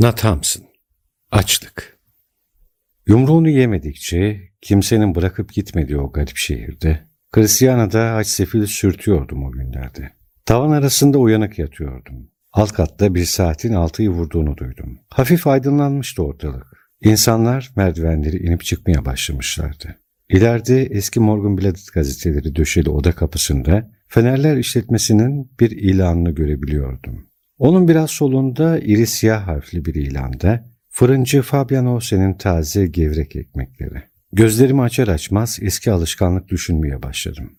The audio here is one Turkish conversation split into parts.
Nat Thompson Açlık Yumruğunu yemedikçe kimsenin bırakıp gitmediği o garip şehirde Hristiyana'da aç sefil sürtüyordum o günlerde. Tavan arasında uyanık yatıyordum. Alt katta bir saatin altıyı vurduğunu duydum. Hafif aydınlanmıştı ortalık. İnsanlar merdivenleri inip çıkmaya başlamışlardı. İleride eski Morgan Bladet gazeteleri döşeli oda kapısında Fenerler işletmesinin bir ilanını görebiliyordum. Onun biraz solunda iri siyah harfli bir ilanda fırıncı Fabian Ose'nin taze gevrek ekmekleri. Gözlerimi açar açmaz eski alışkanlık düşünmeye başladım.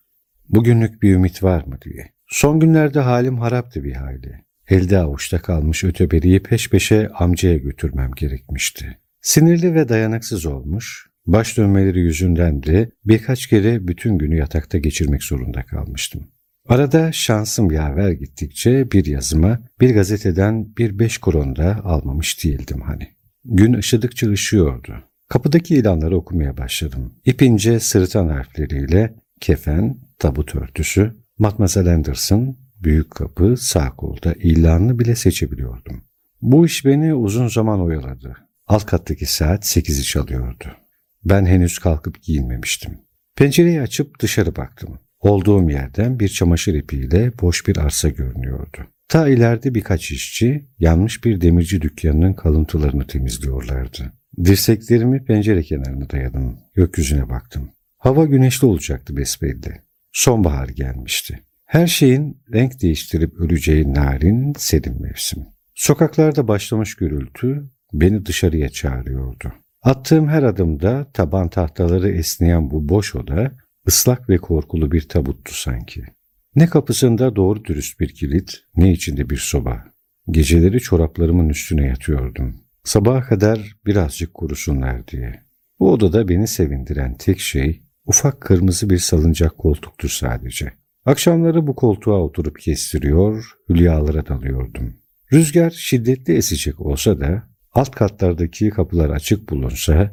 Bugünlük bir ümit var mı diye. Son günlerde halim haraptı bir hayli. Elde avuçta kalmış öteberiyi peş peşe amcaya götürmem gerekmişti. Sinirli ve dayanıksız olmuş, baş dönmeleri yüzünden de birkaç kere bütün günü yatakta geçirmek zorunda kalmıştım. Arada şansım yaver gittikçe bir yazıma bir gazeteden bir beş kron da almamış değildim hani. Gün ışıdıkça ışıyordu. Kapıdaki ilanları okumaya başladım. İpince sırıtan harfleriyle kefen, tabut örtüsü, Mademoiselle Anderson, büyük kapı, sağ kolda ilanını bile seçebiliyordum. Bu iş beni uzun zaman oyaladı. Alt kattaki saat sekizi çalıyordu. Ben henüz kalkıp giyinmemiştim. Pencereyi açıp dışarı baktım. Olduğum yerden bir çamaşır ipiyle boş bir arsa görünüyordu. Ta ileride birkaç işçi yanmış bir demirci dükkanının kalıntılarını temizliyorlardı. Dirseklerimi pencere kenarına dayadım. Gökyüzüne baktım. Hava güneşli olacaktı besbelli. Sonbahar gelmişti. Her şeyin renk değiştirip öleceği narin, serin mevsim. Sokaklarda başlamış gürültü beni dışarıya çağırıyordu. Attığım her adımda taban tahtaları esneyen bu boş oda ıslak ve korkulu bir tabuttu sanki. Ne kapısında doğru dürüst bir kilit, ne içinde bir soba. Geceleri çoraplarımın üstüne yatıyordum. Sabaha kadar birazcık kurusunlar diye. Bu odada beni sevindiren tek şey ufak kırmızı bir salıncak koltuktu sadece. Akşamları bu koltuğa oturup kestiriyor, hülyalara dalıyordum. Rüzgar şiddetli esecek olsa da alt katlardaki kapılar açık bulunsa,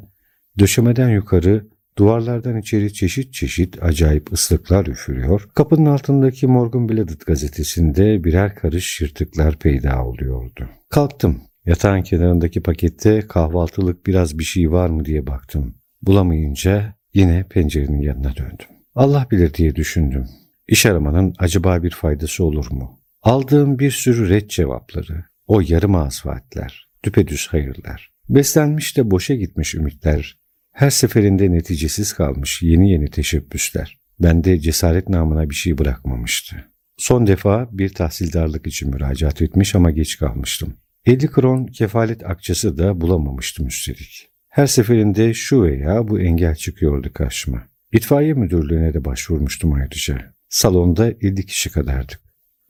döşemeden yukarı Duvarlardan içeri çeşit çeşit acayip ıslıklar üfürüyor, kapının altındaki Morgan Bladet gazetesinde birer karış yırtıklar peyda oluyordu. Kalktım. Yatağın kenarındaki pakette kahvaltılık biraz bir şey var mı diye baktım. Bulamayınca yine pencerenin yanına döndüm. Allah bilir diye düşündüm. İş aramanın acaba bir faydası olur mu? Aldığım bir sürü red cevapları, o yarım ağız vaatler, düpedüz hayırlar. Beslenmiş de boşa gitmiş ümitler, her seferinde neticesiz kalmış yeni yeni teşebbüsler. Bende cesaret namına bir şey bırakmamıştı. Son defa bir tahsildarlık için müracaat etmiş ama geç kalmıştım. 50 kron kefalet akçesi da bulamamıştım üstelik. Her seferinde şu veya bu engel çıkıyordu karşıma. İtfaiye müdürlüğüne de başvurmuştum ayrıca. Salonda 50 kişi kadardık.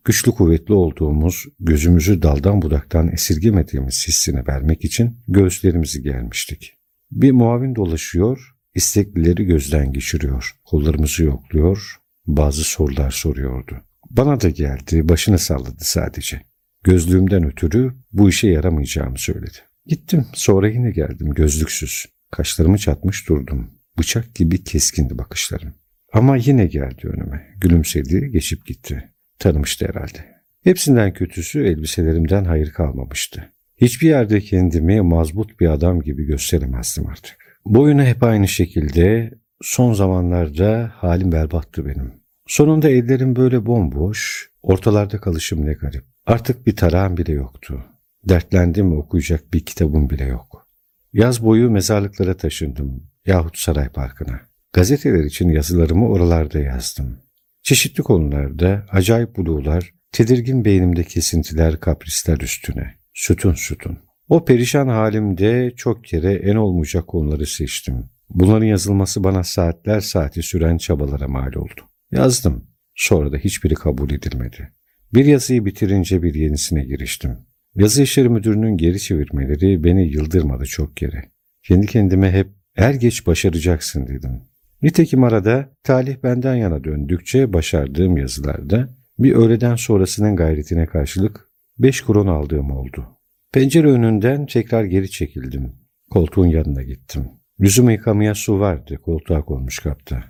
Güçlü kuvvetli olduğumuz, gözümüzü daldan budaktan esirgemediğimiz hissini vermek için göğüslerimizi gelmiştik. Bir muavin dolaşıyor, isteklileri gözden geçiriyor, kollarımızı yokluyor, bazı sorular soruyordu. Bana da geldi, başını salladı sadece. Gözlüğümden ötürü bu işe yaramayacağımı söyledi. Gittim, sonra yine geldim gözlüksüz. Kaşlarımı çatmış durdum. Bıçak gibi keskindi bakışlarım. Ama yine geldi önüme. Gülümsedi, geçip gitti. Tanımıştı herhalde. Hepsinden kötüsü elbiselerimden hayır kalmamıştı. Hiçbir yerde kendimi mazbut bir adam gibi gösteremezdim artık. Boyunu hep aynı şekilde son zamanlarda halim berbattı benim. Sonunda ellerim böyle bomboş, ortalarda kalışım ne garip. Artık bir tarağım bile yoktu. Dertlendim okuyacak bir kitabım bile yok. Yaz boyu mezarlıklara taşındım yahut saray parkına. Gazeteler için yazılarımı oralarda yazdım. Çeşitli konularda acayip buluğlar, tedirgin beynimde kesintiler, kaprisler üstüne. Sütun sütun. O perişan halimde çok kere en olmayacak konuları seçtim. Bunların yazılması bana saatler saati süren çabalara mal oldu. Yazdım. Sonra da hiçbiri kabul edilmedi. Bir yazıyı bitirince bir yenisine giriştim. Yazı işleri müdürünün geri çevirmeleri beni yıldırmadı çok kere. Kendi kendime hep er geç başaracaksın dedim. Nitekim arada talih benden yana döndükçe başardığım yazılarda bir öğleden sonrasının gayretine karşılık Beş kron aldığım oldu. Pencere önünden tekrar geri çekildim. Koltuğun yanına gittim. Yüzümü yıkamaya su vardı koltuğa konmuş kapta.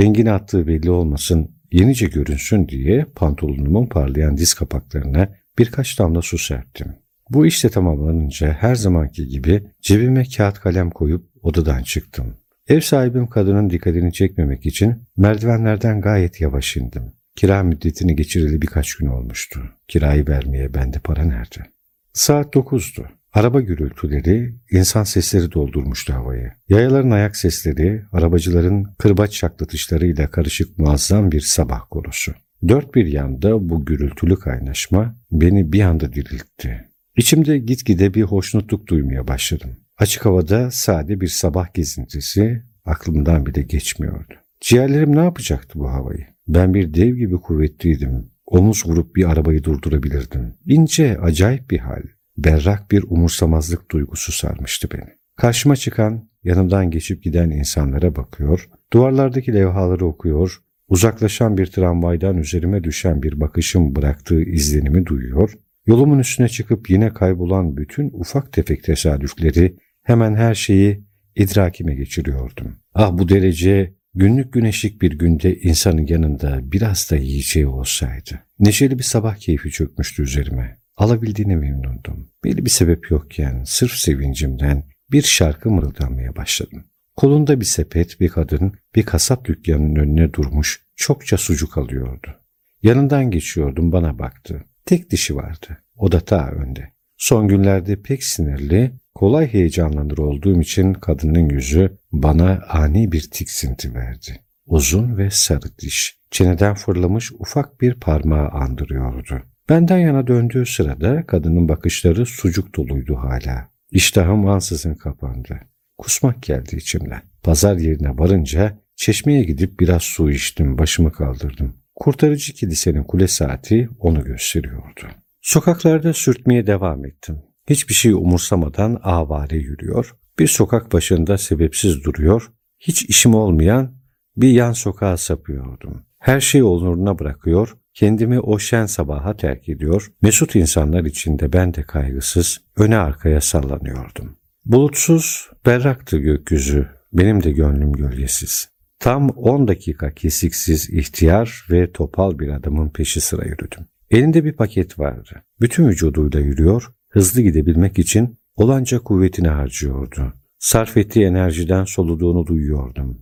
Rengini attığı belli olmasın, yenice görünsün diye pantolonumun parlayan diz kapaklarına birkaç damla su serptim. Bu işte tamamlanınca her zamanki gibi cebime kağıt kalem koyup odadan çıktım. Ev sahibim kadının dikkatini çekmemek için merdivenlerden gayet yavaş indim. Kira müddetini geçireli birkaç gün olmuştu. Kirayı vermeye bende para nerede? Saat dokuzdu. Araba gürültüleri, insan sesleri doldurmuştu havayı. Yayaların ayak sesleri, arabacıların kırbaç şaklatışlarıyla karışık muazzam bir sabah konusu. Dört bir yanda bu gürültülü kaynaşma beni bir anda diriltti. İçimde gitgide bir hoşnutluk duymaya başladım. Açık havada sade bir sabah gezintisi aklımdan bile geçmiyordu. Ciğerlerim ne yapacaktı bu havayı? Ben bir dev gibi kuvvetliydim. Omuz vurup bir arabayı durdurabilirdim. İnce, acayip bir hal. Berrak bir umursamazlık duygusu sarmıştı beni. Karşıma çıkan, yanımdan geçip giden insanlara bakıyor, duvarlardaki levhaları okuyor, uzaklaşan bir tramvaydan üzerime düşen bir bakışım bıraktığı izlenimi duyuyor, yolumun üstüne çıkıp yine kaybolan bütün ufak tefek tesadüfleri, hemen her şeyi idrakime geçiriyordum. Ah bu derece günlük güneşlik bir günde insanın yanında biraz da yiyeceği olsaydı. Neşeli bir sabah keyfi çökmüştü üzerime. Alabildiğine memnundum. Belli bir sebep yokken sırf sevincimden bir şarkı mırıldanmaya başladım. Kolunda bir sepet bir kadın bir kasap dükkanının önüne durmuş çokça sucuk alıyordu. Yanından geçiyordum bana baktı. Tek dişi vardı. O da ta önde. Son günlerde pek sinirli, kolay heyecanlanır olduğum için kadının yüzü bana ani bir tiksinti verdi. Uzun ve sarı diş, çeneden fırlamış ufak bir parmağı andırıyordu. Benden yana döndüğü sırada kadının bakışları sucuk doluydu hala. İştahım ansızın kapandı. Kusmak geldi içimden. Pazar yerine varınca çeşmeye gidip biraz su içtim, başımı kaldırdım. Kurtarıcı kilisenin kule saati onu gösteriyordu. Sokaklarda sürtmeye devam ettim. Hiçbir şey umursamadan avare yürüyor, bir sokak başında sebepsiz duruyor, hiç işim olmayan bir yan sokağa sapıyordum. Her şeyi onuruna bırakıyor, kendimi o şen sabaha terk ediyor, mesut insanlar içinde ben de kaygısız, öne arkaya sallanıyordum. Bulutsuz, berraktı gökyüzü, benim de gönlüm gölgesiz. Tam 10 dakika kesiksiz ihtiyar ve topal bir adamın peşi sıra yürüdüm. Elinde bir paket vardı. Bütün vücuduyla yürüyor, hızlı gidebilmek için olanca kuvvetini harcıyordu. Sarf ettiği enerjiden soluduğunu duyuyordum.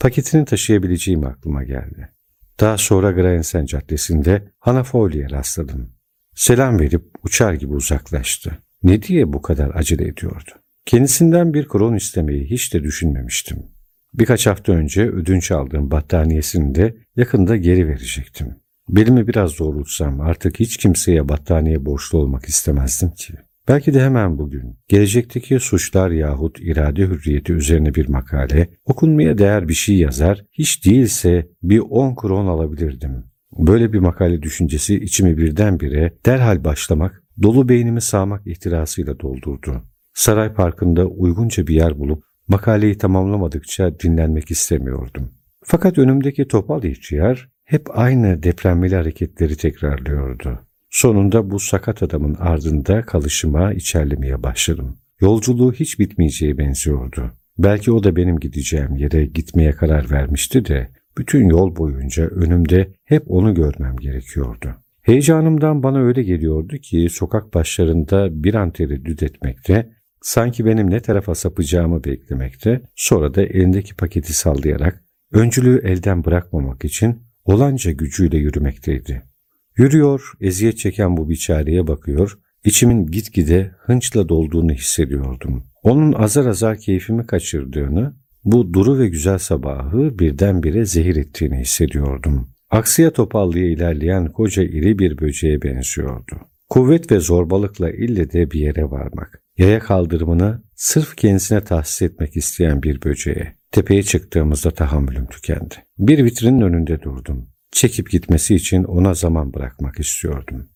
Paketini taşıyabileceğim aklıma geldi. Daha sonra Graensen Caddesi'nde Hanafolye'ye rastladım. Selam verip uçar gibi uzaklaştı. Ne diye bu kadar acele ediyordu? Kendisinden bir kron istemeyi hiç de düşünmemiştim. Birkaç hafta önce ödünç aldığım battaniyesini de yakında geri verecektim. Belimi biraz doğrultsam artık hiç kimseye battaniye borçlu olmak istemezdim ki. Belki de hemen bugün gelecekteki suçlar yahut irade hürriyeti üzerine bir makale, okunmaya değer bir şey yazar, hiç değilse bir on kron alabilirdim. Böyle bir makale düşüncesi içimi birdenbire derhal başlamak, dolu beynimi sağmak ihtirasıyla doldurdu. Saray Parkı'nda uygunca bir yer bulup makaleyi tamamlamadıkça dinlenmek istemiyordum. Fakat önümdeki topal ihtiyar hep aynı depremli hareketleri tekrarlıyordu. Sonunda bu sakat adamın ardında kalışıma içerlemeye başladım. Yolculuğu hiç bitmeyeceği benziyordu. Belki o da benim gideceğim yere gitmeye karar vermişti de bütün yol boyunca önümde hep onu görmem gerekiyordu. Heyecanımdan bana öyle geliyordu ki sokak başlarında bir an tereddüt sanki benim ne tarafa sapacağımı beklemekte, sonra da elindeki paketi sallayarak öncülüğü elden bırakmamak için olanca gücüyle yürümekteydi. Yürüyor, eziyet çeken bu biçareye bakıyor, içimin gitgide hınçla dolduğunu hissediyordum. Onun azar azar keyfimi kaçırdığını, bu duru ve güzel sabahı birdenbire zehir ettiğini hissediyordum. Aksıya topallıya ilerleyen koca iri bir böceğe benziyordu. Kuvvet ve zorbalıkla ille de bir yere varmak. Yaya kaldırımını sırf kendisine tahsis etmek isteyen bir böceğe. Tepeye çıktığımızda tahammülüm tükendi. Bir vitrinin önünde durdum. Çekip gitmesi için ona zaman bırakmak istiyordum.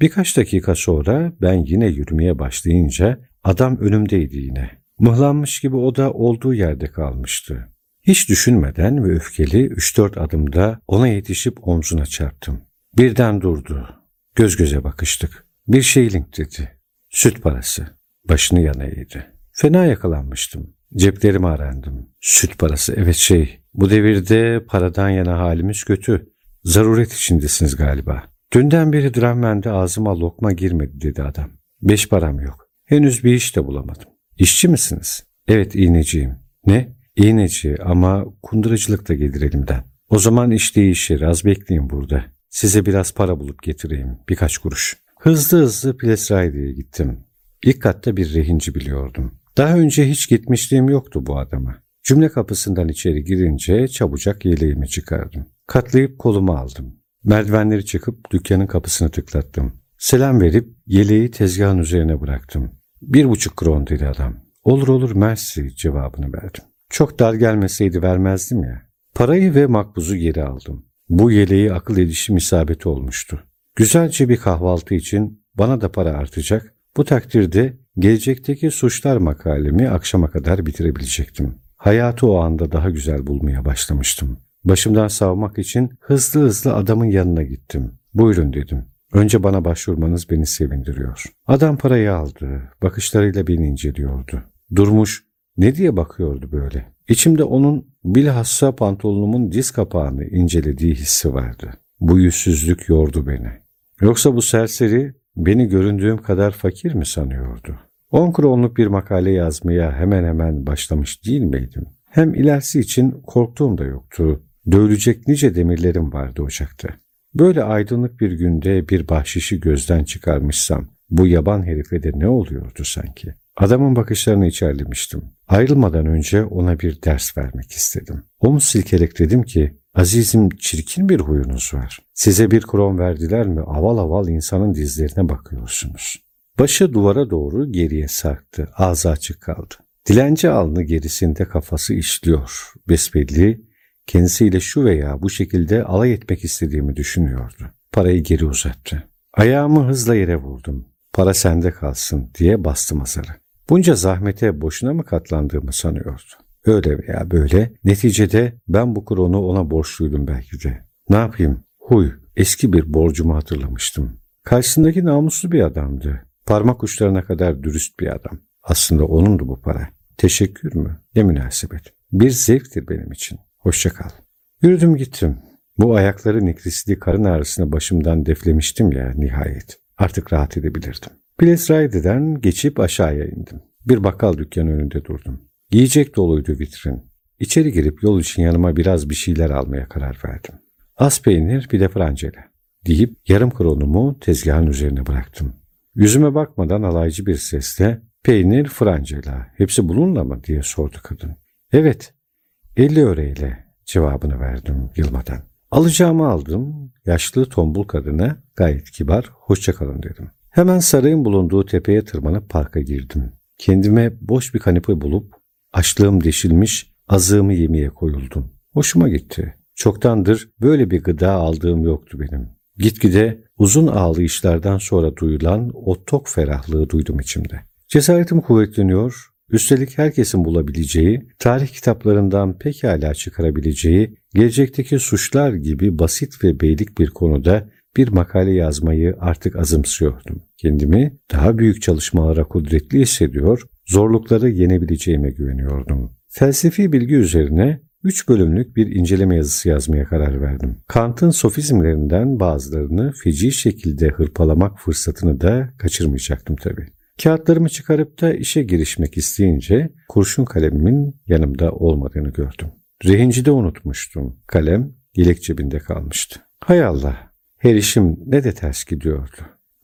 Birkaç dakika sonra ben yine yürümeye başlayınca adam önümdeydi yine. Mıhlanmış gibi o da olduğu yerde kalmıştı. Hiç düşünmeden ve öfkeli 3-4 adımda ona yetişip omzuna çarptım. Birden durdu. Göz göze bakıştık. Bir şeyling dedi. Süt parası. Başını yana eğdi. Fena yakalanmıştım. Ceplerimi arandım. Süt parası evet şey. Bu devirde paradan yana halimiz kötü. Zaruret içindesiniz galiba. Dünden beri Drammen'de ağzıma lokma girmedi dedi adam. Beş param yok. Henüz bir iş de bulamadım. İşçi misiniz? Evet iğneciyim. Ne? İğneci ama kunduracılık da gelir elimden. O zaman iş değişir. Az bekleyin burada. Size biraz para bulup getireyim. Birkaç kuruş. Hızlı hızlı Plesraide'ye gittim. İlk katta bir rehinci biliyordum. Daha önce hiç gitmişliğim yoktu bu adama. Cümle kapısından içeri girince çabucak yeleğimi çıkardım. Katlayıp kolumu aldım. Merdivenleri çıkıp dükkanın kapısını tıklattım. Selam verip yeleği tezgahın üzerine bıraktım. Bir buçuk kron dedi adam. Olur olur mersi cevabını verdim. Çok dar gelmeseydi vermezdim ya. Parayı ve makbuzu geri aldım. Bu yeleği akıl edişim isabeti olmuştu. Güzelce bir kahvaltı için bana da para artacak. Bu takdirde gelecekteki suçlar makalemi akşama kadar bitirebilecektim. Hayatı o anda daha güzel bulmaya başlamıştım. Başımdan savmak için hızlı hızlı adamın yanına gittim. Buyurun dedim. Önce bana başvurmanız beni sevindiriyor. Adam parayı aldı. Bakışlarıyla beni inceliyordu. Durmuş ne diye bakıyordu böyle? İçimde onun bilhassa pantolonumun diz kapağını incelediği hissi vardı. Bu yüzsüzlük yordu beni. Yoksa bu serseri beni göründüğüm kadar fakir mi sanıyordu? On kronluk bir makale yazmaya hemen hemen başlamış değil miydim? Hem ilerisi için korktuğum da yoktu. Dövülecek nice demirlerim vardı ocakta. Böyle aydınlık bir günde bir bahşişi gözden çıkarmışsam bu yaban herife de ne oluyordu sanki? Adamın bakışlarını içerlemiştim. Ayrılmadan önce ona bir ders vermek istedim. Omuz silkerek dedim ki, Azizim çirkin bir huyunuz var. Size bir kron verdiler mi aval aval insanın dizlerine bakıyorsunuz. Başı duvara doğru geriye sarktı. Ağzı açık kaldı. Dilenci alnı gerisinde kafası işliyor. Besbelli kendisiyle şu veya bu şekilde alay etmek istediğimi düşünüyordu. Parayı geri uzattı. Ayağımı hızla yere vurdum. Para sende kalsın diye bastı masarı. Bunca zahmete boşuna mı katlandığımı sanıyordu. Öyle veya böyle neticede ben bu kronu ona borçluydum belki de. Ne yapayım? Huy, eski bir borcumu hatırlamıştım. Karşısındaki namuslu bir adamdı. Parmak uçlarına kadar dürüst bir adam. Aslında onundu bu para. Teşekkür mü? Ne münasebet. Bir zevktir benim için. Hoşça kal. Yürüdüm gittim. Bu ayakları nikrisli karın ağrısını başımdan deflemiştim ya nihayet. Artık rahat edebilirdim. Plesraide'den geçip aşağıya indim. Bir bakkal dükkanı önünde durdum. Yiyecek doluydu vitrin. İçeri girip yol için yanıma biraz bir şeyler almaya karar verdim. Az peynir bir de francele deyip yarım kronumu tezgahın üzerine bıraktım. Yüzüme bakmadan alaycı bir sesle peynir francela hepsi bununla mı diye sordu kadın. Evet 50 öreyle cevabını verdim yılmadan. Alacağımı aldım. Yaşlı tombul kadına gayet kibar hoşça kalın dedim. Hemen sarayın bulunduğu tepeye tırmanıp parka girdim. Kendime boş bir kanepe bulup açlığım deşilmiş azığımı yemeye koyuldum. Hoşuma gitti. Çoktandır böyle bir gıda aldığım yoktu benim. Gitgide uzun ağlayışlardan sonra duyulan o tok ferahlığı duydum içimde. Cesaretim kuvvetleniyor, üstelik herkesin bulabileceği, tarih kitaplarından pekala çıkarabileceği, gelecekteki suçlar gibi basit ve beylik bir konuda bir makale yazmayı artık azımsıyordum. Kendimi daha büyük çalışmalara kudretli hissediyor, zorlukları yenebileceğime güveniyordum. Felsefi bilgi üzerine üç bölümlük bir inceleme yazısı yazmaya karar verdim. Kant'ın sofizmlerinden bazılarını feci şekilde hırpalamak fırsatını da kaçırmayacaktım tabii. Kağıtlarımı çıkarıp da işe girişmek isteyince kurşun kalemimin yanımda olmadığını gördüm. Rehincide unutmuştum. Kalem yelek cebinde kalmıştı. Hay Allah, her işim ne de ters gidiyordu.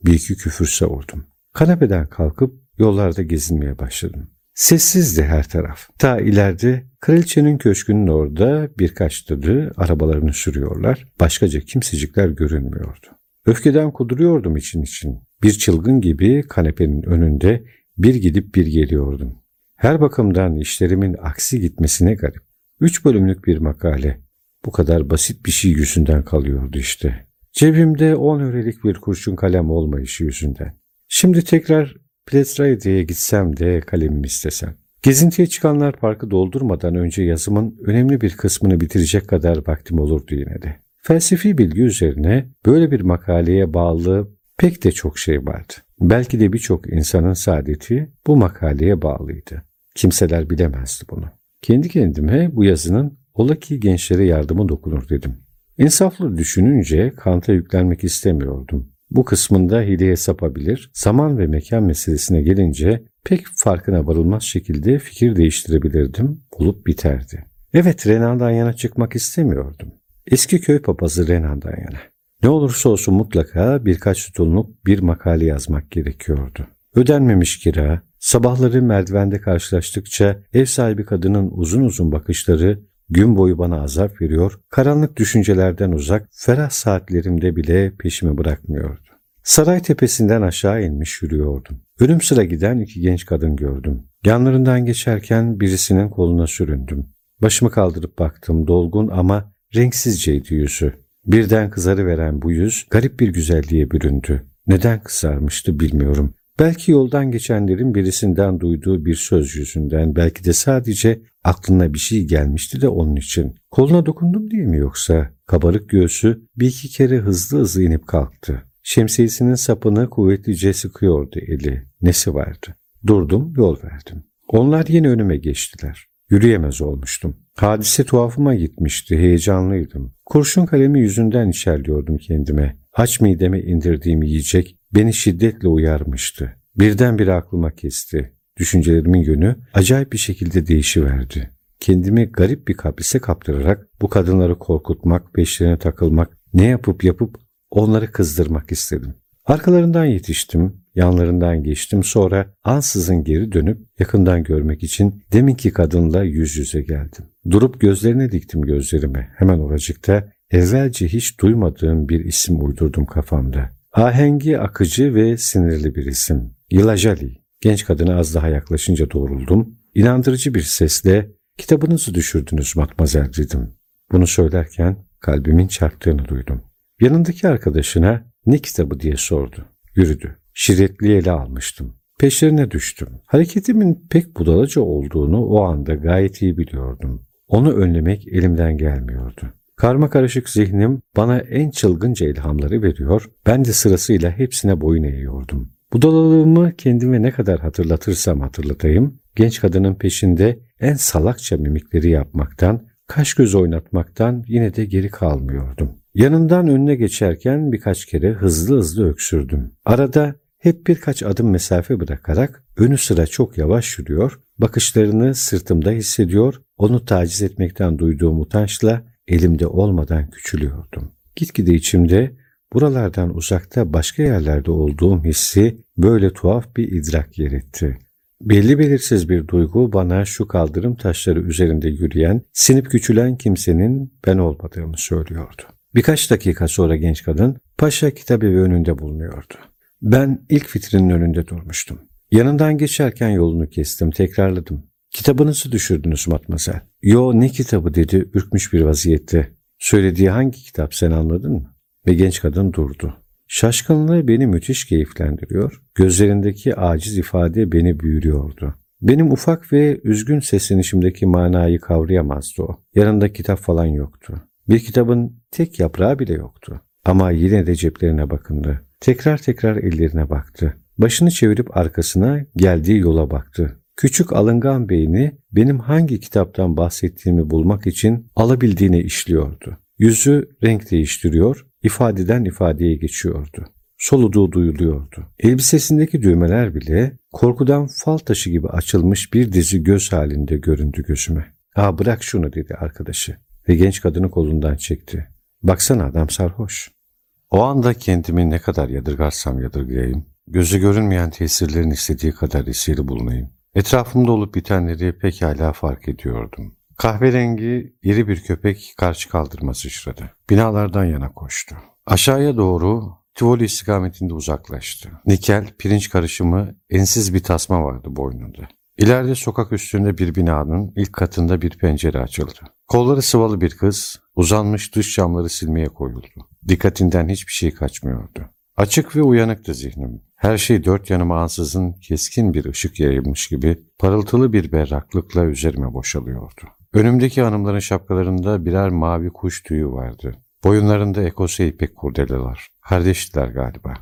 Bir iki küfür savurdum. Kanepeden kalkıp yollarda gezinmeye başladım. Sessizdi her taraf. Ta ileride kraliçenin köşkünün orada birkaç dadı arabalarını sürüyorlar. Başkaca kimsecikler görünmüyordu. Öfkeden kuduruyordum için için. Bir çılgın gibi kanepenin önünde bir gidip bir geliyordum. Her bakımdan işlerimin aksi gitmesine garip. Üç bölümlük bir makale. Bu kadar basit bir şey yüzünden kalıyordu işte. Cebimde on örelik bir kurşun kalem olmayışı yüzünden. Şimdi tekrar Plestraide'ye gitsem de kalemimi istesem. Gezintiye çıkanlar parkı doldurmadan önce yazımın önemli bir kısmını bitirecek kadar vaktim olurdu yine de. Felsefi bilgi üzerine böyle bir makaleye bağlı pek de çok şey vardı. Belki de birçok insanın saadeti bu makaleye bağlıydı. Kimseler bilemezdi bunu. Kendi kendime bu yazının ola ki gençlere yardımı dokunur dedim. İnsaflı düşününce Kant'a yüklenmek istemiyordum. Bu kısmında hileye sapabilir, zaman ve mekan meselesine gelince pek farkına varılmaz şekilde fikir değiştirebilirdim, olup biterdi. Evet Renan'dan yana çıkmak istemiyordum. Eski köy papazı Renan'dan yana. Ne olursa olsun mutlaka birkaç sütunluk bir makale yazmak gerekiyordu. Ödenmemiş kira, sabahları merdivende karşılaştıkça ev sahibi kadının uzun uzun bakışları gün boyu bana azap veriyor, karanlık düşüncelerden uzak, ferah saatlerimde bile peşimi bırakmıyordu. Saray tepesinden aşağı inmiş yürüyordum. Önüm sıra giden iki genç kadın gördüm. Yanlarından geçerken birisinin koluna süründüm. Başımı kaldırıp baktım dolgun ama renksizceydi yüzü. Birden kızarıveren bu yüz garip bir güzelliğe büründü. Neden kızarmıştı bilmiyorum. Belki yoldan geçenlerin birisinden duyduğu bir söz yüzünden, belki de sadece aklına bir şey gelmişti de onun için. Koluna dokundum diye mi yoksa? Kabarık göğsü bir iki kere hızlı hızlı inip kalktı. Şemsiyesinin sapını kuvvetlice sıkıyordu eli. Nesi vardı? Durdum, yol verdim. Onlar yine önüme geçtiler. Yürüyemez olmuştum. Hadise tuhafıma gitmişti, heyecanlıydım. Kurşun kalemi yüzünden içerliyordum kendime. Aç mideme indirdiğim yiyecek beni şiddetle uyarmıştı. Birdenbire aklıma kesti. Düşüncelerimin yönü acayip bir şekilde değişiverdi. Kendimi garip bir kaprise kaptırarak bu kadınları korkutmak, peşlerine takılmak, ne yapıp yapıp onları kızdırmak istedim. Arkalarından yetiştim, yanlarından geçtim sonra ansızın geri dönüp yakından görmek için deminki kadınla yüz yüze geldim. Durup gözlerine diktim gözlerimi. Hemen oracıkta evvelce hiç duymadığım bir isim uydurdum kafamda. Ahengi akıcı ve sinirli bir isim. Yılajali. Genç kadına az daha yaklaşınca doğruldum. İnandırıcı bir sesle kitabınızı düşürdünüz matmazel dedim. Bunu söylerken kalbimin çarptığını duydum. Yanındaki arkadaşına ne kitabı diye sordu. Yürüdü. Şiretli ele almıştım. Peşlerine düştüm. Hareketimin pek budalaca olduğunu o anda gayet iyi biliyordum. Onu önlemek elimden gelmiyordu. Karma karışık zihnim bana en çılgınca ilhamları veriyor, ben de sırasıyla hepsine boyun eğiyordum. Budalalığımı kendime ne kadar hatırlatırsam hatırlatayım, genç kadının peşinde en salakça mimikleri yapmaktan, kaş göz oynatmaktan yine de geri kalmıyordum. Yanından önüne geçerken birkaç kere hızlı hızlı öksürdüm. Arada hep birkaç adım mesafe bırakarak önü sıra çok yavaş yürüyor, bakışlarını sırtımda hissediyor, onu taciz etmekten duyduğum utançla elimde olmadan küçülüyordum. Gitgide içimde buralardan uzakta başka yerlerde olduğum hissi böyle tuhaf bir idrak yer etti. Belli belirsiz bir duygu bana şu kaldırım taşları üzerinde yürüyen, sinip küçülen kimsenin ben olmadığımı söylüyordu. Birkaç dakika sonra genç kadın Paşa Kitabevi önünde bulunuyordu. Ben ilk vitrinin önünde durmuştum. Yanından geçerken yolunu kestim, tekrarladım. Kitabınızı düşürdünüz matmazel. Yo ne kitabı dedi ürkmüş bir vaziyette. Söylediği hangi kitap sen anladın mı? Ve genç kadın durdu. Şaşkınlığı beni müthiş keyiflendiriyor. Gözlerindeki aciz ifade beni büyülüyordu. Benim ufak ve üzgün seslenişimdeki manayı kavrayamazdı o. Yanında kitap falan yoktu. Bir kitabın tek yaprağı bile yoktu. Ama yine de ceplerine bakındı. Tekrar tekrar ellerine baktı. Başını çevirip arkasına geldiği yola baktı. Küçük alıngan beyni benim hangi kitaptan bahsettiğimi bulmak için alabildiğine işliyordu. Yüzü renk değiştiriyor, ifadeden ifadeye geçiyordu. Soluduğu duyuluyordu. Elbisesindeki düğmeler bile korkudan fal taşı gibi açılmış bir dizi göz halinde göründü gözüme. ''Ha bırak şunu'' dedi arkadaşı ve genç kadını kolundan çekti. ''Baksana adam sarhoş.'' O anda kendimi ne kadar yadırgarsam yadırgayayım, gözü görünmeyen tesirlerin istediği kadar esiri bulunayım. Etrafımda olup bitenleri pekala fark ediyordum. Kahverengi iri bir köpek karşı kaldırma sıçradı. Binalardan yana koştu. Aşağıya doğru Tivoli istikametinde uzaklaştı. Nikel, pirinç karışımı, ensiz bir tasma vardı boynunda. İleride sokak üstünde bir binanın ilk katında bir pencere açıldı. Kolları sıvalı bir kız uzanmış dış camları silmeye koyuldu. Dikkatinden hiçbir şey kaçmıyordu. Açık ve uyanıktı zihnim. Her şey dört yanıma ansızın keskin bir ışık yayılmış gibi parıltılı bir berraklıkla üzerime boşalıyordu. Önümdeki hanımların şapkalarında birer mavi kuş tüyü vardı. Boyunlarında ekose ipek kurdeleler. Kardeştiler galiba.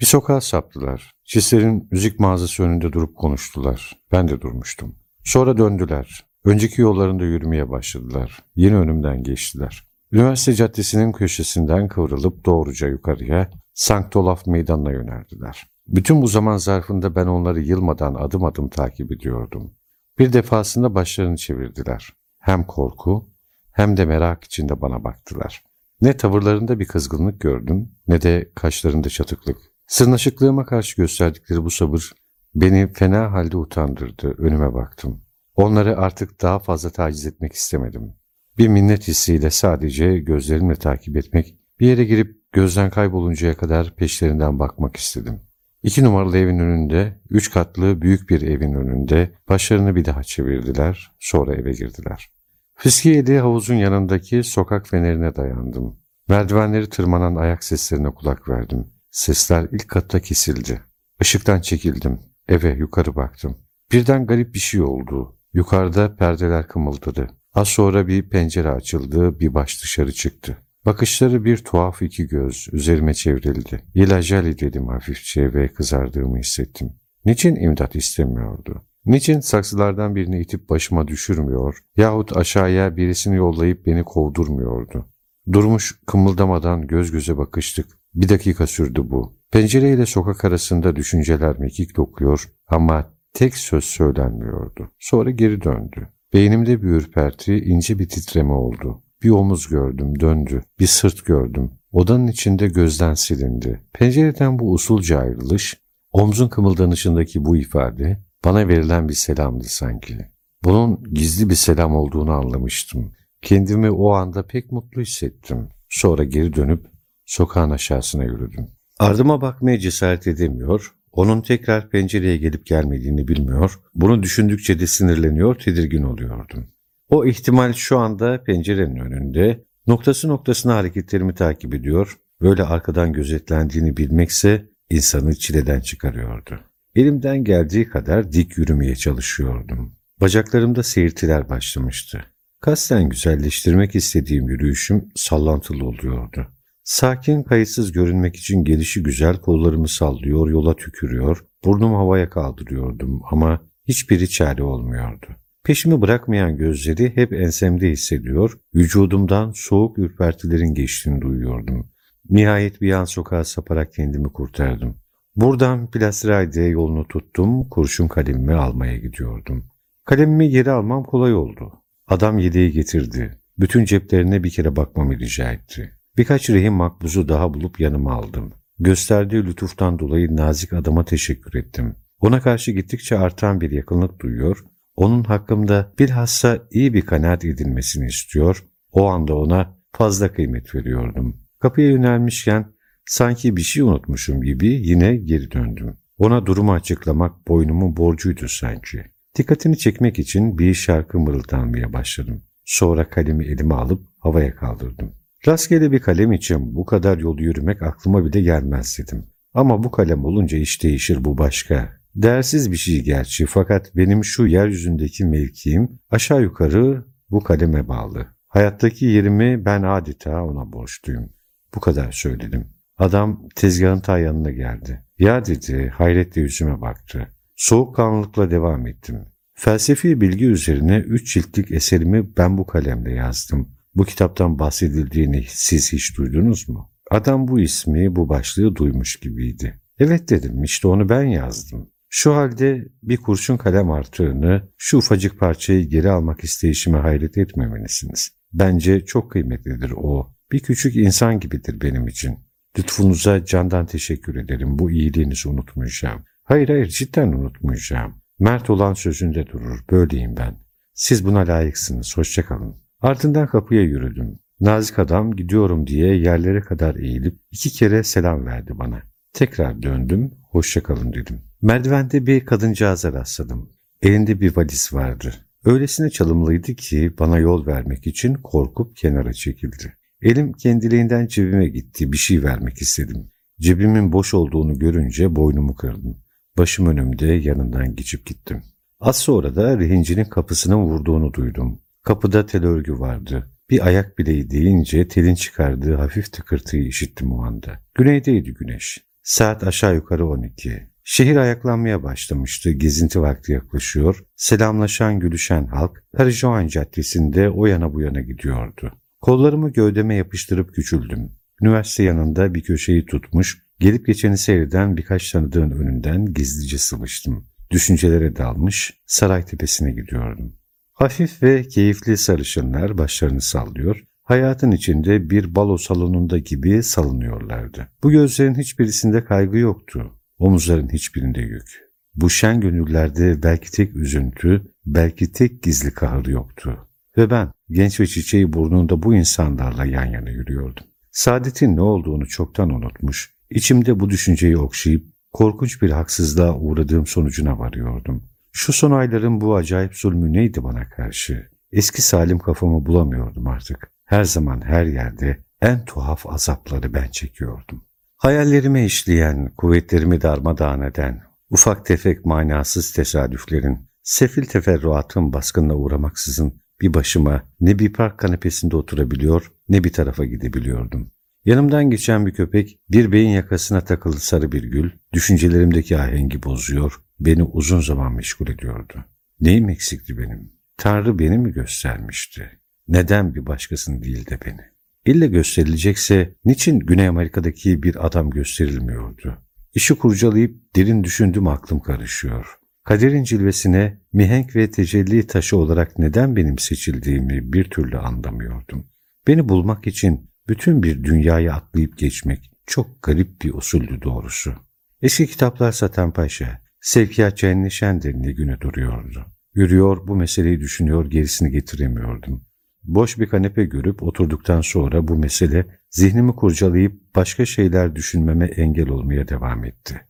Bir sokağa saptılar. Çislerin müzik mağazası önünde durup konuştular. Ben de durmuştum. Sonra döndüler. Önceki yollarında yürümeye başladılar. Yine önümden geçtiler. Üniversite caddesinin köşesinden kıvrılıp doğruca yukarıya, Sankt Olaf meydanına yöneldiler. Bütün bu zaman zarfında ben onları yılmadan adım adım takip ediyordum. Bir defasında başlarını çevirdiler. Hem korku hem de merak içinde bana baktılar. Ne tavırlarında bir kızgınlık gördüm ne de kaşlarında çatıklık. Sırnaşıklığıma karşı gösterdikleri bu sabır beni fena halde utandırdı. Önüme baktım. Onları artık daha fazla taciz etmek istemedim. Bir minnet hissiyle sadece gözlerimle takip etmek, bir yere girip gözden kayboluncaya kadar peşlerinden bakmak istedim. İki numaralı evin önünde, üç katlı büyük bir evin önünde başlarını bir daha çevirdiler, sonra eve girdiler. Fiskiyeli havuzun yanındaki sokak fenerine dayandım. Merdivenleri tırmanan ayak seslerine kulak verdim. Sesler ilk katta kesildi. Işıktan çekildim. Eve yukarı baktım. Birden garip bir şey oldu. Yukarıda perdeler kımıldadı. Az sonra bir pencere açıldı, bir baş dışarı çıktı. Bakışları bir tuhaf iki göz üzerime çevrildi. İlacali dedim hafifçe ve kızardığımı hissettim. Niçin imdat istemiyordu? Niçin saksılardan birini itip başıma düşürmüyor yahut aşağıya birisini yollayıp beni kovdurmuyordu? Durmuş kımıldamadan göz göze bakıştık. Bir dakika sürdü bu. Pencereyle sokak arasında düşünceler mekik dokuyor ama tek söz söylenmiyordu. Sonra geri döndü. Beynimde bir ürperti, ince bir titreme oldu. Bir omuz gördüm, döndü. Bir sırt gördüm. Odanın içinde gözden silindi. Pencereden bu usulca ayrılış, omzun kımıldanışındaki bu ifade bana verilen bir selamdı sanki. Bunun gizli bir selam olduğunu anlamıştım. Kendimi o anda pek mutlu hissettim. Sonra geri dönüp sokağın aşağısına yürüdüm. Ardıma bakmaya cesaret edemiyor, onun tekrar pencereye gelip gelmediğini bilmiyor, bunu düşündükçe de sinirleniyor, tedirgin oluyordum. O ihtimal şu anda pencerenin önünde, noktası noktasına hareketlerimi takip ediyor, böyle arkadan gözetlendiğini bilmekse insanı çileden çıkarıyordu. Elimden geldiği kadar dik yürümeye çalışıyordum. Bacaklarımda seyirtiler başlamıştı. Kasten güzelleştirmek istediğim yürüyüşüm sallantılı oluyordu. Sakin, kayıtsız görünmek için gelişi güzel kollarımı sallıyor, yola tükürüyor, burnumu havaya kaldırıyordum ama hiçbiri çare olmuyordu. Peşimi bırakmayan gözleri hep ensemde hissediyor, vücudumdan soğuk ürpertilerin geçtiğini duyuyordum. Nihayet bir an sokağa saparak kendimi kurtardım. Buradan Plastrayde'ye yolunu tuttum, kurşun kalemimi almaya gidiyordum. Kalemimi geri almam kolay oldu. Adam yedeği getirdi. Bütün ceplerine bir kere bakmamı rica etti. Birkaç rehin makbuzu daha bulup yanıma aldım. Gösterdiği lütuftan dolayı nazik adama teşekkür ettim. Ona karşı gittikçe artan bir yakınlık duyuyor, onun hakkımda bilhassa iyi bir kanaat edilmesini istiyor, o anda ona fazla kıymet veriyordum. Kapıya yönelmişken sanki bir şey unutmuşum gibi yine geri döndüm. Ona durumu açıklamak boynumun borcuydu sanki. Dikkatini çekmek için bir şarkı mırıldanmaya başladım. Sonra kalemi elime alıp havaya kaldırdım. Rastgele bir kalem için bu kadar yol yürümek aklıma bile gelmez dedim. Ama bu kalem olunca iş değişir bu başka. Değersiz bir şey gerçi fakat benim şu yeryüzündeki mevkiim aşağı yukarı bu kaleme bağlı. Hayattaki yerimi ben adeta ona borçluyum. Bu kadar söyledim. Adam tezgahın ta yanına geldi. Ya dedi, hayretle yüzüme baktı. Soğukkanlılıkla devam ettim. Felsefi bilgi üzerine üç ciltlik eserimi ben bu kalemle yazdım. Bu kitaptan bahsedildiğini siz hiç duydunuz mu? Adam bu ismi, bu başlığı duymuş gibiydi. Evet dedim, işte onu ben yazdım. Şu halde bir kurşun kalem artığını, şu ufacık parçayı geri almak isteyişime hayret etmemelisiniz. Bence çok kıymetlidir o. Bir küçük insan gibidir benim için. Lütfunuza candan teşekkür ederim. Bu iyiliğinizi unutmayacağım. Hayır hayır cidden unutmayacağım. Mert olan sözünde durur. Böyleyim ben. Siz buna layıksınız. Hoşçakalın. Ardından kapıya yürüdüm. Nazik adam gidiyorum diye yerlere kadar eğilip iki kere selam verdi bana. Tekrar döndüm. Hoşçakalın dedim. Merdivende bir kadıncağıza rastladım. Elinde bir valiz vardı. Öylesine çalımlıydı ki bana yol vermek için korkup kenara çekildi. Elim kendiliğinden cebime gitti. Bir şey vermek istedim. Cebimin boş olduğunu görünce boynumu kırdım. Başım önümde yanından geçip gittim. Az sonra da rehincinin kapısına vurduğunu duydum. Kapıda tel örgü vardı. Bir ayak bileği deyince telin çıkardığı hafif tıkırtıyı işittim o anda. Güneydeydi güneş. Saat aşağı yukarı 12. Şehir ayaklanmaya başlamıştı. Gezinti vakti yaklaşıyor. Selamlaşan gülüşen halk Parijoan Caddesi'nde o yana bu yana gidiyordu. Kollarımı gövdeme yapıştırıp küçüldüm. Üniversite yanında bir köşeyi tutmuş, Gelip geçeni seyreden birkaç tanıdığın önünden gizlice sıvıştım. Düşüncelere dalmış saray tepesine gidiyordum. Hafif ve keyifli sarışınlar başlarını sallıyor, hayatın içinde bir balo salonunda gibi salınıyorlardı. Bu gözlerin hiçbirisinde kaygı yoktu, omuzların hiçbirinde yük. Bu şen gönüllerde belki tek üzüntü, belki tek gizli kahır yoktu. Ve ben genç ve çiçeği burnunda bu insanlarla yan yana yürüyordum. Saadetin ne olduğunu çoktan unutmuş, içimde bu düşünceyi okşayıp korkunç bir haksızlığa uğradığım sonucuna varıyordum. Şu son ayların bu acayip zulmü neydi bana karşı? Eski salim kafamı bulamıyordum artık. Her zaman her yerde en tuhaf azapları ben çekiyordum. Hayallerime işleyen, kuvvetlerimi darmadağın eden, ufak tefek manasız tesadüflerin, sefil teferruatın baskınına uğramaksızın bir başıma ne bir park kanepesinde oturabiliyor ne bir tarafa gidebiliyordum. Yanımdan geçen bir köpek bir beyin yakasına takılı sarı bir gül, düşüncelerimdeki ahengi bozuyor, beni uzun zaman meşgul ediyordu. Neyim eksikti benim? Tanrı beni mi göstermişti? Neden bir başkasını değil de beni? İlle gösterilecekse niçin Güney Amerika'daki bir adam gösterilmiyordu? İşi kurcalayıp derin düşündüm aklım karışıyor. Kaderin cilvesine mihenk ve tecelli taşı olarak neden benim seçildiğimi bir türlü anlamıyordum. Beni bulmak için bütün bir dünyayı atlayıp geçmek çok garip bir usuldü doğrusu. Eski kitaplar satan paşa, sevkiyatçı enleşen ne güne duruyordu. Yürüyor, bu meseleyi düşünüyor, gerisini getiremiyordum. Boş bir kanepe görüp oturduktan sonra bu mesele zihnimi kurcalayıp başka şeyler düşünmeme engel olmaya devam etti.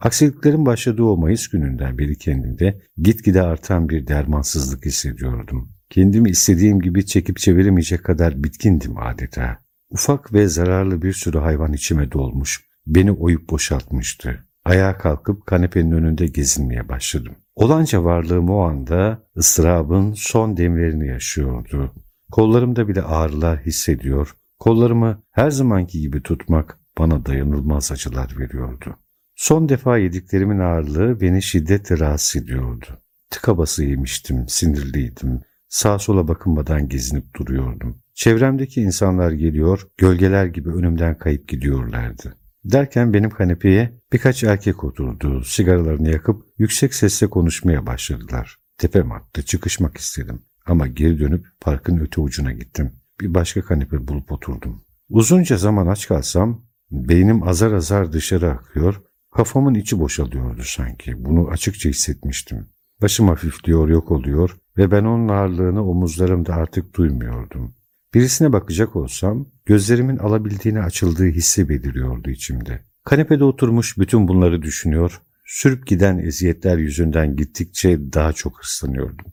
Aksiliklerin başladığı o Mayıs gününden beri kendimde gitgide artan bir dermansızlık hissediyordum. Kendimi istediğim gibi çekip çeviremeyecek kadar bitkindim adeta. Ufak ve zararlı bir sürü hayvan içime dolmuş, beni oyup boşaltmıştı. Ayağa kalkıp kanepenin önünde gezinmeye başladım. Olanca varlığım o anda ıstırabın son demlerini yaşıyordu. Kollarımda bile ağrılar hissediyor, kollarımı her zamanki gibi tutmak bana dayanılmaz acılar veriyordu. Son defa yediklerimin ağırlığı beni şiddetle rahatsız ediyordu. Tıka bası yemiştim, sinirliydim. Sağ sola bakınmadan gezinip duruyordum. Çevremdeki insanlar geliyor, gölgeler gibi önümden kayıp gidiyorlardı. Derken benim kanepeye birkaç erkek oturdu, sigaralarını yakıp yüksek sesle konuşmaya başladılar. Tepem attı, çıkışmak istedim. Ama geri dönüp parkın öte ucuna gittim. Bir başka kanepe bulup oturdum. Uzunca zaman aç kalsam beynim azar azar dışarı akıyor, kafamın içi boşalıyordu sanki. Bunu açıkça hissetmiştim. Başım hafifliyor, yok oluyor ve ben onun ağırlığını omuzlarımda artık duymuyordum. Birisine bakacak olsam gözlerimin alabildiğine açıldığı hissi beliriyordu içimde. Kanepede oturmuş bütün bunları düşünüyor, sürüp giden eziyetler yüzünden gittikçe daha çok hırslanıyordum.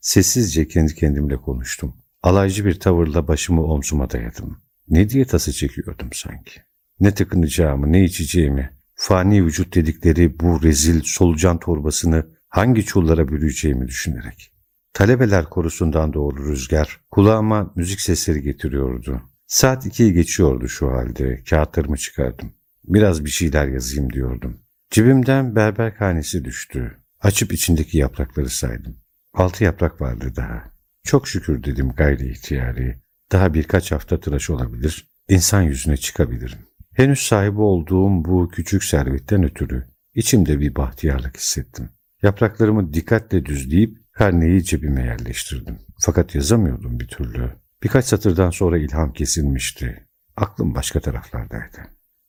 Sessizce kendi kendimle konuştum. Alaycı bir tavırla başımı omzuma dayadım. Ne diye tası çekiyordum sanki. Ne tıkınacağımı, ne içeceğimi, fani vücut dedikleri bu rezil solucan torbasını hangi çullara bürüyeceğimi düşünerek. Talebeler korusundan doğru rüzgar kulağıma müzik sesleri getiriyordu. Saat ikiyi geçiyordu şu halde. Kağıtlarımı çıkardım. Biraz bir şeyler yazayım diyordum. Cebimden berber kanesi düştü. Açıp içindeki yaprakları saydım. Altı yaprak vardı daha. Çok şükür dedim gayri ihtiyari. Daha birkaç hafta tıraş olabilir, insan yüzüne çıkabilirim. Henüz sahibi olduğum bu küçük servetten ötürü içimde bir bahtiyarlık hissettim. Yapraklarımı dikkatle düzleyip karneyi cebime yerleştirdim. Fakat yazamıyordum bir türlü. Birkaç satırdan sonra ilham kesilmişti. Aklım başka taraflardaydı.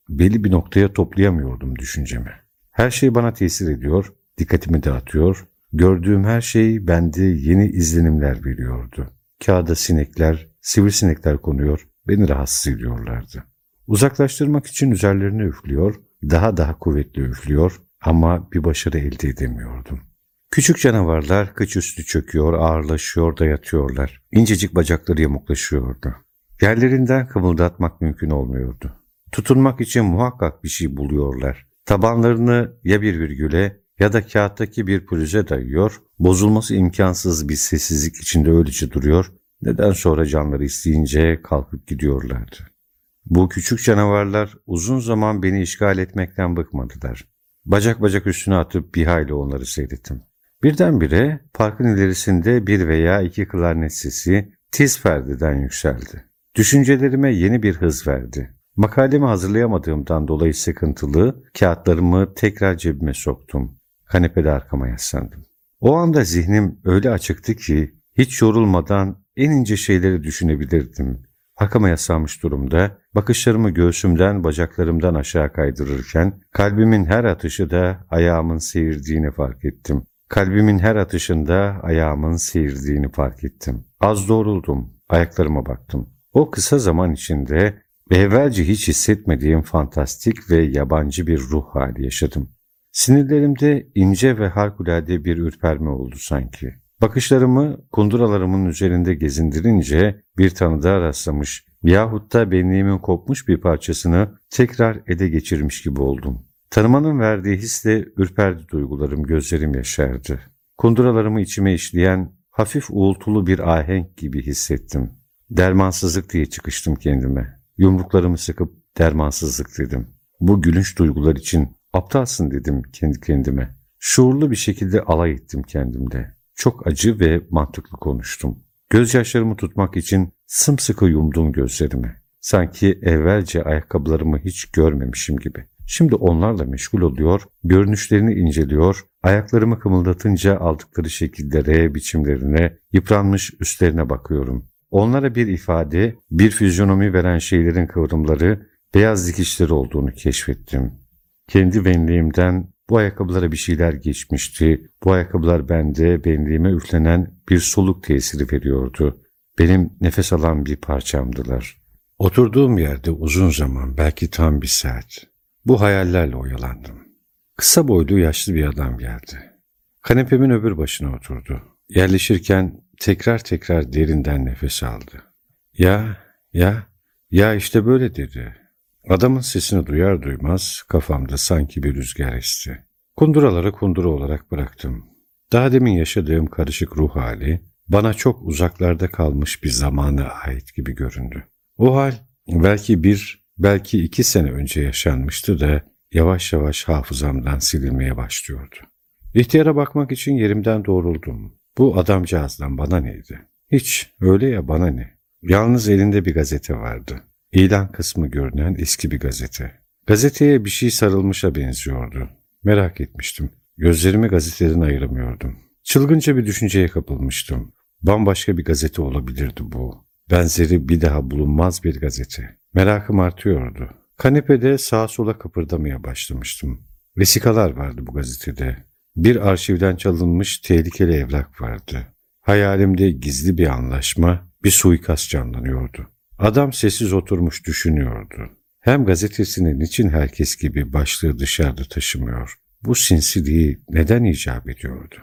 Belli bir noktaya toplayamıyordum düşüncemi. Her şey bana tesir ediyor, dikkatimi dağıtıyor, gördüğüm her şey bende yeni izlenimler veriyordu. Kağıda sinekler, sivrisinekler konuyor, beni rahatsız ediyorlardı. Uzaklaştırmak için üzerlerine üflüyor, daha daha kuvvetli üflüyor ama bir başarı elde edemiyordum. Küçük canavarlar kıç üstü çöküyor, ağırlaşıyor da yatıyorlar. İncecik bacakları yamuklaşıyordu. Yerlerinden kımıldatmak mümkün olmuyordu. Tutunmak için muhakkak bir şey buluyorlar. Tabanlarını ya bir virgüle ya da kağıttaki bir pürüze dayıyor, bozulması imkansız bir sessizlik içinde öylece duruyor, neden sonra canları isteyince kalkıp gidiyorlardı. Bu küçük canavarlar uzun zaman beni işgal etmekten bıkmadılar. Bacak bacak üstüne atıp bir hayli onları seyrettim. Birdenbire parkın ilerisinde bir veya iki klarnet sesi tiz perdeden yükseldi. Düşüncelerime yeni bir hız verdi. Makalemi hazırlayamadığımdan dolayı sıkıntılı, kağıtlarımı tekrar cebime soktum. Kanepede arkama yaslandım. O anda zihnim öyle açıktı ki hiç yorulmadan en ince şeyleri düşünebilirdim. Arkama yaslanmış durumda, bakışlarımı göğsümden, bacaklarımdan aşağı kaydırırken kalbimin her atışı da ayağımın seyirdiğini fark ettim. Kalbimin her atışında ayağımın seyirdiğini fark ettim. Az doğruldum, ayaklarıma baktım. O kısa zaman içinde evvelce hiç hissetmediğim fantastik ve yabancı bir ruh hali yaşadım. Sinirlerimde ince ve harikulade bir ürperme oldu sanki. Bakışlarımı kunduralarımın üzerinde gezindirince bir tanıdığa rastlamış yahut da benliğimin kopmuş bir parçasını tekrar ele geçirmiş gibi oldum. Tanımanın verdiği hisle ürperdi duygularım, gözlerim yaşardı. Kunduralarımı içime işleyen hafif uğultulu bir ahenk gibi hissettim. Dermansızlık diye çıkıştım kendime. Yumruklarımı sıkıp dermansızlık dedim. Bu gülünç duygular için aptalsın dedim kendi kendime. Şuurlu bir şekilde alay ettim kendimde. Çok acı ve mantıklı konuştum. Gözyaşlarımı tutmak için sımsıkı yumdum gözlerimi. Sanki evvelce ayakkabılarımı hiç görmemişim gibi. Şimdi onlarla meşgul oluyor, görünüşlerini inceliyor, ayaklarımı kımıldatınca aldıkları şekillere, biçimlerine, yıpranmış üstlerine bakıyorum. Onlara bir ifade, bir fizyonomi veren şeylerin kıvrımları, beyaz dikişleri olduğunu keşfettim. Kendi benliğimden bu ayakkabılara bir şeyler geçmişti. Bu ayakkabılar bende, benliğime üflenen bir soluk tesiri veriyordu. Benim nefes alan bir parçamdılar. Oturduğum yerde uzun zaman, belki tam bir saat. Bu hayallerle oyalandım. Kısa boylu yaşlı bir adam geldi. Kanepemin öbür başına oturdu. Yerleşirken tekrar tekrar derinden nefes aldı. Ya, ya, ya işte böyle dedi. Adamın sesini duyar duymaz kafamda sanki bir rüzgar esti. Kunduraları kundura olarak bıraktım. Daha demin yaşadığım karışık ruh hali bana çok uzaklarda kalmış bir zamana ait gibi göründü. O hal belki bir, belki iki sene önce yaşanmıştı da yavaş yavaş hafızamdan silinmeye başlıyordu. İhtiyara bakmak için yerimden doğruldum. Bu adamcağızdan bana neydi? Hiç, öyle ya bana ne? Yalnız elinde bir gazete vardı. İlan kısmı görünen eski bir gazete. Gazeteye bir şey sarılmışa benziyordu. Merak etmiştim. Gözlerimi gazeteden ayıramıyordum. Çılgınca bir düşünceye kapılmıştım. Bambaşka bir gazete olabilirdi bu. Benzeri bir daha bulunmaz bir gazete. Merakım artıyordu. Kanepede sağa sola kıpırdamaya başlamıştım. Vesikalar vardı bu gazetede. Bir arşivden çalınmış tehlikeli evrak vardı. Hayalimde gizli bir anlaşma, bir suikast canlanıyordu. Adam sessiz oturmuş düşünüyordu. Hem gazetesini niçin herkes gibi başlığı dışarıda taşımıyor? Bu sinsiliği neden icap ediyordu?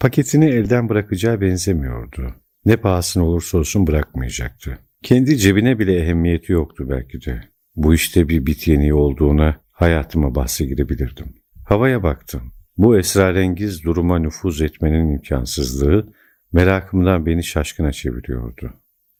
Paketini elden bırakacağı benzemiyordu. Ne pahasına olursa olsun bırakmayacaktı. Kendi cebine bile ehemmiyeti yoktu belki de. Bu işte bir bit olduğuna hayatıma bahse girebilirdim. Havaya baktım. Bu esrarengiz duruma nüfuz etmenin imkansızlığı merakımdan beni şaşkına çeviriyordu.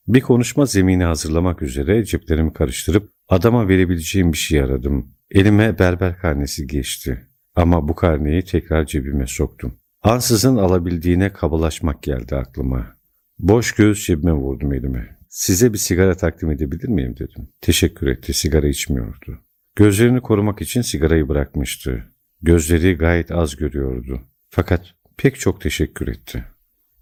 Bir konuşma zemini hazırlamak üzere ceplerimi karıştırıp adama verebileceğim bir şey aradım. Elime berber karnesi geçti. Ama bu karneyi tekrar cebime soktum. Ansızın alabildiğine kabalaşmak geldi aklıma. Boş göğüs cebime vurdum elime. Size bir sigara takdim edebilir miyim dedim. Teşekkür etti. Sigara içmiyordu. Gözlerini korumak için sigarayı bırakmıştı. Gözleri gayet az görüyordu. Fakat pek çok teşekkür etti.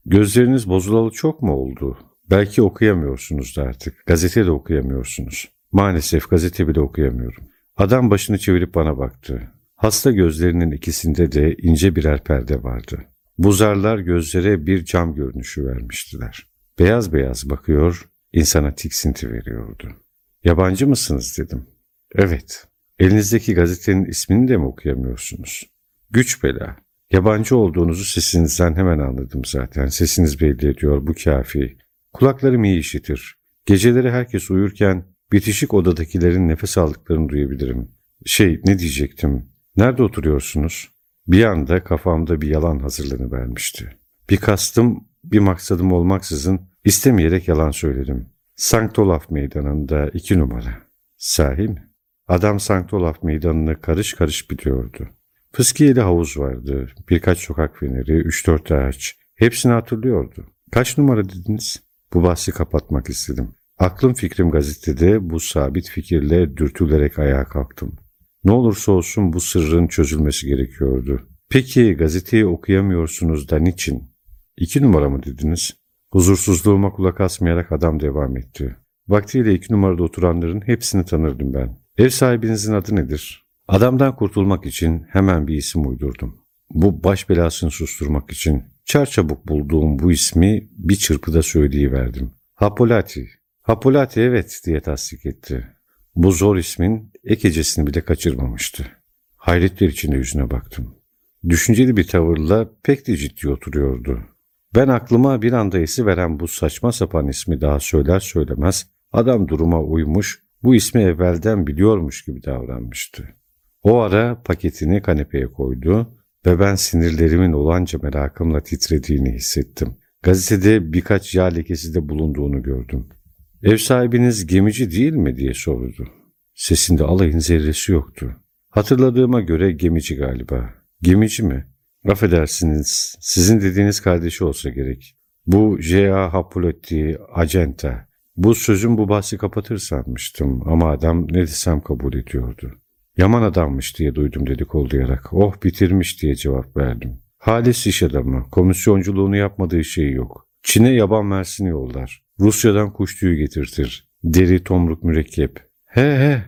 Gözleriniz bozulalı çok mu oldu? Belki okuyamıyorsunuz da artık. Gazete de okuyamıyorsunuz. Maalesef gazete bile okuyamıyorum. Adam başını çevirip bana baktı. Hasta gözlerinin ikisinde de ince birer perde vardı. Bu zarlar gözlere bir cam görünüşü vermiştiler. Beyaz beyaz bakıyor, insana tiksinti veriyordu. Yabancı mısınız dedim. Evet. Elinizdeki gazetenin ismini de mi okuyamıyorsunuz? Güç bela. Yabancı olduğunuzu sesinizden hemen anladım zaten. Sesiniz belli ediyor, bu kafi. Kulaklarım iyi işitir. Geceleri herkes uyurken bitişik odadakilerin nefes aldıklarını duyabilirim. Şey, ne diyecektim? Nerede oturuyorsunuz? Bir anda kafamda bir yalan hazırlanıvermişti. Bir kastım, bir maksadım olmaksızın istemeyerek yalan söyledim. Sankt Olaf meydanında iki numara. Sahi mi? Adam Sankt Olaf meydanını karış karış biliyordu. Fıskiyeli havuz vardı, birkaç sokak feneri, üç dört ağaç. Hepsini hatırlıyordu. Kaç numara dediniz? Bu bahsi kapatmak istedim. Aklım fikrim gazetede bu sabit fikirle dürtülerek ayağa kalktım. Ne olursa olsun bu sırrın çözülmesi gerekiyordu. Peki gazeteyi okuyamıyorsunuz da niçin? İki numara mı dediniz? Huzursuzluğuma kulak asmayarak adam devam etti. Vaktiyle iki numarada oturanların hepsini tanırdım ben. Ev sahibinizin adı nedir? Adamdan kurtulmak için hemen bir isim uydurdum. Bu baş belasını susturmak için çarçabuk bulduğum bu ismi bir çırpıda söyleyiverdim. Hapolati. Hapolati evet diye tasdik etti. Bu zor ismin ek hecesini bile kaçırmamıştı. Hayretler içinde yüzüne baktım. Düşünceli bir tavırla pek de ciddi oturuyordu. Ben aklıma bir anda veren bu saçma sapan ismi daha söyler söylemez adam duruma uymuş, bu ismi evvelden biliyormuş gibi davranmıştı. O ara paketini kanepeye koydu ve ben sinirlerimin olanca merakımla titrediğini hissettim. Gazetede birkaç yağ lekesi de bulunduğunu gördüm. Ev sahibiniz gemici değil mi diye sordu. Sesinde alayın zerresi yoktu. Hatırladığıma göre gemici galiba. Gemici mi? Affedersiniz, sizin dediğiniz kardeşi olsa gerek. Bu J.A. Hapuletti, Acenta. Bu sözün bu bahsi kapatır sanmıştım ama adam ne desem kabul ediyordu. Yaman adammış diye duydum dedikoduyarak. Oh bitirmiş diye cevap verdim. Halis iş adamı, komisyonculuğunu yapmadığı şey yok. Çin'e yaban mersini yollar. Rusya'dan kuş tüyü getirtir. Deri, tomruk, mürekkep. He he,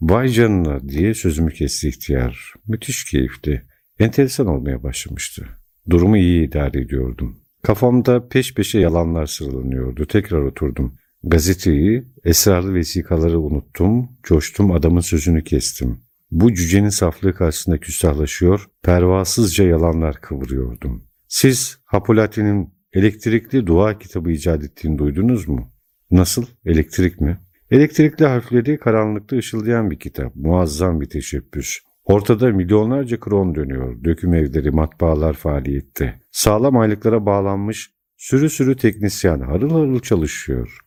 vay canına diye sözümü kesti ihtiyar. Müthiş keyifli. Enteresan olmaya başlamıştı. Durumu iyi idare ediyordum. Kafamda peş peşe yalanlar sıralanıyordu. Tekrar oturdum. Gazeteyi, esrarlı vesikaları unuttum, coştum adamın sözünü kestim. Bu cücenin saflığı karşısında küstahlaşıyor, pervasızca yalanlar kıvırıyordum. Siz Hapolati'nin elektrikli dua kitabı icat ettiğini duydunuz mu? Nasıl? Elektrik mi? Elektrikli harfleri karanlıkta ışıldayan bir kitap. Muazzam bir teşebbüs. Ortada milyonlarca kron dönüyor. Döküm evleri, matbaalar faaliyette. Sağlam aylıklara bağlanmış sürü sürü teknisyen harıl harıl çalışıyor.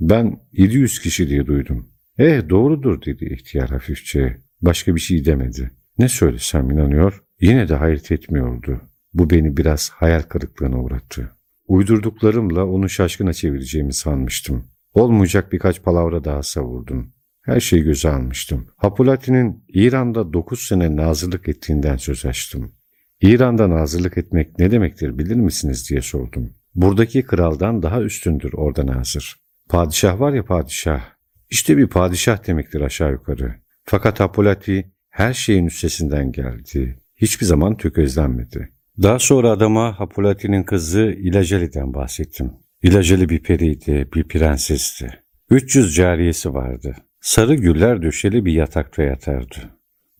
Ben 700 kişi diye duydum. Eh doğrudur dedi ihtiyar hafifçe. Başka bir şey demedi. Ne söylesem inanıyor, yine de hayret etmiyordu. Bu beni biraz hayal kırıklığına uğrattı. Uydurduklarımla onu şaşkına çevireceğimi sanmıştım. Olmayacak birkaç palavra daha savurdum. Her şeyi göze almıştım. Hapulati'nin İran'da 9 sene nazırlık ettiğinden söz açtım. İran'da nazırlık etmek ne demektir bilir misiniz diye sordum. Buradaki kraldan daha üstündür orada nazır. Padişah var ya padişah. İşte bir padişah demektir aşağı yukarı. Fakat Hapolati her şeyin üstesinden geldi. Hiçbir zaman tökezlenmedi. Daha sonra adama Hapolati'nin kızı İlaceli'den bahsettim. İlaceli bir periydi, bir prensesti. 300 cariyesi vardı. Sarı güller döşeli bir yatakta yatardı.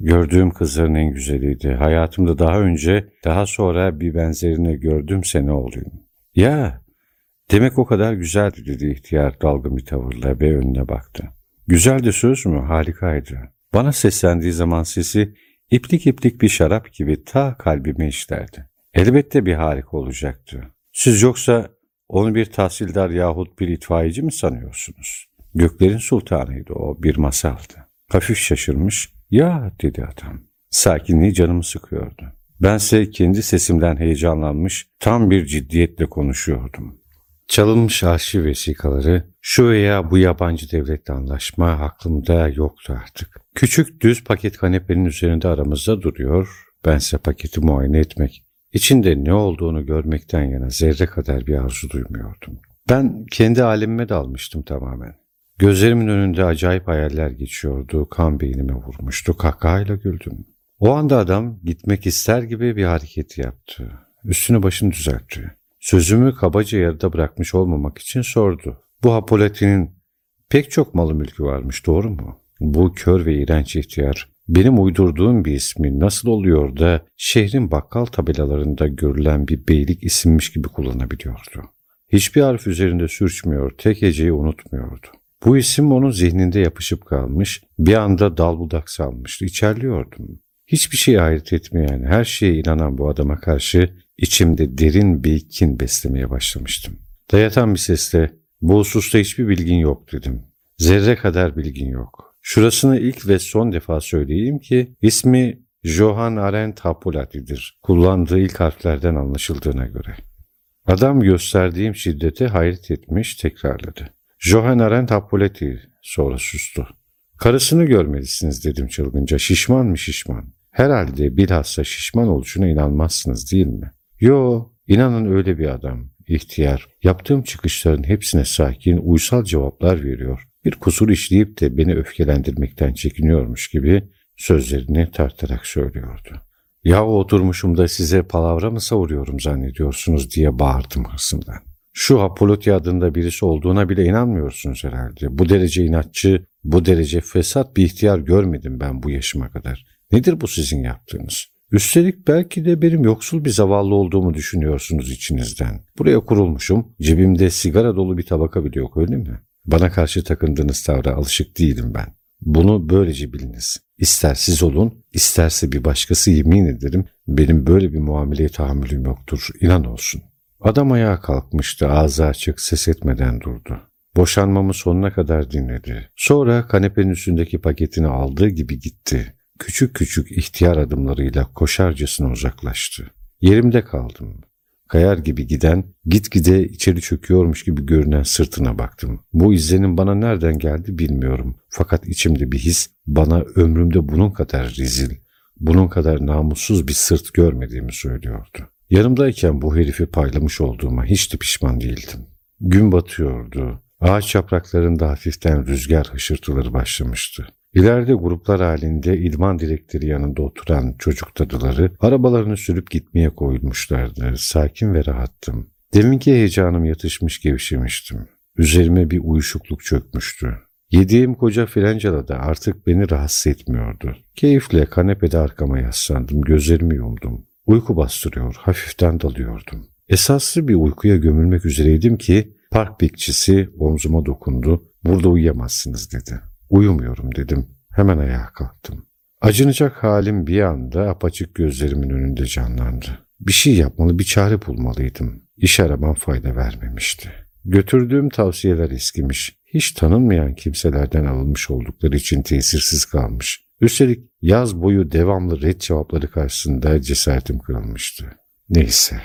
Gördüğüm kızların en güzeliydi. Hayatımda daha önce, daha sonra bir benzerini gördüm sene olayım. Ya, demek o kadar güzeldi dedi ihtiyar dalgın bir tavırla ve önüne baktı. Güzeldi söz mü? Harikaydı. Bana seslendiği zaman sesi iplik iplik bir şarap gibi ta kalbime işlerdi. Elbette bir harika olacaktı. Siz yoksa onu bir tahsildar yahut bir itfaiyeci mi sanıyorsunuz? Göklerin sultanıydı o, bir masaldı. Hafif şaşırmış, ya dedi adam. Sakinliği canımı sıkıyordu. Bense kendi sesimden heyecanlanmış, tam bir ciddiyetle konuşuyordum. Çalınmış arşiv vesikaları, şu veya bu yabancı devletle anlaşma aklımda yoktu artık. Küçük düz paket kanepenin üzerinde aramızda duruyor, bense paketi muayene etmek, içinde ne olduğunu görmekten yana zerre kadar bir arzu duymuyordum. Ben kendi alemime dalmıştım tamamen. Gözlerimin önünde acayip hayaller geçiyordu, kan beynime vurmuştu, kahkahayla güldüm. O anda adam gitmek ister gibi bir hareket yaptı. Üstünü başını düzeltti. Sözümü kabaca yarıda bırakmış olmamak için sordu. Bu Hapolati'nin pek çok malı mülkü varmış doğru mu? Bu kör ve iğrenç ihtiyar benim uydurduğum bir ismi nasıl oluyor da şehrin bakkal tabelalarında görülen bir beylik isimmiş gibi kullanabiliyordu. Hiçbir harf üzerinde sürçmüyor, tek heceyi unutmuyordu. Bu isim onun zihninde yapışıp kalmış, bir anda dal budak salmıştı, içerliyordum. Hiçbir şeye hayret etmeyen, her şeye inanan bu adama karşı içimde derin bir kin beslemeye başlamıştım. Dayatan bir sesle, bu hususta hiçbir bilgin yok dedim. Zerre kadar bilgin yok. Şurasını ilk ve son defa söyleyeyim ki ismi Johann Arendt Hapulati'dir. Kullandığı ilk harflerden anlaşıldığına göre. Adam gösterdiğim şiddete hayret etmiş tekrarladı. Johann Arendt Apoleti sonra sustu. Karısını görmelisiniz dedim çılgınca. Şişman mı şişman? Herhalde bilhassa şişman oluşuna inanmazsınız değil mi? Yo, inanın öyle bir adam. İhtiyar. Yaptığım çıkışların hepsine sakin, uysal cevaplar veriyor. Bir kusur işleyip de beni öfkelendirmekten çekiniyormuş gibi sözlerini tartarak söylüyordu. Ya oturmuşum da size palavra mı savuruyorum zannediyorsunuz diye bağırdım hırsımdan. Şu Apoloti adında birisi olduğuna bile inanmıyorsunuz herhalde. Bu derece inatçı, bu derece fesat bir ihtiyar görmedim ben bu yaşıma kadar. Nedir bu sizin yaptığınız? Üstelik belki de benim yoksul bir zavallı olduğumu düşünüyorsunuz içinizden. Buraya kurulmuşum, cebimde sigara dolu bir tabaka bile yok öyle mi? Bana karşı takındığınız tavra alışık değilim ben. Bunu böylece biliniz. İster siz olun, isterse bir başkası yemin ederim benim böyle bir muameleye tahammülüm yoktur. İnan olsun. Adam ayağa kalkmıştı, ağzı açık, ses etmeden durdu. Boşanmamı sonuna kadar dinledi. Sonra kanepenin üstündeki paketini aldığı gibi gitti. Küçük küçük ihtiyar adımlarıyla koşarcasına uzaklaştı. Yerimde kaldım. Kayar gibi giden, gitgide içeri çöküyormuş gibi görünen sırtına baktım. Bu izlenim bana nereden geldi bilmiyorum. Fakat içimde bir his bana ömrümde bunun kadar rezil, bunun kadar namussuz bir sırt görmediğimi söylüyordu. Yanımdayken bu herifi paylamış olduğuma hiç de pişman değildim. Gün batıyordu. Ağaç yapraklarında hafiften rüzgar hışırtıları başlamıştı. İleride gruplar halinde idman direkleri yanında oturan çocuk dadıları arabalarını sürüp gitmeye koyulmuşlardı. Sakin ve rahattım. Deminki heyecanım yatışmış gevşemiştim. Üzerime bir uyuşukluk çökmüştü. Yediğim koca filencala da artık beni rahatsız etmiyordu. Keyifle kanepede arkama yaslandım, gözlerimi yumdum. Uyku bastırıyor, hafiften dalıyordum. Esaslı bir uykuya gömülmek üzereydim ki park bekçisi omzuma dokundu. Burada uyuyamazsınız dedi. Uyumuyorum dedim. Hemen ayağa kalktım. Acınacak halim bir anda apaçık gözlerimin önünde canlandı. Bir şey yapmalı, bir çare bulmalıydım. İş aramam fayda vermemişti. Götürdüğüm tavsiyeler eskimiş. Hiç tanınmayan kimselerden alınmış oldukları için tesirsiz kalmış. Üstelik yaz boyu devamlı red cevapları karşısında cesaretim kırılmıştı. Neyse,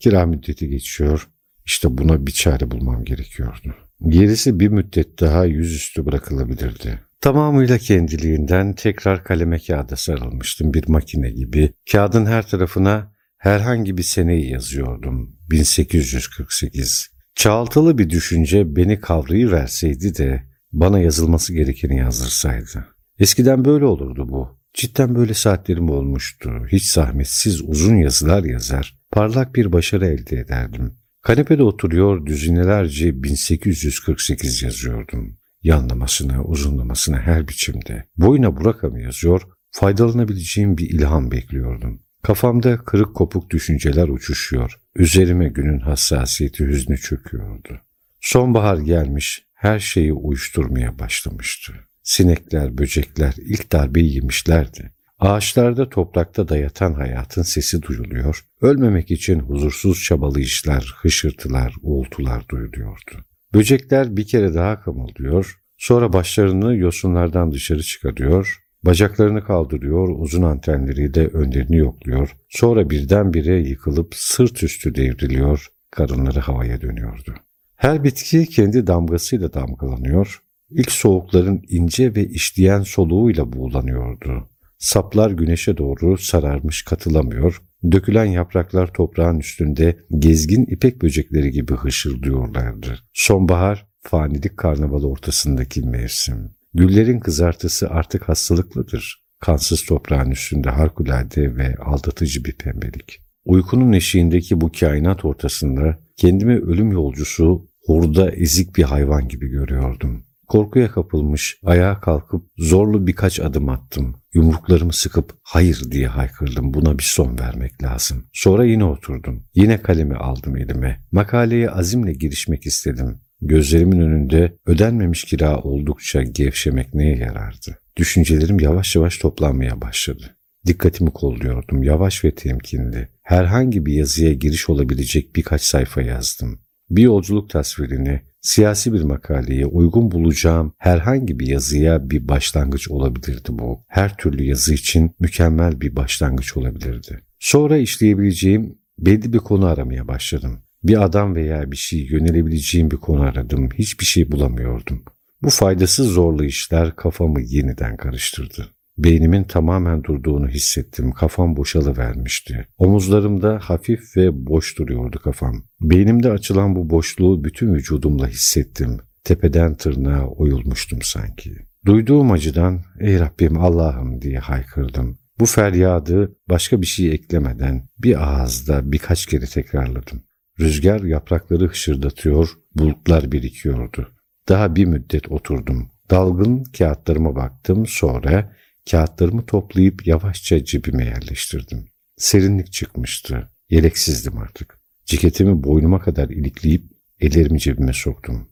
kira müddeti geçiyor. İşte buna bir çare bulmam gerekiyordu. Gerisi bir müddet daha yüzüstü bırakılabilirdi. Tamamıyla kendiliğinden tekrar kaleme kağıda sarılmıştım bir makine gibi. Kağıdın her tarafına herhangi bir seneyi yazıyordum. 1848. Çağaltılı bir düşünce beni kavrayıverseydi de bana yazılması gerekeni yazdırsaydı. Eskiden böyle olurdu bu. Cidden böyle saatlerim olmuştu. Hiç zahmetsiz uzun yazılar yazar, parlak bir başarı elde ederdim. Kanepede oturuyor düzinelerce 1848 yazıyordum. Yanlamasına, uzunlamasına her biçimde. Boyuna Burakamı yazıyor, faydalanabileceğim bir ilham bekliyordum. Kafamda kırık kopuk düşünceler uçuşuyor. Üzerime günün hassasiyeti hüznü çöküyordu. Sonbahar gelmiş, her şeyi uyuşturmaya başlamıştı. Sinekler, böcekler ilk darbeyi yemişlerdi. Ağaçlarda toprakta dayatan hayatın sesi duyuluyor, ölmemek için huzursuz çabalayışlar, hışırtılar, uğultular duyuluyordu. Böcekler bir kere daha kımıldıyor, sonra başlarını yosunlardan dışarı çıkarıyor, bacaklarını kaldırıyor, uzun antenleriyle önlerini yokluyor, sonra birdenbire yıkılıp sırt üstü devriliyor, karınları havaya dönüyordu. Her bitki kendi damgasıyla damgalanıyor, ilk soğukların ince ve işleyen soluğuyla buğulanıyordu. Saplar güneşe doğru sararmış katılamıyor, dökülen yapraklar toprağın üstünde gezgin ipek böcekleri gibi hışırdıyorlardı. Sonbahar, fanilik karnavalı ortasındaki mevsim. Güllerin kızartısı artık hastalıklıdır. Kansız toprağın üstünde harikulade ve aldatıcı bir pembelik. Uykunun eşiğindeki bu kainat ortasında kendimi ölüm yolcusu, hurda ezik bir hayvan gibi görüyordum. Korkuya kapılmış, ayağa kalkıp zorlu birkaç adım attım. Yumruklarımı sıkıp hayır diye haykırdım. Buna bir son vermek lazım. Sonra yine oturdum. Yine kalemi aldım elime. Makaleye azimle girişmek istedim. Gözlerimin önünde ödenmemiş kira oldukça gevşemek neye yarardı? Düşüncelerim yavaş yavaş toplanmaya başladı. Dikkatimi kolluyordum yavaş ve temkinli. Herhangi bir yazıya giriş olabilecek birkaç sayfa yazdım. Bir yolculuk tasvirini, siyasi bir makaleye uygun bulacağım herhangi bir yazıya bir başlangıç olabilirdi bu. Her türlü yazı için mükemmel bir başlangıç olabilirdi. Sonra işleyebileceğim belli bir konu aramaya başladım. Bir adam veya bir şey yönelebileceğim bir konu aradım. Hiçbir şey bulamıyordum. Bu faydasız zorlu işler kafamı yeniden karıştırdı. Beynimin tamamen durduğunu hissettim. Kafam boşalıvermişti. Omuzlarımda hafif ve boş duruyordu kafam. Beynimde açılan bu boşluğu bütün vücudumla hissettim. Tepeden tırnağa oyulmuştum sanki. Duyduğum acıdan ''Ey Rabbim Allah'ım'' diye haykırdım. Bu feryadı başka bir şey eklemeden bir ağızda birkaç kere tekrarladım. Rüzgar yaprakları hışırdatıyor, bulutlar birikiyordu. Daha bir müddet oturdum. Dalgın kağıtlarıma baktım sonra kağıtlarımı toplayıp yavaşça cebime yerleştirdim. Serinlik çıkmıştı. Yeleksizdim artık. Ciketimi boynuma kadar ilikleyip ellerimi cebime soktum.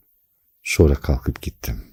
Sonra kalkıp gittim.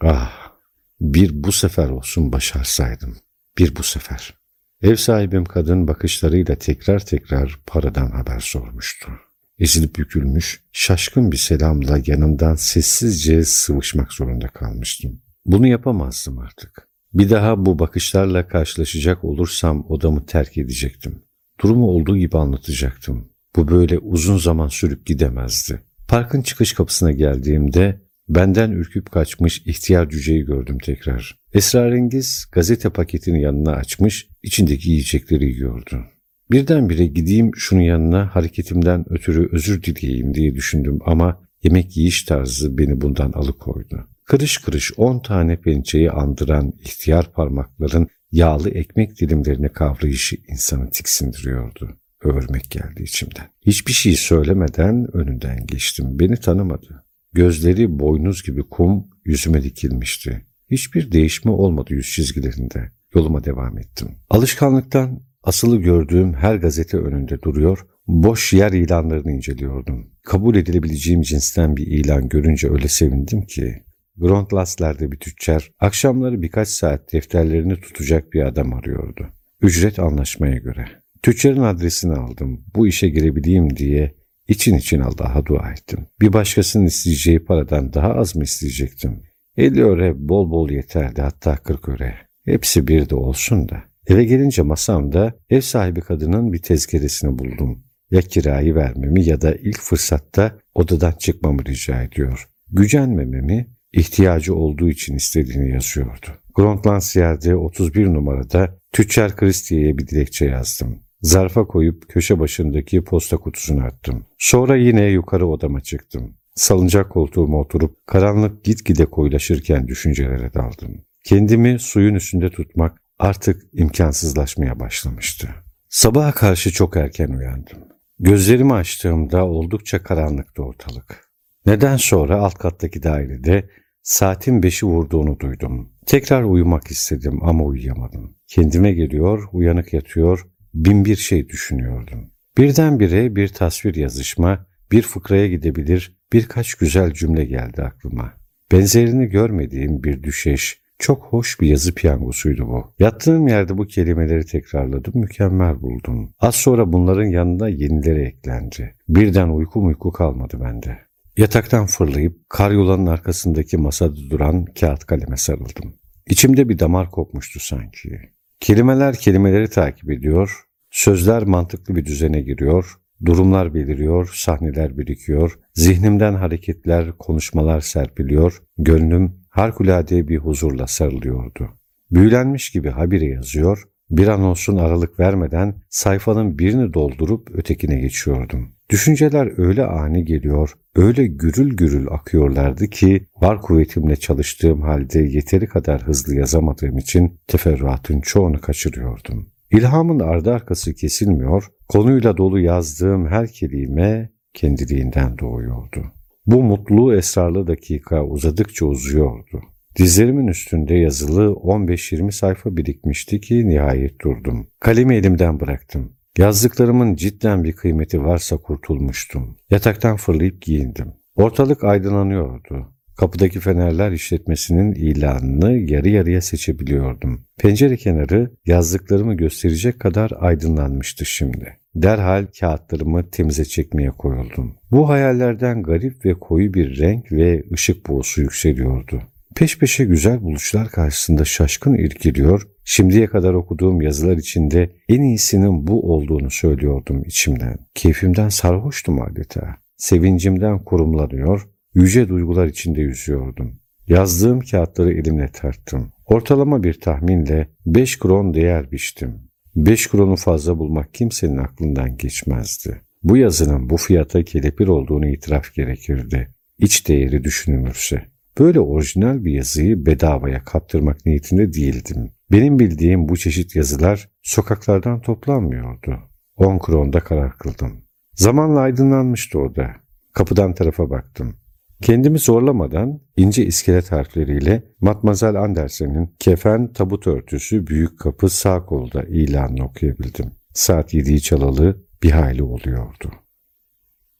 Ah, bir bu sefer olsun başarsaydım. Bir bu sefer. Ev sahibim kadın bakışlarıyla tekrar tekrar paradan haber sormuştu. Ezilip bükülmüş, şaşkın bir selamla yanından sessizce sıvışmak zorunda kalmıştım. Bunu yapamazdım artık. Bir daha bu bakışlarla karşılaşacak olursam odamı terk edecektim. Durumu olduğu gibi anlatacaktım. Bu böyle uzun zaman sürüp gidemezdi. Parkın çıkış kapısına geldiğimde benden ürküp kaçmış ihtiyar cüceyi gördüm tekrar. Esrarengiz gazete paketini yanına açmış, içindeki yiyecekleri yiyordu. Birdenbire gideyim şunun yanına hareketimden ötürü özür dileyeyim diye düşündüm ama yemek yiyiş tarzı beni bundan alıkoydu. Kırış kırış on tane pençeyi andıran ihtiyar parmakların yağlı ekmek dilimlerini kavrayışı insanı tiksindiriyordu. Öğürmek geldi içimden. Hiçbir şey söylemeden önünden geçtim. Beni tanımadı. Gözleri boynuz gibi kum yüzüme dikilmişti. Hiçbir değişme olmadı yüz çizgilerinde. Yoluma devam ettim. Alışkanlıktan asılı gördüğüm her gazete önünde duruyor, boş yer ilanlarını inceliyordum. Kabul edilebileceğim cinsten bir ilan görünce öyle sevindim ki. Grondlasler'de bir tüccar akşamları birkaç saat defterlerini tutacak bir adam arıyordu. Ücret anlaşmaya göre. Tüccarın adresini aldım. Bu işe girebileyim diye için için Allah'a dua ettim. Bir başkasının isteyeceği paradan daha az mı isteyecektim? 50 öre bol bol yeterdi hatta 40 öre. Hepsi bir de olsun da. Eve gelince masamda ev sahibi kadının bir tezkeresini buldum. Ya kirayı vermemi ya da ilk fırsatta odadan çıkmamı rica ediyor. Gücenmememi ihtiyacı olduğu için istediğini yazıyordu. Grondlansiyer'de 31 numarada Tüccar Christie'ye bir dilekçe yazdım. Zarfa koyup köşe başındaki posta kutusunu attım. Sonra yine yukarı odama çıktım. Salıncak koltuğuma oturup karanlık gitgide koyulaşırken düşüncelere daldım. Kendimi suyun üstünde tutmak artık imkansızlaşmaya başlamıştı. Sabaha karşı çok erken uyandım. Gözlerimi açtığımda oldukça karanlıktı ortalık. Neden sonra alt kattaki dairede saatin beşi vurduğunu duydum. Tekrar uyumak istedim ama uyuyamadım. Kendime geliyor, uyanık yatıyor, bin bir şey düşünüyordum. Birdenbire bir tasvir yazışma, bir fıkraya gidebilir birkaç güzel cümle geldi aklıma. Benzerini görmediğim bir düşeş, çok hoş bir yazı piyangosuydu bu. Yattığım yerde bu kelimeleri tekrarladım, mükemmel buldum. Az sonra bunların yanına yenileri eklendi. Birden uyku uyku kalmadı bende. Yataktan fırlayıp karyolanın arkasındaki masada duran kağıt kaleme sarıldım. İçimde bir damar kopmuştu sanki. Kelimeler kelimeleri takip ediyor, sözler mantıklı bir düzene giriyor, durumlar beliriyor, sahneler birikiyor, zihnimden hareketler, konuşmalar serpiliyor, gönlüm harikulade bir huzurla sarılıyordu. Büyülenmiş gibi habire yazıyor, bir an olsun aralık vermeden sayfanın birini doldurup ötekine geçiyordum. Düşünceler öyle ani geliyor, öyle gürül gürül akıyorlardı ki var kuvvetimle çalıştığım halde yeteri kadar hızlı yazamadığım için teferruatın çoğunu kaçırıyordum. İlhamın ardı arkası kesilmiyor, konuyla dolu yazdığım her kelime kendiliğinden doğuyordu. Bu mutlu esrarlı dakika uzadıkça uzuyordu. Dizlerimin üstünde yazılı 15-20 sayfa birikmişti ki nihayet durdum. Kalemi elimden bıraktım. Yazdıklarımın cidden bir kıymeti varsa kurtulmuştum. Yataktan fırlayıp giyindim. Ortalık aydınlanıyordu. Kapıdaki fenerler işletmesinin ilanını yarı yarıya seçebiliyordum. Pencere kenarı yazdıklarımı gösterecek kadar aydınlanmıştı şimdi. Derhal kağıtlarımı temize çekmeye koyuldum. Bu hayallerden garip ve koyu bir renk ve ışık buğusu yükseliyordu. Peş peşe güzel buluşlar karşısında şaşkın irkiliyor, şimdiye kadar okuduğum yazılar içinde en iyisinin bu olduğunu söylüyordum içimden. Keyfimden sarhoştum adeta. sevincimden kurumlanıyor, yüce duygular içinde yüzüyordum. Yazdığım kağıtları elimle tarttım. Ortalama bir tahminle 5 kron değer biçtim. 5 kronu fazla bulmak kimsenin aklından geçmezdi. Bu yazının bu fiyata kelepir olduğunu itiraf gerekirdi. İç değeri düşünülürse. Böyle orijinal bir yazıyı bedavaya kaptırmak niyetinde değildim. Benim bildiğim bu çeşit yazılar sokaklardan toplanmıyordu. 10 kronda karar kıldım. Zamanla aydınlanmıştı o da. Kapıdan tarafa baktım. Kendimi zorlamadan ince iskelet harfleriyle Matmazel Andersen'in kefen tabut örtüsü büyük kapı sağ kolda ilanını okuyabildim. Saat yediği çalalı bir hayli oluyordu.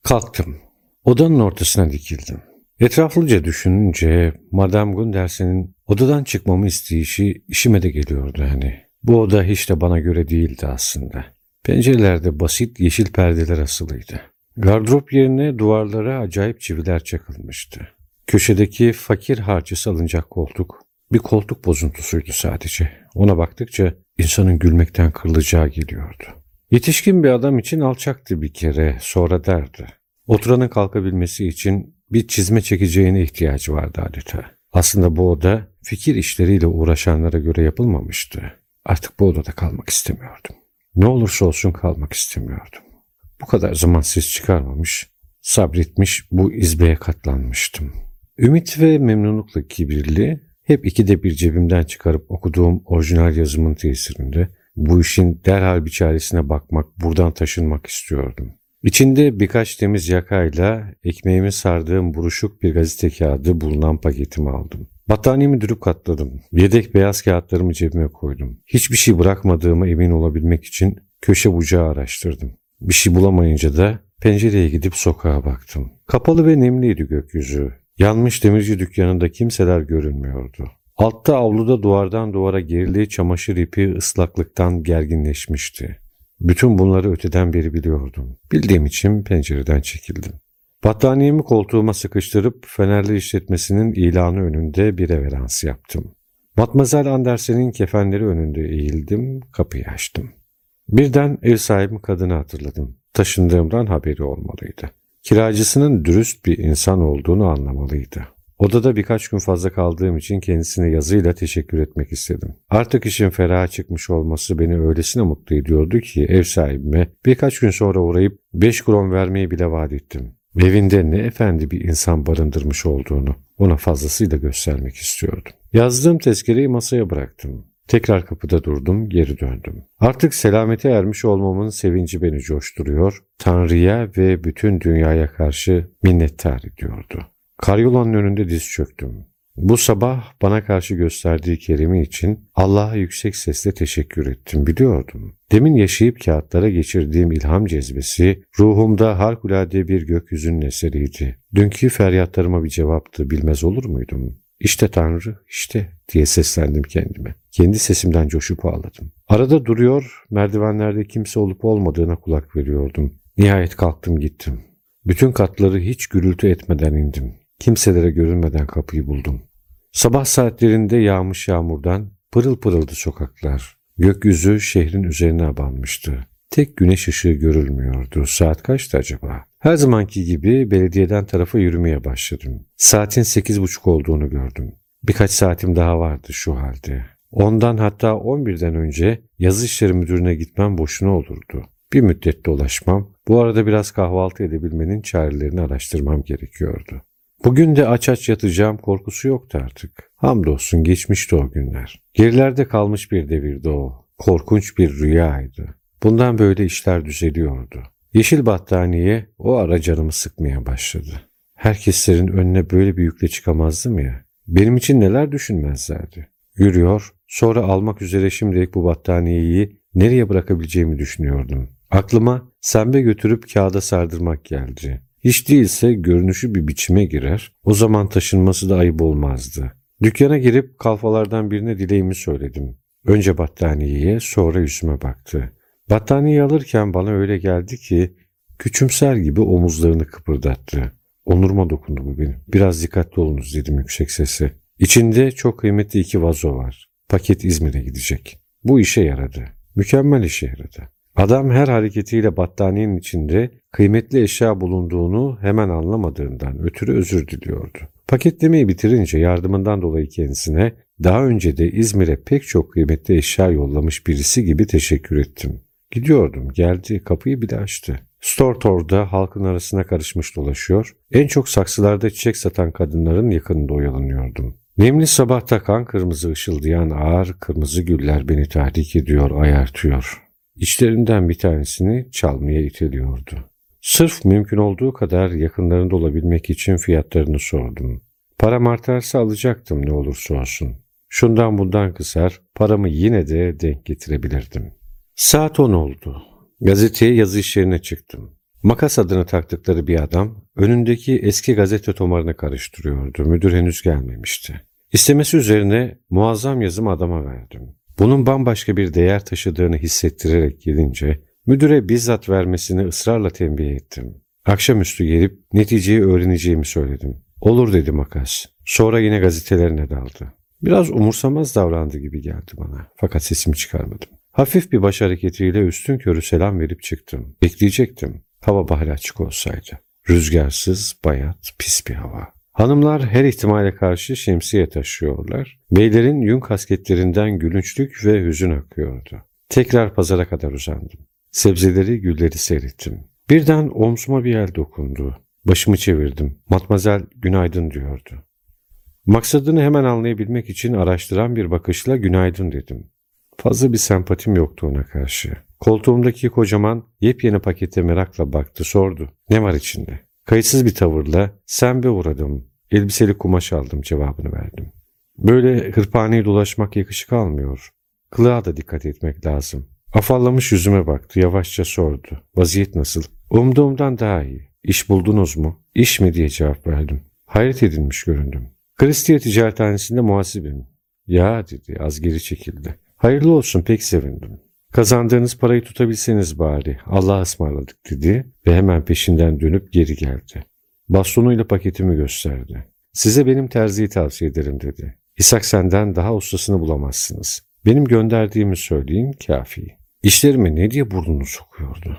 Kalktım. Odanın ortasına dikildim. Etraflıca düşününce Madame Gundersen'in odadan çıkmamı isteyişi işime de geliyordu hani. Bu oda hiç de bana göre değildi aslında. Pencerelerde basit yeşil perdeler asılıydı. Gardırop yerine duvarlara acayip çiviler çakılmıştı. Köşedeki fakir harcı salınacak koltuk bir koltuk bozuntusuydu sadece. Ona baktıkça insanın gülmekten kırılacağı geliyordu. Yetişkin bir adam için alçaktı bir kere sonra derdi. Oturanın kalkabilmesi için bir çizme çekeceğine ihtiyacı vardı adeta. Aslında bu oda fikir işleriyle uğraşanlara göre yapılmamıştı. Artık bu odada kalmak istemiyordum. Ne olursa olsun kalmak istemiyordum. Bu kadar zaman ses çıkarmamış, sabretmiş bu izbeye katlanmıştım. Ümit ve memnunlukla kibirli, hep ikide bir cebimden çıkarıp okuduğum orijinal yazımın tesirinde bu işin derhal bir çaresine bakmak, buradan taşınmak istiyordum. İçinde birkaç temiz yakayla ekmeğimi sardığım buruşuk bir gazete kağıdı bulunan paketimi aldım. Battaniyemi dürüp katladım. Yedek beyaz kağıtlarımı cebime koydum. Hiçbir şey bırakmadığıma emin olabilmek için köşe bucağı araştırdım. Bir şey bulamayınca da pencereye gidip sokağa baktım. Kapalı ve nemliydi gökyüzü. Yanmış demirci dükkanında kimseler görünmüyordu. Altta avluda duvardan duvara gerili çamaşır ipi ıslaklıktan gerginleşmişti. Bütün bunları öteden beri biliyordum. Bildiğim için pencereden çekildim. Battaniyemi koltuğuma sıkıştırıp Fenerli işletmesinin ilanı önünde bir reverans yaptım. Matmazel Andersen'in kefenleri önünde eğildim, kapıyı açtım. Birden ev sahibim kadını hatırladım. Taşındığımdan haberi olmalıydı. Kiracısının dürüst bir insan olduğunu anlamalıydı. Odada birkaç gün fazla kaldığım için kendisine yazıyla teşekkür etmek istedim. Artık işin feraha çıkmış olması beni öylesine mutlu ediyordu ki ev sahibime birkaç gün sonra uğrayıp 5 kron vermeyi bile vaat ettim. Evinde ne efendi bir insan barındırmış olduğunu ona fazlasıyla göstermek istiyordum. Yazdığım tezkereyi masaya bıraktım. Tekrar kapıda durdum, geri döndüm. Artık selamete ermiş olmamın sevinci beni coşturuyor, Tanrı'ya ve bütün dünyaya karşı minnettar ediyordu. Karyolanın önünde diz çöktüm. Bu sabah bana karşı gösterdiği kerimi için Allah'a yüksek sesle teşekkür ettim biliyordum. Demin yaşayıp kağıtlara geçirdiğim ilham cezbesi ruhumda harikulade bir gökyüzünün eseriydi. Dünkü feryatlarıma bir cevaptı bilmez olur muydum? İşte Tanrı, işte diye seslendim kendime. Kendi sesimden coşup ağladım. Arada duruyor, merdivenlerde kimse olup olmadığına kulak veriyordum. Nihayet kalktım gittim. Bütün katları hiç gürültü etmeden indim. Kimselere görünmeden kapıyı buldum. Sabah saatlerinde yağmış yağmurdan pırıl pırıldı sokaklar. Gökyüzü şehrin üzerine abanmıştı. Tek güneş ışığı görülmüyordu. Saat kaçtı acaba? Her zamanki gibi belediyeden tarafa yürümeye başladım. Saatin sekiz buçuk olduğunu gördüm. Birkaç saatim daha vardı şu halde. Ondan hatta on birden önce yazı işleri müdürüne gitmem boşuna olurdu. Bir müddet dolaşmam, bu arada biraz kahvaltı edebilmenin çarelerini araştırmam gerekiyordu. Bugün de aç aç yatacağım korkusu yoktu artık. Hamdolsun geçmişti o günler. Gerilerde kalmış bir devirdi o. Korkunç bir rüyaydı. Bundan böyle işler düzeliyordu. Yeşil battaniye o ara canımı sıkmaya başladı. Herkeslerin önüne böyle bir yükle çıkamazdım ya. Benim için neler düşünmezlerdi. Yürüyor, sonra almak üzere şimdilik bu battaniyeyi nereye bırakabileceğimi düşünüyordum. Aklıma sembe götürüp kağıda sardırmak geldi. Hiç değilse görünüşü bir biçime girer, o zaman taşınması da ayıp olmazdı. Dükkana girip kalfalardan birine dileğimi söyledim. Önce battaniyeye sonra yüzüme baktı. Battaniyeyi alırken bana öyle geldi ki küçümser gibi omuzlarını kıpırdattı. Onuruma dokundu bu benim. Biraz dikkatli olunuz dedim yüksek sesle. İçinde çok kıymetli iki vazo var. Paket İzmir'e gidecek. Bu işe yaradı. Mükemmel işe yaradı. Adam her hareketiyle battaniyenin içinde kıymetli eşya bulunduğunu hemen anlamadığından ötürü özür diliyordu. Paketlemeyi bitirince yardımından dolayı kendisine daha önce de İzmir'e pek çok kıymetli eşya yollamış birisi gibi teşekkür ettim. Gidiyordum, geldi, kapıyı bir de açtı. Stortor'da halkın arasına karışmış dolaşıyor, en çok saksılarda çiçek satan kadınların yakınında oyalanıyordum. Nemli sabahta kan kırmızı ışıldayan ağır kırmızı güller beni tahrik ediyor, ayartıyor. İçlerinden bir tanesini çalmaya iteliyordu. Sırf mümkün olduğu kadar yakınlarında olabilmek için fiyatlarını sordum. Param artarsa alacaktım ne olursa olsun. Şundan bundan kısar, paramı yine de denk getirebilirdim. Saat 10 oldu. Gazeteye yazı iş yerine çıktım. Makas adını taktıkları bir adam önündeki eski gazete tomarını karıştırıyordu. Müdür henüz gelmemişti. İstemesi üzerine muazzam yazımı adama verdim. Bunun bambaşka bir değer taşıdığını hissettirerek gelince müdüre bizzat vermesini ısrarla tembih ettim. Akşamüstü gelip neticeyi öğreneceğimi söyledim. Olur dedi makas. Sonra yine gazetelerine daldı. Biraz umursamaz davrandı gibi geldi bana. Fakat sesimi çıkarmadım. Hafif bir baş hareketiyle üstün körü selam verip çıktım. Bekleyecektim. Hava bahri açık olsaydı. Rüzgarsız, bayat, pis bir hava. Hanımlar her ihtimale karşı şemsiye taşıyorlar. Beylerin yün kasketlerinden gülünçlük ve hüzün akıyordu. Tekrar pazara kadar uzandım. Sebzeleri, gülleri seyrettim. Birden omzuma bir el dokundu. Başımı çevirdim. Matmazel günaydın diyordu. Maksadını hemen anlayabilmek için araştıran bir bakışla günaydın dedim. Fazla bir sempatim yoktu ona karşı. Koltuğumdaki kocaman yepyeni pakete merakla baktı sordu. Ne var içinde? Kayıtsız bir tavırla sen be uğradım. Elbiseli kumaş aldım cevabını verdim. Böyle hırpaneye dolaşmak yakışık almıyor. Kılığa da dikkat etmek lazım. Afallamış yüzüme baktı yavaşça sordu. Vaziyet nasıl? Umduğumdan daha iyi. İş buldunuz mu? İş mi diye cevap verdim. Hayret edilmiş göründüm. Kristiye ticarethanesinde muhasibim. Ya dedi az geri çekildi. Hayırlı olsun pek sevindim. Kazandığınız parayı tutabilseniz bari. Allah'a ısmarladık dedi ve hemen peşinden dönüp geri geldi. Bastonuyla paketimi gösterdi. Size benim terziyi tavsiye ederim dedi. İshak senden daha ustasını bulamazsınız. Benim gönderdiğimi söyleyin kafi. İşlerime ne diye burnunu sokuyordu.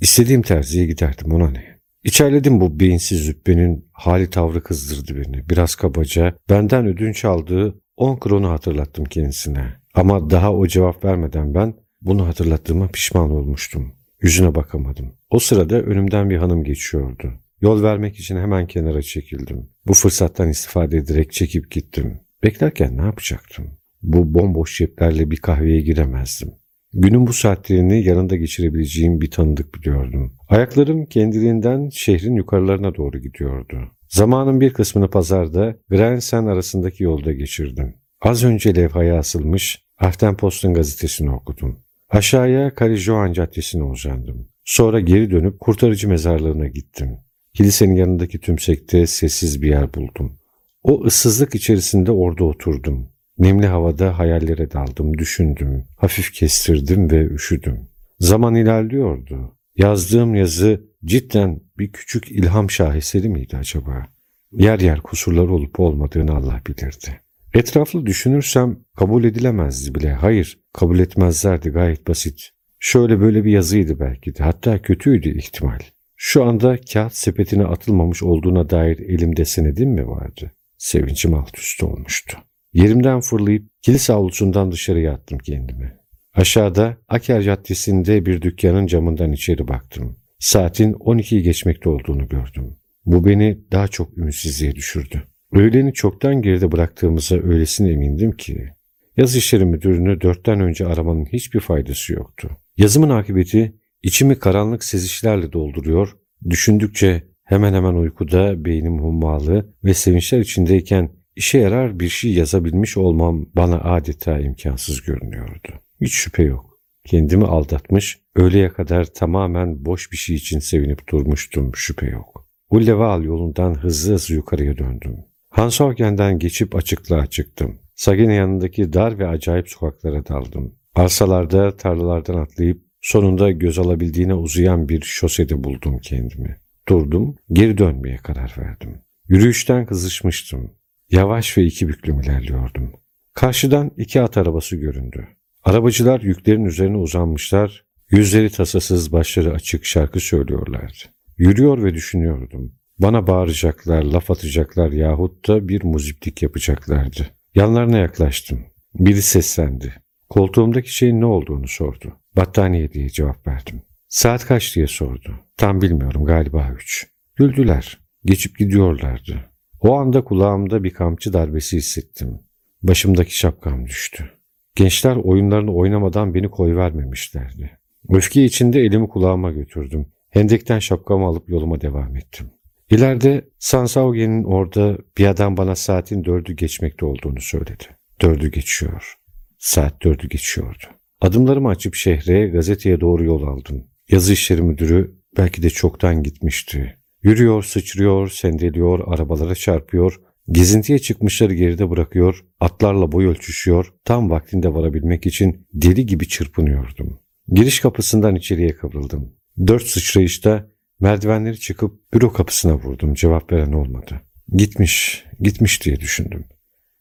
İstediğim terziye giderdim ona ne. İçerledim bu beyinsiz züppenin hali tavrı kızdırdı beni. Biraz kabaca benden ödünç aldığı 10 kronu hatırlattım kendisine. Ama daha o cevap vermeden ben bunu hatırlattığıma pişman olmuştum. Yüzüne bakamadım. O sırada önümden bir hanım geçiyordu. Yol vermek için hemen kenara çekildim. Bu fırsattan istifade ederek çekip gittim. Beklerken ne yapacaktım? Bu bomboş ceplerle bir kahveye giremezdim. Günün bu saatlerini yanında geçirebileceğim bir tanıdık biliyordum. Ayaklarım kendiliğinden şehrin yukarılarına doğru gidiyordu. Zamanın bir kısmını pazarda Grensen arasındaki yolda geçirdim. Az önce levhaya asılmış Aftenpost'un gazetesini okudum. Aşağıya Karijoan Caddesi'ne uzandım. Sonra geri dönüp kurtarıcı mezarlığına gittim. Kilisenin yanındaki tümsekte sessiz bir yer buldum. O ıssızlık içerisinde orada oturdum. Nemli havada hayallere daldım, düşündüm, hafif kestirdim ve üşüdüm. Zaman ilerliyordu. Yazdığım yazı cidden bir küçük ilham şaheseri miydi acaba? Yer yer kusurlar olup olmadığını Allah bilirdi. Etraflı düşünürsem kabul edilemezdi bile. Hayır, kabul etmezlerdi gayet basit. Şöyle böyle bir yazıydı belki de. Hatta kötüydü ihtimal. Şu anda kağıt sepetine atılmamış olduğuna dair elimde senedim mi vardı? Sevincim alt üst olmuştu. Yerimden fırlayıp kilise avlusundan dışarıya attım kendimi. Aşağıda Aker Caddesi'nde bir dükkanın camından içeri baktım. Saatin 12'yi geçmekte olduğunu gördüm. Bu beni daha çok ümitsizliğe düşürdü. Öğleni çoktan geride bıraktığımıza öylesine emindim ki. Yaz işleri müdürünü dörtten önce aramanın hiçbir faydası yoktu. Yazımın akıbeti içimi karanlık sezişlerle dolduruyor, düşündükçe hemen hemen uykuda beynim hummalı ve sevinçler içindeyken işe yarar bir şey yazabilmiş olmam bana adeta imkansız görünüyordu. Hiç şüphe yok. Kendimi aldatmış, öğleye kadar tamamen boş bir şey için sevinip durmuştum, şüphe yok. Ulleval yolundan hızlı hızlı yukarıya döndüm. Hansorgen'den geçip açıklığa çıktım. Sagene yanındaki dar ve acayip sokaklara daldım. Arsalarda, tarlalardan atlayıp sonunda göz alabildiğine uzayan bir şosede buldum kendimi. Durdum, geri dönmeye karar verdim. Yürüyüşten kızışmıştım. Yavaş ve iki büklüm ilerliyordum. Karşıdan iki at arabası göründü. Arabacılar yüklerin üzerine uzanmışlar, Yüzleri tasasız, başları açık şarkı söylüyorlardı. Yürüyor ve düşünüyordum. Bana bağıracaklar, laf atacaklar yahut da bir muziplik yapacaklardı. Yanlarına yaklaştım. Biri seslendi. Koltuğumdaki şeyin ne olduğunu sordu. Battaniye diye cevap verdim. Saat kaç diye sordu. Tam bilmiyorum galiba üç. Güldüler. Geçip gidiyorlardı. O anda kulağımda bir kamçı darbesi hissettim. Başımdaki şapkam düştü. Gençler oyunlarını oynamadan beni koyvermemişlerdi. Öfke içinde elimi kulağıma götürdüm. Hendekten şapkamı alıp yoluma devam ettim. İleride Sansaugen'in orada bir adam bana saatin dördü geçmekte olduğunu söyledi. Dördü geçiyor. Saat dördü geçiyordu. Adımlarımı açıp şehre, gazeteye doğru yol aldım. Yazı işleri müdürü belki de çoktan gitmişti. Yürüyor, sıçrıyor, sendeliyor, arabalara çarpıyor, gezintiye çıkmışları geride bırakıyor, atlarla boy ölçüşüyor, tam vaktinde varabilmek için deli gibi çırpınıyordum. Giriş kapısından içeriye kıvrıldım. Dört sıçrayışta merdivenleri çıkıp büro kapısına vurdum. Cevap veren olmadı. Gitmiş, gitmiş diye düşündüm.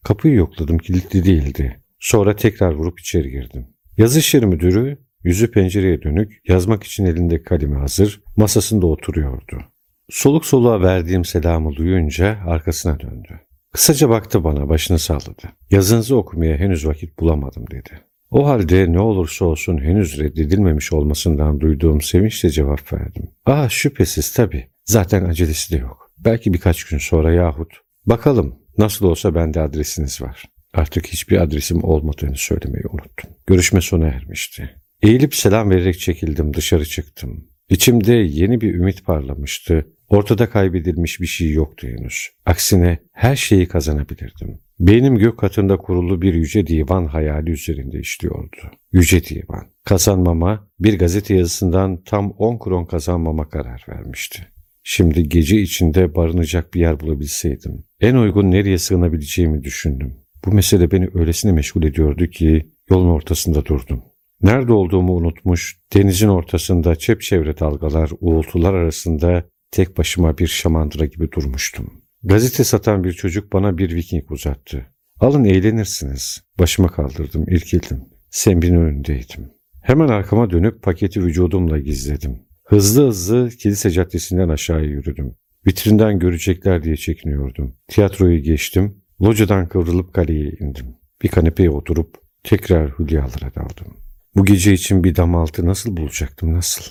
Kapıyı yokladım, kilitli değildi. Sonra tekrar vurup içeri girdim. Yazı işleri müdürü yüzü pencereye dönük, yazmak için elinde kalemi hazır, masasında oturuyordu. Soluk soluğa verdiğim selamı duyunca arkasına döndü. Kısaca baktı bana, başını salladı. Yazınızı okumaya henüz vakit bulamadım dedi. O halde ne olursa olsun henüz reddedilmemiş olmasından duyduğum sevinçle cevap verdim. Ah şüphesiz tabii. Zaten acelesi de yok. Belki birkaç gün sonra yahut. Bakalım nasıl olsa bende adresiniz var. Artık hiçbir adresim olmadığını söylemeyi unuttum. Görüşme sona ermişti. Eğilip selam vererek çekildim dışarı çıktım. İçimde yeni bir ümit parlamıştı. Ortada kaybedilmiş bir şey yoktu henüz. Aksine her şeyi kazanabilirdim. Beynim gök katında kurulu bir yüce divan hayali üzerinde işliyordu. Yüce divan. Kazanmama, bir gazete yazısından tam 10 kron kazanmama karar vermişti. Şimdi gece içinde barınacak bir yer bulabilseydim, en uygun nereye sığınabileceğimi düşündüm. Bu mesele beni öylesine meşgul ediyordu ki yolun ortasında durdum. Nerede olduğumu unutmuş, denizin ortasında çepçevre dalgalar, uğultular arasında tek başıma bir şamandıra gibi durmuştum. Gazete satan bir çocuk bana bir viking uzattı. Alın eğlenirsiniz. Başıma kaldırdım, irkildim. Sembin önündeydim. Hemen arkama dönüp paketi vücudumla gizledim. Hızlı hızlı kilise caddesinden aşağıya yürüdüm. Vitrinden görecekler diye çekiniyordum. Tiyatroyu geçtim. Locadan kıvrılıp kaleye indim. Bir kanepeye oturup tekrar hülyalara daldım. Bu gece için bir dam altı nasıl bulacaktım nasıl?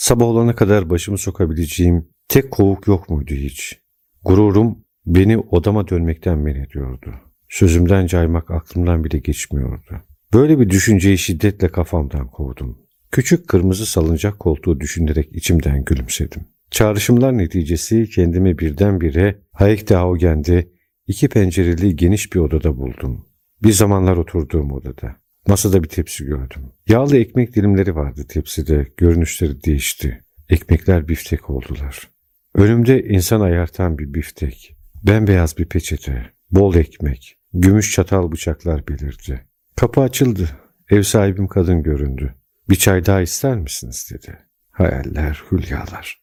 Sabah olana kadar başımı sokabileceğim tek kovuk yok muydu hiç? Gururum beni odama dönmekten men ediyordu. Sözümden caymak aklımdan bile geçmiyordu. Böyle bir düşünceyi şiddetle kafamdan kovdum. Küçük kırmızı salıncak koltuğu düşünerek içimden gülümsedim. Çağrışımlar neticesi kendimi birdenbire Hayek'te iki pencereli geniş bir odada buldum. Bir zamanlar oturduğum odada. Masada bir tepsi gördüm. Yağlı ekmek dilimleri vardı tepside. Görünüşleri değişti. Ekmekler biftek oldular. Önümde insan ayartan bir biftek. Bembeyaz bir peçete. Bol ekmek. Gümüş çatal bıçaklar belirdi. Kapı açıldı. Ev sahibim kadın göründü. Bir çay daha ister misiniz dedi. Hayaller, hülyalar.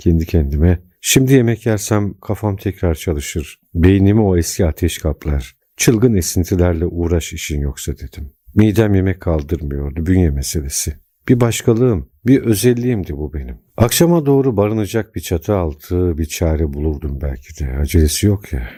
Kendi kendime şimdi yemek yersem kafam tekrar çalışır. Beynimi o eski ateş kaplar. Çılgın esintilerle uğraş işin yoksa dedim. Midem yemek kaldırmıyordu, bünye meselesi. Bir başkalığım, bir özelliğimdi bu benim. Akşama doğru barınacak bir çatı altı bir çare bulurdum belki de. Acelesi yok ya.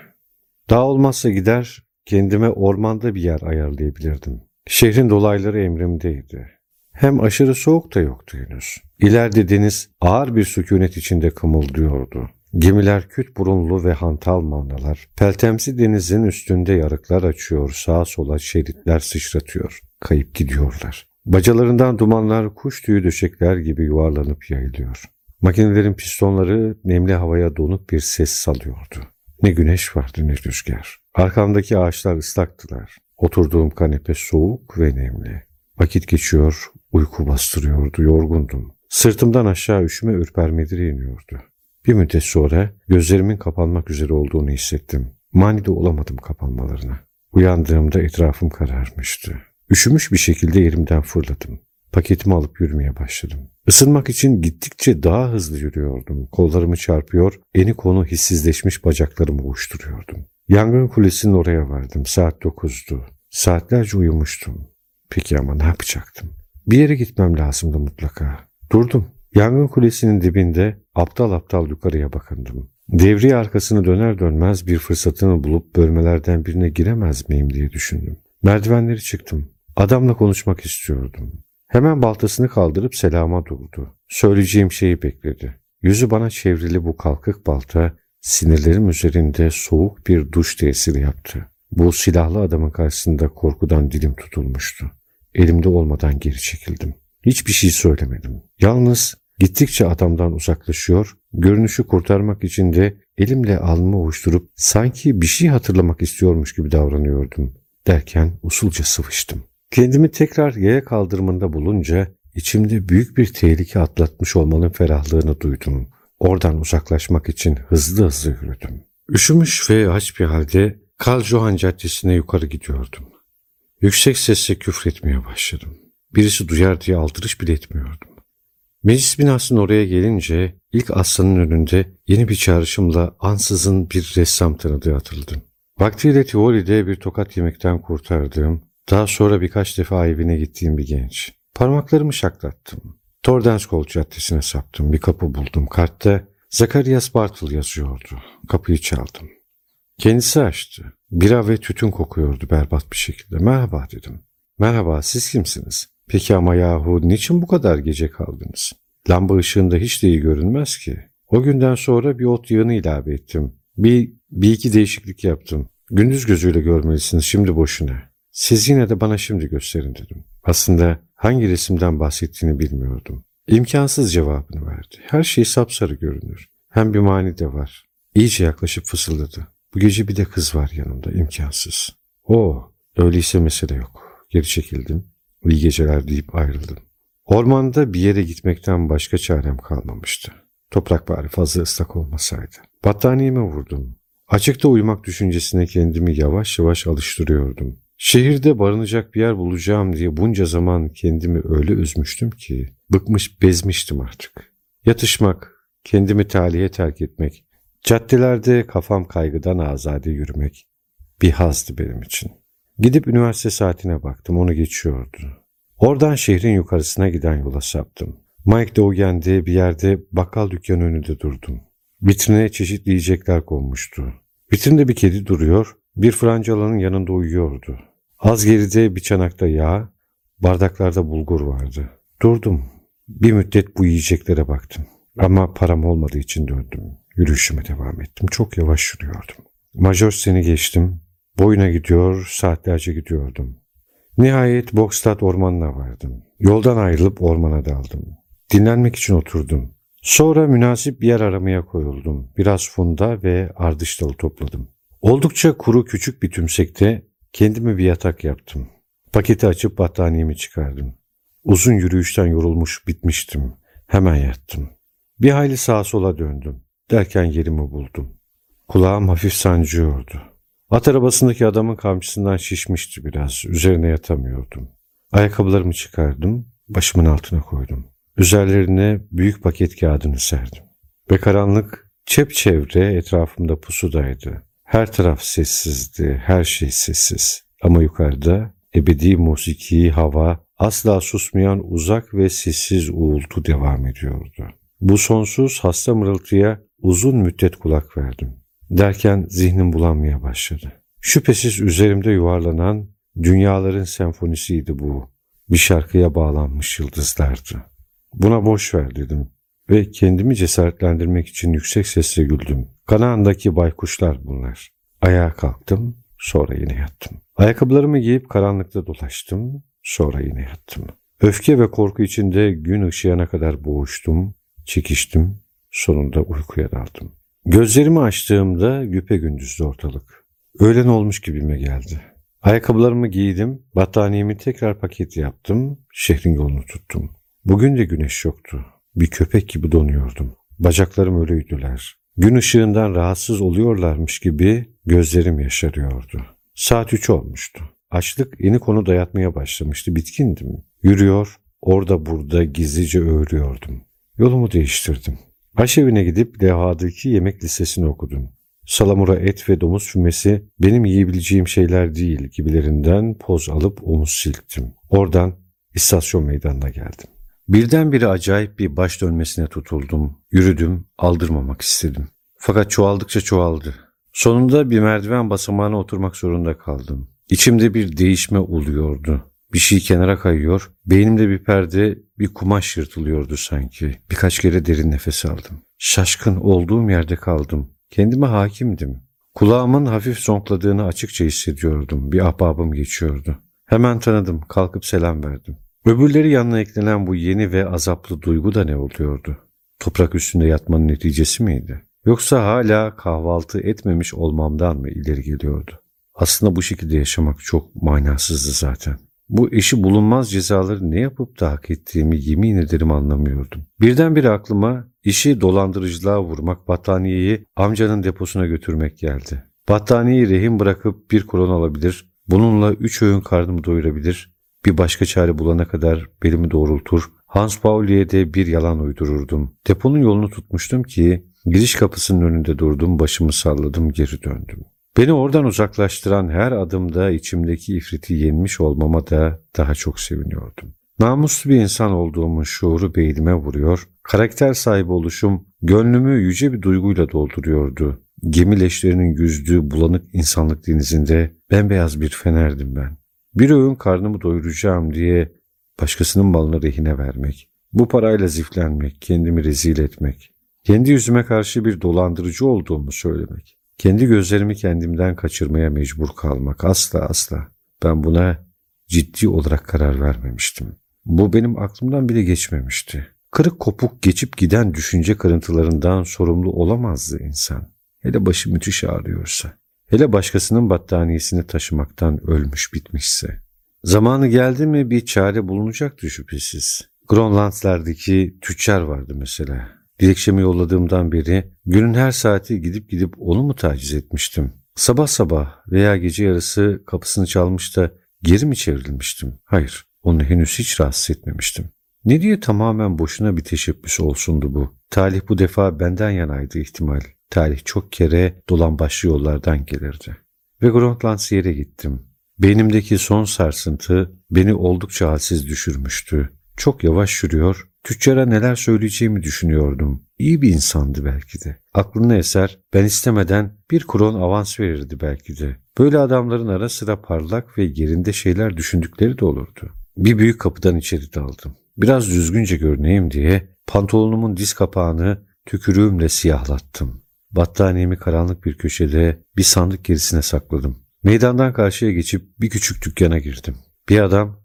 Daha olmazsa gider kendime ormanda bir yer ayarlayabilirdim. Şehrin dolayları emrimdeydi. Hem aşırı soğuk da yoktu henüz. İleride deniz ağır bir sükunet içinde kımıldıyordu. Gemiler küt burunlu ve hantal mavnalar, peltemsi denizin üstünde yarıklar açıyor, sağa sola şeritler sıçratıyor, kayıp gidiyorlar. Bacalarından dumanlar kuş tüyü döşekler gibi yuvarlanıp yayılıyor. Makinelerin pistonları nemli havaya donuk bir ses salıyordu. Ne güneş vardı ne rüzgar. Arkamdaki ağaçlar ıslaktılar. Oturduğum kanepe soğuk ve nemli. Vakit geçiyor, uyku bastırıyordu, yorgundum. Sırtımdan aşağı üşüme ürpermeleri iniyordu. Bir müddet sonra gözlerimin kapanmak üzere olduğunu hissettim. Mani de olamadım kapanmalarına. Uyandığımda etrafım kararmıştı. Üşümüş bir şekilde yerimden fırladım. Paketimi alıp yürümeye başladım. Isınmak için gittikçe daha hızlı yürüyordum. Kollarımı çarpıyor, eni konu hissizleşmiş bacaklarımı uçturuyordum. Yangın kulesinin oraya vardım. Saat dokuzdu. Saatlerce uyumuştum. Peki ama ne yapacaktım? Bir yere gitmem lazımdı mutlaka. Durdum. Yangın kulesinin dibinde aptal aptal yukarıya bakındım. Devriye arkasını döner dönmez bir fırsatını bulup bölmelerden birine giremez miyim diye düşündüm. Merdivenleri çıktım. Adamla konuşmak istiyordum. Hemen baltasını kaldırıp selama durdu. Söyleyeceğim şeyi bekledi. Yüzü bana çevrili bu kalkık balta sinirlerim üzerinde soğuk bir duş tesiri yaptı. Bu silahlı adamın karşısında korkudan dilim tutulmuştu. Elimde olmadan geri çekildim. Hiçbir şey söylemedim. Yalnız gittikçe adamdan uzaklaşıyor, görünüşü kurtarmak için de elimle alnımı ovuşturup sanki bir şey hatırlamak istiyormuş gibi davranıyordum. Derken usulca sıvıştım. Kendimi tekrar yaya kaldırımında bulunca içimde büyük bir tehlike atlatmış olmanın ferahlığını duydum. Oradan uzaklaşmak için hızlı hızlı yürüdüm. Üşümüş ve aç bir halde Karl Johan Caddesi'ne yukarı gidiyordum. Yüksek sesle küfretmeye başladım. Birisi duyar diye aldırış bile etmiyordum. Meclis binasının oraya gelince ilk aslanın önünde yeni bir çağrışımla ansızın bir ressam tanıdığı atıldım. Vaktiyle Tivoli'de bir tokat yemekten kurtardığım, daha sonra birkaç defa evine gittiğim bir genç. Parmaklarımı şaklattım. Tordenskol Caddesi'ne saptım. Bir kapı buldum. Kartta Zakarias Bartle yazıyordu. Kapıyı çaldım. Kendisi açtı. Bira ve tütün kokuyordu berbat bir şekilde. Merhaba dedim. Merhaba siz kimsiniz? Peki ama yahu niçin bu kadar gece kaldınız? Lamba ışığında hiç de iyi görünmez ki. O günden sonra bir ot yığını ilave ettim. Bir, bir iki değişiklik yaptım. Gündüz gözüyle görmelisiniz şimdi boşuna. Siz yine de bana şimdi gösterin dedim. Aslında hangi resimden bahsettiğini bilmiyordum. İmkansız cevabını verdi. Her şey sapsarı görünür. Hem bir mani de var. İyice yaklaşıp fısıldadı. Bu gece bir de kız var yanımda. imkansız. O, öyleyse mesele yok. Geri çekildim. İyi geceler deyip ayrıldım. Ormanda bir yere gitmekten başka çarem kalmamıştı. Toprak bari fazla ıslak olmasaydı. Battaniyeme vurdum. Açıkta uyumak düşüncesine kendimi yavaş yavaş alıştırıyordum. Şehirde barınacak bir yer bulacağım diye bunca zaman kendimi öyle üzmüştüm ki bıkmış bezmiştim artık. Yatışmak, kendimi talihe terk etmek, caddelerde kafam kaygıdan azade yürümek bir hazdı benim için. Gidip üniversite saatine baktım onu geçiyordu. Oradan şehrin yukarısına giden yola saptım. Mike Dogen'de bir yerde bakkal dükkanı önünde durdum. Vitrine çeşitli yiyecekler konmuştu. Vitrinde bir kedi duruyor, bir francalanın yanında uyuyordu. Az geride bir çanakta yağ, bardaklarda bulgur vardı. Durdum. Bir müddet bu yiyeceklere baktım. Ama param olmadığı için döndüm. Yürüyüşüme devam ettim. Çok yavaş yürüyordum. Major seni geçtim. Boyuna gidiyor, saatlerce gidiyordum. Nihayet Bokstad ormanına vardım. Yoldan ayrılıp ormana daldım. Dinlenmek için oturdum. Sonra münasip bir yer aramaya koyuldum. Biraz funda ve ardış dalı topladım. Oldukça kuru küçük bir tümsekte kendime bir yatak yaptım. Paketi açıp battaniyemi çıkardım. Uzun yürüyüşten yorulmuş bitmiştim. Hemen yattım. Bir hayli sağa sola döndüm. Derken yerimi buldum. Kulağım hafif sancıyordu. At arabasındaki adamın kamçısından şişmişti biraz. Üzerine yatamıyordum. Ayakkabılarımı çıkardım. Başımın altına koydum. Üzerlerine büyük paket kağıdını serdim. Ve karanlık çepçevre etrafımda pusudaydı. Her taraf sessizdi, her şey sessiz. Ama yukarıda ebedi musiki, hava, asla susmayan uzak ve sessiz uğultu devam ediyordu. Bu sonsuz hasta mırıltıya uzun müddet kulak verdim. Derken zihnim bulanmaya başladı. Şüphesiz üzerimde yuvarlanan dünyaların senfonisiydi bu. Bir şarkıya bağlanmış yıldızlardı. Buna boş ver dedim ve kendimi cesaretlendirmek için yüksek sesle güldüm. Kanağındaki baykuşlar bunlar. Ayağa kalktım, sonra yine yattım. Ayakkabılarımı giyip karanlıkta dolaştım, sonra yine yattım. Öfke ve korku içinde gün ışığına kadar boğuştum, çekiştim, sonunda uykuya daldım. Gözlerimi açtığımda güpe gündüzdü ortalık. Öğlen olmuş gibime geldi. Ayakkabılarımı giydim, battaniyemi tekrar paket yaptım, şehrin yolunu tuttum. Bugün de güneş yoktu. Bir köpek gibi donuyordum. Bacaklarım ölüydüler. Gün ışığından rahatsız oluyorlarmış gibi gözlerim yaşarıyordu. Saat üç olmuştu. Açlık yeni konu dayatmaya başlamıştı. Bitkindim. Yürüyor, orada burada gizlice öğürüyordum. Yolumu değiştirdim. Aşevine gidip levhadaki yemek listesini okudum. Salamura et ve domuz fümesi benim yiyebileceğim şeyler değil gibilerinden poz alıp omuz silktim. Oradan istasyon meydanına geldim. Birdenbire acayip bir baş dönmesine tutuldum. Yürüdüm, aldırmamak istedim. Fakat çoğaldıkça çoğaldı. Sonunda bir merdiven basamağına oturmak zorunda kaldım. İçimde bir değişme oluyordu. Bir şey kenara kayıyor, beynimde bir perde, bir kumaş yırtılıyordu sanki. Birkaç kere derin nefes aldım. Şaşkın olduğum yerde kaldım. Kendime hakimdim. Kulağımın hafif zonkladığını açıkça hissediyordum. Bir ahbabım geçiyordu. Hemen tanıdım, kalkıp selam verdim. Öbürleri yanına eklenen bu yeni ve azaplı duygu da ne oluyordu? Toprak üstünde yatmanın neticesi miydi? Yoksa hala kahvaltı etmemiş olmamdan mı ileri geliyordu? Aslında bu şekilde yaşamak çok manasızdı zaten. Bu eşi bulunmaz cezaları ne yapıp da hak ettiğimi yemin ederim anlamıyordum. Birdenbire aklıma işi dolandırıcılığa vurmak, battaniyeyi amcanın deposuna götürmek geldi. Battaniyeyi rehin bırakıp bir kron alabilir, bununla üç öğün karnımı doyurabilir, bir başka çare bulana kadar belimi doğrultur, Hans Pauli'ye de bir yalan uydururdum. Deponun yolunu tutmuştum ki giriş kapısının önünde durdum, başımı salladım, geri döndüm. Beni oradan uzaklaştıran her adımda içimdeki ifriti yenmiş olmama da daha çok seviniyordum. Namuslu bir insan olduğumun şuuru beynime vuruyor, karakter sahibi oluşum gönlümü yüce bir duyguyla dolduruyordu. Gemi leşlerinin yüzdüğü bulanık insanlık denizinde bembeyaz bir fenerdim ben. Bir öğün karnımı doyuracağım diye başkasının malını rehine vermek, bu parayla ziflenmek, kendimi rezil etmek, kendi yüzüme karşı bir dolandırıcı olduğumu söylemek. Kendi gözlerimi kendimden kaçırmaya mecbur kalmak asla asla. Ben buna ciddi olarak karar vermemiştim. Bu benim aklımdan bile geçmemişti. Kırık kopuk geçip giden düşünce kırıntılarından sorumlu olamazdı insan. Hele başı müthiş ağrıyorsa. Hele başkasının battaniyesini taşımaktan ölmüş bitmişse. Zamanı geldi mi bir çare bulunacaktı şüphesiz. Grönlandlardaki tüccar vardı mesela. Dilekçemi yolladığımdan beri günün her saati gidip gidip onu mu taciz etmiştim? Sabah sabah veya gece yarısı kapısını çalmış da geri mi çevrilmiştim? Hayır, onu henüz hiç rahatsız etmemiştim. Ne diye tamamen boşuna bir teşebbüs olsundu bu. Talih bu defa benden yanaydı ihtimal. Talih çok kere dolan başlı yollardan gelirdi. Ve Grönland yere gittim. Beynimdeki son sarsıntı beni oldukça halsiz düşürmüştü. Çok yavaş yürüyor, tüccara neler söyleyeceğimi düşünüyordum. İyi bir insandı belki de. Aklına eser, ben istemeden bir kron avans verirdi belki de. Böyle adamların ara sıra parlak ve yerinde şeyler düşündükleri de olurdu. Bir büyük kapıdan içeri daldım. Biraz düzgünce görüneyim diye pantolonumun diz kapağını tükürüğümle siyahlattım. Battaniyemi karanlık bir köşede bir sandık gerisine sakladım. Meydandan karşıya geçip bir küçük dükkana girdim. Bir adam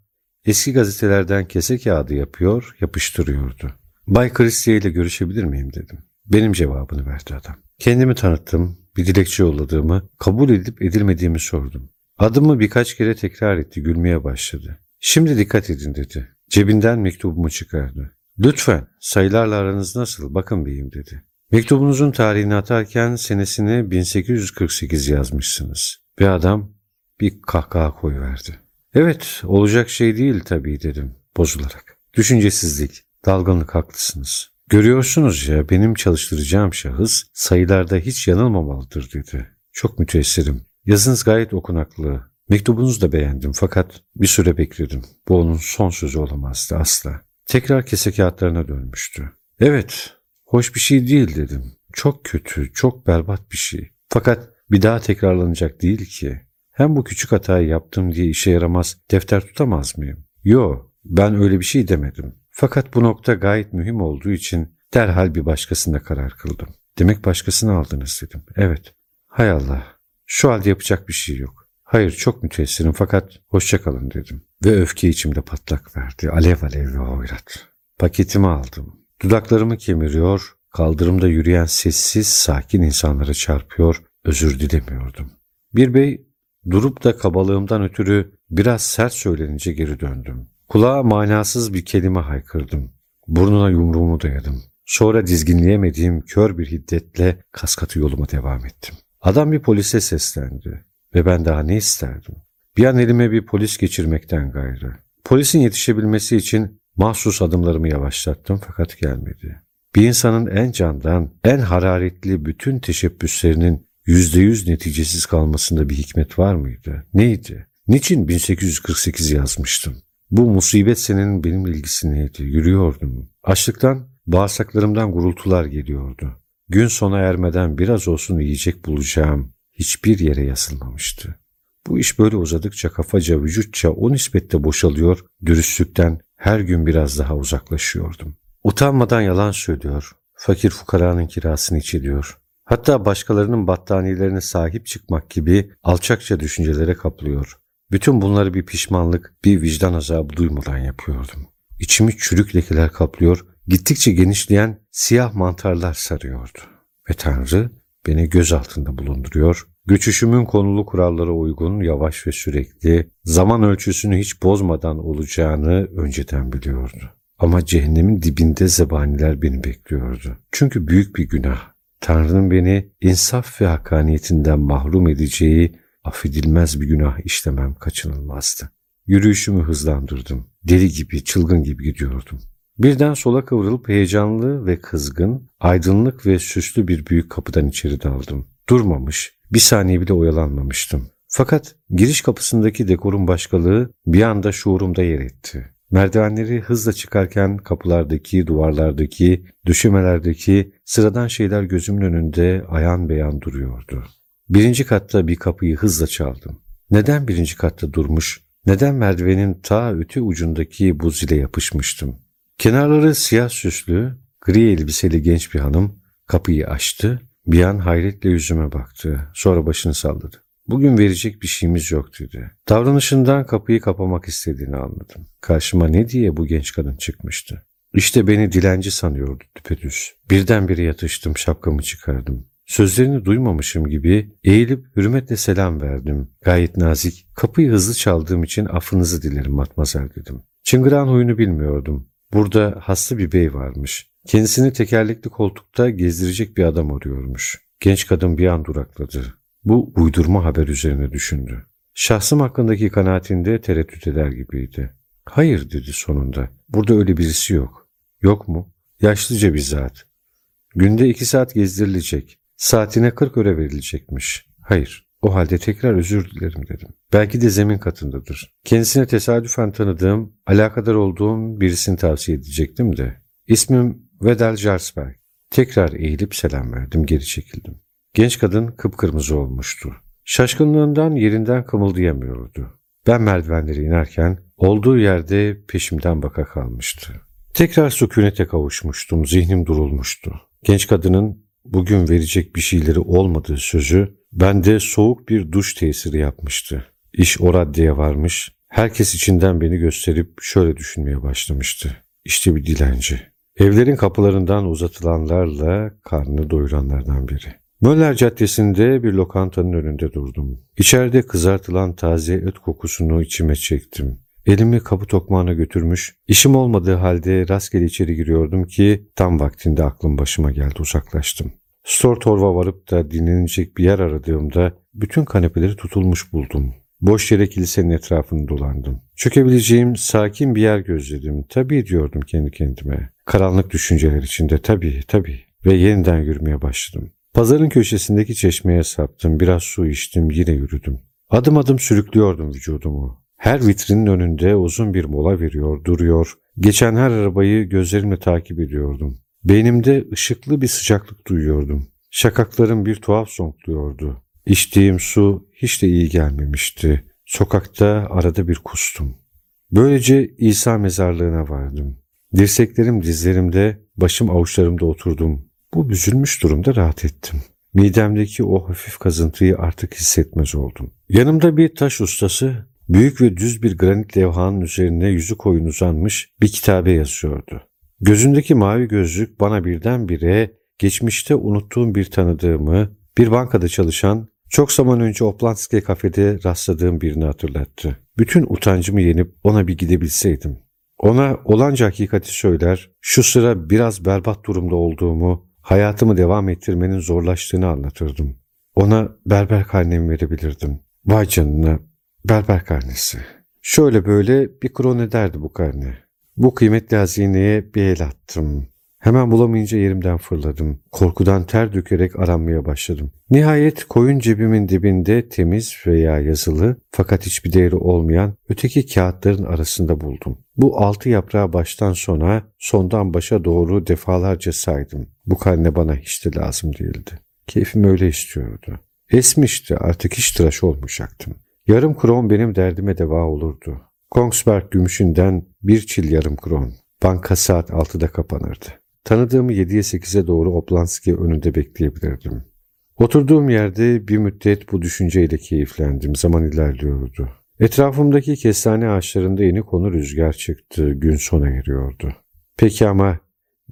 Eski gazetelerden kese kağıdı yapıyor, yapıştırıyordu. Bay Christie ile görüşebilir miyim dedim. Benim cevabını verdi adam. Kendimi tanıttım, bir dilekçe yolladığımı, kabul edip edilmediğimi sordum. Adımı birkaç kere tekrar etti, gülmeye başladı. Şimdi dikkat edin dedi. Cebinden mektubumu çıkardı. Lütfen sayılarla aranız nasıl bakın beyim dedi. Mektubunuzun tarihini atarken senesini 1848 yazmışsınız. Ve adam bir kahkaha koyuverdi. Evet, olacak şey değil tabii dedim bozularak. Düşüncesizlik, dalgınlık haklısınız. Görüyorsunuz ya benim çalıştıracağım şahıs sayılarda hiç yanılmamalıdır dedi. Çok müteessirim. Yazınız gayet okunaklı. Mektubunuzu da beğendim fakat bir süre bekledim. Bu onun son sözü olamazdı asla. Tekrar kese kağıtlarına dönmüştü. Evet, hoş bir şey değil dedim. Çok kötü, çok berbat bir şey. Fakat bir daha tekrarlanacak değil ki. Hem bu küçük hatayı yaptım diye işe yaramaz defter tutamaz mıyım? Yo, ben öyle bir şey demedim. Fakat bu nokta gayet mühim olduğu için derhal bir başkasında karar kıldım. Demek başkasını aldınız dedim. Evet. Hay Allah. Şu halde yapacak bir şey yok. Hayır çok müteessirim fakat hoşça kalın dedim. Ve öfke içimde patlak verdi. Alev alev ve hoyrat. Paketimi aldım. Dudaklarımı kemiriyor, kaldırımda yürüyen sessiz, sakin insanlara çarpıyor, özür dilemiyordum. Bir bey Durup da kabalığımdan ötürü biraz sert söylenince geri döndüm. Kulağa manasız bir kelime haykırdım. Burnuna yumruğumu dayadım. Sonra dizginleyemediğim kör bir hiddetle kaskatı yoluma devam ettim. Adam bir polise seslendi ve ben daha ne isterdim? Bir an elime bir polis geçirmekten gayrı. Polisin yetişebilmesi için mahsus adımlarımı yavaşlattım fakat gelmedi. Bir insanın en candan, en hararetli bütün teşebbüslerinin yüzde yüz neticesiz kalmasında bir hikmet var mıydı? Neydi? Niçin 1848 yazmıştım? Bu musibet senenin benimle ilgisi neydi? Yürüyordum. Açlıktan bağırsaklarımdan gurultular geliyordu. Gün sona ermeden biraz olsun yiyecek bulacağım hiçbir yere yazılmamıştı. Bu iş böyle uzadıkça kafaca vücutça o nispette boşalıyor, dürüstlükten her gün biraz daha uzaklaşıyordum. Utanmadan yalan söylüyor, fakir fukaranın kirasını içiliyor. Hatta başkalarının battaniyelerine sahip çıkmak gibi alçakça düşüncelere kaplıyor. Bütün bunları bir pişmanlık, bir vicdan azabı duymadan yapıyordum. İçimi çürük lekeler kaplıyor, gittikçe genişleyen siyah mantarlar sarıyordu. Ve Tanrı beni göz altında bulunduruyor, göçüşümün konulu kurallara uygun, yavaş ve sürekli, zaman ölçüsünü hiç bozmadan olacağını önceden biliyordu. Ama cehennemin dibinde zebaniler beni bekliyordu. Çünkü büyük bir günah. Tanrı'nın beni insaf ve hakaniyetinden mahrum edeceği affedilmez bir günah işlemem kaçınılmazdı. Yürüyüşümü hızlandırdım. Deli gibi, çılgın gibi gidiyordum. Birden sola kıvrılıp heyecanlı ve kızgın, aydınlık ve süslü bir büyük kapıdan içeri daldım. Durmamış, bir saniye bile oyalanmamıştım. Fakat giriş kapısındaki dekorun başkalığı bir anda şuurumda yer etti. Merdivenleri hızla çıkarken kapılardaki, duvarlardaki, döşemelerdeki sıradan şeyler gözümün önünde ayan beyan duruyordu. Birinci katta bir kapıyı hızla çaldım. Neden birinci katta durmuş, neden merdivenin ta öte ucundaki buz ile yapışmıştım? Kenarları siyah süslü, gri elbiseli genç bir hanım kapıyı açtı, bir an hayretle yüzüme baktı, sonra başını salladı. Bugün verecek bir şeyimiz yok dedi. Davranışından kapıyı kapamak istediğini anladım. Karşıma ne diye bu genç kadın çıkmıştı. İşte beni dilenci sanıyordu düpedüz. Birdenbire yatıştım, şapkamı çıkardım. Sözlerini duymamışım gibi eğilip hürmetle selam verdim. Gayet nazik, kapıyı hızlı çaldığım için affınızı dilerim matmazel dedim. Çıngıran huyunu bilmiyordum. Burada hasta bir bey varmış. Kendisini tekerlekli koltukta gezdirecek bir adam arıyormuş. Genç kadın bir an durakladı. Bu uydurma haber üzerine düşündü. Şahsım hakkındaki kanaatinde tereddüt eder gibiydi. Hayır dedi sonunda. Burada öyle birisi yok. Yok mu? Yaşlıca bir zat. Günde iki saat gezdirilecek. Saatine kırk öre verilecekmiş. Hayır. O halde tekrar özür dilerim dedim. Belki de zemin katındadır. Kendisine tesadüfen tanıdığım, alakadar olduğum birisini tavsiye edecektim de. İsmim Vedel Jarsberg. Tekrar eğilip selam verdim, geri çekildim. Genç kadın kıpkırmızı olmuştu. Şaşkınlığından yerinden kımıldayamıyordu. Ben merdivenleri inerken olduğu yerde peşimden baka kalmıştı. Tekrar sükunete kavuşmuştum, zihnim durulmuştu. Genç kadının bugün verecek bir şeyleri olmadığı sözü bende soğuk bir duş tesiri yapmıştı. İş o raddeye varmış, herkes içinden beni gösterip şöyle düşünmeye başlamıştı. İşte bir dilenci. Evlerin kapılarından uzatılanlarla karnını doyuranlardan biri. Möller Caddesi'nde bir lokantanın önünde durdum. İçeride kızartılan taze et kokusunu içime çektim. Elimi kapı tokmağına götürmüş, işim olmadığı halde rastgele içeri giriyordum ki tam vaktinde aklım başıma geldi uzaklaştım. Stortorva varıp da dinlenecek bir yer aradığımda bütün kanepeleri tutulmuş buldum. Boş yere kilisenin etrafını dolandım. Çökebileceğim sakin bir yer gözledim. Tabii diyordum kendi kendime. Karanlık düşünceler içinde tabii tabii. Ve yeniden yürümeye başladım. Pazarın köşesindeki çeşmeye saptım. Biraz su içtim yine yürüdüm. Adım adım sürüklüyordum vücudumu. Her vitrinin önünde uzun bir mola veriyor, duruyor. Geçen her arabayı gözlerimle takip ediyordum. Beynimde ışıklı bir sıcaklık duyuyordum. Şakaklarım bir tuhaf zonkluyordu. İçtiğim su hiç de iyi gelmemişti. Sokakta arada bir kustum. Böylece İsa mezarlığına vardım. Dirseklerim dizlerimde, başım avuçlarımda oturdum. Bu büzülmüş durumda rahat ettim. Midemdeki o hafif kazıntıyı artık hissetmez oldum. Yanımda bir taş ustası büyük ve düz bir granit levhanın üzerine yüzü koyun uzanmış bir kitabe yazıyordu. Gözündeki mavi gözlük bana birdenbire geçmişte unuttuğum bir tanıdığımı, bir bankada çalışan, çok zaman önce Oplanski kafede rastladığım birini hatırlattı. Bütün utancımı yenip ona bir gidebilseydim. Ona olanca hakikati söyler, şu sıra biraz berbat durumda olduğumu, hayatımı devam ettirmenin zorlaştığını anlatırdım. Ona berber karnemi verebilirdim. Vay canına, berber karnesi. Şöyle böyle bir kron ederdi bu karne. Bu kıymetli hazineye bir el attım. Hemen bulamayınca yerimden fırladım. Korkudan ter dökerek aranmaya başladım. Nihayet koyun cebimin dibinde temiz veya yazılı fakat hiçbir değeri olmayan öteki kağıtların arasında buldum. Bu altı yaprağı baştan sona, sondan başa doğru defalarca saydım. Bu karne bana hiç de lazım değildi. Keyfim öyle istiyordu. Esmişti artık hiç tıraş olmayacaktım. Yarım kron benim derdime deva olurdu. Kongsberg gümüşünden bir çil yarım kron. Banka saat 6'da kapanırdı. Tanıdığımı 7'ye 8'e doğru Oplanski önünde bekleyebilirdim. Oturduğum yerde bir müddet bu düşünceyle keyiflendim. Zaman ilerliyordu. Etrafımdaki kestane ağaçlarında yeni konu rüzgar çıktı. Gün sona eriyordu. Peki ama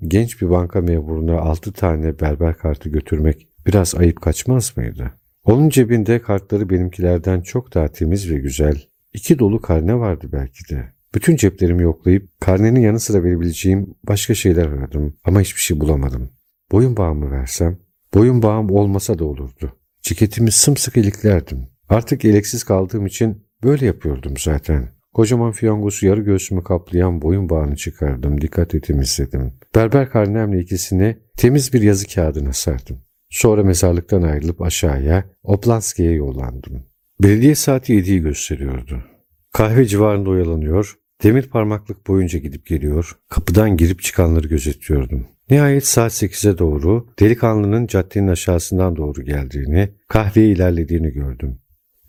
genç bir banka memuruna 6 tane berber kartı götürmek biraz ayıp kaçmaz mıydı? Onun cebinde kartları benimkilerden çok daha temiz ve güzel. İki dolu karne vardı belki de. Bütün ceplerimi yoklayıp karnenin yanı sıra verebileceğim başka şeyler aradım ama hiçbir şey bulamadım. Boyun bağımı versem, boyun bağım olmasa da olurdu. Ceketimi sımsıkı iliklerdim. Artık eleksiz kaldığım için böyle yapıyordum zaten. Kocaman fiyangosu yarı göğsümü kaplayan boyun bağını çıkardım, dikkat temizledim. Berber karnemle ikisini temiz bir yazı kağıdına sardım. Sonra mezarlıktan ayrılıp aşağıya Oplanski'ye yollandım. Belediye saati 7'yi gösteriyordu. Kahve civarında oyalanıyor, demir parmaklık boyunca gidip geliyor, kapıdan girip çıkanları gözetliyordum. Nihayet saat 8'e doğru delikanlının caddenin aşağısından doğru geldiğini, kahveye ilerlediğini gördüm.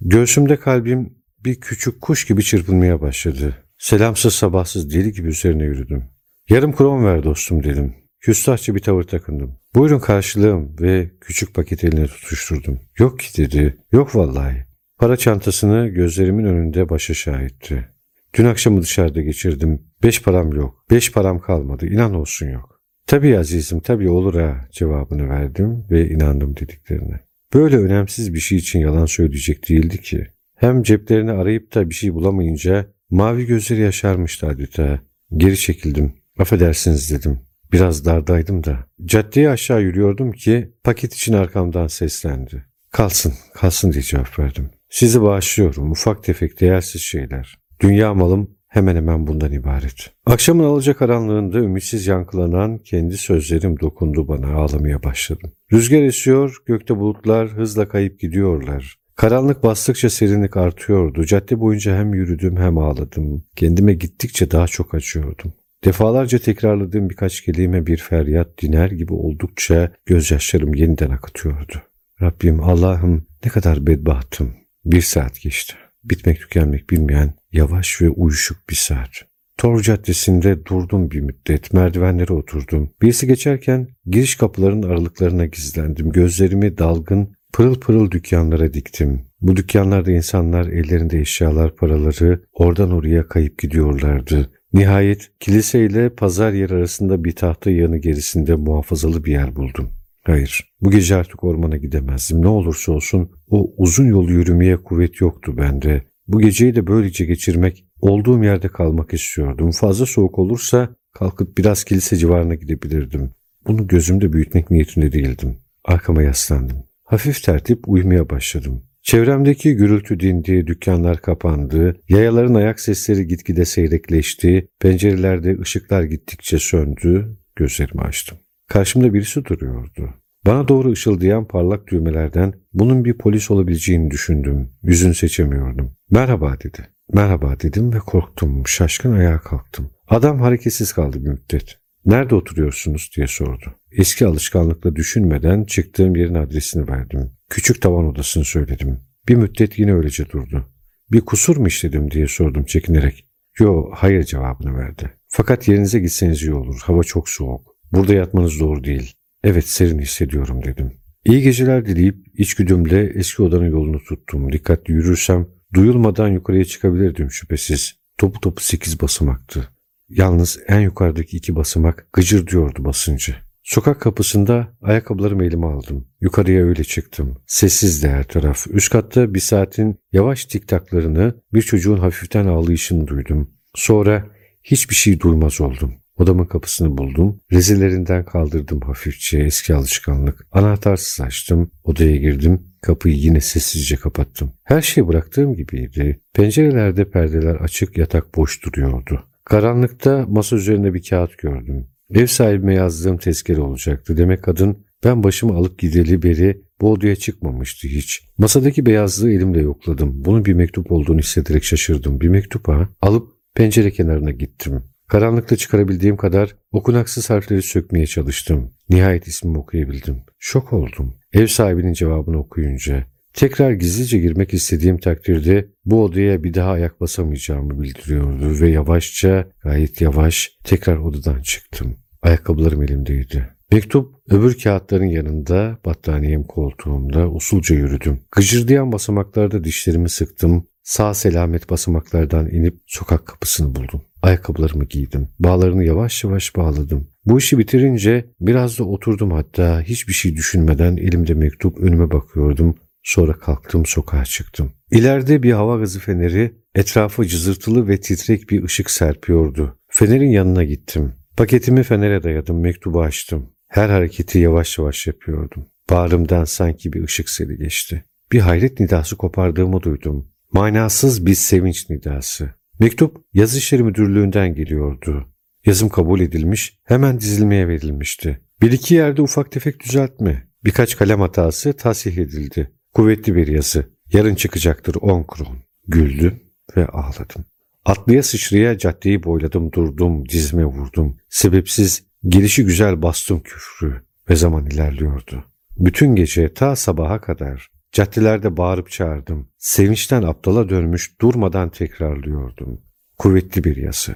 Göğsümde kalbim bir küçük kuş gibi çırpınmaya başladı. Selamsız sabahsız deli gibi üzerine yürüdüm. Yarım kron ver dostum dedim. Küstahçı bir tavır takındım. Buyurun karşılığım ve küçük paket eline tutuşturdum. Yok ki dedi. Yok vallahi. Para çantasını gözlerimin önünde başa şahitti. Dün akşamı dışarıda geçirdim. Beş param yok. Beş param kalmadı. İnan olsun yok. Tabii azizim tabii olur ha cevabını verdim ve inandım dediklerine. Böyle önemsiz bir şey için yalan söyleyecek değildi ki. Hem ceplerini arayıp da bir şey bulamayınca mavi gözleri yaşarmıştı adeta. Geri çekildim. Affedersiniz dedim. Biraz dardaydım da. Caddeye aşağı yürüyordum ki paket için arkamdan seslendi. Kalsın, kalsın diye cevap verdim. Sizi bağışlıyorum. Ufak tefek değersiz şeyler. Dünya malım hemen hemen bundan ibaret. Akşamın alacakaranlığında ümitsiz yankılanan kendi sözlerim dokundu bana ağlamaya başladım. Rüzgar esiyor, gökte bulutlar hızla kayıp gidiyorlar. Karanlık bastıkça serinlik artıyordu. Cadde boyunca hem yürüdüm hem ağladım. Kendime gittikçe daha çok acıyordum. Defalarca tekrarladığım birkaç kelime bir feryat diner gibi oldukça gözyaşlarım yeniden akıtıyordu. Rabbim Allah'ım ne kadar bedbahtım. Bir saat geçti. Bitmek tükenmek bilmeyen yavaş ve uyuşuk bir saat. Tor Caddesi'nde durdum bir müddet, merdivenlere oturdum. Birisi geçerken giriş kapılarının aralıklarına gizlendim. Gözlerimi dalgın, pırıl pırıl dükkanlara diktim. Bu dükkanlarda insanlar ellerinde eşyalar, paraları oradan oraya kayıp gidiyorlardı. Nihayet kilise ile pazar yer arasında bir tahta yanı gerisinde muhafazalı bir yer buldum. Hayır, bu gece artık ormana gidemezdim. Ne olursa olsun o uzun yolu yürümeye kuvvet yoktu bende. Bu geceyi de böylece geçirmek, olduğum yerde kalmak istiyordum. Fazla soğuk olursa kalkıp biraz kilise civarına gidebilirdim. Bunu gözümde büyütmek niyetinde değildim. Arkama yaslandım. Hafif tertip uyumaya başladım. Çevremdeki gürültü dindi, dükkanlar kapandı, yayaların ayak sesleri gitgide seyrekleşti, pencerelerde ışıklar gittikçe söndü, gözlerimi açtım. Karşımda birisi duruyordu. Bana doğru ışıldayan parlak düğmelerden bunun bir polis olabileceğini düşündüm. Yüzünü seçemiyordum. Merhaba dedi. Merhaba dedim ve korktum. Şaşkın ayağa kalktım. Adam hareketsiz kaldı bir müddet. Nerede oturuyorsunuz diye sordu. Eski alışkanlıkla düşünmeden çıktığım yerin adresini verdim. Küçük tavan odasını söyledim. Bir müddet yine öylece durdu. Bir kusur mu işledim diye sordum çekinerek. Yo hayır cevabını verdi. Fakat yerinize gitseniz iyi olur. Hava çok soğuk. Burada yatmanız doğru değil. Evet serin hissediyorum dedim. İyi geceler dileyip içgüdümle eski odanın yolunu tuttum. Dikkatli yürürsem duyulmadan yukarıya çıkabilirdim şüphesiz. Topu topu sekiz basamaktı. Yalnız en yukarıdaki iki basamak gıcır diyordu basıncı. Sokak kapısında ayakkabılarımı elime aldım. Yukarıya öyle çıktım. Sessizdi her taraf. Üst katta bir saatin yavaş tiktaklarını, bir çocuğun hafiften ağlayışını duydum. Sonra hiçbir şey duymaz oldum. Odamın kapısını buldum. Rezilerinden kaldırdım hafifçe eski alışkanlık. Anahtarsız açtım. Odaya girdim. Kapıyı yine sessizce kapattım. Her şey bıraktığım gibiydi. Pencerelerde perdeler açık yatak boş duruyordu. Karanlıkta masa üzerinde bir kağıt gördüm. Ev sahibime yazdığım tezkere olacaktı. Demek kadın ben başımı alıp gideli beri bu odaya çıkmamıştı hiç. Masadaki beyazlığı elimle yokladım. Bunun bir mektup olduğunu hissederek şaşırdım. Bir mektup ha. Alıp pencere kenarına gittim. Karanlıkta çıkarabildiğim kadar okunaksız harfleri sökmeye çalıştım. Nihayet ismimi okuyabildim. Şok oldum. Ev sahibinin cevabını okuyunca. Tekrar gizlice girmek istediğim takdirde bu odaya bir daha ayak basamayacağımı bildiriyordu ve yavaşça, gayet yavaş tekrar odadan çıktım. Ayakkabılarım elimdeydi. Mektup öbür kağıtların yanında, battaniyem koltuğumda usulca yürüdüm. Gıcırdayan basamaklarda dişlerimi sıktım. Sağ selamet basamaklardan inip sokak kapısını buldum. Ayakkabılarımı giydim. Bağlarını yavaş yavaş bağladım. Bu işi bitirince biraz da oturdum hatta hiçbir şey düşünmeden elimde mektup önüme bakıyordum. Sonra kalktım sokağa çıktım. İleride bir hava gazı feneri etrafı cızırtılı ve titrek bir ışık serpiyordu. Fenerin yanına gittim. Paketimi fenere dayadım, mektubu açtım. Her hareketi yavaş yavaş yapıyordum. Bağrımdan sanki bir ışık seli geçti. Bir hayret nidası kopardığımı duydum. Manasız bir sevinç nidası. Mektup yazı işleri müdürlüğünden geliyordu. Yazım kabul edilmiş, hemen dizilmeye verilmişti. Bir iki yerde ufak tefek düzeltme. Birkaç kalem hatası tasih edildi. Kuvvetli bir yazı. Yarın çıkacaktır 10 kron. Güldüm ve ağladım. Atlıya sıçraya caddeyi boyladım durdum dizime vurdum. Sebepsiz gelişi güzel bastım küfrü ve zaman ilerliyordu. Bütün gece ta sabaha kadar caddelerde bağırıp çağırdım. Sevinçten aptala dönmüş durmadan tekrarlıyordum. Kuvvetli bir yazı.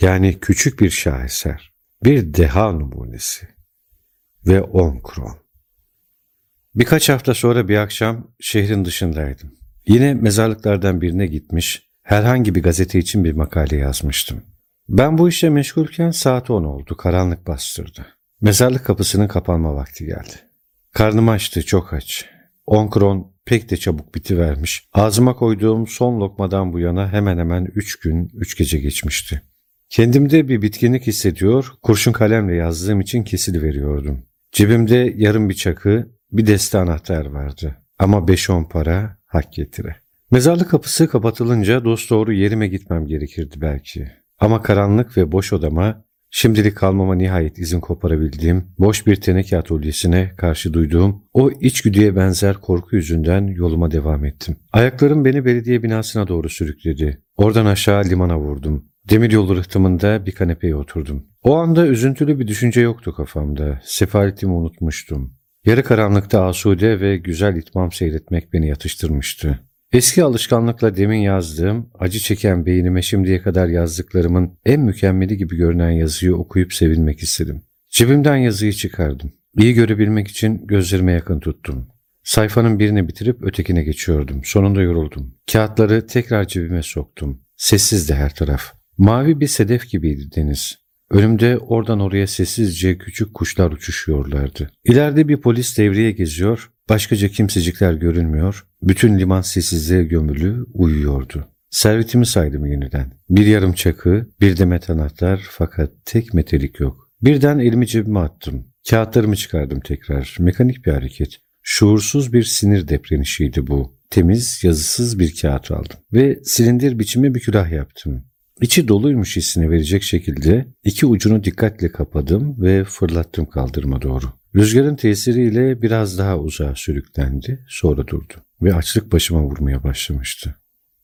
Yani küçük bir şaheser. Bir deha numunesi. Ve on kron. Birkaç hafta sonra bir akşam şehrin dışındaydım. Yine mezarlıklardan birine gitmiş, herhangi bir gazete için bir makale yazmıştım. Ben bu işle meşgulken saat 10 oldu, karanlık bastırdı. Mezarlık kapısının kapanma vakti geldi. Karnım açtı, çok aç. 10 kron pek de çabuk bitivermiş. Ağzıma koyduğum son lokmadan bu yana hemen hemen 3 gün, 3 gece geçmişti. Kendimde bir bitkinlik hissediyor, kurşun kalemle yazdığım için kesili veriyordum. Cebimde yarım bir çakı, bir deste anahtar vardı. Ama 5-10 para hak getire. Mezarlık kapısı kapatılınca dost doğru yerime gitmem gerekirdi belki. Ama karanlık ve boş odama, şimdilik kalmama nihayet izin koparabildiğim boş bir teneke atölyesine karşı duyduğum o içgüdüye benzer korku yüzünden yoluma devam ettim. Ayaklarım beni belediye binasına doğru sürükledi. Oradan aşağı limana vurdum. Demiryolu rıhtımında bir kanepeye oturdum. O anda üzüntülü bir düşünce yoktu kafamda. Sefaletimi unutmuştum. Yarı karanlıkta asude ve güzel itmam seyretmek beni yatıştırmıştı. Eski alışkanlıkla demin yazdığım, acı çeken beynime şimdiye kadar yazdıklarımın en mükemmeli gibi görünen yazıyı okuyup sevinmek istedim. Cebimden yazıyı çıkardım. İyi görebilmek için gözlerime yakın tuttum. Sayfanın birini bitirip ötekine geçiyordum. Sonunda yoruldum. Kağıtları tekrar cebime soktum. Sessizdi her taraf. Mavi bir sedef gibiydi deniz. Önümde oradan oraya sessizce küçük kuşlar uçuşuyorlardı. İleride bir polis devriye geziyor, başkaca kimsecikler görünmüyor, bütün liman sessizliğe gömülü uyuyordu. Servetimi saydım yeniden. Bir yarım çakı, bir demet anahtar fakat tek metelik yok. Birden elimi cebime attım. Kağıtlarımı çıkardım tekrar. Mekanik bir hareket. Şuursuz bir sinir deprenişiydi bu. Temiz, yazısız bir kağıt aldım. Ve silindir biçimi bir külah yaptım. İçi doluymuş hissini verecek şekilde iki ucunu dikkatle kapadım ve fırlattım kaldırıma doğru. Rüzgarın tesiriyle biraz daha uzağa sürüklendi, sonra durdu ve açlık başıma vurmaya başlamıştı.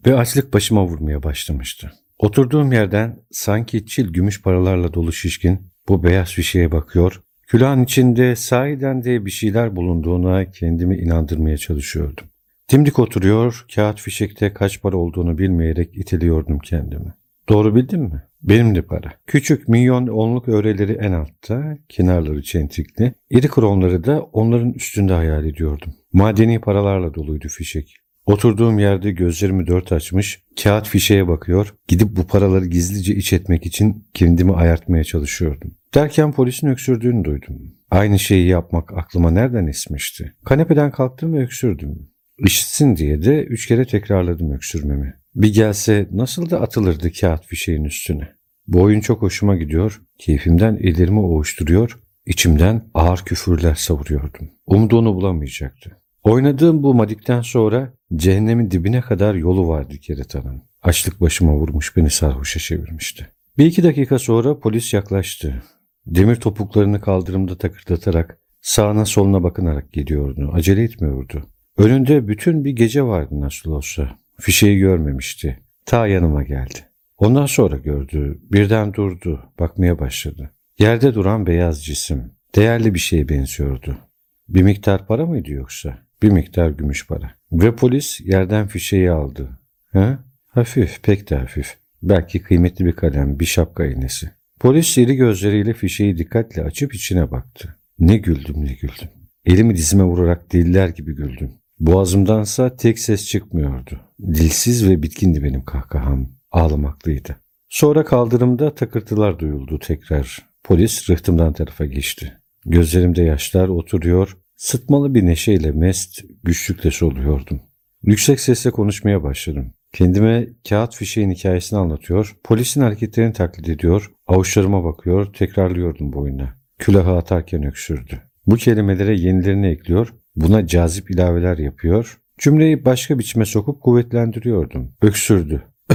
Ve açlık başıma vurmaya başlamıştı. Oturduğum yerden sanki çil gümüş paralarla dolu şişkin bu beyaz fişeğe bakıyor, külahın içinde sahiden de bir şeyler bulunduğuna kendimi inandırmaya çalışıyordum. Dimdik oturuyor, kağıt fişekte kaç para olduğunu bilmeyerek iteliyordum kendimi. Doğru bildim mi? Benim de para. Küçük milyon onluk öğreleri en altta, kenarları çentikli. İri kronları da onların üstünde hayal ediyordum. Madeni paralarla doluydu fişek. Oturduğum yerde gözlerimi dört açmış, kağıt fişeğe bakıyor, gidip bu paraları gizlice iç etmek için kendimi ayartmaya çalışıyordum. Derken polisin öksürdüğünü duydum. Aynı şeyi yapmak aklıma nereden esmişti? Kanepeden kalktım ve öksürdüm. İşitsin diye de üç kere tekrarladım öksürmemi. Bir gelse nasıl da atılırdı kağıt fişeğin üstüne. Bu oyun çok hoşuma gidiyor, keyfimden ellerimi ovuşturuyor, içimden ağır küfürler savuruyordum. Umduğunu bulamayacaktı. Oynadığım bu madikten sonra cehennemin dibine kadar yolu vardı keretanın. Açlık başıma vurmuş beni sarhoşa çevirmişti. Bir iki dakika sonra polis yaklaştı. Demir topuklarını kaldırımda takırdatarak sağına soluna bakınarak gidiyordu. Acele etmiyordu. Önünde bütün bir gece vardı nasıl olsa. Fişeği görmemişti. Ta yanıma geldi. Ondan sonra gördü. Birden durdu. Bakmaya başladı. Yerde duran beyaz cisim. Değerli bir şeye benziyordu. Bir miktar para mıydı yoksa? Bir miktar gümüş para. Ve polis yerden fişeği aldı. Ha? Hafif, pek de hafif. Belki kıymetli bir kalem, bir şapka iğnesi. Polis iri gözleriyle fişeği dikkatle açıp içine baktı. Ne güldüm ne güldüm. Elimi dizime vurarak deliler gibi güldüm. Boğazımdansa tek ses çıkmıyordu. Dilsiz ve bitkindi benim kahkaham. Ağlamaklıydı. Sonra kaldırımda takırtılar duyuldu tekrar. Polis rıhtımdan tarafa geçti. Gözlerimde yaşlar oturuyor, sıtmalı bir neşeyle mest, güçlükle soluyordum. Yüksek sesle konuşmaya başladım. Kendime kağıt fişeğin hikayesini anlatıyor, polisin hareketlerini taklit ediyor, avuçlarıma bakıyor, tekrarlıyordum boyuna. Külahı atarken öksürdü. Bu kelimelere yenilerini ekliyor, buna cazip ilaveler yapıyor, cümleyi başka biçime sokup kuvvetlendiriyordum. Öksürdü.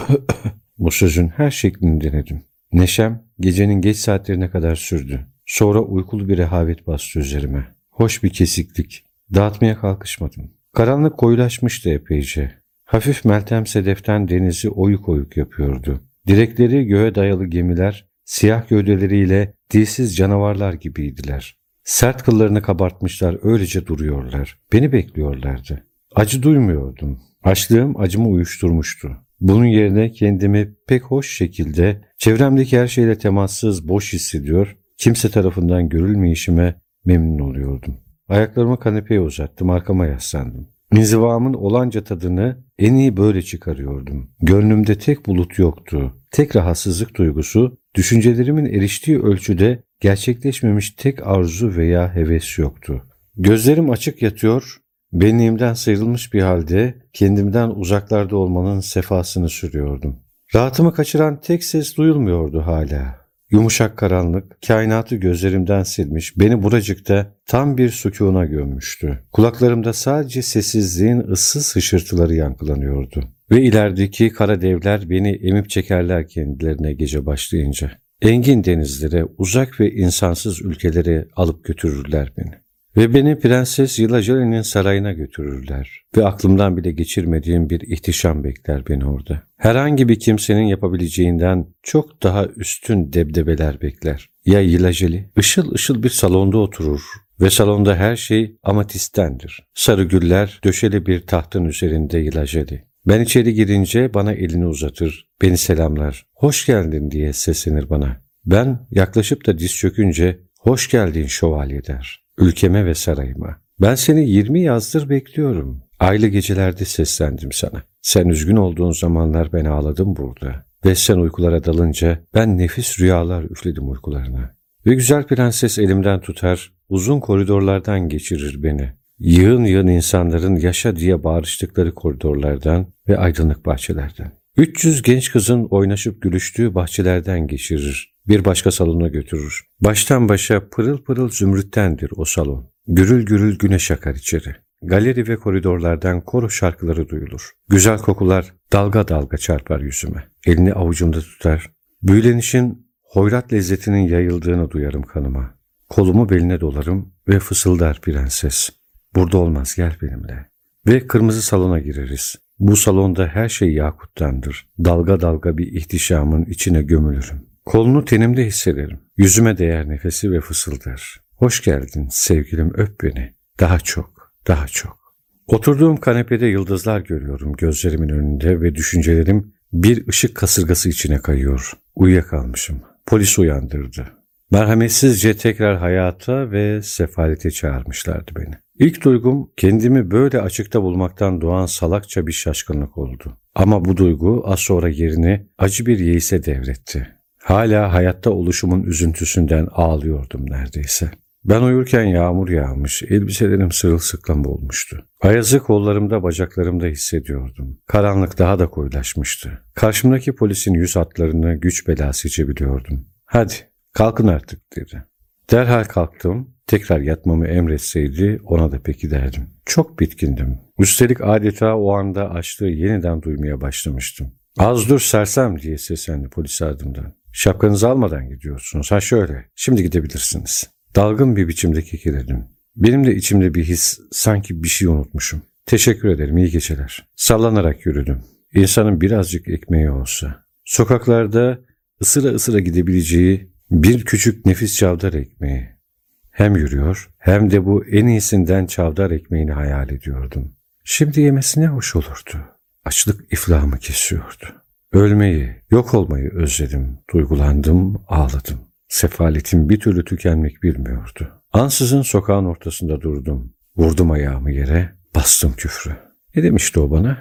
Bu sözün her şeklini denedim. Neşem gecenin geç saatlerine kadar sürdü. Sonra uykulu bir rehavet bastı üzerime. Hoş bir kesiklik. Dağıtmaya kalkışmadım. Karanlık koyulaşmıştı epeyce. Hafif meltem sedeften denizi oyuk oyuk yapıyordu. Direkleri göğe dayalı gemiler, siyah gövdeleriyle dilsiz canavarlar gibiydiler. Sert kıllarını kabartmışlar, öylece duruyorlar. Beni bekliyorlardı. Acı duymuyordum. Açlığım acımı uyuşturmuştu. Bunun yerine kendimi pek hoş şekilde çevremdeki her şeyle temassız boş hissediyor, kimse tarafından görülmeyişime memnun oluyordum. Ayaklarımı kanepeye uzattım, arkama yaslandım. İnzivamın olanca tadını en iyi böyle çıkarıyordum. Gönlümde tek bulut yoktu. Tek rahatsızlık duygusu, düşüncelerimin eriştiği ölçüde gerçekleşmemiş tek arzu veya heves yoktu. Gözlerim açık yatıyor, benliğimden sıyrılmış bir halde kendimden uzaklarda olmanın sefasını sürüyordum. Rahatımı kaçıran tek ses duyulmuyordu hala. Yumuşak karanlık, kainatı gözlerimden silmiş, beni buracıkta tam bir sükûna gömmüştü. Kulaklarımda sadece sessizliğin ıssız hışırtıları yankılanıyordu. Ve ilerideki kara devler beni emip çekerler kendilerine gece başlayınca. Engin denizlere, uzak ve insansız ülkelere alıp götürürler beni. Ve beni Prenses Yılacali'nin sarayına götürürler. Ve aklımdan bile geçirmediğim bir ihtişam bekler beni orada. Herhangi bir kimsenin yapabileceğinden çok daha üstün debdebeler bekler. Ya Yılacali? Işıl ışıl bir salonda oturur ve salonda her şey amatistendir. Sarı güller döşeli bir tahtın üzerinde Yılacali. Ben içeri girince bana elini uzatır, beni selamlar. Hoş geldin diye seslenir bana. Ben yaklaşıp da diz çökünce hoş geldin şövalye der ülkeme ve sarayıma. Ben seni 20 yazdır bekliyorum. Aylı gecelerde seslendim sana. Sen üzgün olduğun zamanlar ben ağladım burada. Ve sen uykulara dalınca ben nefis rüyalar üfledim uykularına. Ve güzel prenses elimden tutar, uzun koridorlardan geçirir beni. Yığın yığın insanların yaşa diye bağırıştıkları koridorlardan ve aydınlık bahçelerden. 300 genç kızın oynaşıp gülüştüğü bahçelerden geçirir. Bir başka salona götürür. Baştan başa pırıl pırıl zümrüttendir o salon. Gürül gürül güneş akar içeri. Galeri ve koridorlardan koro şarkıları duyulur. Güzel kokular dalga dalga çarpar yüzüme. Elini avucumda tutar. Büyülenişin hoyrat lezzetinin yayıldığını duyarım kanıma. Kolumu beline dolarım ve fısıldar prenses. Burada olmaz gel benimle. Ve kırmızı salona gireriz. Bu salonda her şey yakuttandır. Dalga dalga bir ihtişamın içine gömülürüm. Kolunu tenimde hissederim. Yüzüme değer nefesi ve fısıldar. Hoş geldin sevgilim öp beni. Daha çok, daha çok. Oturduğum kanepede yıldızlar görüyorum gözlerimin önünde ve düşüncelerim bir ışık kasırgası içine kayıyor. Uyuyakalmışım. Polis uyandırdı. Merhametsizce tekrar hayata ve sefalete çağırmışlardı beni. İlk duygum kendimi böyle açıkta bulmaktan doğan salakça bir şaşkınlık oldu. Ama bu duygu az sonra yerini acı bir yeise devretti. Hala hayatta oluşumun üzüntüsünden ağlıyordum neredeyse. Ben uyurken yağmur yağmış, elbiselerim sırılsıklam olmuştu. Ayazı kollarımda, bacaklarımda hissediyordum. Karanlık daha da koyulaşmıştı. Karşımdaki polisin yüz hatlarını güç belası içebiliyordum. Hadi, kalkın artık dedi. Derhal kalktım. Tekrar yatmamı emretseydi ona da peki derdim. Çok bitkindim. Üstelik adeta o anda açlığı yeniden duymaya başlamıştım. Az dur sersem diye seslendi polis ardımdan. Şapkanızı almadan gidiyorsunuz. Ha şöyle, şimdi gidebilirsiniz. Dalgın bir biçimde kekeledim. Benim de içimde bir his, sanki bir şey unutmuşum. Teşekkür ederim, iyi geceler. Sallanarak yürüdüm. İnsanın birazcık ekmeği olsa. Sokaklarda ısıra ısıra gidebileceği bir küçük nefis çavdar ekmeği. Hem yürüyor hem de bu en iyisinden çavdar ekmeğini hayal ediyordum. Şimdi yemesi ne hoş olurdu. Açlık iflahımı kesiyordu. Ölmeyi, yok olmayı özledim, duygulandım, ağladım. Sefaletim bir türlü tükenmek bilmiyordu. Ansızın sokağın ortasında durdum. Vurdum ayağımı yere, bastım küfrü. Ne demişti o bana?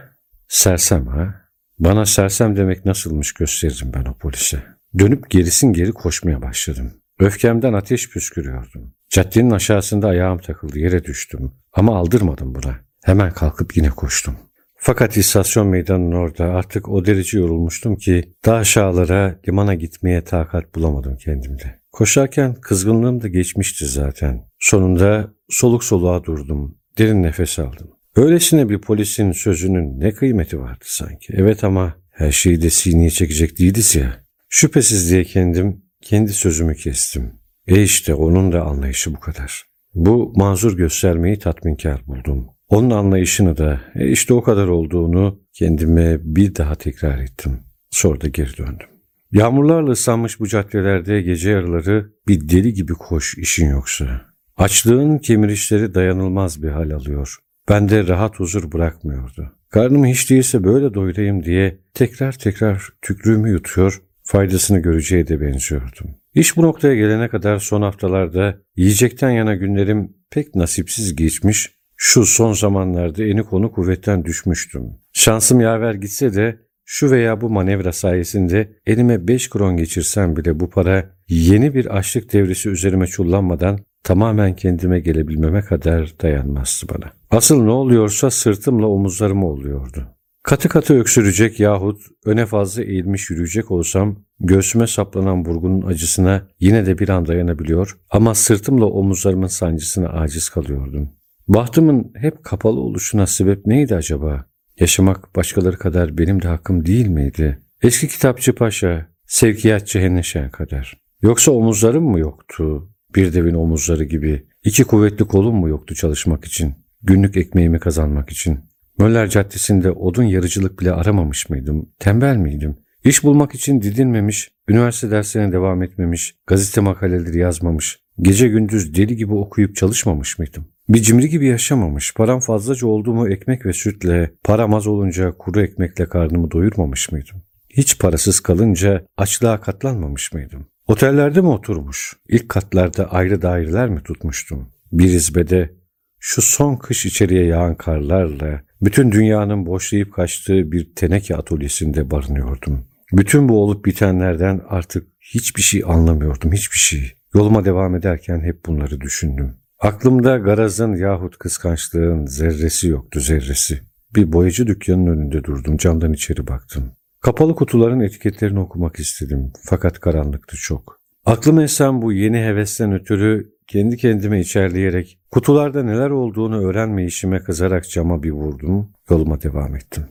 Sersem ha? Bana sersem demek nasılmış gösteririm ben o polise. Dönüp gerisin geri koşmaya başladım. Öfkemden ateş püskürüyordum. Caddenin aşağısında ayağım takıldı yere düştüm. Ama aldırmadım buna. Hemen kalkıp yine koştum. Fakat istasyon meydanının orada artık o derece yorulmuştum ki daha aşağılara limana gitmeye takat bulamadım kendimde. Koşarken kızgınlığım da geçmişti zaten. Sonunda soluk soluğa durdum. Derin nefes aldım. Öylesine bir polisin sözünün ne kıymeti vardı sanki. Evet ama her şeyi de sineye çekecek değiliz ya. Şüphesiz diye kendim kendi sözümü kestim. E işte onun da anlayışı bu kadar. Bu mazur göstermeyi tatminkar buldum. Onun anlayışını da e işte o kadar olduğunu kendime bir daha tekrar ettim. Sonra da geri döndüm. Yağmurlarla ıslanmış bu caddelerde gece yarıları bir deli gibi koş işin yoksa. Açlığın kemirişleri dayanılmaz bir hal alıyor. Bende rahat huzur bırakmıyordu. Karnımı hiç değilse böyle doyurayım diye tekrar tekrar tükrüğümü yutuyor, faydasını göreceğe de benziyordum. İş bu noktaya gelene kadar son haftalarda yiyecekten yana günlerim pek nasipsiz geçmiş, şu son zamanlarda eni konu kuvvetten düşmüştüm. Şansım yaver gitse de şu veya bu manevra sayesinde elime 5 kron geçirsem bile bu para yeni bir açlık devresi üzerime çullanmadan tamamen kendime gelebilmeme kadar dayanmazdı bana. Asıl ne oluyorsa sırtımla omuzlarıma oluyordu. Katı katı öksürecek yahut öne fazla eğilmiş yürüyecek olsam göğsüme saplanan burgunun acısına yine de bir an dayanabiliyor ama sırtımla omuzlarımın sancısına aciz kalıyordum. Bahtımın hep kapalı oluşuna sebep neydi acaba? Yaşamak başkaları kadar benim de hakkım değil miydi? Eski kitapçı paşa, sevkiyatçı henneşen kadar. Yoksa omuzlarım mı yoktu? Bir devin omuzları gibi. İki kuvvetli kolum mu yoktu çalışmak için? Günlük ekmeğimi kazanmak için? Möller Caddesi'nde odun yarıcılık bile aramamış mıydım? Tembel miydim? İş bulmak için didinmemiş, üniversite derslerine devam etmemiş, gazete makaleleri yazmamış, gece gündüz deli gibi okuyup çalışmamış mıydım? Bir cimri gibi yaşamamış, param fazlaca olduğumu ekmek ve sütle, param az olunca kuru ekmekle karnımı doyurmamış mıydım? Hiç parasız kalınca açlığa katlanmamış mıydım? Otellerde mi oturmuş? İlk katlarda ayrı daireler mi tutmuştum? Bir izbede şu son kış içeriye yağan karlarla bütün dünyanın boşlayıp kaçtığı bir teneke atölyesinde barınıyordum. Bütün bu olup bitenlerden artık hiçbir şey anlamıyordum, hiçbir şey. Yoluma devam ederken hep bunları düşündüm. Aklımda garazın yahut kıskançlığın zerresi yoktu zerresi. Bir boyacı dükkanının önünde durdum, camdan içeri baktım. Kapalı kutuların etiketlerini okumak istedim fakat karanlıktı çok. Aklıma esen bu yeni hevesten ötürü kendi kendime içerleyerek kutularda neler olduğunu öğrenme işime kızarak cama bir vurdum, yoluma devam ettim.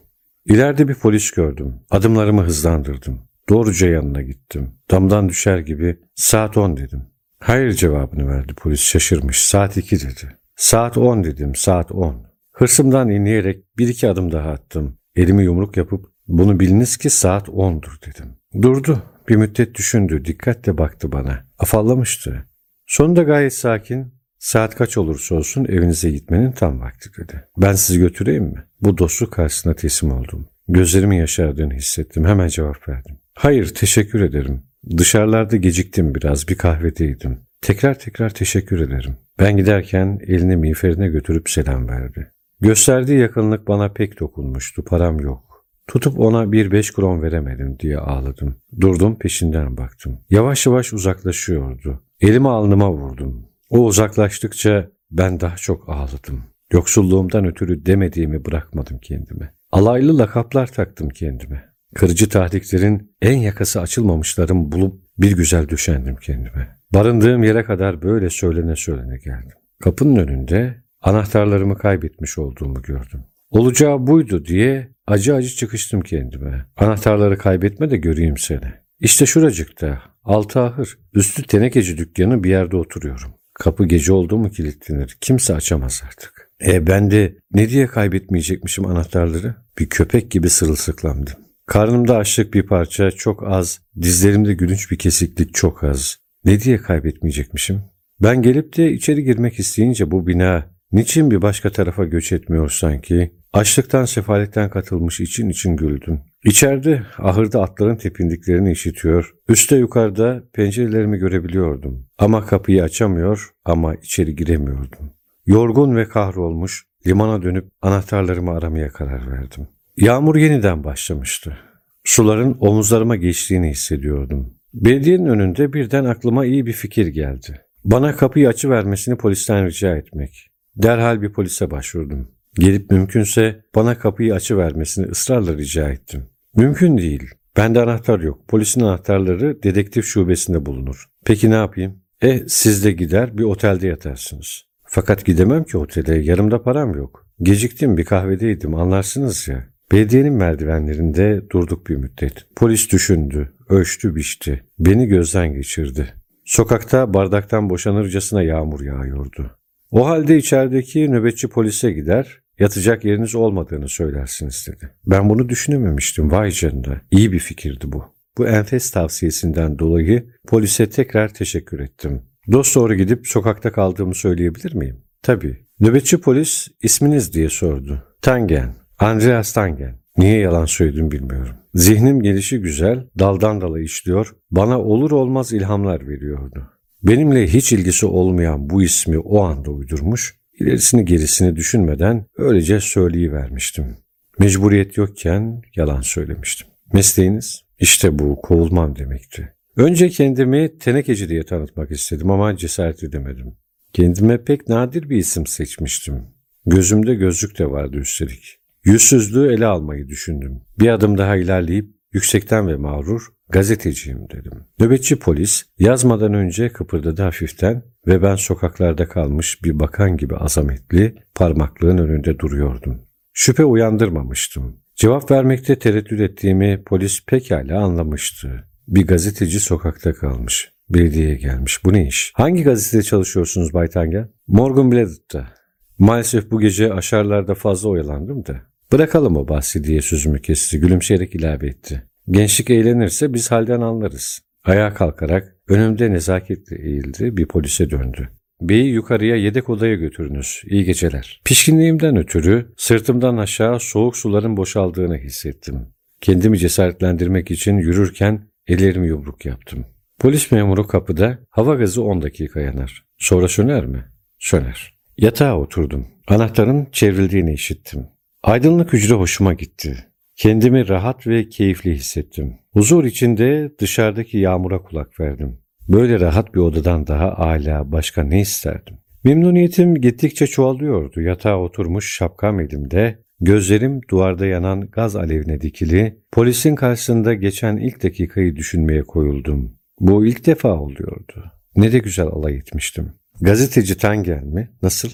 İleride bir polis gördüm. Adımlarımı hızlandırdım. Doğruca yanına gittim. Damdan düşer gibi saat 10 dedim. Hayır cevabını verdi polis şaşırmış. Saat 2 dedi. Saat 10 dedim saat 10. Hırsımdan inleyerek bir iki adım daha attım. Elimi yumruk yapıp bunu biliniz ki saat 10'dur dedim. Durdu. Bir müddet düşündü. Dikkatle baktı bana. Afallamıştı. Sonunda gayet sakin. Saat kaç olursa olsun evinize gitmenin tam vakti dedi. Ben sizi götüreyim mi? Bu dostluk karşısına teslim oldum. Gözlerimin yaşardığını hissettim. Hemen cevap verdim. Hayır teşekkür ederim. Dışarılarda geciktim biraz bir kahvedeydim. Tekrar tekrar teşekkür ederim. Ben giderken elini miğferine götürüp selam verdi. Gösterdiği yakınlık bana pek dokunmuştu. Param yok. Tutup ona bir beş kron veremedim diye ağladım. Durdum peşinden baktım. Yavaş yavaş uzaklaşıyordu. Elimi alnıma vurdum. O uzaklaştıkça ben daha çok ağladım. Yoksulluğumdan ötürü demediğimi bırakmadım kendime. Alaylı lakaplar taktım kendime. Kırıcı tahdiklerin en yakası açılmamışlarım bulup bir güzel düşendim kendime. Barındığım yere kadar böyle söylene söylene geldim. Kapının önünde anahtarlarımı kaybetmiş olduğumu gördüm. Olacağı buydu diye acı acı çıkıştım kendime. Anahtarları kaybetme de göreyim seni. İşte şuracıkta, altı ahır, üstü tenekeci dükkanı bir yerde oturuyorum. Kapı gece oldu mu kilitlenir. Kimse açamaz artık. E ben de ne diye kaybetmeyecekmişim anahtarları? Bir köpek gibi sırılsıklamdım. Karnımda açlık bir parça çok az, dizlerimde gülünç bir kesiklik çok az. Ne diye kaybetmeyecekmişim? Ben gelip de içeri girmek isteyince bu bina niçin bir başka tarafa göç etmiyor sanki? Açlıktan sefaletten katılmış için için güldüm. İçeride ahırda atların tepindiklerini işitiyor. Üste yukarıda pencerelerimi görebiliyordum. Ama kapıyı açamıyor ama içeri giremiyordum. Yorgun ve kahrolmuş limana dönüp anahtarlarımı aramaya karar verdim. Yağmur yeniden başlamıştı. Suların omuzlarıma geçtiğini hissediyordum. Belediyenin önünde birden aklıma iyi bir fikir geldi. Bana kapıyı açıvermesini polisten rica etmek. Derhal bir polise başvurdum. Gelip mümkünse bana kapıyı açıvermesini ısrarla rica ettim. Mümkün değil. Bende anahtar yok. Polisin anahtarları dedektif şubesinde bulunur. Peki ne yapayım? E siz de gider bir otelde yatarsınız. Fakat gidemem ki otele. Yarımda param yok. Geciktim bir kahvedeydim anlarsınız ya. Belediyenin merdivenlerinde durduk bir müddet. Polis düşündü, ölçtü biçti. Beni gözden geçirdi. Sokakta bardaktan boşanırcasına yağmur yağıyordu. O halde içerideki nöbetçi polise gider, yatacak yeriniz olmadığını söylersiniz dedi. Ben bunu düşünememiştim vay canına. İyi bir fikirdi bu. Bu enfes tavsiyesinden dolayı polise tekrar teşekkür ettim. Dost doğru gidip sokakta kaldığımı söyleyebilir miyim? Tabii. Nöbetçi polis isminiz diye sordu. Tangen. Andreas Tangen. Niye yalan söyledim bilmiyorum. Zihnim gelişi güzel, daldan dala işliyor, bana olur olmaz ilhamlar veriyordu. Benimle hiç ilgisi olmayan bu ismi o anda uydurmuş, ilerisini gerisini düşünmeden öylece söyleyivermiştim. Mecburiyet yokken yalan söylemiştim. Mesleğiniz? İşte bu kovulmam demekti. Önce kendimi tenekeci diye tanıtmak istedim ama cesaret edemedim. Kendime pek nadir bir isim seçmiştim. Gözümde gözlük de vardı üstelik. Yüzsüzlüğü ele almayı düşündüm. Bir adım daha ilerleyip yüksekten ve mağrur gazeteciyim dedim. Nöbetçi polis yazmadan önce kıpırdadı hafiften ve ben sokaklarda kalmış bir bakan gibi azametli parmaklığın önünde duruyordum. Şüphe uyandırmamıştım. Cevap vermekte tereddüt ettiğimi polis pekala anlamıştı. Bir gazeteci sokakta kalmış. Belediyeye gelmiş. Bu ne iş? Hangi gazetede çalışıyorsunuz Bay Tangen? Morgan Bladed'da. Maalesef bu gece aşarlarda fazla oyalandım da. Bırakalım o bahsi diye sözümü kesti. Gülümseyerek ilave etti. Gençlik eğlenirse biz halden anlarız. Ayağa kalkarak önümde nezaketle eğildi bir polise döndü. Beyi yukarıya yedek odaya götürünüz. İyi geceler. Pişkinliğimden ötürü sırtımdan aşağı soğuk suların boşaldığını hissettim. Kendimi cesaretlendirmek için yürürken ellerimi yumruk yaptım. Polis memuru kapıda hava gazı 10 dakika yanar. Sonra söner mi? Söner. Yatağa oturdum. Anahtarın çevrildiğini işittim. Aydınlık hücre hoşuma gitti. Kendimi rahat ve keyifli hissettim. Huzur içinde dışarıdaki yağmura kulak verdim. Böyle rahat bir odadan daha âlâ başka ne isterdim? Memnuniyetim gittikçe çoğalıyordu. Yatağa oturmuş şapkam elimde, gözlerim duvarda yanan gaz alevine dikili, polisin karşısında geçen ilk dakikayı düşünmeye koyuldum. Bu ilk defa oluyordu. Ne de güzel alay etmiştim. Gazeteci Tangel mi? Nasıl?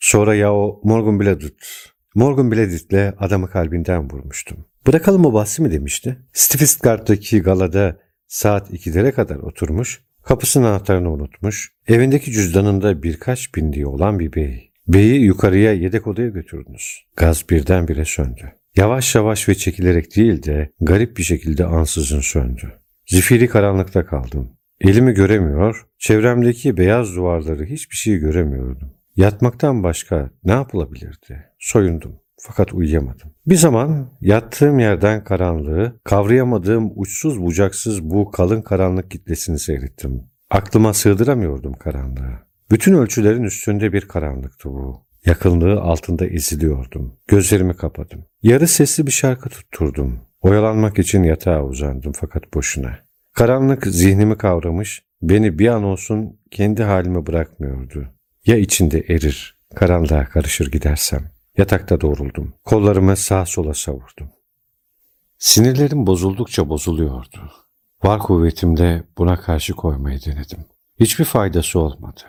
Sonra ya o Morgan Bladut. Morgan Bladut'le adamı kalbinden vurmuştum. Bırakalım o bahsi mi demişti. Stifistgard'daki galada saat 2'lere kadar oturmuş, kapısının anahtarını unutmuş, evindeki cüzdanında birkaç bindiği olan bir bey. Beyi yukarıya yedek odaya götürdünüz. Gaz birdenbire söndü. Yavaş yavaş ve çekilerek değil de garip bir şekilde ansızın söndü. Zifiri karanlıkta kaldım. Elimi göremiyor, çevremdeki beyaz duvarları hiçbir şey göremiyordum. Yatmaktan başka ne yapılabilirdi? Soyundum fakat uyuyamadım. Bir zaman yattığım yerden karanlığı, kavrayamadığım uçsuz bucaksız bu kalın karanlık kitlesini seyrettim. Aklıma sığdıramıyordum karanlığı. Bütün ölçülerin üstünde bir karanlıktı bu. Yakınlığı altında eziliyordum. Gözlerimi kapadım. Yarı sesli bir şarkı tutturdum. Oyalanmak için yatağa uzandım fakat boşuna. Karanlık zihnimi kavramış, beni bir an olsun kendi halime bırakmıyordu. Ya içinde erir, karanlığa karışır gidersem. Yatakta doğruldum. Kollarımı sağa sola savurdum. Sinirlerim bozuldukça bozuluyordu. Var kuvvetimle buna karşı koymayı denedim. Hiçbir faydası olmadı.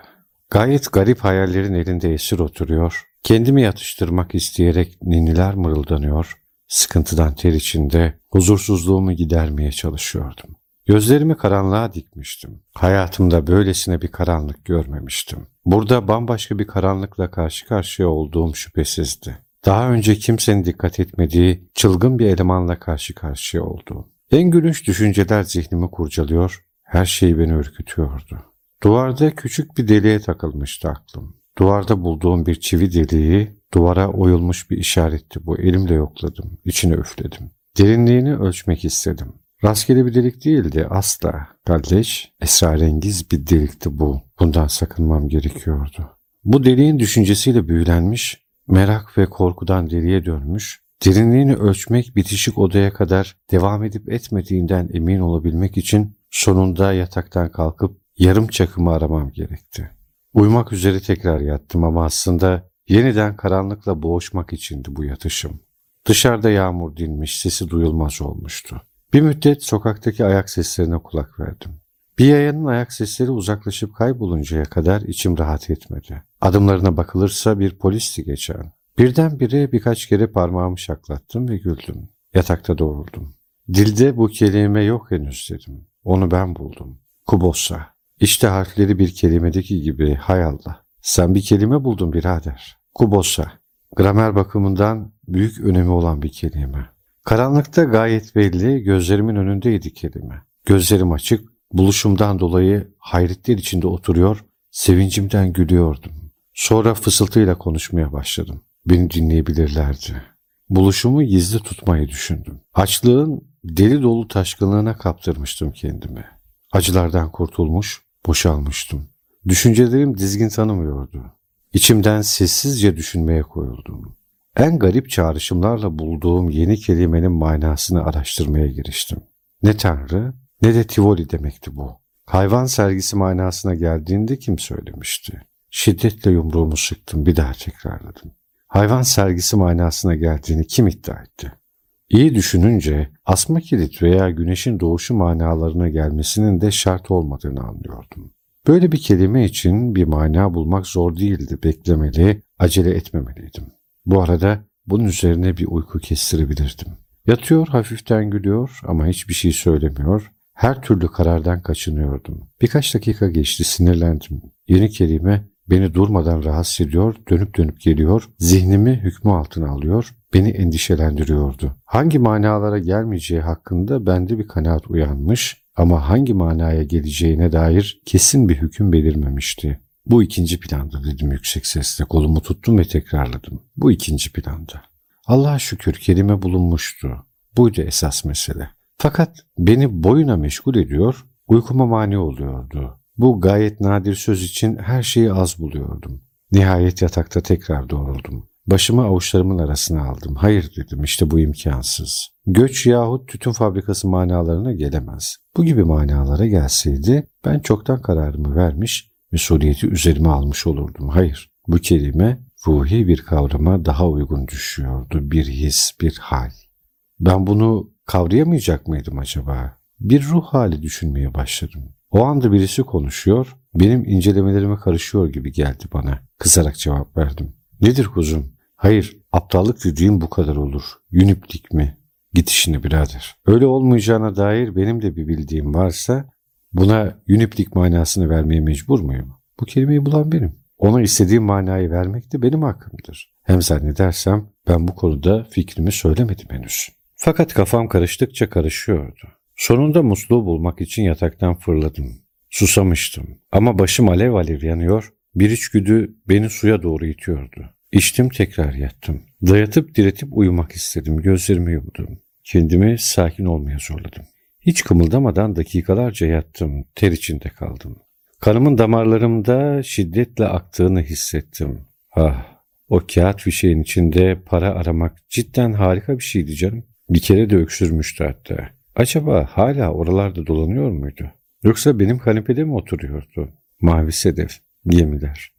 Gayet garip hayallerin elinde esir oturuyor, kendimi yatıştırmak isteyerek ninniler mırıldanıyor, sıkıntıdan ter içinde huzursuzluğumu gidermeye çalışıyordum. Gözlerimi karanlığa dikmiştim. Hayatımda böylesine bir karanlık görmemiştim. Burada bambaşka bir karanlıkla karşı karşıya olduğum şüphesizdi. Daha önce kimsenin dikkat etmediği çılgın bir elemanla karşı karşıya oldum. En gülünç düşünceler zihnimi kurcalıyor, her şey beni ürkütüyordu. Duvarda küçük bir deliğe takılmıştı aklım. Duvarda bulduğum bir çivi deliği, duvara oyulmuş bir işaretti bu. Elimle yokladım, içine üfledim. Derinliğini ölçmek istedim. Rastgele bir delik değildi asla. Kalleş, esrarengiz bir delikti bu. Bundan sakınmam gerekiyordu. Bu deliğin düşüncesiyle büyülenmiş, merak ve korkudan deliye dönmüş, derinliğini ölçmek bitişik odaya kadar devam edip etmediğinden emin olabilmek için sonunda yataktan kalkıp yarım çakımı aramam gerekti. Uyumak üzere tekrar yattım ama aslında yeniden karanlıkla boğuşmak içindi bu yatışım. Dışarıda yağmur dinmiş, sesi duyulmaz olmuştu. Bir müddet sokaktaki ayak seslerine kulak verdim. Bir yayanın ayak sesleri uzaklaşıp kayboluncaya kadar içim rahat etmedi. Adımlarına bakılırsa bir polisti geçen. Birdenbire birkaç kere parmağımı şaklattım ve güldüm. Yatakta doğruldum. Dilde bu kelime yok henüz dedim. Onu ben buldum. Kubossa. İşte harfleri bir kelimedeki gibi hay Allah. Sen bir kelime buldun birader. Kubossa. Gramer bakımından büyük önemi olan bir kelime. Karanlıkta gayet belli gözlerimin önündeydi kelime. Gözlerim açık, buluşumdan dolayı hayretler içinde oturuyor, sevincimden gülüyordum. Sonra fısıltıyla konuşmaya başladım. Beni dinleyebilirlerdi. Buluşumu gizli tutmayı düşündüm. Açlığın deli dolu taşkınlığına kaptırmıştım kendimi. Acılardan kurtulmuş, boşalmıştım. Düşüncelerim dizgin tanımıyordu. İçimden sessizce düşünmeye koyuldum. En garip çağrışımlarla bulduğum yeni kelimenin manasını araştırmaya giriştim. Ne Tanrı ne de Tivoli demekti bu. Hayvan sergisi manasına geldiğinde kim söylemişti? Şiddetle yumruğumu sıktım bir daha tekrarladım. Hayvan sergisi manasına geldiğini kim iddia etti? İyi düşününce asma kilit veya güneşin doğuşu manalarına gelmesinin de şart olmadığını anlıyordum. Böyle bir kelime için bir mana bulmak zor değildi, beklemeli, acele etmemeliydim. Bu arada bunun üzerine bir uyku kestirebilirdim. Yatıyor, hafiften gülüyor ama hiçbir şey söylemiyor. Her türlü karardan kaçınıyordum. Birkaç dakika geçti, sinirlendim. Yeni kelime beni durmadan rahatsız ediyor, dönüp dönüp geliyor, zihnimi hükmü altına alıyor, beni endişelendiriyordu. Hangi manalara gelmeyeceği hakkında bende bir kanaat uyanmış ama hangi manaya geleceğine dair kesin bir hüküm belirmemişti. Bu ikinci planda dedim yüksek sesle. Kolumu tuttum ve tekrarladım. Bu ikinci planda. Allah'a şükür kelime bulunmuştu. Buydu esas mesele. Fakat beni boyuna meşgul ediyor, uykuma mani oluyordu. Bu gayet nadir söz için her şeyi az buluyordum. Nihayet yatakta tekrar doğruldum. Başımı avuçlarımın arasına aldım. Hayır dedim işte bu imkansız. Göç yahut tütün fabrikası manalarına gelemez. Bu gibi manalara gelseydi ben çoktan kararımı vermiş, mesuliyeti üzerime almış olurdum. Hayır, bu kelime ruhi bir kavrama daha uygun düşüyordu. Bir his, bir hal. Ben bunu kavrayamayacak mıydım acaba? Bir ruh hali düşünmeye başladım. O anda birisi konuşuyor, benim incelemelerime karışıyor gibi geldi bana. Kızarak cevap verdim. Nedir kuzum? Hayır, aptallık dediğim bu kadar olur. Yüniplik mi? Git işine birader. Öyle olmayacağına dair benim de bir bildiğim varsa buna yüniplik manasını vermeye mecbur muyum? Bu kelimeyi bulan benim. Ona istediğim manayı vermek de benim hakkımdır. Hem zannedersem ben bu konuda fikrimi söylemedim henüz. Fakat kafam karıştıkça karışıyordu. Sonunda musluğu bulmak için yataktan fırladım. Susamıştım ama başım alev alev yanıyor, bir içgüdü beni suya doğru itiyordu. İçtim tekrar yattım. Dayatıp diretip uyumak istedim. Gözlerimi yumdum. Kendimi sakin olmaya zorladım. Hiç kımıldamadan dakikalarca yattım. Ter içinde kaldım. Kanımın damarlarımda şiddetle aktığını hissettim. Ah, o kağıt fişeğin içinde para aramak cidden harika bir şeydi canım. Bir kere de öksürmüştü hatta. Acaba hala oralarda dolanıyor muydu? Yoksa benim kanepede mi oturuyordu? Mavi sedef, gemiler.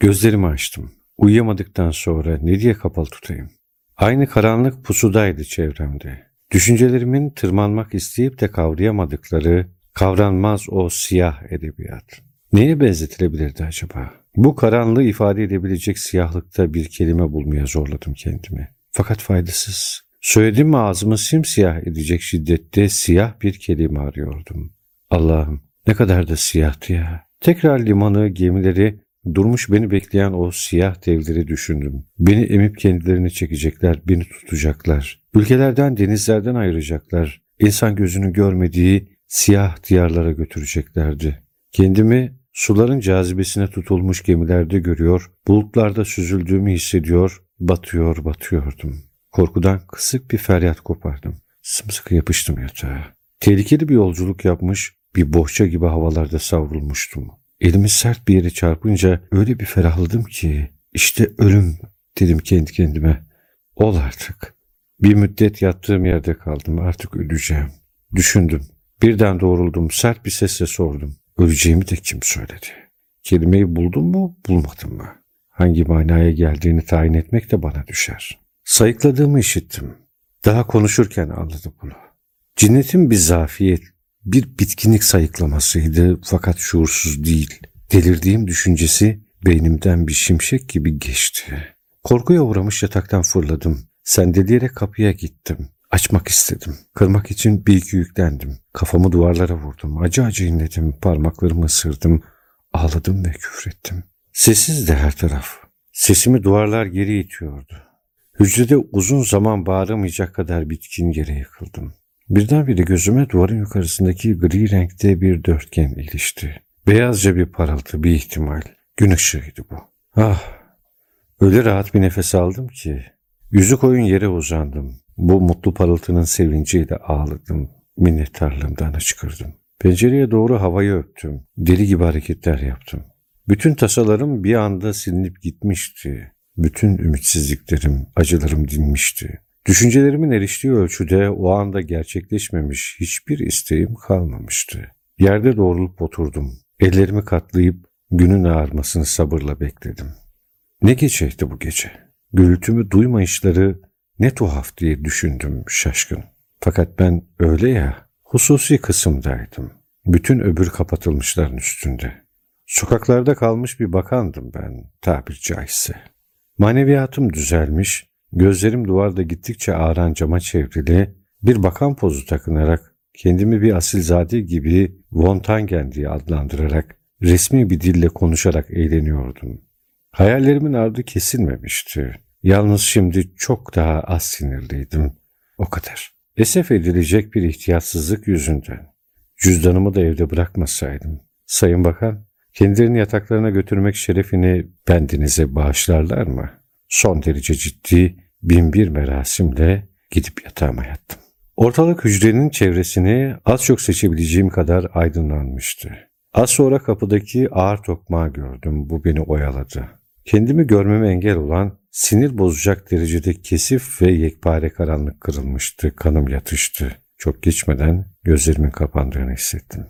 Gözlerimi açtım. Uyuyamadıktan sonra ne diye kapalı tutayım? Aynı karanlık pusudaydı çevremde. Düşüncelerimin tırmanmak isteyip de kavrayamadıkları, kavranmaz o siyah edebiyat. Neye benzetilebilirdi acaba? Bu karanlığı ifade edebilecek siyahlıkta bir kelime bulmaya zorladım kendimi. Fakat faydasız. Söyledim mi ağzımı simsiyah edecek şiddette siyah bir kelime arıyordum. Allah'ım ne kadar da siyahtı ya. Tekrar limanı, gemileri, durmuş beni bekleyen o siyah devleri düşündüm. Beni emip kendilerini çekecekler, beni tutacaklar. Ülkelerden, denizlerden ayıracaklar. İnsan gözünü görmediği siyah diyarlara götüreceklerdi. Kendimi suların cazibesine tutulmuş gemilerde görüyor, bulutlarda süzüldüğümü hissediyor, batıyor batıyordum. Korkudan kısık bir feryat kopardım. Sımsıkı yapıştım yatağa. Tehlikeli bir yolculuk yapmış, bir bohça gibi havalarda savrulmuştum. Elimi sert bir yere çarpınca öyle bir ferahladım ki, işte ölüm dedim kendi kendime. Ol artık. Bir müddet yattığım yerde kaldım, artık öleceğim. Düşündüm. Birden doğruldum, sert bir sesle sordum. Öleceğimi de kim söyledi? Kelimeyi buldum mu, bulmadım mı? Hangi manaya geldiğini tayin etmek de bana düşer. Sayıkladığımı işittim. Daha konuşurken anladım bunu. Cinnetin bir zafiyet, bir bitkinlik sayıklamasıydı fakat şuursuz değil. Delirdiğim düşüncesi beynimden bir şimşek gibi geçti. Korkuya uğramış yataktan fırladım. Sendeleyerek kapıya gittim. Açmak istedim. Kırmak için bir iki yüklendim. Kafamı duvarlara vurdum. Acı acı inledim. Parmaklarımı ısırdım. Ağladım ve küfrettim. Sessiz de her taraf. Sesimi duvarlar geri itiyordu. Hücrede uzun zaman bağıramayacak kadar bitkin yere yıkıldım. Birdenbire gözüme duvarın yukarısındaki gri renkte bir dörtgen ilişti. Beyazca bir parıltı, bir ihtimal. Gün ışığıydı bu. Ah! Öyle rahat bir nefes aldım ki. Yüzü koyun yere uzandım. Bu mutlu parıltının sevinciyle ağladım. Minnettarlığımdan hıçkırdım. Pencereye doğru havayı öptüm. Deli gibi hareketler yaptım. Bütün tasalarım bir anda silinip gitmişti. Bütün ümitsizliklerim, acılarım dinmişti. Düşüncelerimin eriştiği ölçüde o anda gerçekleşmemiş hiçbir isteğim kalmamıştı. Yerde doğrulup oturdum. Ellerimi katlayıp günün ağarmasını sabırla bekledim. Ne geceydi bu gece? Gürültümü duymayışları ne tuhaf diye düşündüm şaşkın. Fakat ben öyle ya, hususi kısımdaydım. Bütün öbür kapatılmışların üstünde. Sokaklarda kalmış bir bakandım ben tabir caizse. Maneviyatım düzelmiş, gözlerim duvarda gittikçe ağıran cama çevrili, bir bakan pozu takınarak kendimi bir asilzade gibi Von Tangen diye adlandırarak resmi bir dille konuşarak eğleniyordum. Hayallerimin ardı kesilmemişti. Yalnız şimdi çok daha az sinirliydim. O kadar. Esef edilecek bir ihtiyatsızlık yüzünden. Cüzdanımı da evde bırakmasaydım. Sayın Bakan, kendilerini yataklarına götürmek şerefini bendinize bağışlarlar mı? Son derece ciddi, binbir merasimle gidip yatağıma yattım. Ortalık hücrenin çevresini az çok seçebileceğim kadar aydınlanmıştı. Az sonra kapıdaki ağır tokmağı gördüm. Bu beni oyaladı. Kendimi görmeme engel olan sinir bozacak derecede kesif ve yekpare karanlık kırılmıştı. Kanım yatıştı. Çok geçmeden gözlerimin kapandığını hissettim.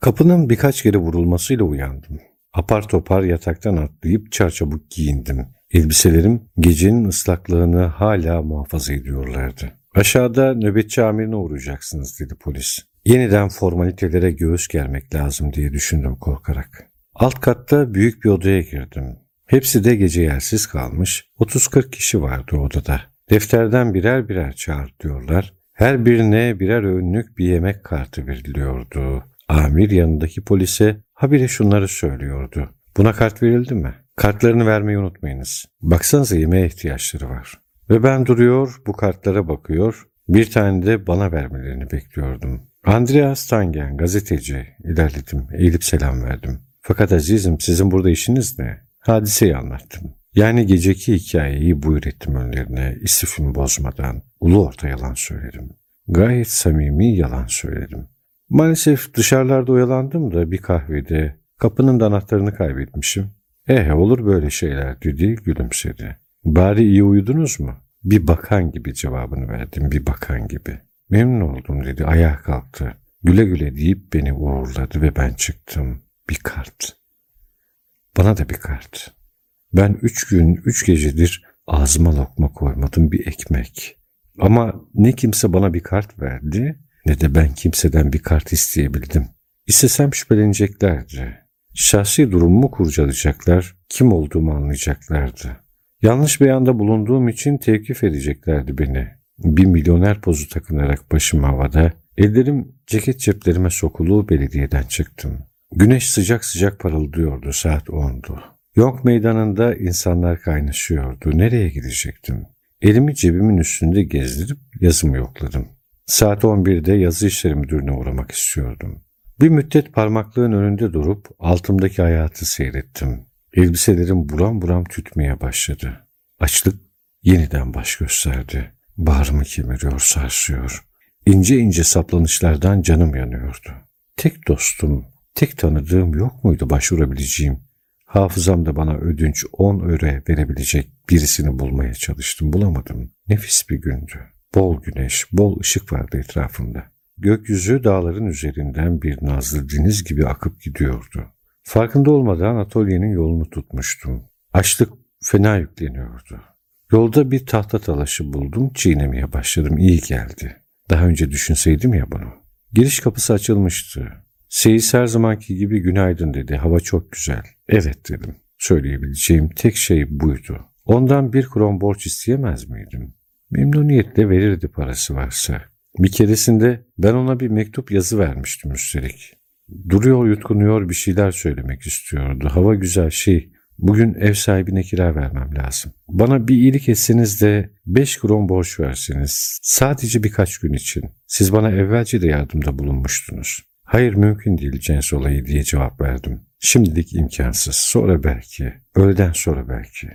Kapının birkaç kere vurulmasıyla uyandım. Apar topar yataktan atlayıp çarçabuk giyindim. Elbiselerim gecenin ıslaklığını hala muhafaza ediyorlardı. Aşağıda nöbetçi amirine uğrayacaksınız dedi polis. Yeniden formalitelere göğüs germek lazım diye düşündüm korkarak. Alt katta büyük bir odaya girdim. Hepsi de gece yersiz kalmış. 30-40 kişi vardı odada. Defterden birer birer çağır diyorlar. Her birine birer önlük bir yemek kartı veriliyordu. Amir yanındaki polise habire şunları söylüyordu. Buna kart verildi mi? Kartlarını vermeyi unutmayınız. Baksanıza yemeğe ihtiyaçları var. Ve ben duruyor, bu kartlara bakıyor, bir tane de bana vermelerini bekliyordum. Andreas Tangen, gazeteci. İlerledim, eğilip selam verdim. Fakat azizim sizin burada işiniz ne? Hadiseyi anlattım. Yani geceki hikayeyi buyur ettim önlerine, istifimi bozmadan. Ulu orta yalan söyledim. Gayet samimi yalan söyledim. Maalesef dışarılarda oyalandım da bir kahvede kapının da anahtarını kaybetmişim. Eh olur böyle şeyler dedi gülümsedi. Bari iyi uyudunuz mu? Bir bakan gibi cevabını verdim bir bakan gibi. Memnun oldum dedi ayağa kalktı. Güle güle deyip beni uğurladı ve ben çıktım. Bir kart. Bana da bir kart. Ben üç gün, üç gecedir ağzıma lokma koymadım bir ekmek. Ama ne kimse bana bir kart verdi ne de ben kimseden bir kart isteyebildim. İstesem şüpheleneceklerdi. Şahsi durumumu kurcalayacaklar, kim olduğumu anlayacaklardı. Yanlış beyanda bulunduğum için tevkif edeceklerdi beni. Bir milyoner pozu takınarak başım havada, ellerim ceket ceplerime sokulu belediyeden çıktım. Güneş sıcak sıcak parıldıyordu saat 10'du. Yok meydanında insanlar kaynaşıyordu. Nereye gidecektim? Elimi cebimin üstünde gezdirip yazımı yokladım. Saat 11'de yazı işleri müdürüne uğramak istiyordum. Bir müddet parmaklığın önünde durup altımdaki hayatı seyrettim. Elbiselerim buram buram tütmeye başladı. Açlık yeniden baş gösterdi. Bağrımı kemiriyor, sarsıyor. İnce ince saplanışlardan canım yanıyordu. Tek dostum, tek tanıdığım yok muydu başvurabileceğim? Hafızamda bana ödünç 10 öre verebilecek birisini bulmaya çalıştım. Bulamadım. Nefis bir gündü. Bol güneş, bol ışık vardı etrafımda. Gökyüzü dağların üzerinden bir nazlı deniz gibi akıp gidiyordu. Farkında olmadan atölyenin yolunu tutmuştum. Açlık fena yükleniyordu. Yolda bir tahta talaşı buldum, çiğnemeye başladım. İyi geldi. Daha önce düşünseydim ya bunu. Giriş kapısı açılmıştı. Seyis her zamanki gibi günaydın dedi. Hava çok güzel. Evet dedim. Söyleyebileceğim tek şey buydu. Ondan bir kron borç isteyemez miydim? Memnuniyetle verirdi parası varsa. Bir keresinde ben ona bir mektup yazı vermiştim üstelik. Duruyor yutkunuyor bir şeyler söylemek istiyordu. Hava güzel şey. Bugün ev sahibine kira vermem lazım. Bana bir iyilik etseniz de 5 kron borç verseniz. Sadece birkaç gün için. Siz bana evvelce de yardımda bulunmuştunuz. Hayır mümkün değil cins olayı diye cevap verdim. Şimdilik imkansız. Sonra belki. Öğleden sonra belki.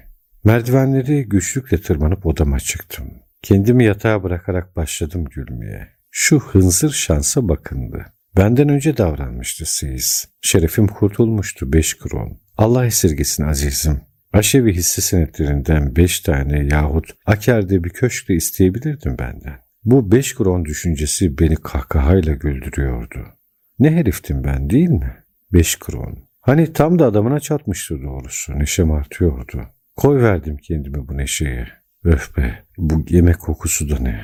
Merdivenleri güçlükle tırmanıp odama çıktım. Kendimi yatağa bırakarak başladım gülmeye. Şu hınzır şansa bakındı. Benden önce davranmıştı Seiz. Şerefim kurtulmuştu beş kron. Allah esirgesin azizim. Aşevi hisse senetlerinden beş tane yahut Aker'de bir köşk de isteyebilirdim benden. Bu beş kron düşüncesi beni kahkahayla güldürüyordu. Ne heriftim ben değil mi? Beş kron. Hani tam da adamına çatmıştı doğrusu. Neşem artıyordu. Koy verdim kendimi bu neşeye. Öf be, bu yemek kokusu da ne?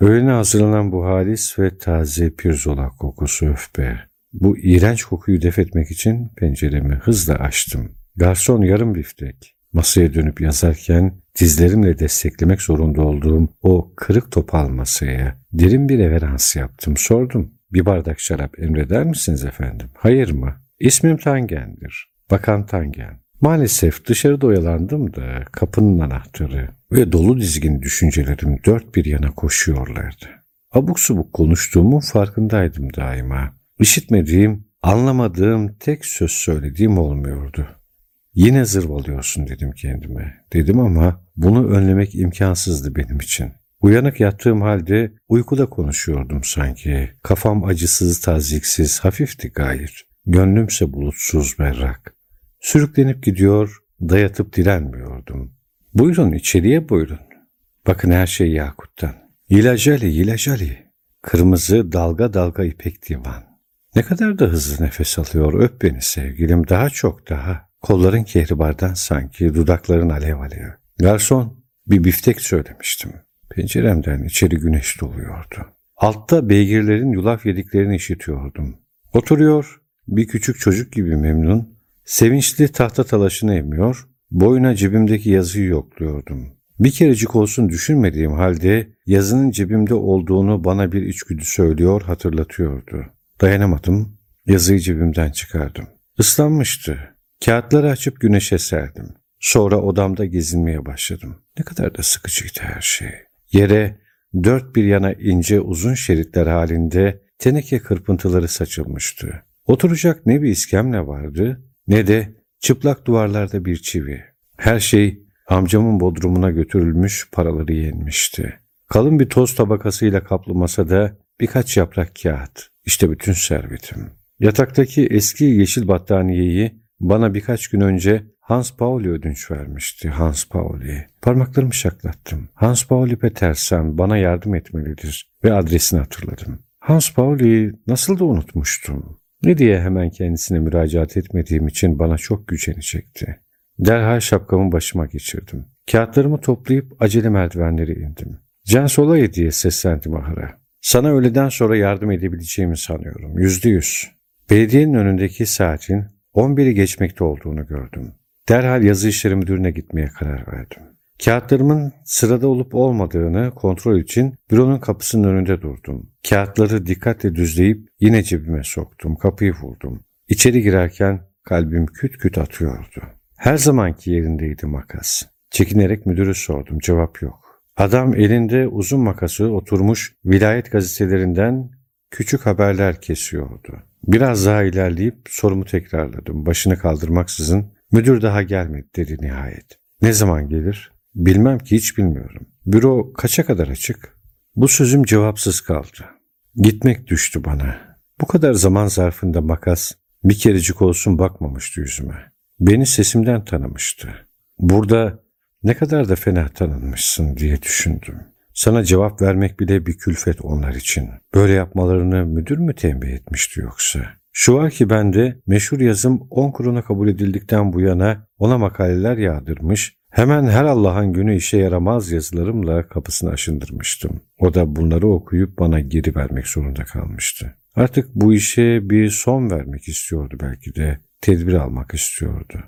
Öğlene hazırlanan bu halis ve taze pirzola kokusu öf be. Bu iğrenç kokuyu def etmek için penceremi hızla açtım. Garson yarım biftek. Masaya dönüp yazarken dizlerimle desteklemek zorunda olduğum o kırık topal masaya derin bir reverans yaptım. Sordum. Bir bardak şarap emreder misiniz efendim? Hayır mı? İsmim Tangen'dir. Bakan Tangen. Maalesef dışarıda oyalandım da kapının anahtarı ve dolu dizgin düşüncelerim dört bir yana koşuyorlardı. Abuk subuk konuştuğumun farkındaydım daima. İşitmediğim, anlamadığım tek söz söylediğim olmuyordu. Yine zırvalıyorsun dedim kendime. Dedim ama bunu önlemek imkansızdı benim için. Uyanık yattığım halde uykuda konuşuyordum sanki. Kafam acısız, taziksiz, hafifti gayet. Gönlümse bulutsuz, berrak. Sürüklenip gidiyor, dayatıp direnmiyordum. Buyurun içeriye buyurun. Bakın her şey yakuttan. Yilajali, yilajali. Kırmızı dalga dalga ipek divan. Ne kadar da hızlı nefes alıyor öp beni sevgilim daha çok daha. Kolların kehribardan sanki dudakların alev alev. Garson bir biftek söylemiştim. Penceremden içeri güneş doluyordu. Altta beygirlerin yulaf yediklerini işitiyordum. Oturuyor bir küçük çocuk gibi memnun Sevinçli tahta talaşını emiyor, boyuna cebimdeki yazıyı yokluyordum. Bir kerecik olsun düşünmediğim halde yazının cebimde olduğunu bana bir içgüdü söylüyor, hatırlatıyordu. Dayanamadım, yazıyı cebimden çıkardım. Islanmıştı. Kağıtları açıp güneşe serdim. Sonra odamda gezinmeye başladım. Ne kadar da sıkıcıydı her şey. Yere dört bir yana ince uzun şeritler halinde teneke kırpıntıları saçılmıştı. Oturacak ne bir iskemle vardı ne de çıplak duvarlarda bir çivi. Her şey amcamın bodrumuna götürülmüş paraları yenmişti. Kalın bir toz tabakasıyla kaplı masada birkaç yaprak kağıt. İşte bütün servetim. Yataktaki eski yeşil battaniyeyi bana birkaç gün önce Hans Pauli ödünç vermişti. Hans Pauli. Parmaklarımı şaklattım. Hans Pauli Petersen bana yardım etmelidir ve adresini hatırladım. Hans Pauli nasıl da unutmuştum. Ne diye hemen kendisine müracaat etmediğim için bana çok güceni çekti. Derhal şapkamı başıma geçirdim. Kağıtlarımı toplayıp acele merdivenleri indim. Can Solay diye seslendim ahıra. Sana öğleden sonra yardım edebileceğimi sanıyorum. Yüzde yüz. Belediyenin önündeki saatin 11'i geçmekte olduğunu gördüm. Derhal yazı işleri müdürüne gitmeye karar verdim. Kağıtlarımın sırada olup olmadığını kontrol için büronun kapısının önünde durdum. Kağıtları dikkatle düzleyip yine cebime soktum. Kapıyı vurdum. İçeri girerken kalbim küt küt atıyordu. Her zamanki yerindeydi makas. Çekinerek müdürü sordum. Cevap yok. Adam elinde uzun makası oturmuş vilayet gazetelerinden küçük haberler kesiyordu. Biraz daha ilerleyip sorumu tekrarladım. Başını kaldırmaksızın müdür daha gelmedi dedi nihayet. Ne zaman gelir? Bilmem ki hiç bilmiyorum. Büro kaça kadar açık? Bu sözüm cevapsız kaldı. Gitmek düştü bana. Bu kadar zaman zarfında makas bir kerecik olsun bakmamıştı yüzüme. Beni sesimden tanımıştı. Burada ne kadar da fena tanınmışsın diye düşündüm. Sana cevap vermek bile bir külfet onlar için. Böyle yapmalarını müdür mü tembih etmişti yoksa? Şu var ki ben de meşhur yazım 10 kuruna kabul edildikten bu yana ona makaleler yağdırmış, hemen her Allah'ın günü işe yaramaz yazılarımla kapısını aşındırmıştım. O da bunları okuyup bana geri vermek zorunda kalmıştı. Artık bu işe bir son vermek istiyordu belki de, tedbir almak istiyordu.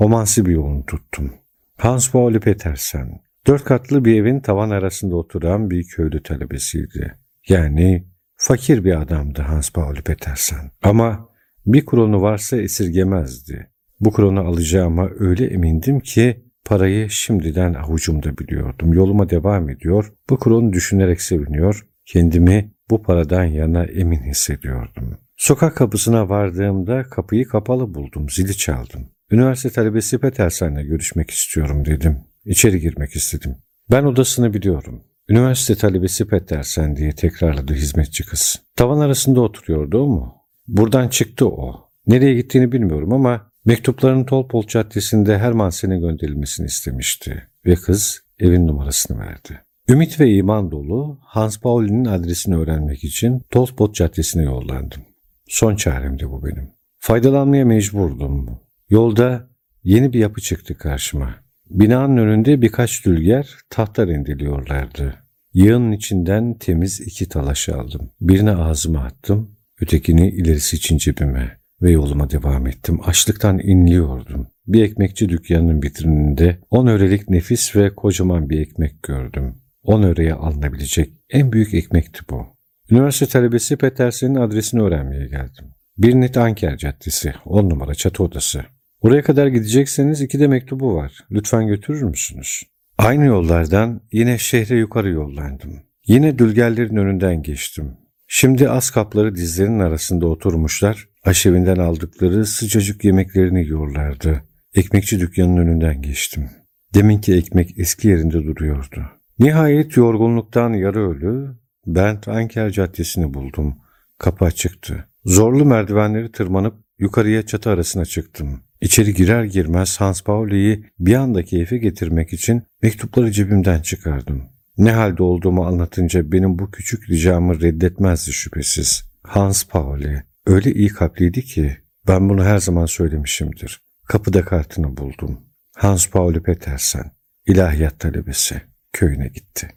Romansi bir yolunu tuttum. Hans Pauli Petersen, dört katlı bir evin tavan arasında oturan bir köylü talebesiydi. Yani fakir bir adamdı Hans Pauli Petersen. Ama bir kronu varsa esirgemezdi. Bu kronu alacağıma öyle emindim ki parayı şimdiden avucumda biliyordum. Yoluma devam ediyor, bu kronu düşünerek seviniyor, kendimi bu paradan yana emin hissediyordum. Sokak kapısına vardığımda kapıyı kapalı buldum, zili çaldım. Üniversite talebesi Petersen'le görüşmek istiyorum dedim. İçeri girmek istedim. Ben odasını biliyorum. Üniversite talebesi Petersen diye tekrarladı hizmetçi kız. Tavan arasında oturuyordu o mu? Buradan çıktı o. Nereye gittiğini bilmiyorum ama mektupların Tolpol Caddesi'nde Hermansen'e gönderilmesini istemişti. Ve kız evin numarasını verdi. Ümit ve iman dolu Hans Pauli'nin adresini öğrenmek için Tolpot Caddesi'ne yollandım. Son çaremdi bu benim. Faydalanmaya mecburdum. Yolda yeni bir yapı çıktı karşıma. Binanın önünde birkaç dülger tahta rendeliyorlardı. Yığının içinden temiz iki talaş aldım. Birini ağzıma attım, ötekini ilerisi için cebime ve yoluma devam ettim. Açlıktan inliyordum. Bir ekmekçi dükkanının vitrininde on örelik nefis ve kocaman bir ekmek gördüm. On öreye alınabilecek en büyük ekmekti bu. Üniversite talebesi Petersen'in adresini öğrenmeye geldim. Bir net Anker Caddesi, 10 numara çatı odası. Oraya kadar gidecekseniz iki de mektubu var. Lütfen götürür müsünüz? Aynı yollardan yine şehre yukarı yollandım. Yine dülgerlerin önünden geçtim. Şimdi az kapları dizlerinin arasında oturmuşlar, aşevinden aldıkları sıcacık yemeklerini yiyorlardı. Ekmekçi dükkanının önünden geçtim. Deminki ekmek eski yerinde duruyordu. Nihayet yorgunluktan yarı ölü, Bent Anker Caddesi'ni buldum. Kapı açıktı. Zorlu merdivenleri tırmanıp yukarıya çatı arasına çıktım. İçeri girer girmez Hans Pauli'yi bir anda keyfe getirmek için mektupları cebimden çıkardım. Ne halde olduğumu anlatınca benim bu küçük ricamı reddetmezdi şüphesiz. Hans Pauli öyle iyi kalpliydi ki ben bunu her zaman söylemişimdir. Kapıda kartını buldum. Hans Pauli Petersen, ilahiyat talebesi, köyüne gitti.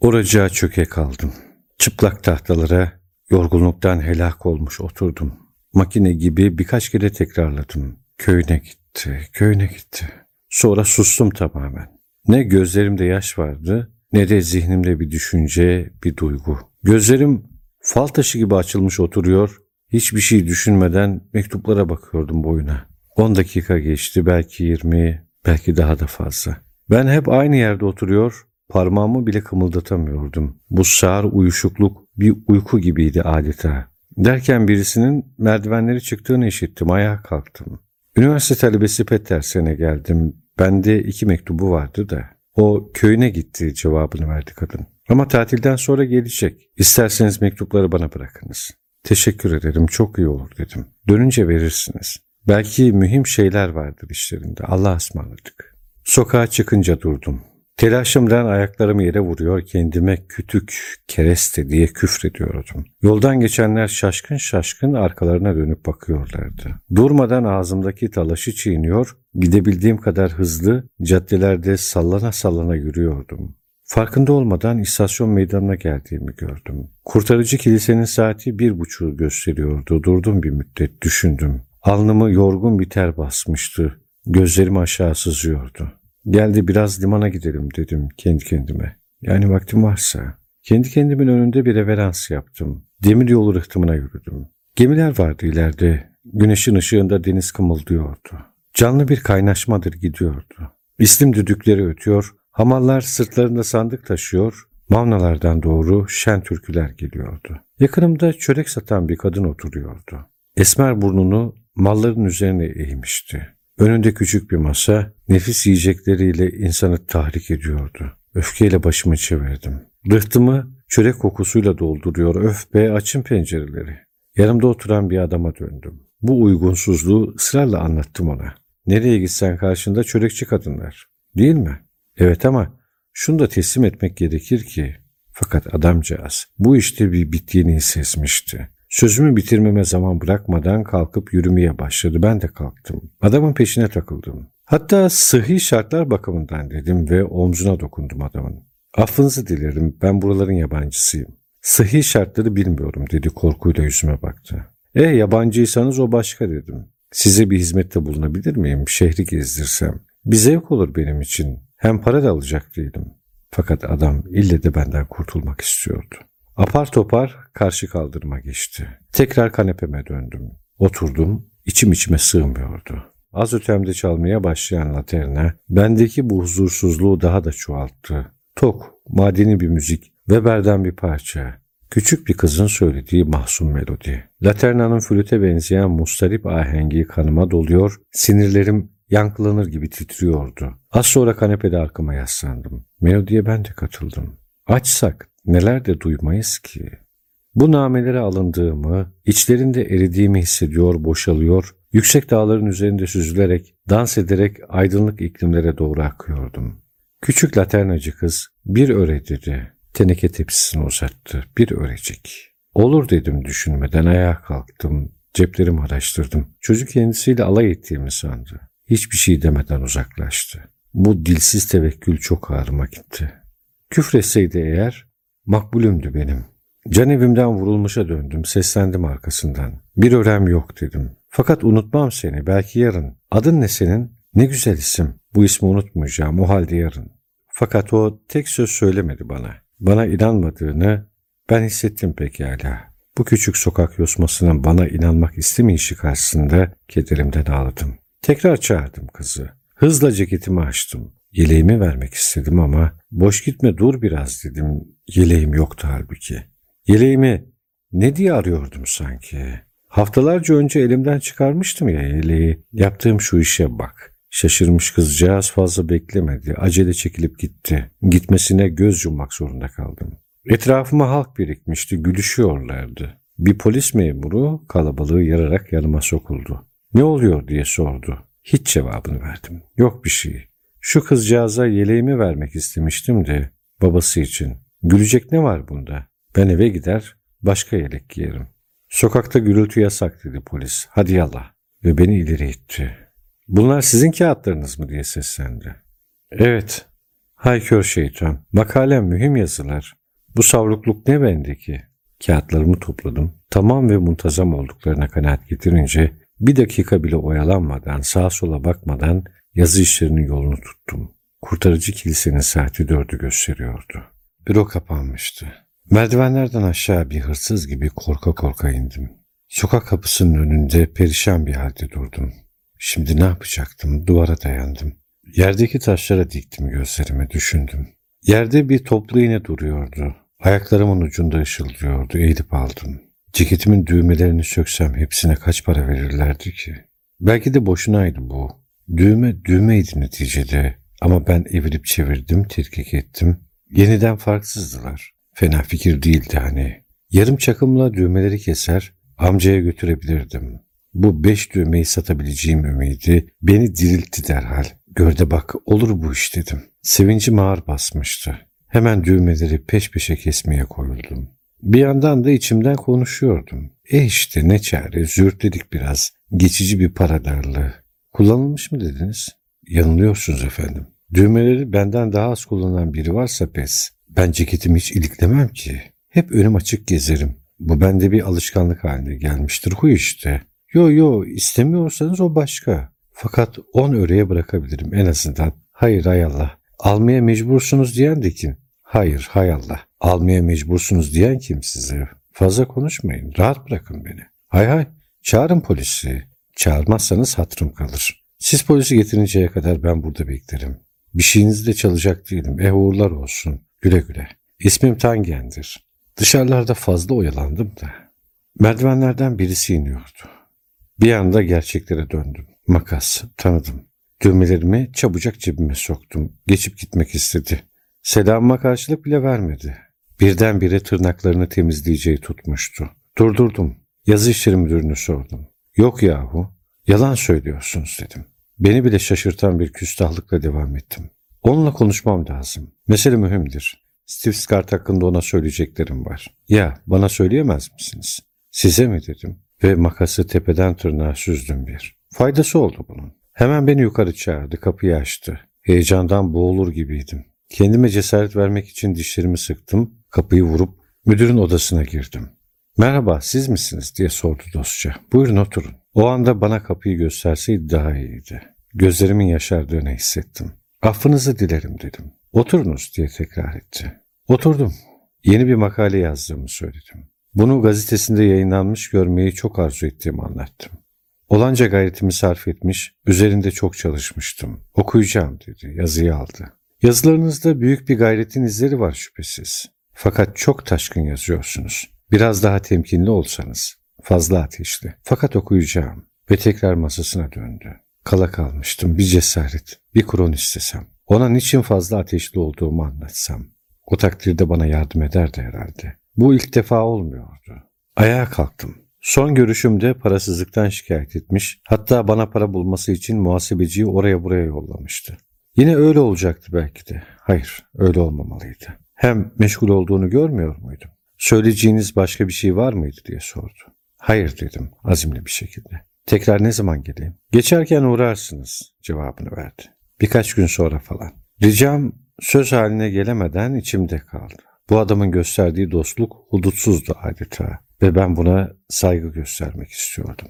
Oracığa çöke kaldım. Çıplak tahtalara yorgunluktan helak olmuş oturdum. Makine gibi birkaç kere tekrarladım. Köyüne gitti, köyüne gitti. Sonra sustum tamamen. Ne gözlerimde yaş vardı ne de zihnimde bir düşünce, bir duygu. Gözlerim fal taşı gibi açılmış oturuyor, hiçbir şey düşünmeden mektuplara bakıyordum boyuna. 10 dakika geçti, belki 20, belki daha da fazla. Ben hep aynı yerde oturuyor, parmağımı bile kımıldatamıyordum. Bu sağır uyuşukluk bir uyku gibiydi adeta. Derken birisinin merdivenleri çıktığını işittim, ayağa kalktım. Üniversite talebesi Petersen'e geldim. Bende iki mektubu vardı da. O köyüne gitti cevabını verdi kadın. Ama tatilden sonra gelecek. İsterseniz mektupları bana bırakınız. Teşekkür ederim çok iyi olur dedim. Dönünce verirsiniz. Belki mühim şeyler vardır işlerinde. Allah'a ısmarladık. Sokağa çıkınca durdum. Telaşımdan ayaklarımı yere vuruyor, kendime kütük, kereste diye küfrediyordum. Yoldan geçenler şaşkın şaşkın arkalarına dönüp bakıyorlardı. Durmadan ağzımdaki talaşı çiğniyor, gidebildiğim kadar hızlı caddelerde sallana sallana yürüyordum. Farkında olmadan istasyon meydanına geldiğimi gördüm. Kurtarıcı kilisenin saati bir buçuğu gösteriyordu. Durdum bir müddet, düşündüm. Alnımı yorgun bir ter basmıştı. Gözlerim aşağı sızıyordu. Geldi biraz limana gidelim dedim kendi kendime. Yani vaktim varsa. Kendi kendimin önünde bir reverans yaptım. Demir yolu rıhtımına yürüdüm. Gemiler vardı ileride. Güneşin ışığında deniz kımıldıyordu. Canlı bir kaynaşmadır gidiyordu. İslim düdükleri ötüyor, hamallar sırtlarında sandık taşıyor, mavnalardan doğru şen türküler geliyordu. Yakınımda çörek satan bir kadın oturuyordu. Esmer burnunu malların üzerine eğmişti. Önünde küçük bir masa nefis yiyecekleriyle insanı tahrik ediyordu. Öfkeyle başımı çevirdim. Rıhtımı çörek kokusuyla dolduruyor. Öf be açın pencereleri. Yanımda oturan bir adama döndüm. Bu uygunsuzluğu ısrarla anlattım ona. Nereye gitsen karşında çörekçi kadınlar. Değil mi? Evet ama şunu da teslim etmek gerekir ki. Fakat adamcağız bu işte bir bittiğini sezmişti. Sözümü bitirmeme zaman bırakmadan kalkıp yürümeye başladı. Ben de kalktım. Adamın peşine takıldım. Hatta sıhhi şartlar bakımından dedim ve omzuna dokundum adamın. Affınızı dilerim ben buraların yabancısıyım. Sıhhi şartları bilmiyorum dedi korkuyla yüzüme baktı. E yabancıysanız o başka dedim. Size bir hizmette bulunabilir miyim? Şehri gezdirsem. Bir zevk olur benim için. Hem para da alacak değilim. Fakat adam ille de benden kurtulmak istiyordu. Apar topar karşı kaldırıma geçti. Tekrar kanepeme döndüm. Oturdum, içim içime sığmıyordu. Az ötemde çalmaya başlayan laterna, bendeki bu huzursuzluğu daha da çoğalttı. Tok, madeni bir müzik, Weber'den bir parça. Küçük bir kızın söylediği mahzun melodi. Laterna'nın flüte benzeyen mustarip ahengi kanıma doluyor, sinirlerim yankılanır gibi titriyordu. Az sonra kanepede arkama yaslandım. Melodiye ben de katıldım. Açsak neler de duymayız ki. Bu namelere alındığımı, içlerinde eridiğimi hissediyor, boşalıyor, yüksek dağların üzerinde süzülerek, dans ederek aydınlık iklimlere doğru akıyordum. Küçük laternacı kız bir öre dedi. Teneke tepsisini uzattı. Bir örecek. Olur dedim düşünmeden ayağa kalktım. Ceplerimi araştırdım. Çocuk kendisiyle alay ettiğimi sandı. Hiçbir şey demeden uzaklaştı. Bu dilsiz tevekkül çok ağrıma gitti. Küfretseydi eğer makbulümdü benim. Can evimden vurulmuşa döndüm. Seslendim arkasından. Bir örem yok dedim. Fakat unutmam seni. Belki yarın. Adın ne senin? Ne güzel isim. Bu ismi unutmayacağım. O halde yarın. Fakat o tek söz söylemedi bana. Bana inanmadığını ben hissettim pekala. Bu küçük sokak yosmasının bana inanmak istemeyişi karşısında kederimden ağladım. Tekrar çağırdım kızı. Hızla ceketimi açtım. Yeleğimi vermek istedim ama boş gitme dur biraz dedim. Yeleğim yoktu halbuki. Yeleğimi ne diye arıyordum sanki. Haftalarca önce elimden çıkarmıştım ya yeleği. Yaptığım şu işe bak. Şaşırmış kızcağız fazla beklemedi. Acele çekilip gitti. Gitmesine göz yummak zorunda kaldım. Etrafıma halk birikmişti. Gülüşüyorlardı. Bir polis memuru kalabalığı yararak yanıma sokuldu. Ne oluyor diye sordu. Hiç cevabını verdim. Yok bir şey. Şu kızcağıza yeleğimi vermek istemiştim de babası için. Gülecek ne var bunda? Ben eve gider başka yelek giyerim. Sokakta gürültü yasak dedi polis. Hadi yallah. Ve beni ileri itti. Bunlar sizin kağıtlarınız mı diye seslendi. Evet. Hay kör şeytan. Makalem mühim yazılar. Bu savrukluk ne bendeki? Kağıtlarımı topladım. Tamam ve muntazam olduklarına kanaat getirince bir dakika bile oyalanmadan sağa sola bakmadan yazı işlerinin yolunu tuttum. Kurtarıcı kilisenin saati dördü gösteriyordu. Büro kapanmıştı. Merdivenlerden aşağı bir hırsız gibi korka korka indim. Sokak kapısının önünde perişan bir halde durdum. Şimdi ne yapacaktım? Duvara dayandım. Yerdeki taşlara diktim gözlerimi düşündüm. Yerde bir toplu iğne duruyordu. Ayaklarımın ucunda ışıldıyordu. Eğilip aldım. Ceketimin düğmelerini söksem hepsine kaç para verirlerdi ki? Belki de boşunaydı bu. Düğme düğmeydi neticede. Ama ben evirip çevirdim, tetkik ettim. Yeniden farksızdılar. Fena fikir değildi hani. Yarım çakımla düğmeleri keser, amcaya götürebilirdim. Bu beş düğmeyi satabileceğim ümidi beni diriltti derhal. Görde bak olur bu iş dedim. Sevincim ağır basmıştı. Hemen düğmeleri peş peşe kesmeye koyuldum. Bir yandan da içimden konuşuyordum. E işte ne çare zürtledik biraz. Geçici bir para darlığı. Kullanılmış mı dediniz? Yanılıyorsunuz efendim. Düğmeleri benden daha az kullanan biri varsa pes. Ben ceketimi hiç iliklemem ki. Hep önüm açık gezerim. Bu bende bir alışkanlık haline gelmiştir. Huy işte. Yo yo istemiyorsanız o başka. Fakat on öreye bırakabilirim en azından. Hayır hay Allah. Almaya mecbursunuz diyen de kim? Hayır hay Allah. Almaya mecbursunuz diyen kim size? Fazla konuşmayın. Rahat bırakın beni. Hay hay. Çağırın polisi. Çağırmazsanız hatırım kalır. Siz polisi getirinceye kadar ben burada beklerim. Bir şeyinizi de çalacak değilim. E uğurlar olsun. Güle güle. İsmim Tangen'dir. Dışarılarda fazla oyalandım da. Merdivenlerden birisi iniyordu. Bir anda gerçeklere döndüm. Makas, tanıdım. Düğmelerimi çabucak cebime soktum. Geçip gitmek istedi. Selamıma karşılık bile vermedi. Birdenbire tırnaklarını temizleyeceği tutmuştu. Durdurdum. Yazı işleri müdürünü sordum. Yok yahu, yalan söylüyorsunuz dedim. Beni bile şaşırtan bir küstahlıkla devam ettim. Onunla konuşmam lazım. Mesele mühimdir. Steve Scott hakkında ona söyleyeceklerim var. Ya bana söyleyemez misiniz? Size mi dedim ve makası tepeden tırnağa süzdüm bir. Faydası oldu bunun. Hemen beni yukarı çağırdı, kapıyı açtı. Heyecandan boğulur gibiydim. Kendime cesaret vermek için dişlerimi sıktım, kapıyı vurup müdürün odasına girdim. Merhaba, siz misiniz diye sordu dostça. Buyurun oturun. O anda bana kapıyı gösterseydi daha iyiydi. Gözlerimin yaşardığını hissettim. Affınızı dilerim dedim. Oturunuz diye tekrar etti. Oturdum. Yeni bir makale yazdığımı söyledim. Bunu gazetesinde yayınlanmış görmeyi çok arzu ettiğimi anlattım. Olanca gayretimi sarf etmiş, üzerinde çok çalışmıştım. Okuyacağım dedi, yazıyı aldı. Yazılarınızda büyük bir gayretin izleri var şüphesiz. Fakat çok taşkın yazıyorsunuz. Biraz daha temkinli olsanız. Fazla ateşli. Fakat okuyacağım. Ve tekrar masasına döndü. Kala kalmıştım. Bir cesaret. Bir kron istesem. Ona niçin fazla ateşli olduğumu anlatsam. O takdirde bana yardım ederdi herhalde. Bu ilk defa olmuyordu. Ayağa kalktım. Son görüşümde parasızlıktan şikayet etmiş, hatta bana para bulması için muhasebeciyi oraya buraya yollamıştı. Yine öyle olacaktı belki de. Hayır, öyle olmamalıydı. Hem meşgul olduğunu görmüyor muydum? Söyleyeceğiniz başka bir şey var mıydı diye sordu. Hayır dedim azimli bir şekilde. Tekrar ne zaman geleyim? Geçerken uğrarsınız cevabını verdi. Birkaç gün sonra falan. Ricam söz haline gelemeden içimde kaldı. Bu adamın gösterdiği dostluk hudutsuzdu adeta ve ben buna saygı göstermek istiyordum.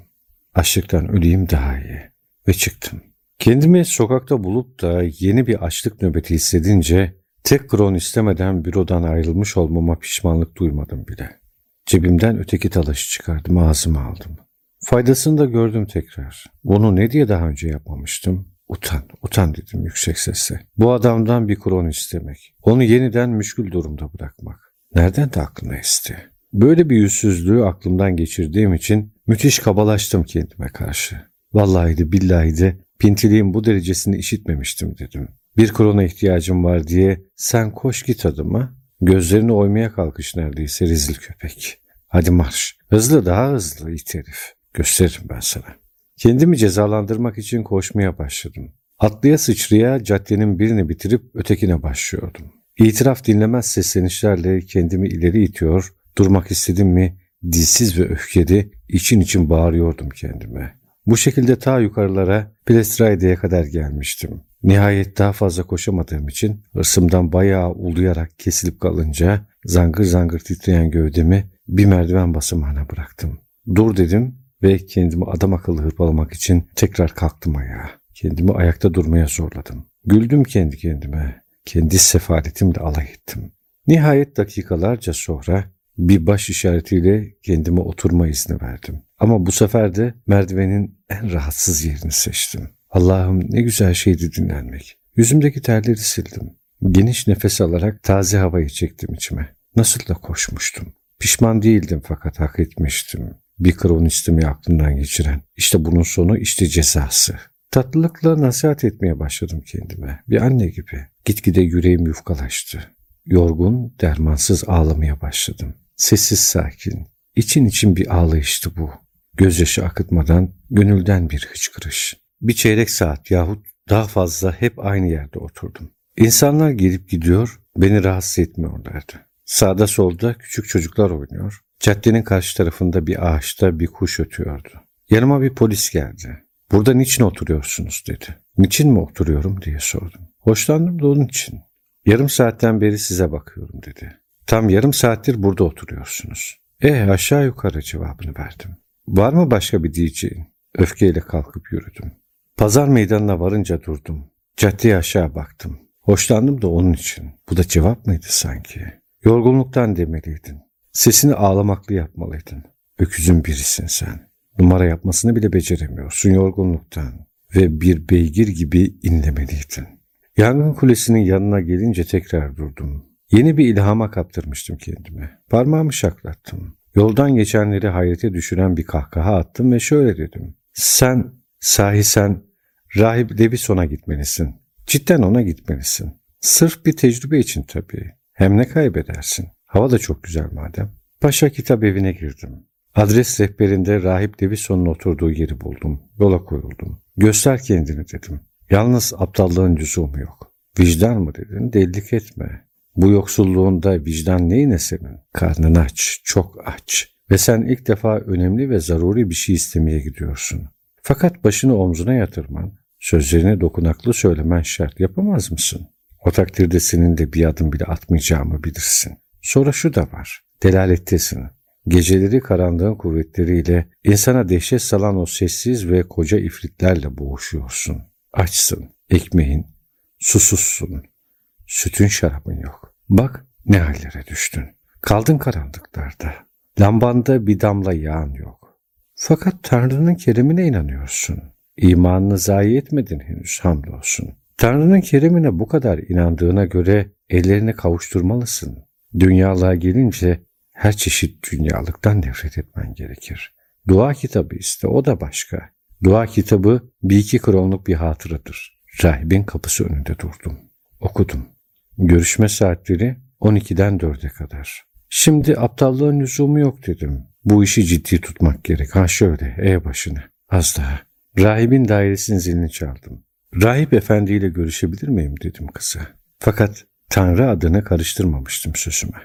Açlıktan öleyim daha iyi ve çıktım. Kendimi sokakta bulup da yeni bir açlık nöbeti hissedince tek kron istemeden bürodan ayrılmış olmama pişmanlık duymadım bile. Cebimden öteki talaşı çıkardım ağzıma aldım. Faydasını da gördüm tekrar. Bunu ne diye daha önce yapmamıştım? Utan, utan dedim yüksek sesle. Bu adamdan bir kron istemek. Onu yeniden müşkül durumda bırakmak. Nereden de aklına esti? Böyle bir yüzsüzlüğü aklımdan geçirdiğim için müthiş kabalaştım kendime karşı. Vallahi de billahi de pintiliğin bu derecesini işitmemiştim dedim. Bir krona ihtiyacım var diye sen koş git adıma. Gözlerini oymaya kalkış neredeyse rezil köpek. Hadi marş. Hızlı daha hızlı it herif. Gösteririm ben sana. Kendimi cezalandırmak için koşmaya başladım. Atlıya sıçraya caddenin birini bitirip ötekine başlıyordum. İtiraf dinlemez seslenişlerle kendimi ileri itiyor, durmak istedim mi dilsiz ve öfkeli için için bağırıyordum kendime. Bu şekilde ta yukarılara Plestraide'ye kadar gelmiştim. Nihayet daha fazla koşamadığım için hırsımdan bayağı uluyarak kesilip kalınca zangır zangır titreyen gövdemi bir merdiven basamağına bıraktım. Dur dedim ve kendimi adam akıllı hırpalamak için tekrar kalktım ayağa. Kendimi ayakta durmaya zorladım. Güldüm kendi kendime. Kendi sefaletimle alay ettim. Nihayet dakikalarca sonra bir baş işaretiyle kendime oturma izni verdim. Ama bu sefer de merdivenin en rahatsız yerini seçtim. Allah'ım ne güzel şeydi dinlenmek. Yüzümdeki terleri sildim. Geniş nefes alarak taze havayı çektim içime. Nasıl da koşmuştum. Pişman değildim fakat hak etmiştim. Bir kronistimi aklımdan geçiren. İşte bunun sonu işte cezası. Tatlılıkla nasihat etmeye başladım kendime. Bir anne gibi. Gitgide yüreğim yufkalaştı. Yorgun, dermansız ağlamaya başladım. Sessiz sakin. İçin için bir ağlayıştı bu. Gözyaşı akıtmadan gönülden bir hıçkırış. Bir çeyrek saat yahut daha fazla hep aynı yerde oturdum. İnsanlar gelip gidiyor, beni rahatsız etmiyorlardı. Sağda solda küçük çocuklar oynuyor. Caddenin karşı tarafında bir ağaçta bir kuş ötüyordu. Yanıma bir polis geldi. Burada niçin oturuyorsunuz dedi. Niçin mi oturuyorum diye sordum. Hoşlandım da onun için. Yarım saatten beri size bakıyorum dedi. Tam yarım saattir burada oturuyorsunuz. E aşağı yukarı cevabını verdim. Var mı başka bir diyeceğin? Öfkeyle kalkıp yürüdüm. Pazar meydanına varınca durdum. Caddeye aşağı baktım. Hoşlandım da onun için. Bu da cevap mıydı sanki? Yorgunluktan demeliydin. Sesini ağlamaklı yapmalıydın. Öküzün birisin sen. Numara yapmasını bile beceremiyorsun yorgunluktan. Ve bir beygir gibi inlemeliydin. Yangın kulesinin yanına gelince tekrar durdum. Yeni bir ilhama kaptırmıştım kendime. Parmağımı şaklattım. Yoldan geçenleri hayrete düşüren bir kahkaha attım ve şöyle dedim. Sen, sahi sen, Rahip Levison'a gitmelisin. Cidden ona gitmelisin. Sırf bir tecrübe için tabii. Hem ne kaybedersin? Hava da çok güzel madem. Paşa kitap evine girdim. Adres rehberinde Rahip Levison'un oturduğu yeri buldum. Yola koyuldum. Göster kendini dedim. Yalnız aptallığın lüzumu yok. Vicdan mı dedin? Delilik etme. Bu yoksulluğunda vicdan neyine senin? Karnın aç, çok aç. Ve sen ilk defa önemli ve zaruri bir şey istemeye gidiyorsun. Fakat başını omzuna yatırman, sözlerini dokunaklı söylemen şart yapamaz mısın? O takdirde senin de bir adım bile atmayacağımı bilirsin. Sonra şu da var. Delalettesin. Geceleri karanlığın kuvvetleriyle insana dehşet salan o sessiz ve koca ifritlerle boğuşuyorsun. Açsın, ekmeğin, susuzsun, sütün şarabın yok. Bak ne hallere düştün. Kaldın karanlıklarda. Lambanda bir damla yağın yok. Fakat Tanrı'nın keremine inanıyorsun. İmanını zayi etmedin henüz hamdolsun. Tanrı'nın keremine bu kadar inandığına göre ellerini kavuşturmalısın. Dünyalığa gelince her çeşit dünyalıktan nefret etmen gerekir. Dua kitabı iste o da başka. Dua kitabı bir iki kronluk bir hatıradır. Rahibin kapısı önünde durdum. Okudum. Görüşme saatleri 12'den 4'e kadar. Şimdi aptallığın lüzumu yok dedim. Bu işi ciddi tutmak gerek. Ha şöyle, e başını. Az daha. Rahibin dairesinin zilini çaldım. Rahip efendiyle görüşebilir miyim dedim kıza. Fakat Tanrı adını karıştırmamıştım sözüme.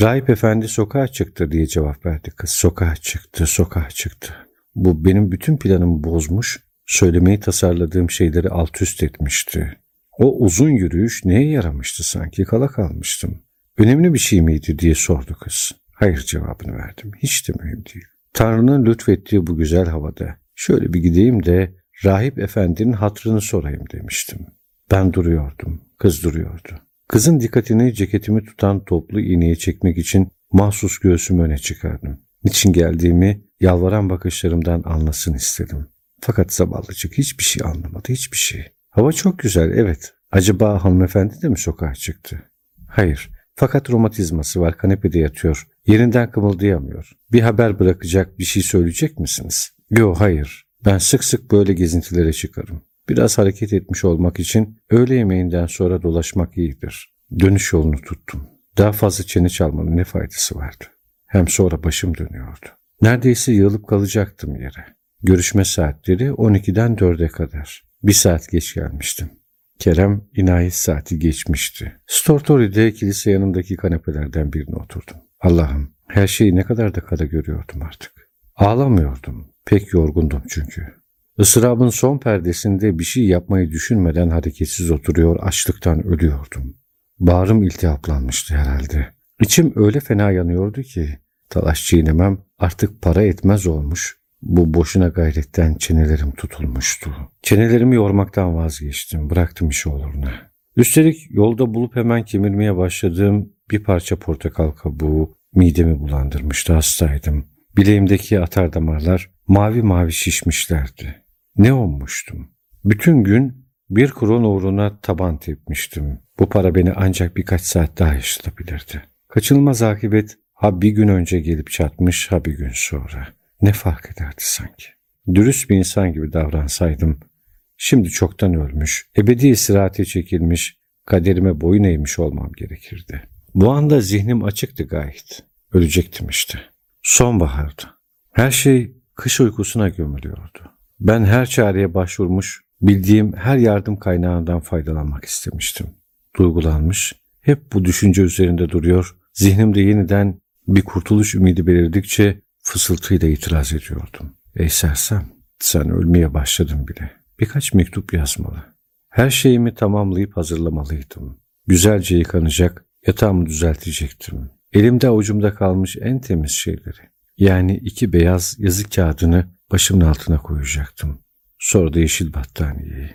Rahip efendi sokağa çıktı diye cevap verdi kız. Sokağa çıktı, sokağa çıktı. Bu benim bütün planımı bozmuş, söylemeyi tasarladığım şeyleri alt üst etmişti. O uzun yürüyüş neye yaramıştı sanki kala kalmıştım. Önemli bir şey miydi diye sordu kız. Hayır cevabını verdim. Hiç de mühim değil. Tanrı'nın lütfettiği bu güzel havada şöyle bir gideyim de rahip efendinin hatrını sorayım demiştim. Ben duruyordum. Kız duruyordu. Kızın dikkatini ceketimi tutan toplu iğneye çekmek için mahsus göğsümü öne çıkardım. Niçin geldiğimi yalvaran bakışlarımdan anlasın istedim. Fakat zavallıcık hiçbir şey anlamadı, hiçbir şey. Hava çok güzel, evet. Acaba hanımefendi de mi sokağa çıktı? Hayır. Fakat romatizması var, kanepede yatıyor. Yerinden kımıldayamıyor. Bir haber bırakacak, bir şey söyleyecek misiniz? Yo, hayır. Ben sık sık böyle gezintilere çıkarım. Biraz hareket etmiş olmak için öğle yemeğinden sonra dolaşmak iyidir. Dönüş yolunu tuttum. Daha fazla çene çalmanın ne faydası vardı? Hem sonra başım dönüyordu. Neredeyse yığılıp kalacaktım yere. Görüşme saatleri 12'den 4'e kadar. Bir saat geç gelmiştim. Kerem inayet saati geçmişti. Stortori'de kilise yanındaki kanepelerden birine oturdum. Allah'ım her şeyi ne kadar da kara görüyordum artık. Ağlamıyordum. Pek yorgundum çünkü. Isırabın son perdesinde bir şey yapmayı düşünmeden hareketsiz oturuyor, açlıktan ölüyordum. Bağrım iltihaplanmıştı herhalde. İçim öyle fena yanıyordu ki talaş çiğnemem artık para etmez olmuş. Bu boşuna gayretten çenelerim tutulmuştu. Çenelerimi yormaktan vazgeçtim, bıraktım işi oluruna. Üstelik yolda bulup hemen kemirmeye başladığım bir parça portakal kabuğu midemi bulandırmıştı, hastaydım. Bileğimdeki atar damarlar mavi mavi şişmişlerdi. Ne olmuştum? Bütün gün bir kron uğruna taban tepmiştim. Bu para beni ancak birkaç saat daha yaşatabilirdi. Kaçınılmaz akıbet ha bir gün önce gelip çatmış ha bir gün sonra. Ne fark ederdi sanki? Dürüst bir insan gibi davransaydım, şimdi çoktan ölmüş, ebedi istirahate çekilmiş, kaderime boyun eğmiş olmam gerekirdi. Bu anda zihnim açıktı gayet. Ölecektim işte. Sonbahardı. Her şey kış uykusuna gömülüyordu. Ben her çareye başvurmuş, bildiğim her yardım kaynağından faydalanmak istemiştim. Duygulanmış, hep bu düşünce üzerinde duruyor, zihnimde yeniden bir kurtuluş ümidi belirdikçe fısıltıyla itiraz ediyordum. Ey sersem, sen ölmeye başladın bile. Birkaç mektup yazmalı. Her şeyimi tamamlayıp hazırlamalıydım. Güzelce yıkanacak, yatağımı düzeltecektim. Elimde avucumda kalmış en temiz şeyleri. Yani iki beyaz yazı kağıdını başımın altına koyacaktım. Sonra da yeşil battaniyeyi.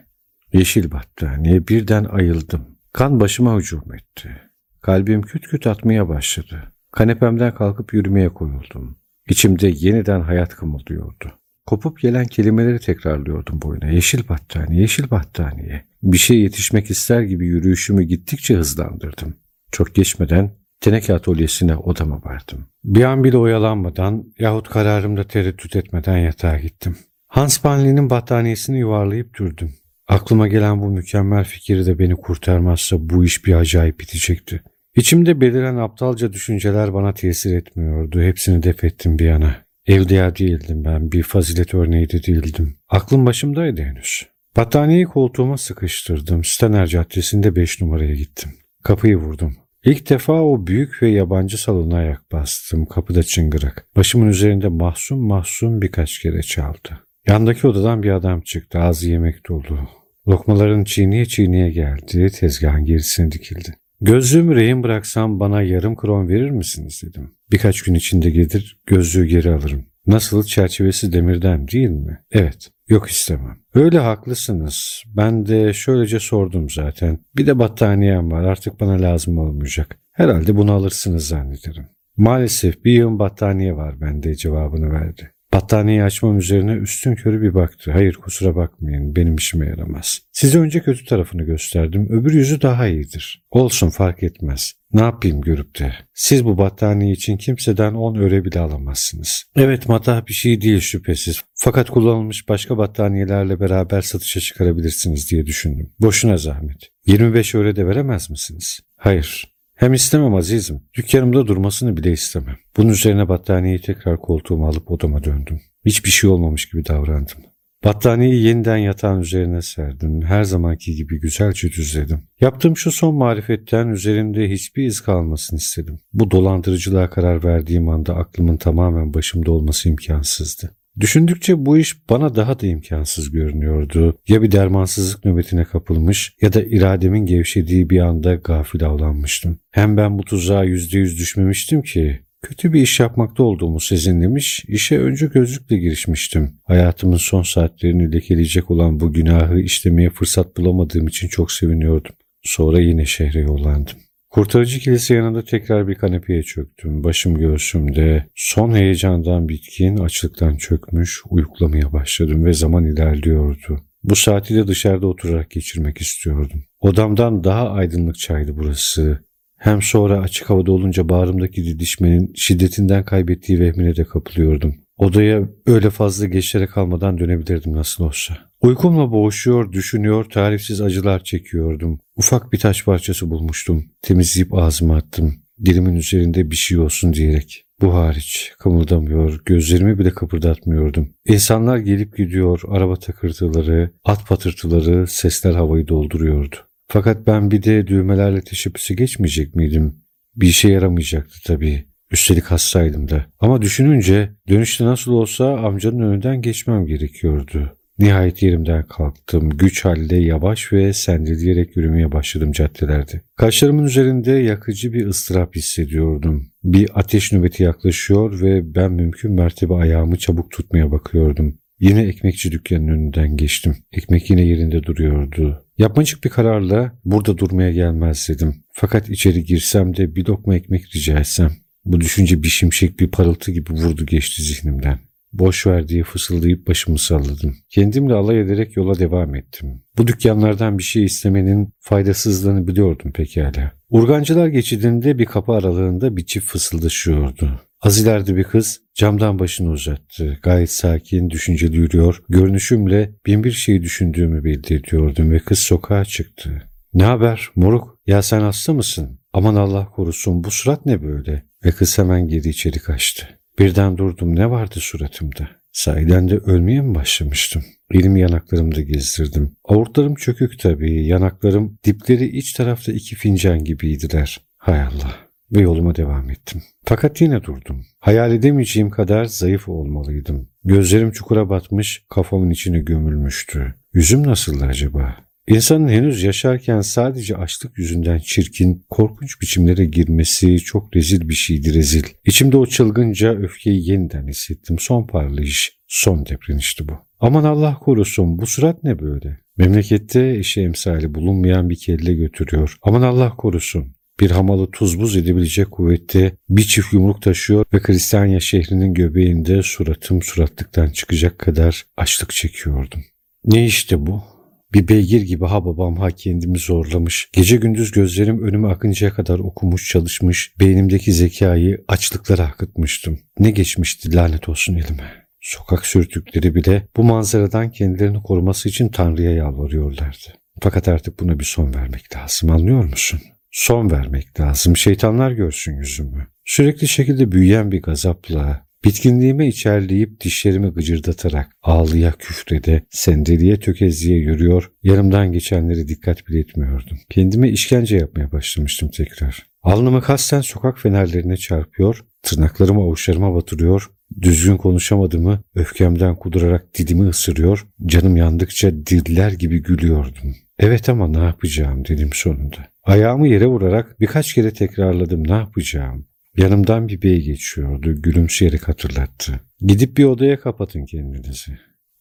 Yeşil battaniye birden ayıldım. Kan başıma hücum etti. Kalbim küt küt atmaya başladı. Kanepemden kalkıp yürümeye koyuldum. İçimde yeniden hayat kımıldıyordu. Kopup gelen kelimeleri tekrarlıyordum boyuna. Yeşil battaniye, yeşil battaniye. Bir şey yetişmek ister gibi yürüyüşümü gittikçe hızlandırdım. Çok geçmeden teneke atölyesine odama vardım. Bir an bile oyalanmadan yahut kararımda tereddüt etmeden yatağa gittim. Hans Banli'nin battaniyesini yuvarlayıp dürdüm. Aklıma gelen bu mükemmel fikir de beni kurtarmazsa bu iş bir acayip bitecekti. İçimde beliren aptalca düşünceler bana tesir etmiyordu. Hepsini def ettim bir yana. Evliya değildim ben, bir fazilet örneği de değildim. Aklım başımdaydı henüz. Battaniyeyi koltuğuma sıkıştırdım. Stener Caddesi'nde 5 numaraya gittim. Kapıyı vurdum. İlk defa o büyük ve yabancı salona ayak bastım. Kapıda çıngırak. Başımın üzerinde mahzun mahzun birkaç kere çaldı. Yandaki odadan bir adam çıktı. Ağzı yemek dolu. Lokmaların çiğniye çiğniye geldi. Tezgahın gerisine dikildi. Gözlüğümü rehin bıraksam bana yarım kron verir misiniz dedim. Birkaç gün içinde gelir gözlüğü geri alırım. Nasıl çerçevesi demirden değil mi? Evet. Yok istemem. Öyle haklısınız. Ben de şöylece sordum zaten. Bir de battaniyem var artık bana lazım olmayacak. Herhalde bunu alırsınız zannederim. Maalesef bir yığın battaniye var bende cevabını verdi. Battaniyeyi açmam üzerine üstün körü bir baktı. Hayır kusura bakmayın benim işime yaramaz. Size önce kötü tarafını gösterdim. Öbür yüzü daha iyidir. Olsun fark etmez. Ne yapayım görüp de. Siz bu battaniye için kimseden on öre bile alamazsınız. Evet matah bir şey değil şüphesiz. Fakat kullanılmış başka battaniyelerle beraber satışa çıkarabilirsiniz diye düşündüm. Boşuna zahmet. 25 öre de veremez misiniz? Hayır. Hem istemem azizim. Dükkanımda durmasını bile istemem. Bunun üzerine battaniyeyi tekrar koltuğuma alıp odama döndüm. Hiçbir şey olmamış gibi davrandım. Battaniyeyi yeniden yatağın üzerine serdim. Her zamanki gibi güzelce düzledim. Yaptığım şu son marifetten üzerimde hiçbir iz kalmasını istedim. Bu dolandırıcılığa karar verdiğim anda aklımın tamamen başımda olması imkansızdı. Düşündükçe bu iş bana daha da imkansız görünüyordu. Ya bir dermansızlık nöbetine kapılmış ya da irademin gevşediği bir anda gafil avlanmıştım. Hem ben bu tuzağa yüzde yüz düşmemiştim ki Kötü bir iş yapmakta olduğumu sezinlemiş, işe önce gözlükle girişmiştim. Hayatımın son saatlerini lekeleyecek olan bu günahı işlemeye fırsat bulamadığım için çok seviniyordum. Sonra yine şehre yollandım. Kurtarıcı kilise yanında tekrar bir kanepeye çöktüm. Başım göğsümde. Son heyecandan bitkin, açlıktan çökmüş, uyuklamaya başladım ve zaman ilerliyordu. Bu saati de dışarıda oturarak geçirmek istiyordum. Odamdan daha aydınlık çaydı burası. Hem sonra açık havada olunca bağrımdaki didişmenin şiddetinden kaybettiği vehmine de kapılıyordum. Odaya öyle fazla geçlere kalmadan dönebilirdim nasıl olsa. Uykumla boğuşuyor, düşünüyor, tarifsiz acılar çekiyordum. Ufak bir taş parçası bulmuştum. Temizleyip ağzıma attım. Dilimin üzerinde bir şey olsun diyerek. Bu hariç kımıldamıyor, gözlerimi bile kıpırdatmıyordum. İnsanlar gelip gidiyor, araba takırtıları, at patırtıları, sesler havayı dolduruyordu. Fakat ben bir de düğmelerle teşebbüse geçmeyecek miydim? Bir işe yaramayacaktı tabii. Üstelik hastaydım da. Ama düşününce dönüşte nasıl olsa amcanın önünden geçmem gerekiyordu. Nihayet yerimden kalktım. Güç halde yavaş ve sendeleyerek yürümeye başladım caddelerde. Kaşlarımın üzerinde yakıcı bir ıstırap hissediyordum. Bir ateş nöbeti yaklaşıyor ve ben mümkün mertebe ayağımı çabuk tutmaya bakıyordum. Yine ekmekçi dükkanının önünden geçtim. Ekmek yine yerinde duruyordu. Yapmacık bir kararla burada durmaya gelmez dedim. Fakat içeri girsem de bir lokma ekmek rica etsem. Bu düşünce bir şimşek bir parıltı gibi vurdu geçti zihnimden. Boş ver diye fısıldayıp başımı salladım. Kendimle alay ederek yola devam ettim. Bu dükkanlardan bir şey istemenin faydasızlığını biliyordum pekala. Urgancılar geçidinde bir kapı aralığında bir çift fısıldaşıyordu. Az ileride bir kız camdan başını uzattı. Gayet sakin, düşünceli yürüyor. Görünüşümle bin bir şey düşündüğümü belli ve kız sokağa çıktı. Ne haber moruk? Ya sen hasta mısın? Aman Allah korusun bu surat ne böyle? Ve kız hemen geri içeri kaçtı. Birden durdum ne vardı suratımda? Sahiden de ölmeye mi başlamıştım? Elimi yanaklarımda gezdirdim. Avurtlarım çökük tabii. Yanaklarım dipleri iç tarafta iki fincan gibiydiler. Hay Allah ve yoluma devam ettim. Fakat yine durdum. Hayal edemeyeceğim kadar zayıf olmalıydım. Gözlerim çukura batmış, kafamın içine gömülmüştü. Yüzüm nasıldı acaba? İnsanın henüz yaşarken sadece açlık yüzünden çirkin, korkunç biçimlere girmesi çok rezil bir şeydi rezil. İçimde o çılgınca öfkeyi yeniden hissettim. Son parlayış, son deprenişti bu. Aman Allah korusun bu surat ne böyle? Memlekette eşi emsali bulunmayan bir kelle götürüyor. Aman Allah korusun. Bir hamalı tuz buz edebilecek kuvvette bir çift yumruk taşıyor ve Kristanya şehrinin göbeğinde suratım suratlıktan çıkacak kadar açlık çekiyordum. Ne işte bu? Bir beygir gibi ha babam ha kendimi zorlamış. Gece gündüz gözlerim önüme akıncaya kadar okumuş çalışmış. Beynimdeki zekayı açlıklara akıtmıştım. Ne geçmişti lanet olsun elime. Sokak sürtükleri bile bu manzaradan kendilerini koruması için Tanrı'ya yalvarıyorlardı. Fakat artık buna bir son vermek lazım anlıyor musun? Son vermek lazım. Şeytanlar görsün yüzümü. Sürekli şekilde büyüyen bir gazapla, bitkinliğime içerleyip dişlerimi gıcırdatarak ağlıya küfrede, sendeliye tökezliğe yürüyor, yanımdan geçenleri dikkat bile etmiyordum. Kendime işkence yapmaya başlamıştım tekrar. Alnımı kasten sokak fenerlerine çarpıyor, tırnaklarımı avuçlarıma batırıyor, düzgün konuşamadığımı öfkemden kudurarak dilimi ısırıyor, canım yandıkça diller gibi gülüyordum. Evet ama ne yapacağım dedim sonunda. Ayağımı yere vurarak birkaç kere tekrarladım ne yapacağım. Yanımdan bir bey geçiyordu, gülümseyerek hatırlattı. Gidip bir odaya kapatın kendinizi.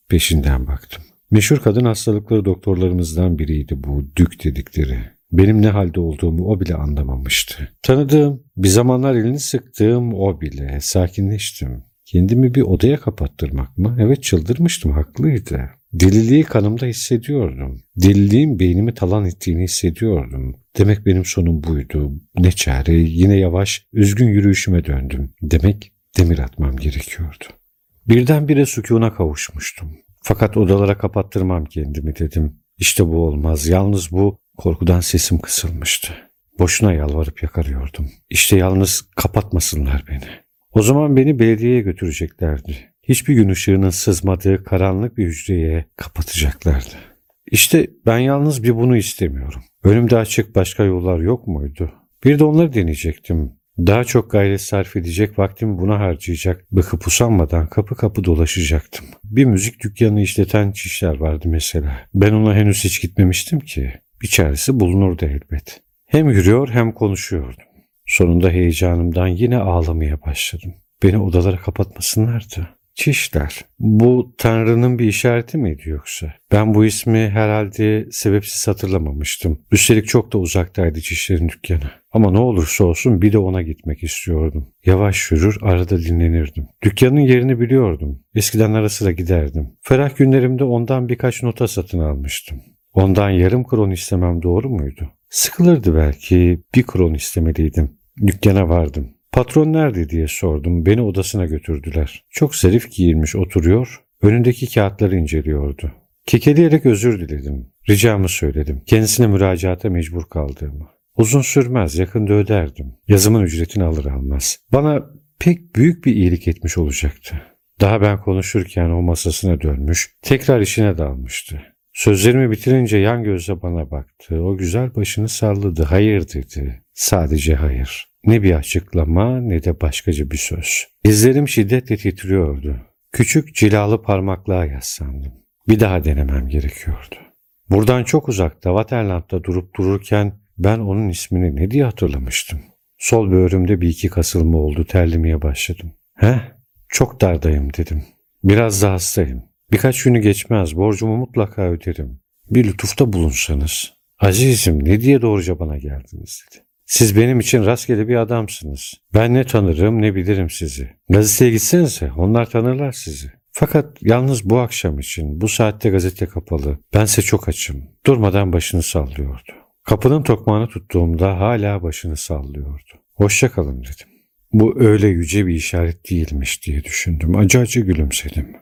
Peşinden baktım. Meşhur kadın hastalıkları doktorlarımızdan biriydi bu dük dedikleri. Benim ne halde olduğumu o bile anlamamıştı. Tanıdığım, bir zamanlar elini sıktığım o bile. Sakinleştim. Kendimi bir odaya kapattırmak mı? Evet çıldırmıştım, haklıydı. Deliliği kanımda hissediyordum. Deliliğin beynimi talan ettiğini hissediyordum. Demek benim sonum buydu. Ne çare, yine yavaş, üzgün yürüyüşüme döndüm. Demek demir atmam gerekiyordu. Birdenbire sükuna kavuşmuştum. Fakat odalara kapattırmam kendimi dedim. İşte bu olmaz. Yalnız bu korkudan sesim kısılmıştı. Boşuna yalvarıp yakarıyordum. İşte yalnız kapatmasınlar beni. O zaman beni belediyeye götüreceklerdi. Hiçbir gün ışığının sızmadığı karanlık bir hücreye kapatacaklardı. İşte ben yalnız bir bunu istemiyorum. Önümde açık başka yollar yok muydu? Bir de onları deneyecektim. Daha çok gayret sarf edecek vaktimi buna harcayacak, bıkıp usanmadan kapı kapı dolaşacaktım. Bir müzik dükkanı işleten kişiler vardı mesela. Ben ona henüz hiç gitmemiştim ki. Bir çaresi bulunurdu elbet. Hem yürüyor hem konuşuyordum. Sonunda heyecanımdan yine ağlamaya başladım. Beni odalara kapatmasınlardı. Çişler. Bu Tanrı'nın bir işareti miydi yoksa? Ben bu ismi herhalde sebepsiz hatırlamamıştım. Üstelik çok da uzaktaydı çişlerin dükkanı. Ama ne olursa olsun bir de ona gitmek istiyordum. Yavaş yürür arada dinlenirdim. Dükkanın yerini biliyordum. Eskiden ara sıra giderdim. Ferah günlerimde ondan birkaç nota satın almıştım. Ondan yarım kron istemem doğru muydu? Sıkılırdı belki. Bir kron istemeliydim. Dükkana vardım. Patron nerede diye sordum. Beni odasına götürdüler. Çok zarif giyinmiş oturuyor. Önündeki kağıtları inceliyordu. Kekeleyerek özür diledim. Ricamı söyledim. Kendisine müracaata mecbur kaldığımı. Uzun sürmez, yakında öderdim. Yazımın ücretini alır almaz. Bana pek büyük bir iyilik etmiş olacaktı. Daha ben konuşurken o masasına dönmüş, tekrar işine dalmıştı. Sözlerimi bitirince yan gözle bana baktı. O güzel başını salladı. Hayır dedi. Sadece hayır. Ne bir açıklama ne de başkaca bir söz. İzlerim şiddetle titriyordu. Küçük cilalı parmaklığa yaslandım. Bir daha denemem gerekiyordu. Buradan çok uzakta Waterland'da durup dururken ben onun ismini ne diye hatırlamıştım. Sol böğrümde bir iki kasılma oldu terlemeye başladım. Heh çok dardayım dedim. Biraz da hastayım. Birkaç günü geçmez borcumu mutlaka öderim. Bir lütufta bulunsanız. Azizim ne diye doğruca bana geldiniz dedi. Siz benim için rastgele bir adamsınız. Ben ne tanırım ne bilirim sizi. Gazeteye gitsenize onlar tanırlar sizi. Fakat yalnız bu akşam için bu saatte gazete kapalı. Bense çok açım. Durmadan başını sallıyordu. Kapının tokmağını tuttuğumda hala başını sallıyordu. Hoşça kalın dedim. Bu öyle yüce bir işaret değilmiş diye düşündüm. Acı acı gülümsedim.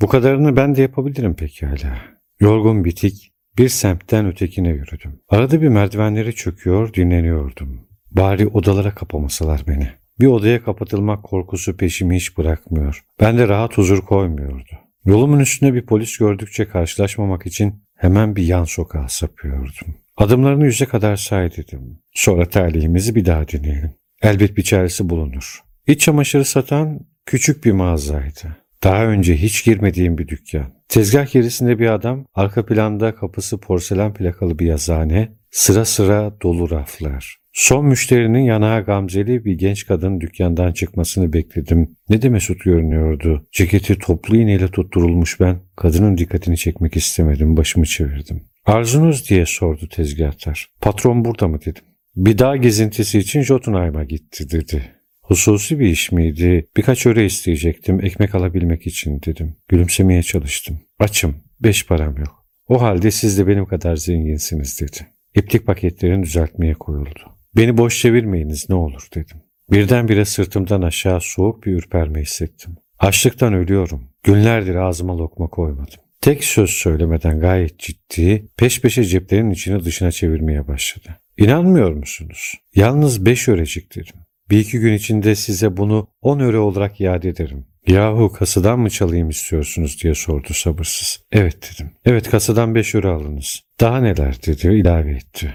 Bu kadarını ben de yapabilirim pekala. Yorgun bitik bir semtten ötekine yürüdüm. Arada bir merdivenleri çöküyor dinleniyordum. Bari odalara kapamasalar beni. Bir odaya kapatılmak korkusu peşimi hiç bırakmıyor. Ben de rahat huzur koymuyordu. Yolumun üstünde bir polis gördükçe karşılaşmamak için hemen bir yan sokağa sapıyordum. Adımlarını yüze kadar say dedim. Sonra talihimizi bir daha deneyelim. Elbet bir çaresi bulunur. İç çamaşırı satan küçük bir mağazaydı. Daha önce hiç girmediğim bir dükkan. Tezgah gerisinde bir adam, arka planda kapısı porselen plakalı bir yazıhane, sıra sıra dolu raflar. Son müşterinin yanağı gamzeli bir genç kadın dükkandan çıkmasını bekledim. Ne de mesut görünüyordu. Ceketi toplu iğneyle tutturulmuş ben. Kadının dikkatini çekmek istemedim. Başımı çevirdim. Arzunuz diye sordu tezgahtar. Patron burada mı dedim. Bir dağ gezintisi için Jotunheim'a gitti dedi. Hususi bir iş miydi? Birkaç öre isteyecektim ekmek alabilmek için dedim. Gülümsemeye çalıştım. Açım, beş param yok. O halde siz de benim kadar zenginsiniz dedi. İplik paketlerini düzeltmeye koyuldu. Beni boş çevirmeyiniz ne olur dedim. Birdenbire sırtımdan aşağı soğuk bir ürperme hissettim. Açlıktan ölüyorum. Günlerdir ağzıma lokma koymadım. Tek söz söylemeden gayet ciddi, peş peşe ceplerin içini dışına çevirmeye başladı. İnanmıyor musunuz? Yalnız beş örecik dedim. Bir iki gün içinde size bunu on öre olarak iade ederim. Yahu kasadan mı çalayım istiyorsunuz diye sordu sabırsız. Evet dedim. Evet kasadan beş öre alınız. Daha neler dedi ilave etti.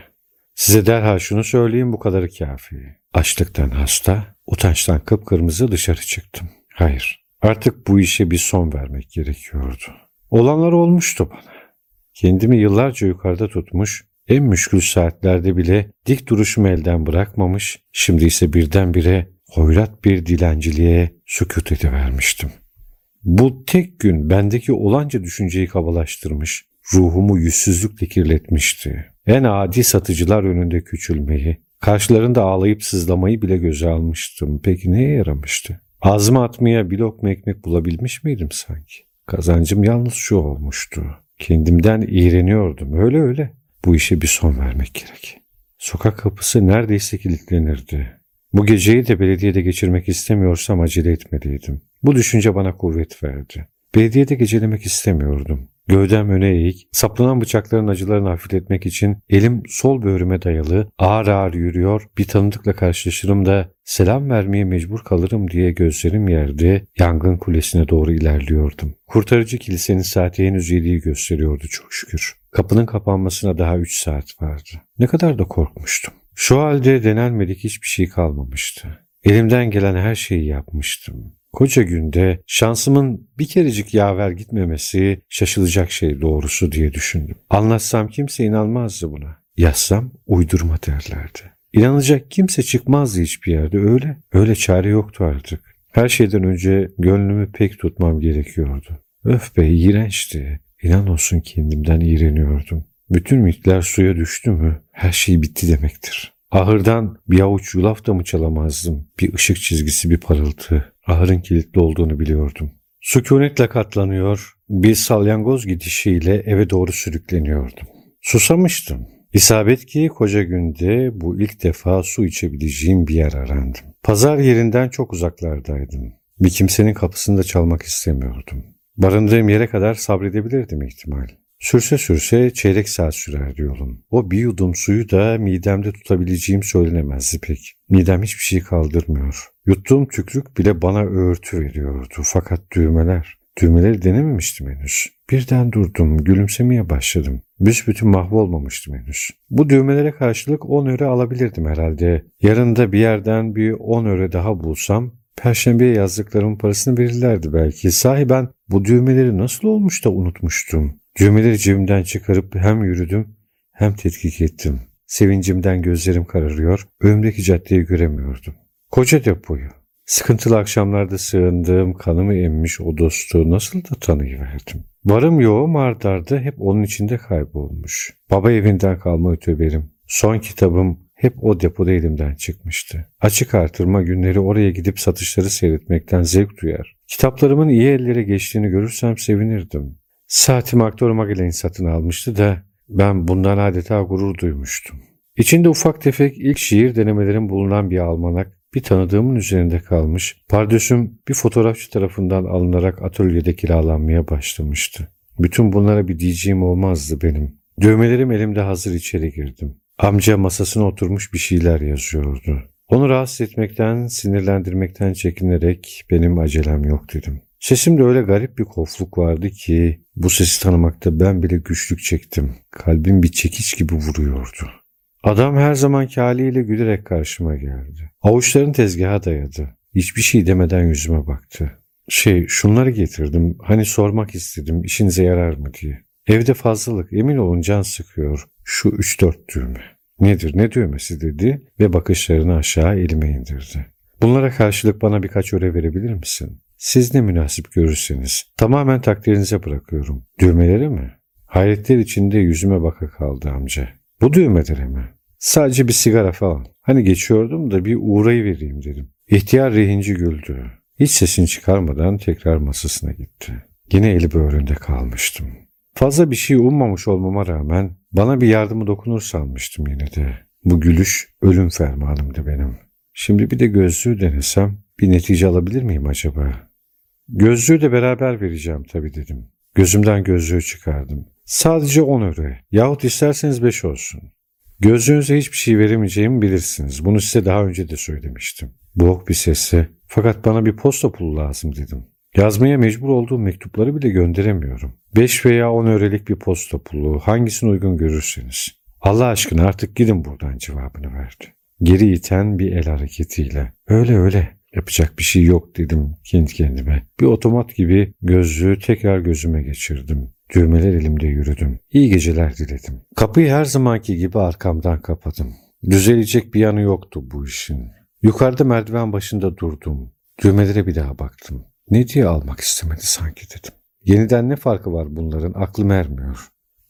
Size derhal şunu söyleyeyim bu kadarı kafi. Açlıktan hasta, utançtan kıpkırmızı dışarı çıktım. Hayır, artık bu işe bir son vermek gerekiyordu. Olanlar olmuştu bana. Kendimi yıllarca yukarıda tutmuş, en müşkül saatlerde bile dik duruşumu elden bırakmamış, şimdi ise birdenbire hoyrat bir dilenciliğe sükut edivermiştim. Bu tek gün bendeki olanca düşünceyi kabalaştırmış, ruhumu yüzsüzlükle kirletmişti. En adi satıcılar önünde küçülmeyi, karşılarında ağlayıp sızlamayı bile göze almıştım. Peki neye yaramıştı? Ağzıma atmaya bir lokma ekmek bulabilmiş miydim sanki? Kazancım yalnız şu olmuştu. Kendimden iğreniyordum. Öyle öyle. Bu işe bir son vermek gerek. Sokak kapısı neredeyse kilitlenirdi. Bu geceyi de belediyede geçirmek istemiyorsam acele etmeliydim. Bu düşünce bana kuvvet verdi. Belediyede gecelemek istemiyordum. Gövdem öne eğik, saplanan bıçakların acılarını hafifletmek için elim sol böğrüme dayalı, ağır ağır yürüyor, bir tanıdıkla karşılaşırım da selam vermeye mecbur kalırım diye gözlerim yerde yangın kulesine doğru ilerliyordum. Kurtarıcı kilisenin saati henüz yediği gösteriyordu çok şükür. Kapının kapanmasına daha üç saat vardı. Ne kadar da korkmuştum. Şu halde denenmedik hiçbir şey kalmamıştı. Elimden gelen her şeyi yapmıştım. Koca günde şansımın bir kerecik yaver gitmemesi şaşılacak şey doğrusu diye düşündüm. Anlatsam kimse inanmazdı buna. Yazsam uydurma derlerdi. İnanacak kimse çıkmazdı hiçbir yerde öyle. Öyle çare yoktu artık. Her şeyden önce gönlümü pek tutmam gerekiyordu. Öf be iğrençti. İnan olsun kendimden iğreniyordum. Bütün mitler suya düştü mü her şey bitti demektir. Ahırdan bir avuç yulaf da mı çalamazdım? Bir ışık çizgisi bir parıltı. Ahırın kilitli olduğunu biliyordum. Sükunetle katlanıyor, bir salyangoz gidişiyle eve doğru sürükleniyordum. Susamıştım. İsabet ki koca günde bu ilk defa su içebileceğim bir yer arandım. Pazar yerinden çok uzaklardaydım. Bir kimsenin kapısını da çalmak istemiyordum. Barındığım yere kadar sabredebilirdim ihtimal. Sürse sürse çeyrek saat sürerdi yolum. O bir yudum suyu da midemde tutabileceğim söylenemezdi pek. Midem hiçbir şey kaldırmıyor. Yuttuğum tükrük bile bana örtü veriyordu. Fakat düğmeler, düğmeleri denememiştim henüz. Birden durdum, gülümsemeye başladım. Büsbütün mahvolmamıştım henüz. Bu düğmelere karşılık 10 öre alabilirdim herhalde. Yarın da bir yerden bir 10 öre daha bulsam Perşembeye yazdıklarımın parasını verirlerdi belki. Sahi ben bu düğmeleri nasıl olmuş da unutmuştum. Düğmeleri cebimden çıkarıp hem yürüdüm hem tetkik ettim. Sevincimden gözlerim kararıyor, önümdeki caddeyi göremiyordum. Koca depoyu, sıkıntılı akşamlarda sığındığım kanımı emmiş o dostu nasıl da tanıyıverdim. Varım yoğum ardarda hep onun içinde kaybolmuş. Baba evinden kalma öteberim. Son kitabım hep o depoda elimden çıkmıştı. Açık artırma günleri oraya gidip satışları seyretmekten zevk duyar. Kitaplarımın iyi ellere geçtiğini görürsem sevinirdim. Saatimi Aktör Magdalene satın almıştı da ben bundan adeta gurur duymuştum. İçinde ufak tefek ilk şiir denemelerim bulunan bir almanak bir tanıdığımın üzerinde kalmış, pardösüm bir fotoğrafçı tarafından alınarak atölyede kiralanmaya başlamıştı. Bütün bunlara bir diyeceğim olmazdı benim. Dövmelerim elimde hazır içeri girdim. Amca masasına oturmuş bir şeyler yazıyordu. Onu rahatsız etmekten, sinirlendirmekten çekinerek benim acelem yok dedim. Sesimde öyle garip bir kofluk vardı ki bu sesi tanımakta ben bile güçlük çektim. Kalbim bir çekiç gibi vuruyordu. Adam her zamanki haliyle gülerek karşıma geldi. Avuçlarını tezgaha dayadı. Hiçbir şey demeden yüzüme baktı. Şey şunları getirdim. Hani sormak istedim işinize yarar mı diye. Evde fazlalık emin olun can sıkıyor. Şu üç dört düğme. Nedir ne düğmesi dedi ve bakışlarını aşağı elime indirdi. Bunlara karşılık bana birkaç öre verebilir misin? Siz ne münasip görürseniz. Tamamen takdirinize bırakıyorum. Düğmeleri mi? Hayretler içinde yüzüme baka kaldı amca. Bu düğmeleri mi? Sadece bir sigara falan. Hani geçiyordum da bir uğrayı vereyim dedim. İhtiyar rehinci güldü. Hiç sesini çıkarmadan tekrar masasına gitti. Yine eli böğründe kalmıştım. Fazla bir şey ummamış olmama rağmen bana bir yardımı dokunur sanmıştım yine de. Bu gülüş ölüm fermanımdı benim. Şimdi bir de gözlüğü denesem bir netice alabilir miyim acaba? Gözlüğü de beraber vereceğim tabii dedim. Gözümden gözlüğü çıkardım. Sadece 10 öre yahut isterseniz 5 olsun. Gözlüğünüze hiçbir şey veremeyeceğimi bilirsiniz. Bunu size daha önce de söylemiştim. Boğuk bir sesle fakat bana bir posta pulu lazım dedim. Yazmaya mecbur olduğum mektupları bile gönderemiyorum. 5 veya 10 örelik bir posta pulu hangisini uygun görürseniz. Allah aşkına artık gidin buradan cevabını verdi. Geri iten bir el hareketiyle. Öyle öyle yapacak bir şey yok dedim kendi kendime. Bir otomat gibi gözlüğü tekrar gözüme geçirdim. Düğmeler elimde yürüdüm. İyi geceler diledim. Kapıyı her zamanki gibi arkamdan kapadım. Düzelecek bir yanı yoktu bu işin. Yukarıda merdiven başında durdum. Düğmelere bir daha baktım. Ne diye almak istemedi sanki dedim. Yeniden ne farkı var bunların aklım ermiyor.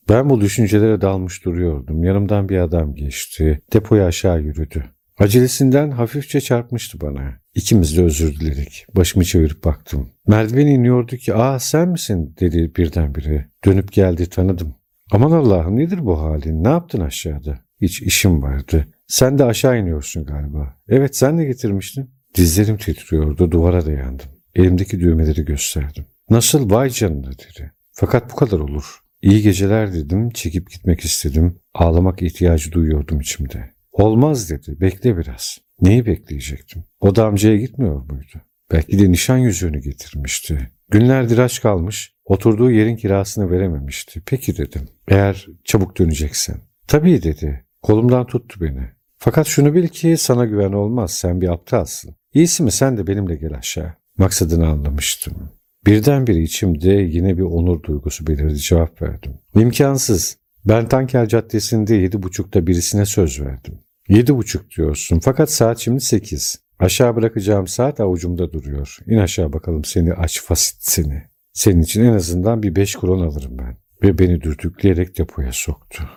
Ben bu düşüncelere dalmış duruyordum. Yanımdan bir adam geçti. Depoya aşağı yürüdü. Acelesinden hafifçe çarpmıştı bana. İkimiz de özür diledik. Başımı çevirip baktım. Merdiven iniyordu ki ''Aa sen misin?'' dedi birdenbire. Dönüp geldi tanıdım. ''Aman Allah'ım nedir bu halin? Ne yaptın aşağıda?'' Hiç işim vardı. ''Sen de aşağı iniyorsun galiba.'' ''Evet sen de getirmiştin.'' Dizlerim titriyordu duvara dayandım. Elimdeki düğmeleri gösterdim. ''Nasıl vay canına?'' dedi. ''Fakat bu kadar olur.'' İyi geceler dedim, çekip gitmek istedim. Ağlamak ihtiyacı duyuyordum içimde. Olmaz dedi, bekle biraz. Neyi bekleyecektim? O da amcaya gitmiyor muydu? Belki de nişan yüzüğünü getirmişti. Günlerdir aç kalmış, oturduğu yerin kirasını verememişti. Peki dedim, eğer çabuk döneceksen. Tabii dedi, kolumdan tuttu beni. Fakat şunu bil ki sana güven olmaz, sen bir aptalsın. İyisi mi sen de benimle gel aşağı. Maksadını anlamıştım. Birdenbire içimde yine bir onur duygusu belirdi cevap verdim. İmkansız. Ben Tanker Caddesi'nde yedi buçukta birisine söz verdim. Yedi buçuk diyorsun fakat saat şimdi sekiz. Aşağı bırakacağım saat avucumda duruyor. İn aşağı bakalım seni aç fasit seni. Senin için en azından bir beş kron alırım ben. Ve beni dürtükleyerek depoya soktu.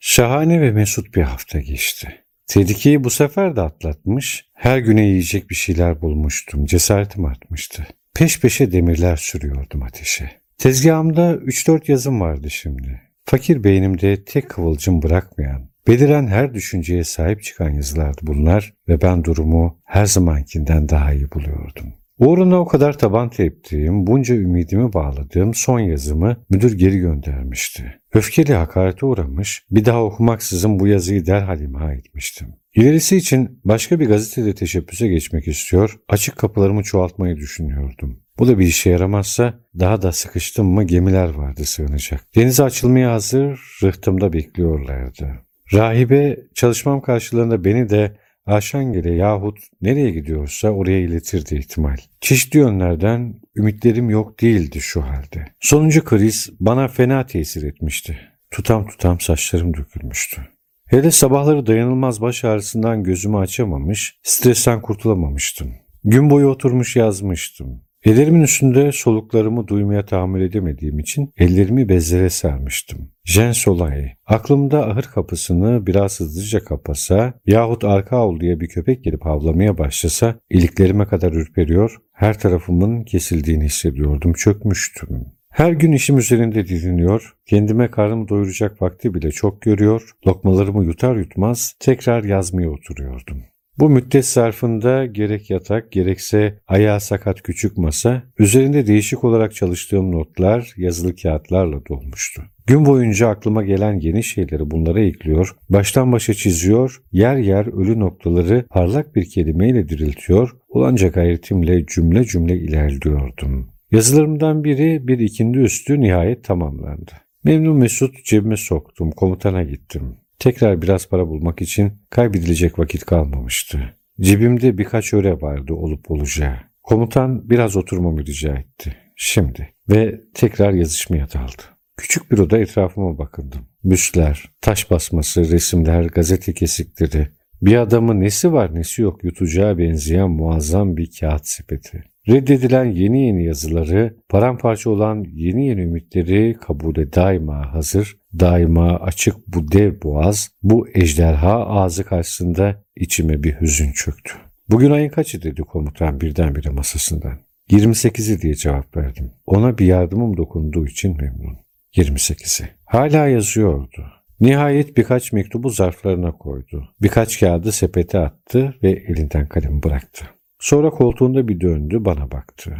Şahane ve mesut bir hafta geçti. Tehlikeyi bu sefer de atlatmış, her güne yiyecek bir şeyler bulmuştum, cesaretim artmıştı. Peş peşe demirler sürüyordum ateşe. Tezgahımda 3-4 yazım vardı şimdi. Fakir beynimde tek kıvılcım bırakmayan, beliren her düşünceye sahip çıkan yazılardı bunlar ve ben durumu her zamankinden daha iyi buluyordum. Uğruna o kadar taban teptiğim, bunca ümidimi bağladığım son yazımı müdür geri göndermişti. Öfkeli hakarete uğramış, bir daha okumaksızın bu yazıyı derhal imha etmiştim. İlerisi için başka bir gazetede teşebbüse geçmek istiyor, açık kapılarımı çoğaltmayı düşünüyordum. Bu da bir işe yaramazsa daha da sıkıştım mı gemiler vardı sığınacak. Denize açılmaya hazır, rıhtımda bekliyorlardı. Rahibe çalışmam karşılığında beni de Aşangil'e yahut nereye gidiyorsa oraya iletirdi ihtimal. Çeşitli yönlerden ümitlerim yok değildi şu halde. Sonuncu kriz bana fena tesir etmişti. Tutam tutam saçlarım dökülmüştü. Hele sabahları dayanılmaz baş ağrısından gözümü açamamış, stresten kurtulamamıştım. Gün boyu oturmuş yazmıştım. Ellerimin üstünde soluklarımı duymaya tahammül edemediğim için ellerimi bezlere sarmıştım. Jen Solay, aklımda ahır kapısını biraz hızlıca kapasa yahut arka avluya bir köpek gelip havlamaya başlasa iliklerime kadar ürperiyor, her tarafımın kesildiğini hissediyordum, çökmüştüm. Her gün işim üzerinde didiniyor, kendime karnımı doyuracak vakti bile çok görüyor, lokmalarımı yutar yutmaz tekrar yazmaya oturuyordum. Bu müddet zarfında gerek yatak gerekse ayağı sakat küçük masa, üzerinde değişik olarak çalıştığım notlar yazılı kağıtlarla dolmuştu. Gün boyunca aklıma gelen yeni şeyleri bunlara ekliyor, baştan başa çiziyor, yer yer ölü noktaları parlak bir kelimeyle diriltiyor, olanca gayretimle cümle cümle ilerliyordum. Yazılarımdan biri bir ikindi üstü nihayet tamamlandı. Memnun Mesut cebime soktum, komutana gittim. Tekrar biraz para bulmak için kaybedilecek vakit kalmamıştı. Cebimde birkaç öre vardı olup olacağı. Komutan biraz oturmamı rica etti. Şimdi ve tekrar yazışmaya daldı. Küçük bir oda etrafıma bakındım. Büstler, taş basması, resimler, gazete kesikleri. Bir adamın nesi var nesi yok yutacağı benzeyen muazzam bir kağıt sepeti. Reddedilen yeni yeni yazıları, paramparça olan yeni yeni ümitleri kabule daima hazır, daima açık bu dev boğaz, bu ejderha ağzı karşısında içime bir hüzün çöktü. Bugün ayın kaçı dedi komutan birdenbire masasından. 28'i diye cevap verdim. Ona bir yardımım dokunduğu için memnun. 28'i. Hala yazıyordu. Nihayet birkaç mektubu zarflarına koydu. Birkaç kağıdı sepete attı ve elinden kalemi bıraktı. Sonra koltuğunda bir döndü bana baktı.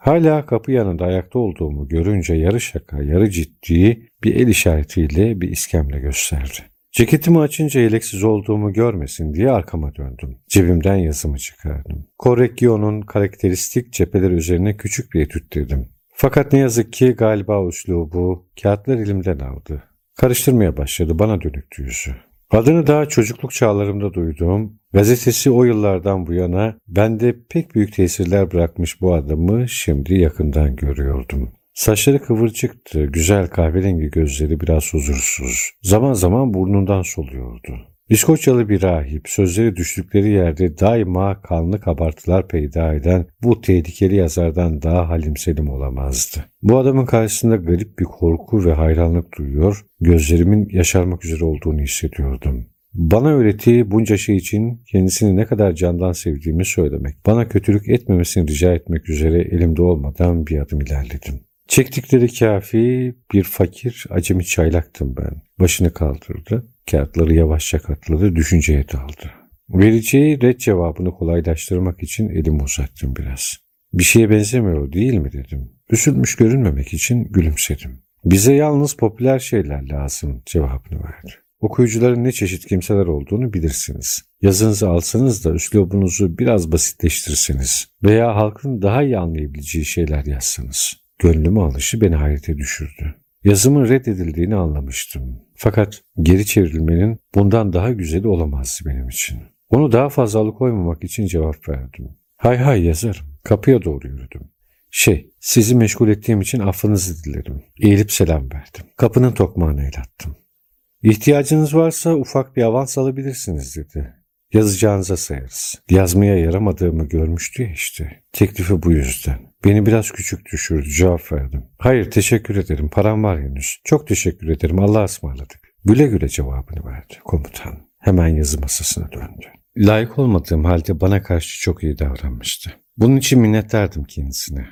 Hala kapı yanında ayakta olduğumu görünce yarı şaka yarı ciddi bir el işaretiyle bir iskemle gösterdi. Ceketimi açınca yeleksiz olduğumu görmesin diye arkama döndüm. Cebimden yazımı çıkardım. Correggio'nun karakteristik cepheler üzerine küçük bir etüt dedim. Fakat ne yazık ki galiba üslubu kağıtlar elimden aldı. Karıştırmaya başladı bana dönüktü yüzü. Adını daha çocukluk çağlarımda duyduğum, gazetesi o yıllardan bu yana bende pek büyük tesirler bırakmış bu adamı şimdi yakından görüyordum. Saçları kıvırcıktı, güzel kahverengi gözleri biraz huzursuz. Zaman zaman burnundan soluyordu. İskoçyalı bir rahip sözleri düştükleri yerde daima kanlı kabartılar peyda eden bu tehlikeli yazardan daha halimselim olamazdı. Bu adamın karşısında garip bir korku ve hayranlık duyuyor, gözlerimin yaşarmak üzere olduğunu hissediyordum. Bana öğrettiği bunca şey için kendisini ne kadar candan sevdiğimi söylemek, bana kötülük etmemesini rica etmek üzere elimde olmadan bir adım ilerledim. Çektikleri kafi bir fakir acemi çaylaktım ben. Başını kaldırdı, kağıtları yavaşça katladı, düşünceye daldı. Vereceği red cevabını kolaylaştırmak için elimi uzattım biraz. Bir şeye benzemiyor değil mi dedim. Üzülmüş görünmemek için gülümsedim. Bize yalnız popüler şeyler lazım cevabını verdi. Okuyucuların ne çeşit kimseler olduğunu bilirsiniz. Yazınızı alsanız da üslubunuzu biraz basitleştirseniz veya halkın daha iyi anlayabileceği şeyler yazsanız. Gönlüme alışı beni hayrete düşürdü. Yazımın reddedildiğini anlamıştım. Fakat geri çevrilmenin bundan daha güzeli olamazdı benim için. Onu daha fazla alıkoymamak için cevap verdim. Hay hay yazarım. Kapıya doğru yürüdüm. Şey, sizi meşgul ettiğim için affınızı dilerim. Eğilip selam verdim. Kapının tokmağına el attım. İhtiyacınız varsa ufak bir avans alabilirsiniz dedi. Yazacağınıza sayarız. Yazmaya yaramadığımı görmüştü ya işte. Teklifi bu yüzden. Beni biraz küçük düşürdü cevap verdim. Hayır teşekkür ederim param var henüz. Çok teşekkür ederim Allah'a ısmarladık. Güle güle cevabını verdi komutan. Hemen yazı masasına döndü. Layık olmadığım halde bana karşı çok iyi davranmıştı. Bunun için minnettardım kendisine.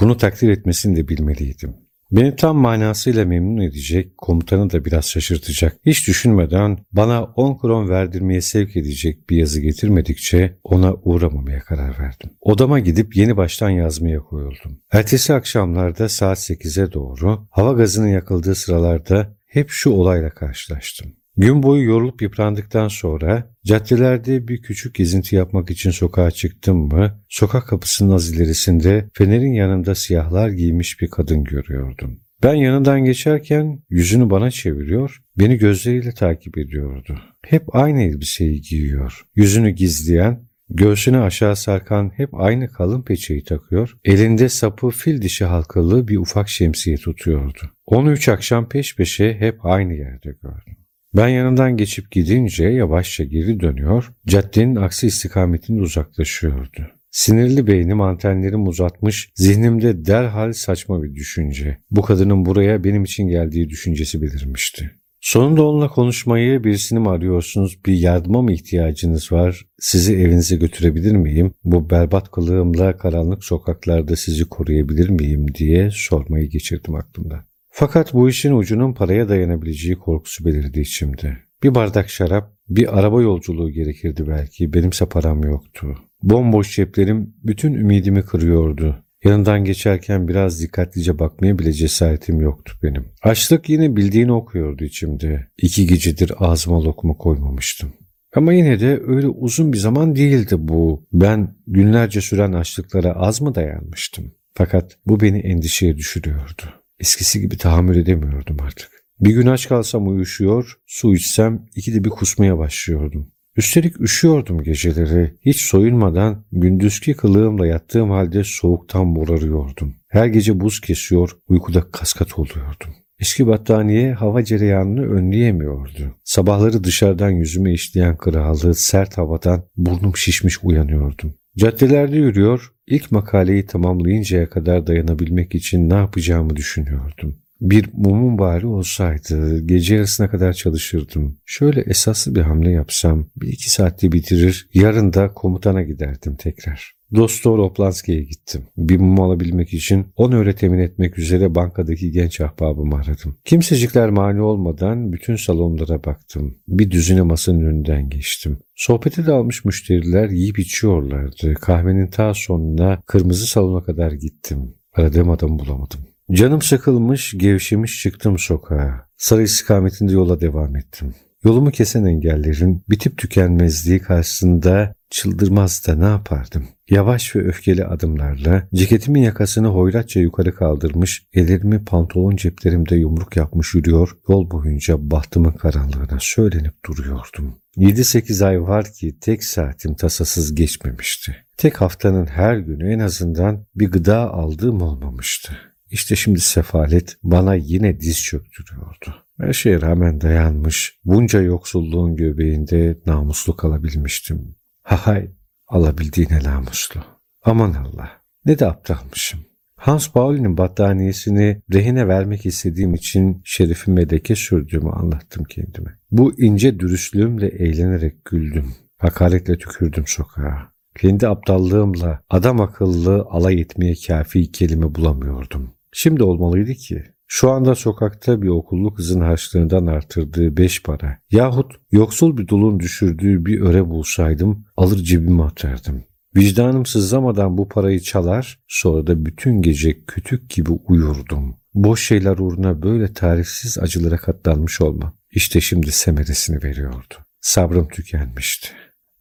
Bunu takdir etmesini de bilmeliydim. Beni tam manasıyla memnun edecek, komutanı da biraz şaşırtacak, hiç düşünmeden bana 10 kron verdirmeye sevk edecek bir yazı getirmedikçe ona uğramamaya karar verdim. Odama gidip yeni baştan yazmaya koyuldum. Ertesi akşamlarda saat 8'e doğru hava gazının yakıldığı sıralarda hep şu olayla karşılaştım. Gün boyu yorulup yıprandıktan sonra caddelerde bir küçük gezinti yapmak için sokağa çıktım mı, sokak kapısının az ilerisinde fenerin yanında siyahlar giymiş bir kadın görüyordum. Ben yanından geçerken yüzünü bana çeviriyor, beni gözleriyle takip ediyordu. Hep aynı elbiseyi giyiyor. Yüzünü gizleyen, göğsünü aşağı sarkan hep aynı kalın peçeyi takıyor, elinde sapı fil dişi halkalı bir ufak şemsiye tutuyordu. Onu üç akşam peş peşe hep aynı yerde gördüm. Ben yanından geçip gidince yavaşça geri dönüyor, caddenin aksi istikametinde uzaklaşıyordu. Sinirli beynim antenlerimi uzatmış, zihnimde derhal saçma bir düşünce. Bu kadının buraya benim için geldiği düşüncesi belirmişti. Sonunda onunla konuşmayı, birisini mi arıyorsunuz, bir yardıma mı ihtiyacınız var, sizi evinize götürebilir miyim, bu berbat kılığımla karanlık sokaklarda sizi koruyabilir miyim diye sormayı geçirdim aklımda. Fakat bu işin ucunun paraya dayanabileceği korkusu belirdi içimde. Bir bardak şarap, bir araba yolculuğu gerekirdi belki, benimse param yoktu. Bomboş ceplerim bütün ümidimi kırıyordu. Yanından geçerken biraz dikkatlice bakmaya bile cesaretim yoktu benim. Açlık yine bildiğini okuyordu içimde. İki gecedir ağzıma lokma koymamıştım. Ama yine de öyle uzun bir zaman değildi bu. Ben günlerce süren açlıklara az mı dayanmıştım? Fakat bu beni endişeye düşürüyordu. Eskisi gibi tahammül edemiyordum artık. Bir gün aç kalsam uyuşuyor, su içsem ikide bir kusmaya başlıyordum. Üstelik üşüyordum geceleri. Hiç soyunmadan gündüzki kılığımla yattığım halde soğuktan morarıyordum. Her gece buz kesiyor, uykuda kaskat oluyordum. Eski battaniye hava cereyanını önleyemiyordu. Sabahları dışarıdan yüzüme işleyen kıralı sert havadan burnum şişmiş uyanıyordum. Caddelerde yürüyor, ilk makaleyi tamamlayıncaya kadar dayanabilmek için ne yapacağımı düşünüyordum. Bir mumum bari olsaydı gece yarısına kadar çalışırdım. Şöyle esaslı bir hamle yapsam bir iki saatte bitirir yarın da komutana giderdim tekrar. Dostor Oplanski'ye gittim. Bir mum alabilmek için 10 öğle temin etmek üzere bankadaki genç ahbabımı aradım. Kimsecikler mani olmadan bütün salonlara baktım. Bir düzine masanın önünden geçtim. Sohbete dalmış müşteriler yiyip içiyorlardı. Kahvenin ta sonuna kırmızı salona kadar gittim. Aradığım adamı bulamadım. Canım sıkılmış, gevşemiş çıktım sokağa. Sarı istikametinde yola devam ettim. Yolumu kesen engellerin bitip tükenmezliği karşısında çıldırmaz da ne yapardım? Yavaş ve öfkeli adımlarla ceketimin yakasını hoyratça yukarı kaldırmış, ellerimi pantolon ceplerimde yumruk yapmış yürüyor, yol boyunca bahtımın karanlığına söylenip duruyordum. 7-8 ay var ki tek saatim tasasız geçmemişti. Tek haftanın her günü en azından bir gıda aldığım olmamıştı. İşte şimdi sefalet bana yine diz çöktürüyordu. Her şeye rağmen dayanmış, bunca yoksulluğun göbeğinde namuslu kalabilmiştim. Hahay, alabildiğine namuslu. Aman Allah, ne de aptalmışım. Hans Pauli'nin battaniyesini rehine vermek istediğim için şerifime leke sürdüğümü anlattım kendime. Bu ince dürüstlüğümle eğlenerek güldüm. Hakaretle tükürdüm sokağa. Kendi aptallığımla adam akıllı alay etmeye kafi kelime bulamıyordum. Şimdi olmalıydı ki şu anda sokakta bir okullu kızın harçlığından artırdığı beş para yahut yoksul bir dulun düşürdüğü bir öre bulsaydım alır cebime atardım. Vicdanım sızlamadan bu parayı çalar sonra da bütün gece kütük gibi uyurdum. Boş şeyler uğruna böyle tarifsiz acılara katlanmış olmam. İşte şimdi semeresini veriyordu. Sabrım tükenmişti.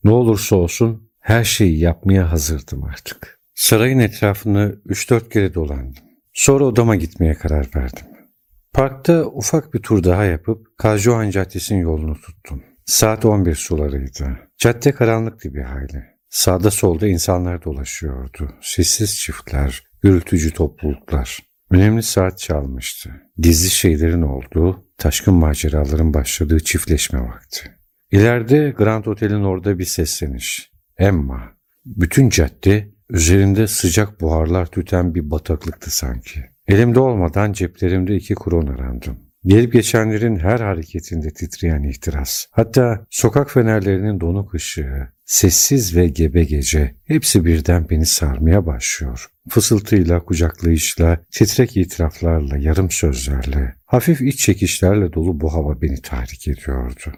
Ne olursa olsun her şeyi yapmaya hazırdım artık. Sarayın etrafını 3-4 kere dolandım. Sonra odama gitmeye karar verdim. Parkta ufak bir tur daha yapıp Kajuhan Caddesi'nin yolunu tuttum. Saat 11 sularıydı. Cadde karanlıktı bir hayli. Sağda solda insanlar dolaşıyordu. Sessiz çiftler, gürültücü topluluklar. Önemli saat çalmıştı. Gizli şeylerin olduğu, taşkın maceraların başladığı çiftleşme vakti. İleride Grand Otel'in orada bir sesleniş. Emma. Bütün cadde üzerinde sıcak buharlar tüten bir bataklıktı sanki. Elimde olmadan ceplerimde iki kron arandım. Gelip geçenlerin her hareketinde titreyen ihtiras. Hatta sokak fenerlerinin donuk ışığı, sessiz ve gebe gece hepsi birden beni sarmaya başlıyor. Fısıltıyla, kucaklayışla, titrek itiraflarla, yarım sözlerle, hafif iç çekişlerle dolu bu hava beni tahrik ediyordu.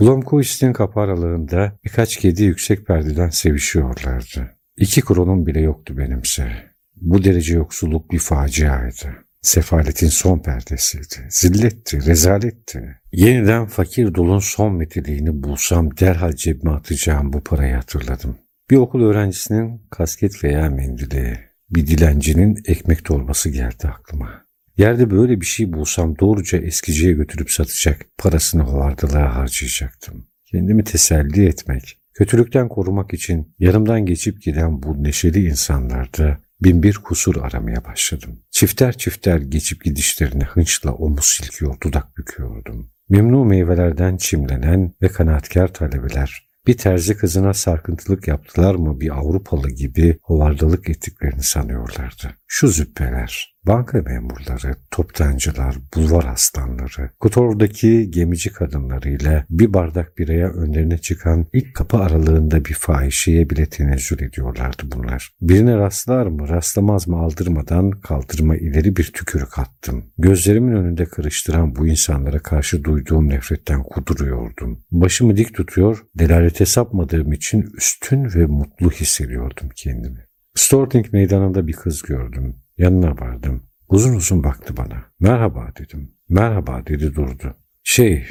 Blomquist'in kapı aralığında birkaç kedi yüksek perdeden sevişiyorlardı. İki kronum bile yoktu benimse. Bu derece yoksulluk bir faciaydı. Sefaletin son perdesiydi. Zilletti, rezaletti. Yeniden fakir dolun son meteliğini bulsam derhal cebime atacağım bu parayı hatırladım. Bir okul öğrencisinin kasket veya mendili, bir dilencinin ekmek torbası geldi aklıma. Yerde böyle bir şey bulsam doğruca eskiciye götürüp satacak, parasını hovardalığa harcayacaktım. Kendimi teselli etmek, kötülükten korumak için yanımdan geçip giden bu neşeli insanlarda binbir kusur aramaya başladım. Çifter çifter geçip gidişlerine hınçla omuz silkiyor, dudak büküyordum. Memnu meyvelerden çimlenen ve kanaatkar talebeler bir terzi kızına sarkıntılık yaptılar mı bir Avrupalı gibi hovardalık ettiklerini sanıyorlardı. Şu züppeler, banka memurları, toptancılar, bulvar aslanları, Kotor'daki gemici kadınlarıyla bir bardak biraya önlerine çıkan ilk kapı aralığında bir fahişeye bile tenezzül ediyorlardı bunlar. Birine rastlar mı rastlamaz mı aldırmadan kaldırma ileri bir tükürük attım. Gözlerimin önünde kırıştıran bu insanlara karşı duyduğum nefretten kuduruyordum. Başımı dik tutuyor, delalete sapmadığım için üstün ve mutlu hissediyordum kendimi. Storting meydanında bir kız gördüm. Yanına vardım. Uzun uzun baktı bana. Merhaba dedim. Merhaba dedi durdu. Şey,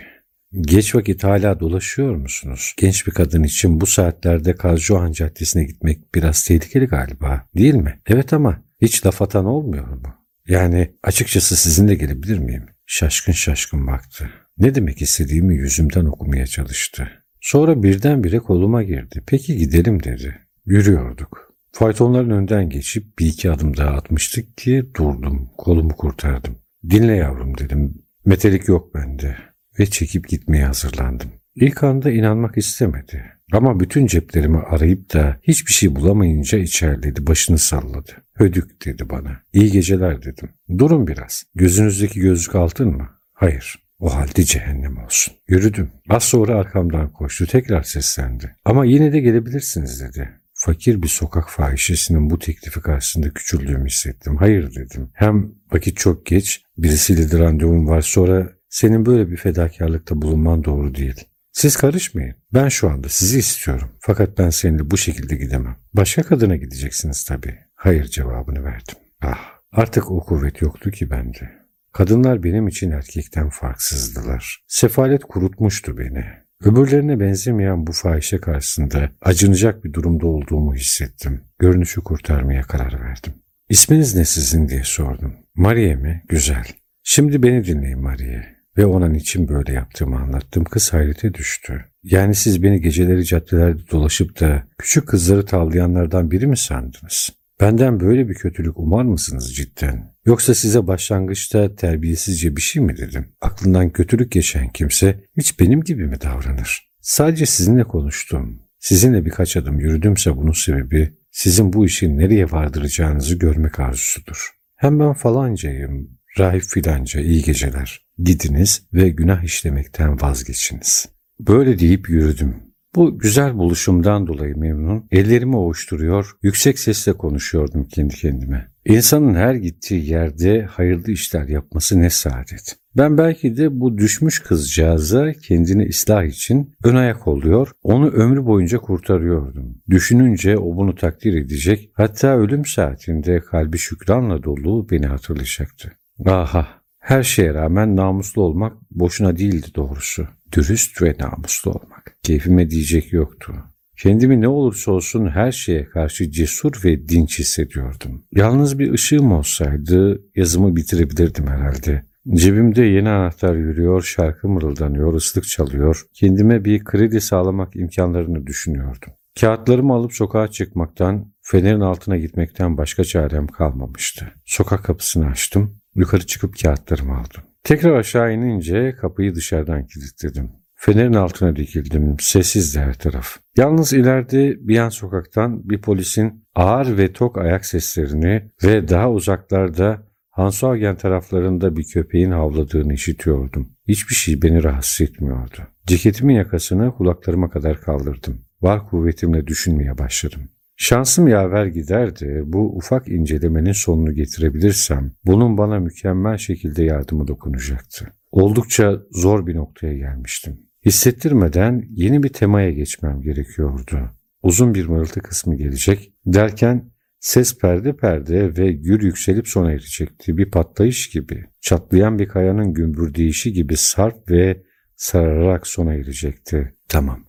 geç vakit hala dolaşıyor musunuz? Genç bir kadın için bu saatlerde Kazjohan Caddesi'ne gitmek biraz tehlikeli galiba değil mi? Evet ama hiç laf atan olmuyor mu? Yani açıkçası sizinle gelebilir miyim? Şaşkın şaşkın baktı. Ne demek istediğimi yüzümden okumaya çalıştı. Sonra birdenbire koluma girdi. Peki gidelim dedi. Yürüyorduk. Faytonların önden geçip bir iki adım daha atmıştık ki durdum, kolumu kurtardım. Dinle yavrum dedim. Metelik yok bende. Ve çekip gitmeye hazırlandım. İlk anda inanmak istemedi. Ama bütün ceplerimi arayıp da hiçbir şey bulamayınca içerledi, başını salladı. Hödük dedi bana. İyi geceler dedim. Durun biraz. Gözünüzdeki gözlük altın mı? Hayır. O halde cehennem olsun. Yürüdüm. Az sonra arkamdan koştu. Tekrar seslendi. Ama yine de gelebilirsiniz dedi. Fakir bir sokak fahişesinin bu teklifi karşısında küçüldüğümü hissettim. Hayır dedim. Hem vakit çok geç, birisiyle de randevum var. Sonra senin böyle bir fedakarlıkta bulunman doğru değil. Siz karışmayın. Ben şu anda sizi istiyorum. Fakat ben seninle bu şekilde gidemem. Başka kadına gideceksiniz tabii. Hayır cevabını verdim. Ah, artık o kuvvet yoktu ki bende. Kadınlar benim için erkekten farksızdılar. Sefalet kurutmuştu beni. Öbürlerine benzemeyen bu fahişe karşısında acınacak bir durumda olduğumu hissettim. Görünüşü kurtarmaya karar verdim. İsminiz ne sizin diye sordum. Marie mi? Güzel. Şimdi beni dinleyin Marie. Ve ona niçin böyle yaptığımı anlattım. Kız hayrete düştü. Yani siz beni geceleri caddelerde dolaşıp da küçük kızları tavlayanlardan biri mi sandınız? Benden böyle bir kötülük umar mısınız cidden? Yoksa size başlangıçta terbiyesizce bir şey mi dedim? Aklından kötülük geçen kimse hiç benim gibi mi davranır? Sadece sizinle konuştum. Sizinle birkaç adım yürüdümse bunun sebebi sizin bu işin nereye vardıracağınızı görmek arzusudur. Hem ben falancayım, rahip filanca iyi geceler. Gidiniz ve günah işlemekten vazgeçiniz. Böyle deyip yürüdüm. Bu güzel buluşumdan dolayı memnun, ellerimi ovuşturuyor, yüksek sesle konuşuyordum kendi kendime. İnsanın her gittiği yerde hayırlı işler yapması ne saadet. Ben belki de bu düşmüş kızcağıza kendini ıslah için ön ayak oluyor, onu ömrü boyunca kurtarıyordum. Düşününce o bunu takdir edecek, hatta ölüm saatinde kalbi şükranla dolu beni hatırlayacaktı. Aha, her şeye rağmen namuslu olmak boşuna değildi doğrusu. Dürüst ve namuslu olmak. Keyfime diyecek yoktu. Kendimi ne olursa olsun her şeye karşı cesur ve dinç hissediyordum. Yalnız bir ışığım olsaydı yazımı bitirebilirdim herhalde. Cebimde yeni anahtar yürüyor, şarkı mırıldanıyor, ıslık çalıyor. Kendime bir kredi sağlamak imkanlarını düşünüyordum. Kağıtlarımı alıp sokağa çıkmaktan, fenerin altına gitmekten başka çarem kalmamıştı. Sokak kapısını açtım, yukarı çıkıp kağıtlarımı aldım. Tekrar aşağı inince kapıyı dışarıdan kilitledim. Fenerin altına dikildim. Sessizdi her taraf. Yalnız ileride bir yan sokaktan bir polisin ağır ve tok ayak seslerini ve daha uzaklarda Hansaugen taraflarında bir köpeğin havladığını işitiyordum. Hiçbir şey beni rahatsız etmiyordu. Ceketimin yakasını kulaklarıma kadar kaldırdım. Var kuvvetimle düşünmeye başladım. Şansım yaver gider de bu ufak incelemenin sonunu getirebilirsem bunun bana mükemmel şekilde yardımı dokunacaktı. Oldukça zor bir noktaya gelmiştim. Hissettirmeden yeni bir temaya geçmem gerekiyordu. Uzun bir mırıltı kısmı gelecek derken ses perde perde ve gür yükselip sona erecekti. Bir patlayış gibi, çatlayan bir kayanın gümbürdeyişi gibi sarp ve sararak sona erecekti. Tamam,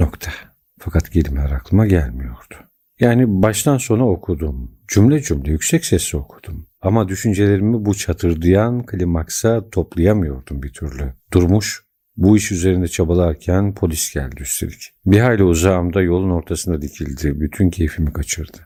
nokta. Fakat kelimeler aklıma gelmiyordu. Yani baştan sona okudum. Cümle cümle yüksek sesle okudum. Ama düşüncelerimi bu çatırdayan klimaksa toplayamıyordum bir türlü. Durmuş, bu iş üzerinde çabalarken polis geldi üstelik. Bir hayli uzağımda yolun ortasında dikildi. Bütün keyfimi kaçırdı.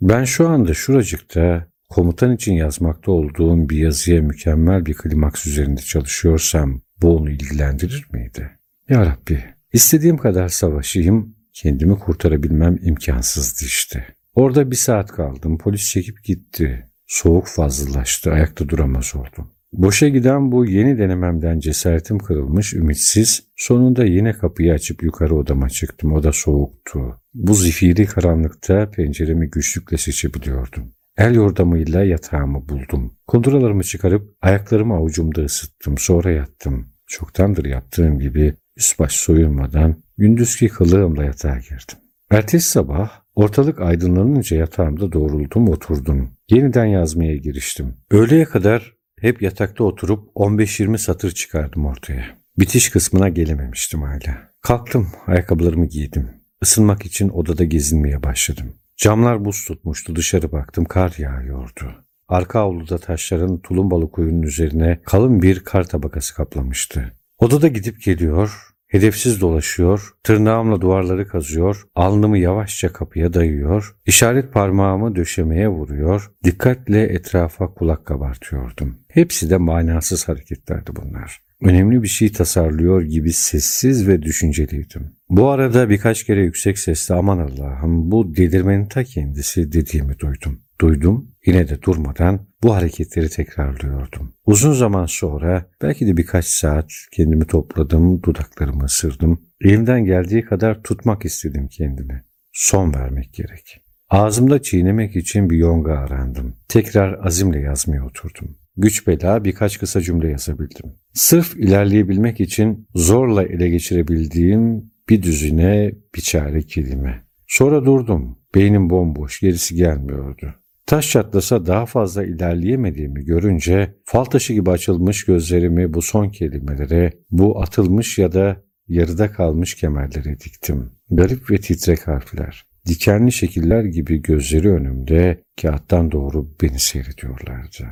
Ben şu anda şuracıkta komutan için yazmakta olduğum bir yazıya mükemmel bir klimaks üzerinde çalışıyorsam bu onu ilgilendirir miydi? Ya Rabbi, istediğim kadar savaşayım, kendimi kurtarabilmem imkansızdı işte. Orada bir saat kaldım, polis çekip gitti. Soğuk fazlalaştı, ayakta duramaz oldum. Boşa giden bu yeni denememden cesaretim kırılmış, ümitsiz. Sonunda yine kapıyı açıp yukarı odama çıktım. Oda soğuktu. Bu zifiri karanlıkta penceremi güçlükle seçebiliyordum. El yordamıyla yatağımı buldum. Kunduralarımı çıkarıp ayaklarımı avucumda ısıttım. Sonra yattım. Çoktandır yaptığım gibi üst baş soyulmadan gündüzki kılığımla yatağa girdim. Ertesi sabah ortalık aydınlanınca yatağımda doğruldum oturdum. Yeniden yazmaya giriştim. Öğleye kadar hep yatakta oturup 15-20 satır çıkardım ortaya. Bitiş kısmına gelememiştim hala. Kalktım, ayakkabılarımı giydim. Isınmak için odada gezinmeye başladım. Camlar buz tutmuştu, dışarı baktım, kar yağıyordu. Arka avluda taşların tulumbalı kuyunun üzerine kalın bir kar tabakası kaplamıştı. Odada gidip geliyor, Hedefsiz dolaşıyor, tırnağımla duvarları kazıyor, alnımı yavaşça kapıya dayıyor, işaret parmağımı döşemeye vuruyor, dikkatle etrafa kulak kabartıyordum. Hepsi de manasız hareketlerdi bunlar. Önemli bir şey tasarlıyor gibi sessiz ve düşünceliydim. Bu arada birkaç kere yüksek sesle aman Allah'ım bu delirmenin ta kendisi dediğimi duydum. Duydum, yine de durmadan bu hareketleri tekrarlıyordum. Uzun zaman sonra, belki de birkaç saat kendimi topladım, dudaklarımı ısırdım. Elimden geldiği kadar tutmak istedim kendimi. Son vermek gerek. Ağzımda çiğnemek için bir yonga arandım. Tekrar azimle yazmaya oturdum. Güç bela birkaç kısa cümle yazabildim. Sırf ilerleyebilmek için zorla ele geçirebildiğim bir düzine bir çare kelime. Sonra durdum. Beynim bomboş, gerisi gelmiyordu. Taş çatlasa daha fazla ilerleyemediğimi görünce fal taşı gibi açılmış gözlerimi bu son kelimelere, bu atılmış ya da yarıda kalmış kemerlere diktim. Garip ve titrek harfler. Dikenli şekiller gibi gözleri önümde kağıttan doğru beni seyrediyorlardı.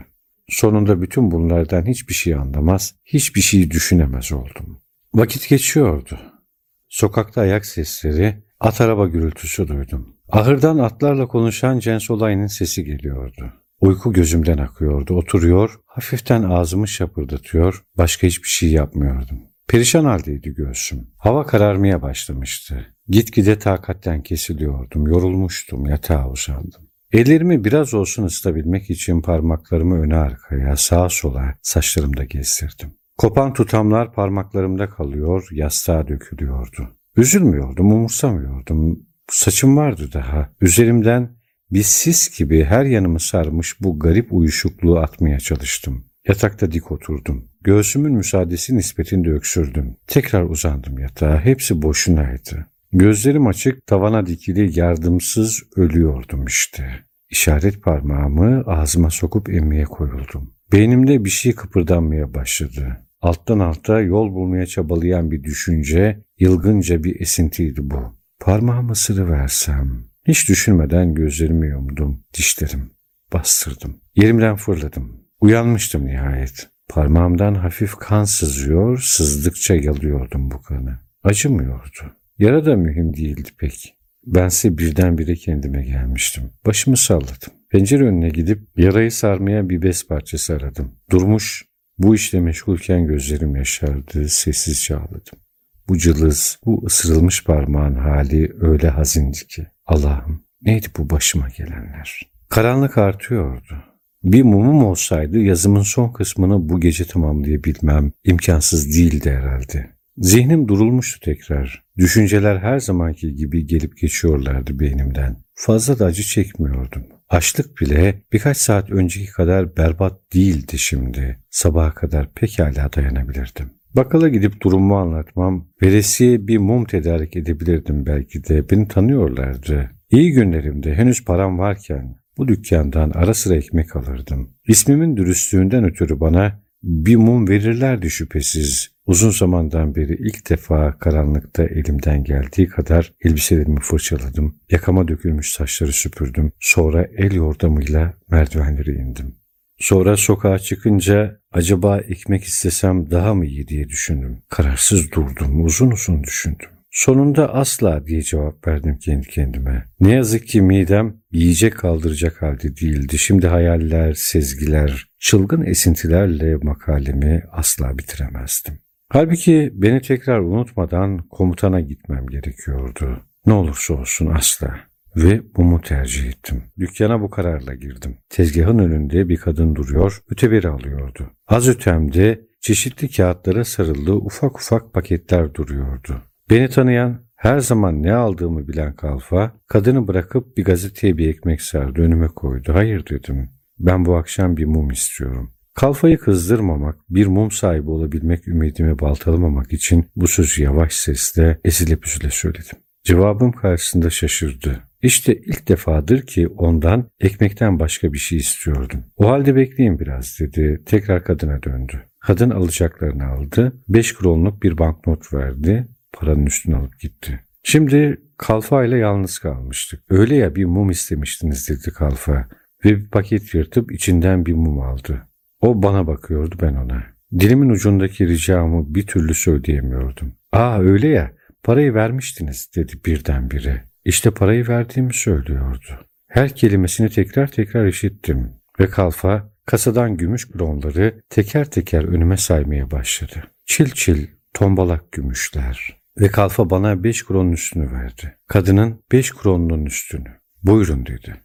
Sonunda bütün bunlardan hiçbir şey anlamaz, hiçbir şey düşünemez oldum. Vakit geçiyordu. Sokakta ayak sesleri, at araba gürültüsü duydum. Ahırdan atlarla konuşan Cens Olay'ın sesi geliyordu. Uyku gözümden akıyordu. Oturuyor, hafiften ağzımı şapırdatıyor, başka hiçbir şey yapmıyordum. Perişan haldeydi göğsüm. Hava kararmaya başlamıştı. Gitgide takatten kesiliyordum, yorulmuştum, yatağa uzandım. Ellerimi biraz olsun ısıtabilmek için parmaklarımı öne arkaya, sağa sola saçlarımda gezdirdim. Kopan tutamlar parmaklarımda kalıyor, yastığa dökülüyordu. Üzülmüyordum, umursamıyordum. Saçım vardı daha. Üzerimden bir sis gibi her yanımı sarmış bu garip uyuşukluğu atmaya çalıştım. Yatakta dik oturdum. Göğsümün müsaadesi nispetinde öksürdüm. Tekrar uzandım yatağa. Hepsi boşunaydı. Gözlerim açık, tavana dikili yardımsız ölüyordum işte. İşaret parmağımı ağzıma sokup emmeye koyuldum. Beynimde bir şey kıpırdanmaya başladı. Alttan alta yol bulmaya çabalayan bir düşünce, yılgınca bir esintiydi bu. Parmağımı sırıversem. Hiç düşünmeden gözlerimi yumdum. Dişlerim. Bastırdım. Yerimden fırladım. Uyanmıştım nihayet. Parmağımdan hafif kan sızıyor, sızdıkça yalıyordum bu kanı. Acımıyordu. Yara da mühim değildi pek. Bense birdenbire kendime gelmiştim. Başımı salladım. Pencere önüne gidip yarayı sarmaya bir bez parçası aradım. Durmuş, bu işle meşgulken gözlerim yaşardı, sessizce ağladım. Bu cılız, bu ısırılmış parmağın hali öyle hazindi ki. Allah'ım neydi bu başıma gelenler? Karanlık artıyordu. Bir mumum olsaydı yazımın son kısmını bu gece tamamlayabilmem imkansız değildi herhalde. Zihnim durulmuştu tekrar. Düşünceler her zamanki gibi gelip geçiyorlardı beynimden. Fazla da acı çekmiyordum. Açlık bile birkaç saat önceki kadar berbat değildi şimdi. Sabaha kadar pekala dayanabilirdim. Bakkala gidip durumumu anlatmam, veresiye bir mum tedarik edebilirdim belki de. Beni tanıyorlardı. İyi günlerimde henüz param varken bu dükkandan ara sıra ekmek alırdım. İsmimin dürüstlüğünden ötürü bana bir mum verirlerdi şüphesiz. Uzun zamandan beri ilk defa karanlıkta elimden geldiği kadar elbiselerimi fırçaladım. Yakama dökülmüş saçları süpürdüm. Sonra el yordamıyla merdivenleri indim. Sonra sokağa çıkınca acaba ekmek istesem daha mı iyi diye düşündüm. Kararsız durdum, uzun uzun düşündüm. Sonunda asla diye cevap verdim kendi kendime. Ne yazık ki midem yiyecek kaldıracak halde değildi. Şimdi hayaller, sezgiler, çılgın esintilerle makalemi asla bitiremezdim. Halbuki beni tekrar unutmadan komutana gitmem gerekiyordu. Ne olursa olsun asla. Ve mumu tercih ettim. Dükkana bu kararla girdim. Tezgahın önünde bir kadın duruyor, öteberi alıyordu. Az ötemde çeşitli kağıtlara sarılı ufak ufak paketler duruyordu. Beni tanıyan, her zaman ne aldığımı bilen kalfa, kadını bırakıp bir gazeteye bir ekmek sardı, önüme koydu. Hayır dedim, ben bu akşam bir mum istiyorum. Kalfayı kızdırmamak, bir mum sahibi olabilmek ümidimi baltalamamak için bu sözü yavaş sesle ezile büzüle söyledim. Cevabım karşısında şaşırdı. İşte ilk defadır ki ondan ekmekten başka bir şey istiyordum. O halde bekleyin biraz dedi. Tekrar kadına döndü. Kadın alacaklarını aldı. Beş kronluk bir banknot verdi. Paranın üstüne alıp gitti. Şimdi Kalfa ile yalnız kalmıştık. Öyle ya bir mum istemiştiniz dedi Kalfa. Ve bir paket yırtıp içinden bir mum aldı. O bana bakıyordu ben ona. Dilimin ucundaki ricamı bir türlü söyleyemiyordum. ''Aa öyle ya, parayı vermiştiniz.'' dedi birdenbire. İşte parayı verdiğimi söylüyordu. Her kelimesini tekrar tekrar işittim ve kalfa kasadan gümüş kronları teker teker önüme saymaya başladı. Çil çil tombalak gümüşler. Ve kalfa bana beş kronun üstünü verdi. Kadının beş kronunun üstünü. Buyurun dedi.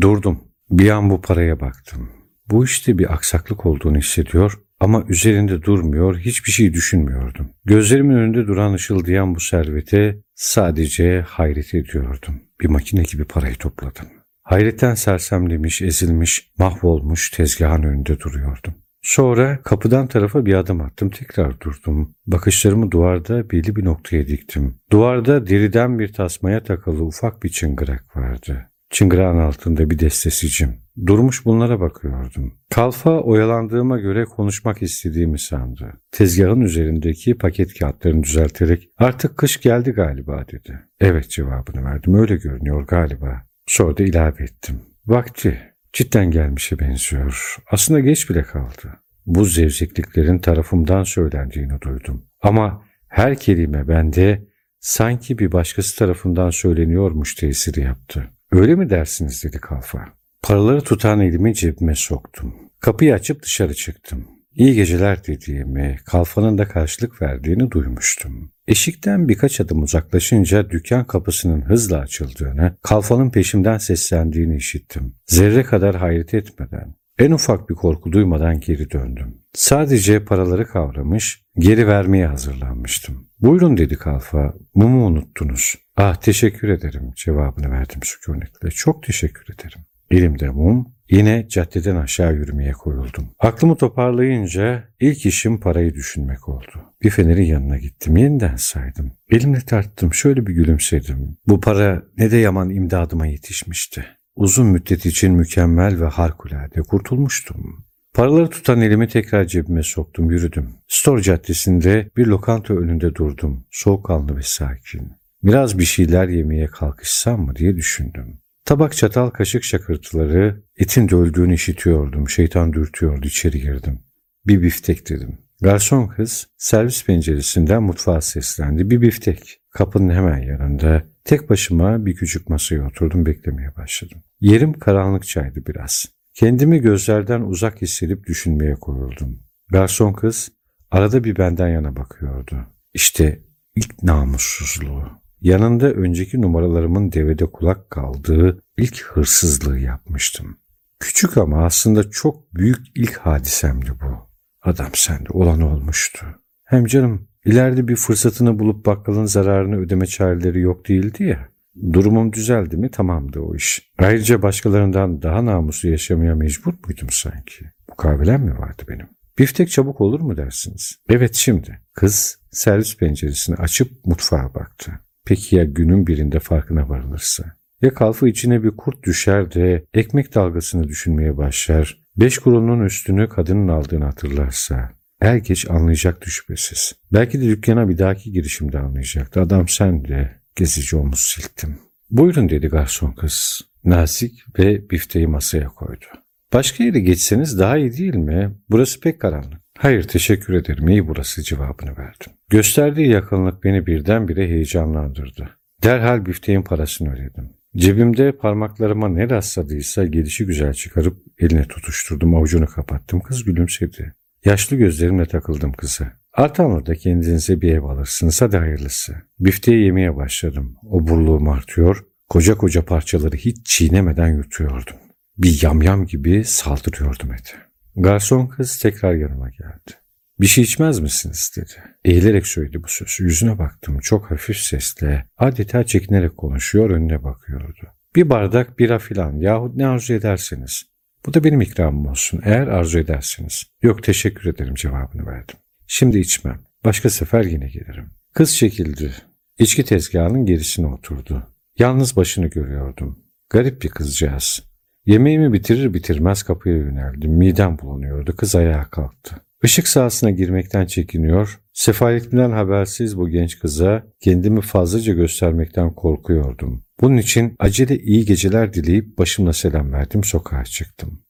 Durdum. Bir an bu paraya baktım. Bu işte bir aksaklık olduğunu hissediyor ama üzerinde durmuyor, hiçbir şey düşünmüyordum. Gözlerimin önünde duran ışıldayan bu servete sadece hayret ediyordum. Bir makine gibi parayı topladım. Hayretten sersemlemiş, ezilmiş, mahvolmuş tezgahın önünde duruyordum. Sonra kapıdan tarafa bir adım attım. Tekrar durdum. Bakışlarımı duvarda belli bir noktaya diktim. Duvarda deriden bir tasmaya takılı ufak bir çıngırak vardı. Çıngırağın altında bir destesicim. Durmuş bunlara bakıyordum. Kalfa oyalandığıma göre konuşmak istediğimi sandı. Tezgahın üzerindeki paket kağıtlarını düzelterek artık kış geldi galiba dedi. Evet cevabını verdim. Öyle görünüyor galiba. Sonra da ilave ettim. Vakti cidden gelmişe benziyor. Aslında geç bile kaldı. Bu zevzekliklerin tarafımdan söylendiğini duydum. Ama her kelime bende sanki bir başkası tarafından söyleniyormuş tesiri yaptı. Öyle mi dersiniz dedi kalfa. Paraları tutan elimi cebime soktum. Kapıyı açıp dışarı çıktım. İyi geceler dediğimi, kalfanın da karşılık verdiğini duymuştum. Eşikten birkaç adım uzaklaşınca dükkan kapısının hızla açıldığını, kalfanın peşimden seslendiğini işittim. Zerre kadar hayret etmeden, en ufak bir korku duymadan geri döndüm. Sadece paraları kavramış, geri vermeye hazırlanmıştım. Buyurun dedi kalfa, mumu unuttunuz. Ah teşekkür ederim cevabını verdim sükunetle. Çok teşekkür ederim. Elimde mum, yine caddeden aşağı yürümeye koyuldum. Aklımı toparlayınca ilk işim parayı düşünmek oldu. Bir fenerin yanına gittim, yeniden saydım. Elimle tarttım, şöyle bir gülümsedim. Bu para ne de yaman imdadıma yetişmişti. Uzun müddet için mükemmel ve harikulade kurtulmuştum. Paraları tutan elimi tekrar cebime soktum, yürüdüm. Store caddesinde bir lokanta önünde durdum. Soğukkanlı ve sakin. Biraz bir şeyler yemeye kalkışsam mı diye düşündüm. Tabak çatal kaşık şakırtıları etin de öldüğünü işitiyordum. Şeytan dürtüyordu içeri girdim. Bir biftek dedim. Garson kız servis penceresinden mutfağa seslendi. Bir biftek. Kapının hemen yanında tek başıma bir küçük masaya oturdum beklemeye başladım. Yerim karanlıkçaydı biraz. Kendimi gözlerden uzak hissedip düşünmeye koyuldum. Garson kız arada bir benden yana bakıyordu. İşte ilk namussuzluğu. Yanında önceki numaralarımın devede kulak kaldığı ilk hırsızlığı yapmıştım. Küçük ama aslında çok büyük ilk hadisemdi bu. Adam sende olan olmuştu. Hem canım ileride bir fırsatını bulup bakkalın zararını ödeme çareleri yok değildi ya. Durumum düzeldi mi tamamdı o iş. Ayrıca başkalarından daha namuslu yaşamaya mecbur muydum sanki? Mukavelem mi vardı benim? Biftek çabuk olur mu dersiniz? Evet şimdi. Kız servis penceresini açıp mutfağa baktı. Peki ya günün birinde farkına varılırsa? Ya kalfa içine bir kurt düşer de ekmek dalgasını düşünmeye başlar, beş kurunun üstünü kadının aldığını hatırlarsa, er geç anlayacak şüphesiz. Belki de dükkana bir dahaki girişimde anlayacaktı. Adam sen de gezici omuz silktim. Buyurun dedi garson kız. Nazik ve bifteyi masaya koydu. Başka yere geçseniz daha iyi değil mi? Burası pek karanlık. Hayır teşekkür ederim iyi burası cevabını verdim. Gösterdiği yakınlık beni birdenbire heyecanlandırdı. Derhal bifteğin parasını ödedim. Cebimde parmaklarıma ne rastladıysa gelişi güzel çıkarıp eline tutuşturdum avucunu kapattım. Kız gülümsedi. Yaşlı gözlerimle takıldım kıza. Artamur'da kendinize bir ev alırsınız hadi hayırlısı. Bifteği yemeye başladım. O burluğum artıyor. Koca koca parçaları hiç çiğnemeden yutuyordum. Bir yamyam gibi saldırıyordum ete. Garson kız tekrar yanıma geldi. Bir şey içmez misiniz dedi. Eğilerek söyledi bu sözü. Yüzüne baktım çok hafif sesle adeta çekinerek konuşuyor önüne bakıyordu. Bir bardak bira filan yahut ne arzu ederseniz. Bu da benim ikramım olsun eğer arzu ederseniz. Yok teşekkür ederim cevabını verdim. Şimdi içmem. Başka sefer yine gelirim. Kız çekildi. İçki tezgahının gerisine oturdu. Yalnız başını görüyordum. Garip bir kızcağız. Yemeğimi bitirir bitirmez kapıya yöneldim. Midem bulanıyordu. Kız ayağa kalktı. Işık sahasına girmekten çekiniyor, sefaletimden habersiz bu genç kıza kendimi fazlaca göstermekten korkuyordum. Bunun için acele iyi geceler dileyip başımla selam verdim sokağa çıktım.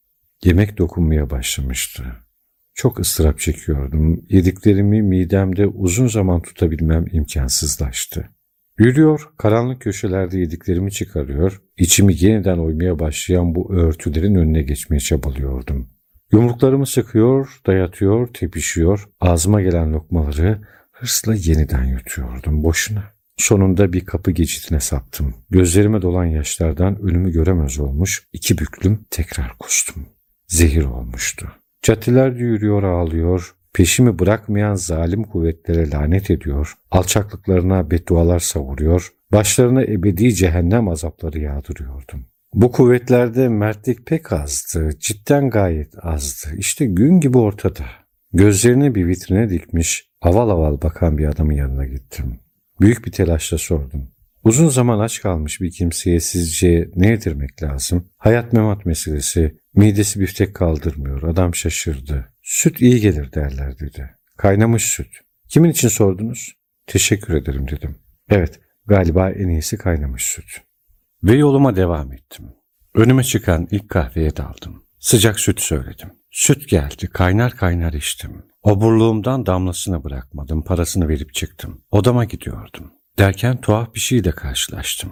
Yemek dokunmaya başlamıştı. Çok ıstırap çekiyordum. Yediklerimi midemde uzun zaman tutabilmem imkansızlaştı. Yürüyor, karanlık köşelerde yediklerimi çıkarıyor, içimi yeniden oymaya başlayan bu örtülerin önüne geçmeye çabalıyordum. Yumruklarımı sıkıyor, dayatıyor, tepişiyor, ağzıma gelen lokmaları hırsla yeniden yutuyordum boşuna. Sonunda bir kapı geçidine saptım. Gözlerime dolan yaşlardan önümü göremez olmuş, iki büklüm tekrar kustum. Zehir olmuştu. Caddelerde yürüyor ağlıyor, peşimi bırakmayan zalim kuvvetlere lanet ediyor, alçaklıklarına beddualar savuruyor, başlarına ebedi cehennem azapları yağdırıyordum. Bu kuvvetlerde mertlik pek azdı, cidden gayet azdı. İşte gün gibi ortada. Gözlerini bir vitrine dikmiş, aval aval bakan bir adamın yanına gittim. Büyük bir telaşla sordum. Uzun zaman aç kalmış bir kimseye sizce ne yedirmek lazım? Hayat memat meselesi, midesi biftek kaldırmıyor. Adam şaşırdı. Süt iyi gelir derler dedi. Kaynamış süt. Kimin için sordunuz? Teşekkür ederim dedim. Evet, galiba en iyisi kaynamış süt. Ve yoluma devam ettim. Önüme çıkan ilk kahveye daldım. Sıcak süt söyledim. Süt geldi, kaynar kaynar içtim. Oburluğumdan damlasını bırakmadım, parasını verip çıktım. Odama gidiyordum. Derken tuhaf bir şeyle karşılaştım.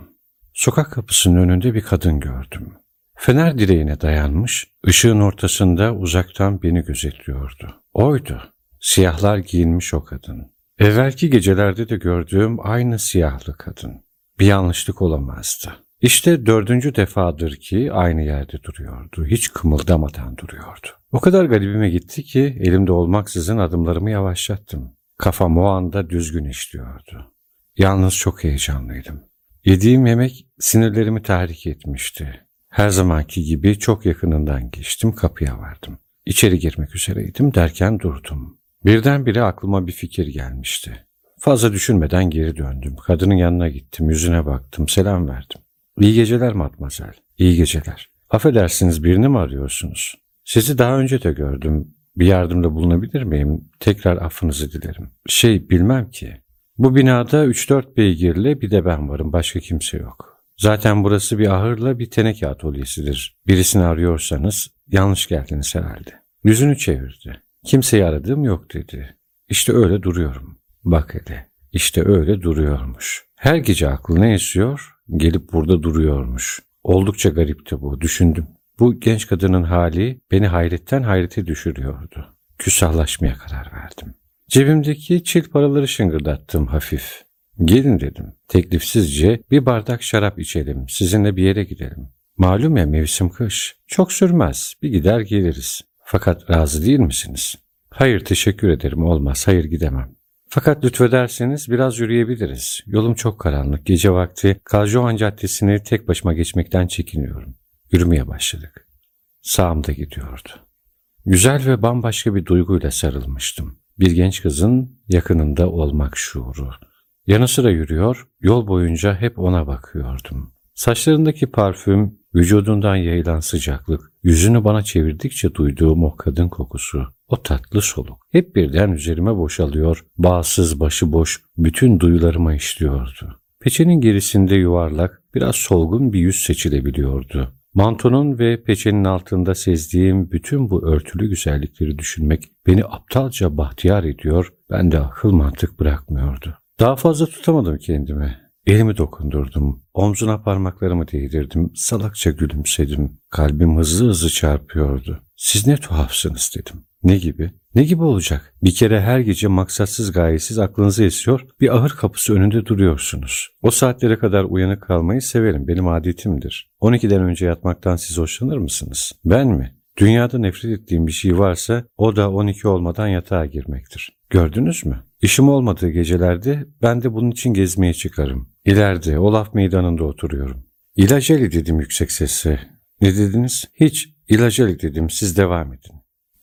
Sokak kapısının önünde bir kadın gördüm. Fener direğine dayanmış, ışığın ortasında uzaktan beni gözetliyordu. Oydu. Siyahlar giyinmiş o kadın. Evvelki gecelerde de gördüğüm aynı siyahlı kadın. Bir yanlışlık olamazdı. İşte dördüncü defadır ki aynı yerde duruyordu. Hiç kımıldamadan duruyordu. O kadar garibime gitti ki elimde olmaksızın adımlarımı yavaşlattım. Kafam o anda düzgün işliyordu. Yalnız çok heyecanlıydım. Yediğim yemek sinirlerimi tahrik etmişti. Her zamanki gibi çok yakınından geçtim, kapıya vardım. İçeri girmek üzereydim derken durdum. Birdenbire aklıma bir fikir gelmişti. Fazla düşünmeden geri döndüm. Kadının yanına gittim, yüzüne baktım, selam verdim. İyi geceler matmazel. İyi geceler. Affedersiniz birini mi arıyorsunuz? Sizi daha önce de gördüm. Bir yardımda bulunabilir miyim? Tekrar affınızı dilerim. Şey bilmem ki. Bu binada 3-4 beygirle bir de ben varım. Başka kimse yok. Zaten burası bir ahırla bir teneke atölyesidir. Birisini arıyorsanız yanlış geldiniz herhalde. Yüzünü çevirdi. Kimseyi aradığım yok dedi. İşte öyle duruyorum. Bak hele. İşte öyle duruyormuş. Her gece aklı ne esiyor? Gelip burada duruyormuş. Oldukça garipti bu. Düşündüm. Bu genç kadının hali beni hayretten hayrete düşürüyordu. Küsahlaşmaya karar verdim. Cebimdeki çil paraları şıngırdattım hafif. Gelin dedim. Teklifsizce bir bardak şarap içelim. Sizinle bir yere gidelim. Malum ya mevsim kış. Çok sürmez. Bir gider geliriz. Fakat razı değil misiniz? Hayır teşekkür ederim olmaz. Hayır gidemem. Fakat lütfederseniz biraz yürüyebiliriz. Yolum çok karanlık. Gece vakti Kaljohan Caddesi'ni tek başıma geçmekten çekiniyorum. Yürümeye başladık. Sağımda gidiyordu. Güzel ve bambaşka bir duyguyla sarılmıştım. Bir genç kızın yakınında olmak şuuru. Yanı sıra yürüyor, yol boyunca hep ona bakıyordum. Saçlarındaki parfüm, vücudundan yayılan sıcaklık, yüzünü bana çevirdikçe duyduğum o kadın kokusu, o tatlı soluk. Hep birden üzerime boşalıyor, bağsız başıboş bütün duyularıma işliyordu. Peçenin gerisinde yuvarlak, biraz solgun bir yüz seçilebiliyordu. Mantonun ve peçenin altında sezdiğim bütün bu örtülü güzellikleri düşünmek beni aptalca bahtiyar ediyor, ben de akıl mantık bırakmıyordu. Daha fazla tutamadım kendimi. Elimi dokundurdum, omzuna parmaklarımı değdirdim, salakça gülümsedim. Kalbim hızlı hızlı çarpıyordu. Siz ne tuhafsınız dedim. Ne gibi? Ne gibi olacak? Bir kere her gece maksatsız gayesiz aklınıza esiyor, bir ahır kapısı önünde duruyorsunuz. O saatlere kadar uyanık kalmayı severim, benim adetimdir. 12'den önce yatmaktan siz hoşlanır mısınız? Ben mi? Dünyada nefret ettiğim bir şey varsa o da 12 olmadan yatağa girmektir. Gördünüz mü? İşim olmadığı gecelerde ben de bunun için gezmeye çıkarım. İleride Olaf meydanında oturuyorum. İlaceli dedim yüksek sesle. Ne dediniz? Hiç. İlaceli dedim siz devam edin.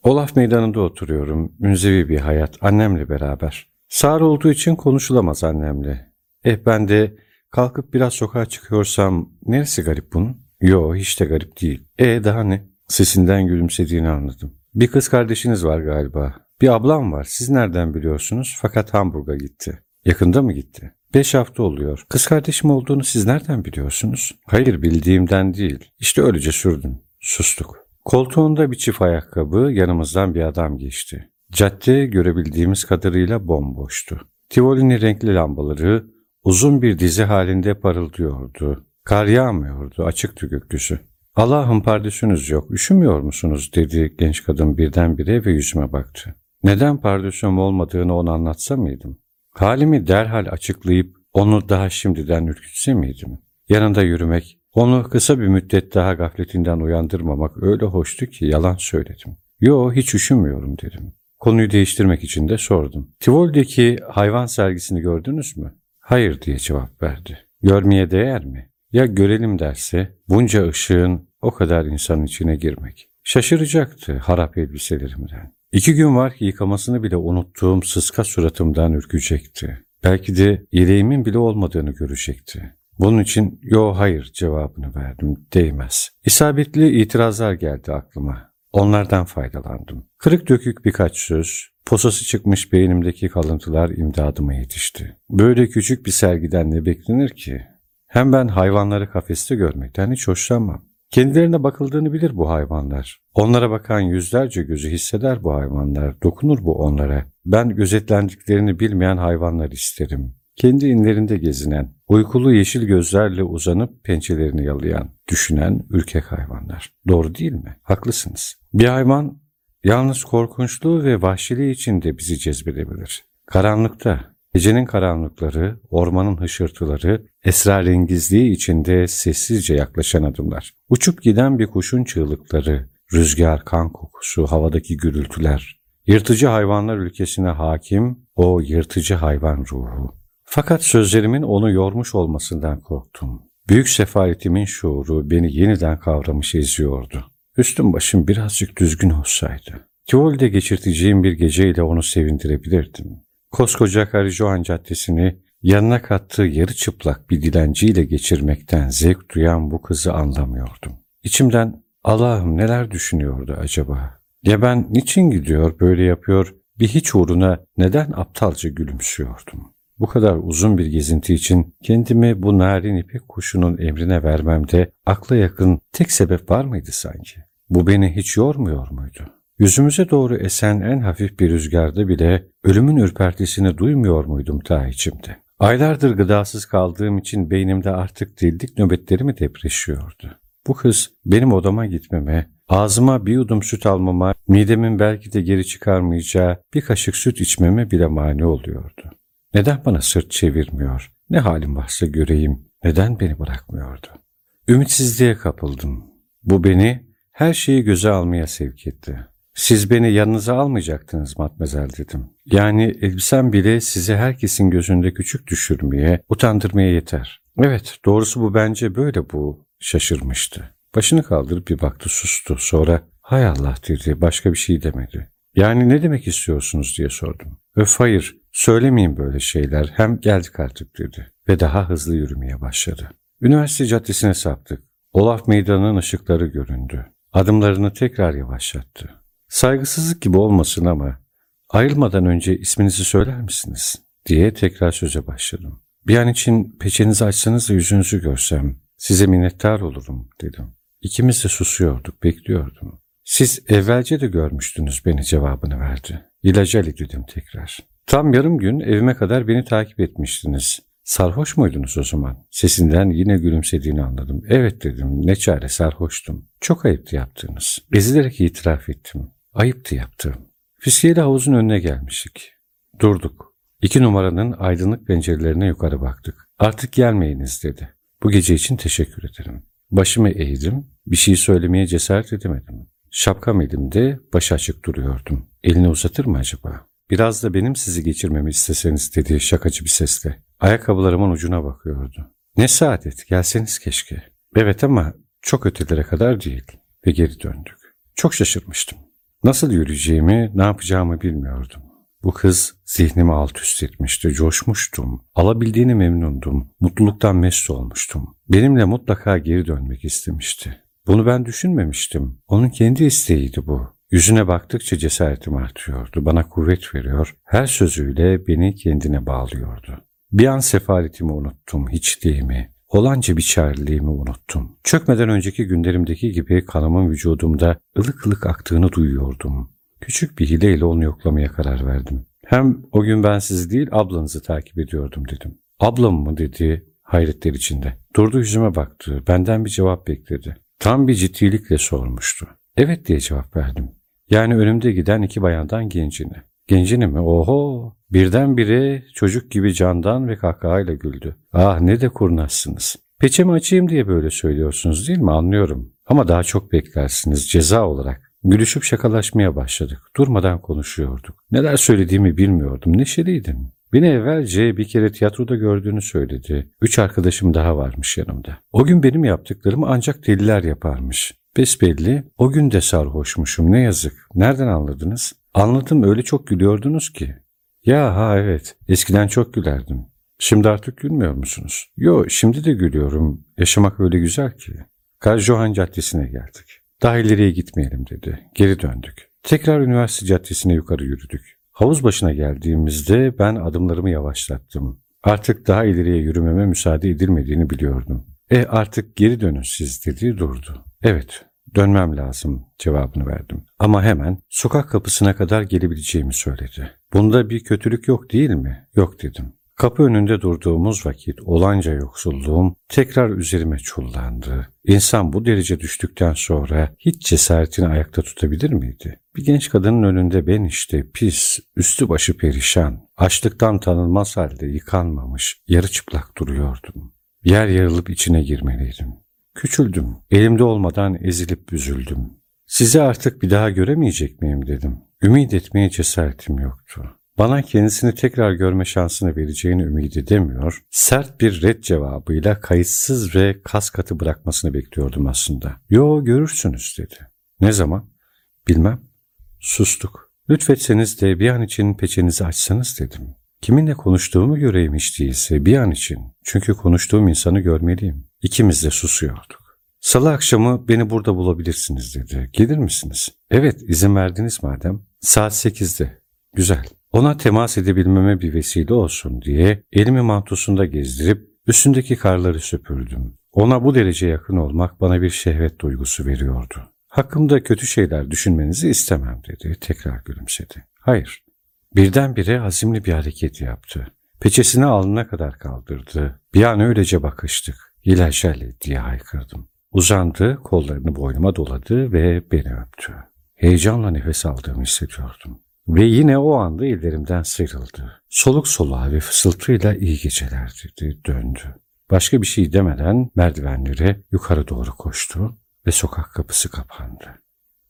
Olaf meydanında oturuyorum. Münzevi bir hayat. Annemle beraber. Sağır olduğu için konuşulamaz annemle. Eh ben de kalkıp biraz sokağa çıkıyorsam neresi garip bunun? Yo hiç de garip değil. E daha ne? Sesinden gülümsediğini anladım. Bir kız kardeşiniz var galiba. Bir ablam var. Siz nereden biliyorsunuz? Fakat Hamburg'a gitti. Yakında mı gitti? Beş hafta oluyor. Kız kardeşim olduğunu siz nereden biliyorsunuz? Hayır bildiğimden değil. İşte öylece sürdüm. Sustuk. Koltuğunda bir çift ayakkabı, yanımızdan bir adam geçti. Cadde görebildiğimiz kadarıyla bomboştu. Tivoli'nin renkli lambaları uzun bir dizi halinde parıldıyordu. Kar yağmıyordu, açıktı gökyüzü. Allah'ım pardesünüz yok, üşümüyor musunuz dedi genç kadın birdenbire ve yüzüme baktı. Neden pardesüm olmadığını ona anlatsa mıydım? Halimi derhal açıklayıp onu daha şimdiden ürkütse miydim? Yanında yürümek, onu kısa bir müddet daha gafletinden uyandırmamak öyle hoştu ki yalan söyledim. Yo hiç üşümüyorum dedim. Konuyu değiştirmek için de sordum. Tivol'deki hayvan sergisini gördünüz mü? Hayır diye cevap verdi. Görmeye değer mi? Ya görelim derse bunca ışığın o kadar insanın içine girmek. Şaşıracaktı harap elbiselerimden. İki gün var ki yıkamasını bile unuttuğum sıska suratımdan ürkecekti. Belki de yeleğimin bile olmadığını görecekti. Bunun için yo hayır cevabını verdim. Değmez. İsabetli itirazlar geldi aklıma. Onlardan faydalandım. Kırık dökük birkaç söz, posası çıkmış beynimdeki kalıntılar imdadıma yetişti. Böyle küçük bir sergiden ne beklenir ki? Hem ben hayvanları kafeste görmekten hiç hoşlanmam. Kendilerine bakıldığını bilir bu hayvanlar. Onlara bakan yüzlerce gözü hisseder bu hayvanlar, dokunur bu onlara. Ben gözetlendiklerini bilmeyen hayvanlar isterim. Kendi inlerinde gezinen, uykulu yeşil gözlerle uzanıp pençelerini yalayan, düşünen ürkek hayvanlar. Doğru değil mi? Haklısınız. Bir hayvan yalnız korkunçluğu ve vahşiliği içinde bizi cezbedebilir. Karanlıkta, gecenin karanlıkları, ormanın hışırtıları, esrarengizliği içinde sessizce yaklaşan adımlar. Uçup giden bir kuşun çığlıkları, rüzgar, kan kokusu, havadaki gürültüler. Yırtıcı hayvanlar ülkesine hakim o yırtıcı hayvan ruhu. Fakat sözlerimin onu yormuş olmasından korktum. Büyük sefaletimin şuuru beni yeniden kavramış eziyordu. Üstüm başım birazcık düzgün olsaydı. Tivol'de geçirteceğim bir geceyle onu sevindirebilirdim. Koskoca Karijohan Caddesi'ni yanına kattığı yarı çıplak bir dilenciyle geçirmekten zevk duyan bu kızı anlamıyordum. İçimden Allah'ım neler düşünüyordu acaba? Ya ben niçin gidiyor böyle yapıyor bir hiç uğruna neden aptalca gülümsüyordum? Bu kadar uzun bir gezinti için kendimi bu narin ipek kuşunun emrine vermemde akla yakın tek sebep var mıydı sanki? Bu beni hiç yormuyor muydu? Yüzümüze doğru esen en hafif bir rüzgarda bile ölümün ürpertisini duymuyor muydum ta içimde? Aylardır gıdasız kaldığım için beynimde artık dildik nöbetlerimi depreşiyordu. Bu kız benim odama gitmeme, ağzıma bir yudum süt almama, midemin belki de geri çıkarmayacağı bir kaşık süt içmeme bile mani oluyordu. Neden bana sırt çevirmiyor? Ne halim varsa göreyim. Neden beni bırakmıyordu? Ümitsizliğe kapıldım. Bu beni her şeyi göze almaya sevk etti. Siz beni yanınıza almayacaktınız matmezel dedim. Yani elbisem bile sizi herkesin gözünde küçük düşürmeye, utandırmaya yeter. Evet, doğrusu bu bence böyle bu. Şaşırmıştı. Başını kaldırıp bir baktı sustu. Sonra hay Allah dedi başka bir şey demedi. Yani ne demek istiyorsunuz diye sordum. Öf hayır söylemeyin böyle şeyler hem geldik artık dedi. Ve daha hızlı yürümeye başladı. Üniversite caddesine saptık. Olaf meydanının ışıkları göründü. Adımlarını tekrar yavaşlattı. Saygısızlık gibi olmasın ama ayrılmadan önce isminizi söyler misiniz? diye tekrar söze başladım. Bir an için peçenizi açsanız da yüzünüzü görsem size minnettar olurum dedim. İkimiz de susuyorduk, bekliyordum. Siz evvelce de görmüştünüz beni cevabını verdi. İlaç Ali dedim tekrar. Tam yarım gün evime kadar beni takip etmiştiniz. Sarhoş muydunuz o zaman? Sesinden yine gülümsediğini anladım. Evet dedim ne çare sarhoştum. Çok ayıptı yaptığınız. Ezilerek itiraf ettim. Ayıptı yaptığım. Fiskiyeli havuzun önüne gelmiştik. Durduk. İki numaranın aydınlık pencerelerine yukarı baktık. Artık gelmeyiniz dedi. Bu gece için teşekkür ederim. Başımı eğdim. Bir şey söylemeye cesaret edemedim. Şapkam elimde, baş açık duruyordum. Elini uzatır mı acaba? Biraz da benim sizi geçirmemi isteseniz dedi şakacı bir sesle. Ayakkabılarımın ucuna bakıyordu. Ne saadet, gelseniz keşke. Evet ama çok ötelere kadar değil. Ve geri döndük. Çok şaşırmıştım. Nasıl yürüyeceğimi, ne yapacağımı bilmiyordum. Bu kız zihnimi alt üst etmişti, coşmuştum. Alabildiğini memnundum, mutluluktan mest olmuştum. Benimle mutlaka geri dönmek istemişti. Bunu ben düşünmemiştim. Onun kendi isteğiydi bu. Yüzüne baktıkça cesaretim artıyordu. Bana kuvvet veriyor. Her sözüyle beni kendine bağlıyordu. Bir an sefaletimi unuttum, hiçliğimi. Olanca bir çareliğimi unuttum. Çökmeden önceki günlerimdeki gibi kanımın vücudumda ılık ılık aktığını duyuyordum. Küçük bir hileyle onu yoklamaya karar verdim. Hem o gün ben sizi değil ablanızı takip ediyordum dedim. Ablam mı dedi hayretler içinde. Durdu yüzüme baktı. Benden bir cevap bekledi. Tam bir ciddilikle sormuştu. Evet diye cevap verdim. Yani önümde giden iki bayandan gencini. Gencini mi? Oho! Birdenbire çocuk gibi candan ve kahkahayla güldü. Ah ne de kurnazsınız. Peçemi açayım diye böyle söylüyorsunuz değil mi? Anlıyorum. Ama daha çok beklersiniz ceza olarak. Gülüşüp şakalaşmaya başladık. Durmadan konuşuyorduk. Neler söylediğimi bilmiyordum. Neşeliydim. Beni evvelce bir kere tiyatroda gördüğünü söyledi. Üç arkadaşım daha varmış yanımda. O gün benim yaptıklarımı ancak deliler yaparmış. Besbelli o gün de sarhoşmuşum ne yazık. Nereden anladınız? Anladım öyle çok gülüyordunuz ki. Ya ha evet eskiden çok gülerdim. Şimdi artık gülmüyor musunuz? Yo şimdi de gülüyorum. Yaşamak öyle güzel ki. Karl Johan Caddesi'ne geldik. Daha ileriye gitmeyelim dedi. Geri döndük. Tekrar üniversite caddesine yukarı yürüdük. Havuz başına geldiğimizde ben adımlarımı yavaşlattım. Artık daha ileriye yürümeme müsaade edilmediğini biliyordum. E artık geri dönün siz dedi durdu. Evet dönmem lazım cevabını verdim. Ama hemen sokak kapısına kadar gelebileceğimi söyledi. Bunda bir kötülük yok değil mi? Yok dedim. Kapı önünde durduğumuz vakit olanca yoksulluğum tekrar üzerime çullandı. İnsan bu derece düştükten sonra hiç cesaretini ayakta tutabilir miydi? Bir genç kadının önünde ben işte pis, üstü başı perişan, açlıktan tanınmaz halde yıkanmamış, yarı çıplak duruyordum. Yer yarılıp içine girmeliydim. Küçüldüm, elimde olmadan ezilip büzüldüm. Sizi artık bir daha göremeyecek miyim dedim. Ümit etmeye cesaretim yoktu. Bana kendisini tekrar görme şansını vereceğini ümit edemiyor, sert bir red cevabıyla kayıtsız ve kas katı bırakmasını bekliyordum aslında. Yo görürsünüz dedi. Ne zaman? Bilmem. Sustuk. Lütfetseniz de bir an için peçenizi açsanız dedim. Kiminle konuştuğumu göreyim hiç değilse bir an için. Çünkü konuştuğum insanı görmeliyim. İkimiz de susuyorduk. Salı akşamı beni burada bulabilirsiniz dedi. Gelir misiniz? Evet izin verdiniz madem. Saat sekizde. Güzel. Ona temas edebilmeme bir vesile olsun diye elimi mantosunda gezdirip üstündeki karları süpürdüm. Ona bu derece yakın olmak bana bir şehvet duygusu veriyordu. Hakkımda kötü şeyler düşünmenizi istemem dedi. Tekrar gülümsedi. Hayır. Birdenbire azimli bir hareket yaptı. Peçesini alnına kadar kaldırdı. Bir an öylece bakıştık. Hilal Şerli diye haykırdım. Uzandı, kollarını boynuma doladı ve beni öptü. Heyecanla nefes aldığımı hissediyordum. Ve yine o anda ellerimden sıyrıldı. Soluk soluğa ve fısıltıyla iyi geceler dedi, döndü. Başka bir şey demeden merdivenlere yukarı doğru koştu ve sokak kapısı kapandı.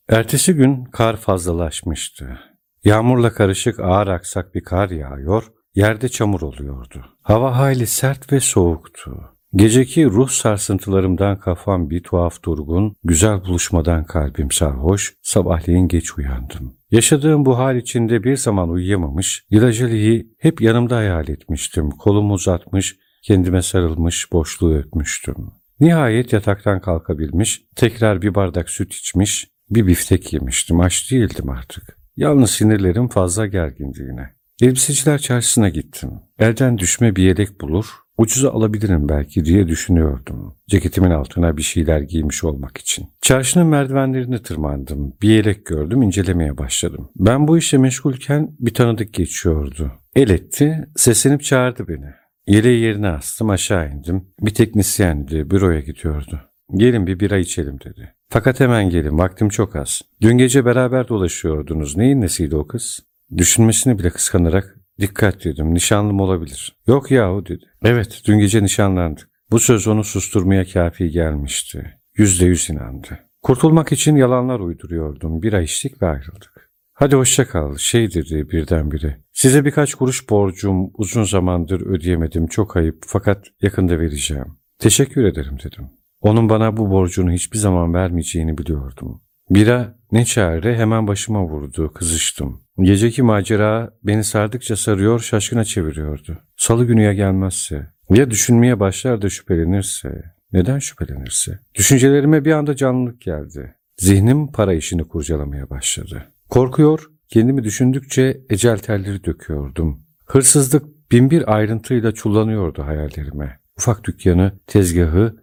Ertesi gün kar fazlalaşmıştı. Yağmurla karışık ağır aksak bir kar yağıyor, yerde çamur oluyordu. Hava hayli sert ve soğuktu. Geceki ruh sarsıntılarımdan kafam bir tuhaf durgun, güzel buluşmadan kalbim sarhoş, sabahleyin geç uyandım. Yaşadığım bu hal içinde bir zaman uyuyamamış, Gilajeli'yi hep yanımda hayal etmiştim. Kolumu uzatmış, kendime sarılmış, boşluğu öpmüştüm. Nihayet yataktan kalkabilmiş, tekrar bir bardak süt içmiş, bir biftek yemiştim. Aç değildim artık. Yalnız sinirlerim fazla gergindi yine. Elbiseciler çarşısına gittim. Elden düşme bir yelek bulur, ucuza alabilirim belki diye düşünüyordum. Ceketimin altına bir şeyler giymiş olmak için. Çarşının merdivenlerini tırmandım. Bir yelek gördüm, incelemeye başladım. Ben bu işe meşgulken bir tanıdık geçiyordu. El etti, seslenip çağırdı beni. Yeleği yerine astım, aşağı indim. Bir teknisyendi, büroya gidiyordu. Gelin bir bira içelim dedi. Fakat hemen gelin, vaktim çok az. Dün gece beraber dolaşıyordunuz. Neyin nesiydi o kız? Düşünmesini bile kıskanarak dikkat dedim. Nişanlım olabilir. Yok yahu dedi. Evet dün gece nişanlandık. Bu söz onu susturmaya kafi gelmişti. Yüzde yüz inandı. Kurtulmak için yalanlar uyduruyordum. Bira içtik ve ayrıldık. Hadi hoşça kal. Şey dedi birdenbire. Size birkaç kuruş borcum uzun zamandır ödeyemedim. Çok ayıp fakat yakında vereceğim. Teşekkür ederim dedim. Onun bana bu borcunu hiçbir zaman vermeyeceğini biliyordum. Bira ne çare hemen başıma vurdu, kızıştım. Geceki macera beni sardıkça sarıyor, şaşkına çeviriyordu. Salı günü ya gelmezse, ya düşünmeye başlar da şüphelenirse, neden şüphelenirse? Düşüncelerime bir anda canlılık geldi. Zihnim para işini kurcalamaya başladı. Korkuyor, kendimi düşündükçe ecel telleri döküyordum. Hırsızlık binbir ayrıntıyla çullanıyordu hayallerime. Ufak dükkanı, tezgahı,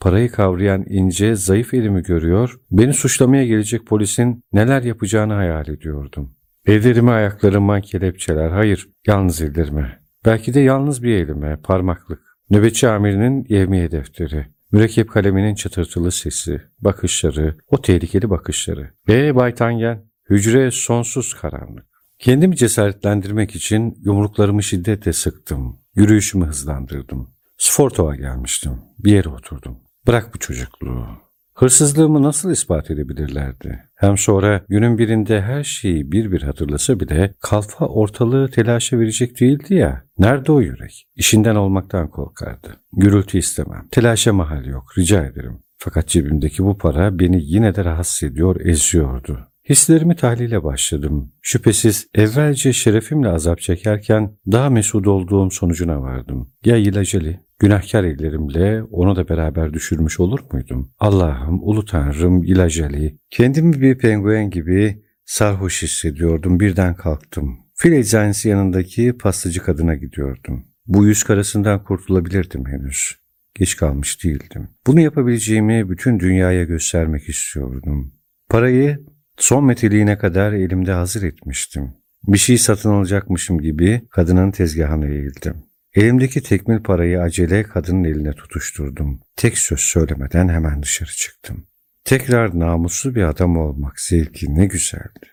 parayı kavrayan ince, zayıf elimi görüyor, beni suçlamaya gelecek polisin neler yapacağını hayal ediyordum. Ellerime ayaklarıma kelepçeler, hayır, yalnız ellerime. Belki de yalnız bir elime, parmaklık. Nöbetçi amirinin yevmiye defteri. Mürekkep kaleminin çıtırtılı sesi, bakışları, o tehlikeli bakışları. Ve Bay Tangen, hücre sonsuz karanlık. Kendimi cesaretlendirmek için yumruklarımı şiddetle sıktım. Yürüyüşümü hızlandırdım. Sfortov'a gelmiştim. Bir yere oturdum. Bırak bu çocukluğu. Hırsızlığımı nasıl ispat edebilirlerdi? Hem sonra günün birinde her şeyi bir bir hatırlasa bile kalfa ortalığı telaşa verecek değildi ya. Nerede o yürek? İşinden olmaktan korkardı. Gürültü istemem. Telaşa mahal yok. Rica ederim. Fakat cebimdeki bu para beni yine de rahatsız ediyor, eziyordu. Hislerimi tahlile başladım. Şüphesiz evvelce şerefimle azap çekerken daha mesut olduğum sonucuna vardım. Ya ilaceli, günahkar ellerimle onu da beraber düşürmüş olur muydum? Allah'ım, ulu tanrım, ilaceli. Kendimi bir penguen gibi sarhoş hissediyordum. Birden kalktım. Fil eczanesi yanındaki pastacı kadına gidiyordum. Bu yüz karasından kurtulabilirdim henüz. Geç kalmış değildim. Bunu yapabileceğimi bütün dünyaya göstermek istiyordum. Parayı Son meteliğine kadar elimde hazır etmiştim. Bir şey satın alacakmışım gibi kadının tezgahına eğildim. Elimdeki tekmil parayı acele kadının eline tutuşturdum. Tek söz söylemeden hemen dışarı çıktım. Tekrar namuslu bir adam olmak zevki ne güzeldi.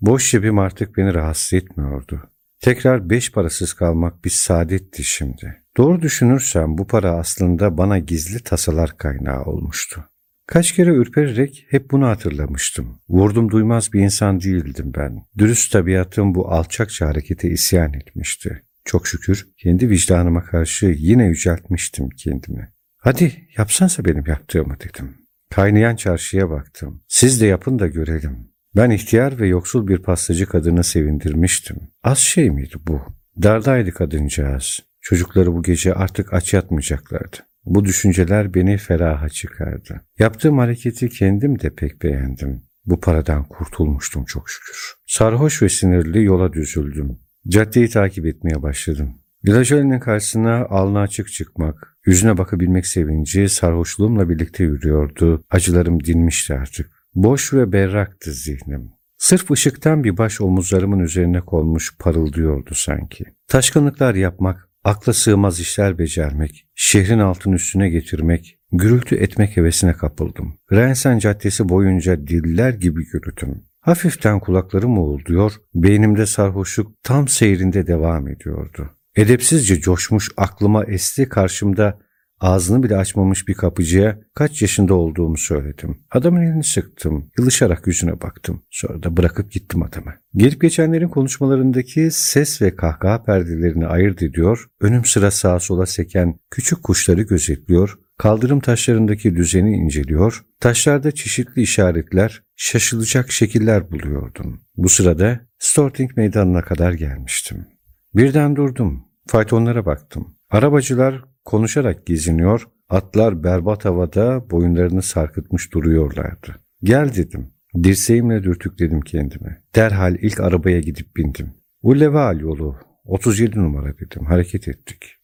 Boş cebim artık beni rahatsız etmiyordu. Tekrar beş parasız kalmak bir saadetti şimdi. Doğru düşünürsem bu para aslında bana gizli tasalar kaynağı olmuştu. Kaç kere ürpererek hep bunu hatırlamıştım. Vurdum duymaz bir insan değildim ben. Dürüst tabiatım bu alçakça harekete isyan etmişti. Çok şükür kendi vicdanıma karşı yine yüceltmiştim kendimi. Hadi yapsansa benim yaptığımı dedim. Kaynayan çarşıya baktım. Siz de yapın da görelim. Ben ihtiyar ve yoksul bir pastacı kadını sevindirmiştim. Az şey miydi bu? Dardaydı kadıncağız. Çocukları bu gece artık aç yatmayacaklardı. Bu düşünceler beni feraha çıkardı. Yaptığım hareketi kendim de pek beğendim. Bu paradan kurtulmuştum çok şükür. Sarhoş ve sinirli yola düzüldüm. Caddeyi takip etmeye başladım. Vilajöle'nin karşısına alnı açık çıkmak, yüzüne bakabilmek sevinci sarhoşluğumla birlikte yürüyordu. Acılarım dinmişti artık. Boş ve berraktı zihnim. Sırf ışıktan bir baş omuzlarımın üzerine konmuş parıldıyordu sanki. Taşkınlıklar yapmak, akla sığmaz işler becermek, şehrin altın üstüne getirmek, gürültü etmek hevesine kapıldım. Rensen Caddesi boyunca diller gibi yürüdüm. Hafiften kulaklarım uğulduyor, beynimde sarhoşluk tam seyrinde devam ediyordu. Edepsizce coşmuş aklıma esti karşımda ağzını bile açmamış bir kapıcıya kaç yaşında olduğumu söyledim. Adamın elini sıktım, yılışarak yüzüne baktım. Sonra da bırakıp gittim adamı. Gelip geçenlerin konuşmalarındaki ses ve kahkaha perdelerini ayırt ediyor, önüm sıra sağa sola seken küçük kuşları gözetliyor, kaldırım taşlarındaki düzeni inceliyor, taşlarda çeşitli işaretler, şaşılacak şekiller buluyordum. Bu sırada Storting meydanına kadar gelmiştim. Birden durdum. Faytonlara baktım. Arabacılar konuşarak geziniyor, atlar berbat havada boyunlarını sarkıtmış duruyorlardı. Gel dedim. Dirseğimle dürtükledim kendimi. Derhal ilk arabaya gidip bindim. Ulleval yolu 37 numara dedim. Hareket ettik.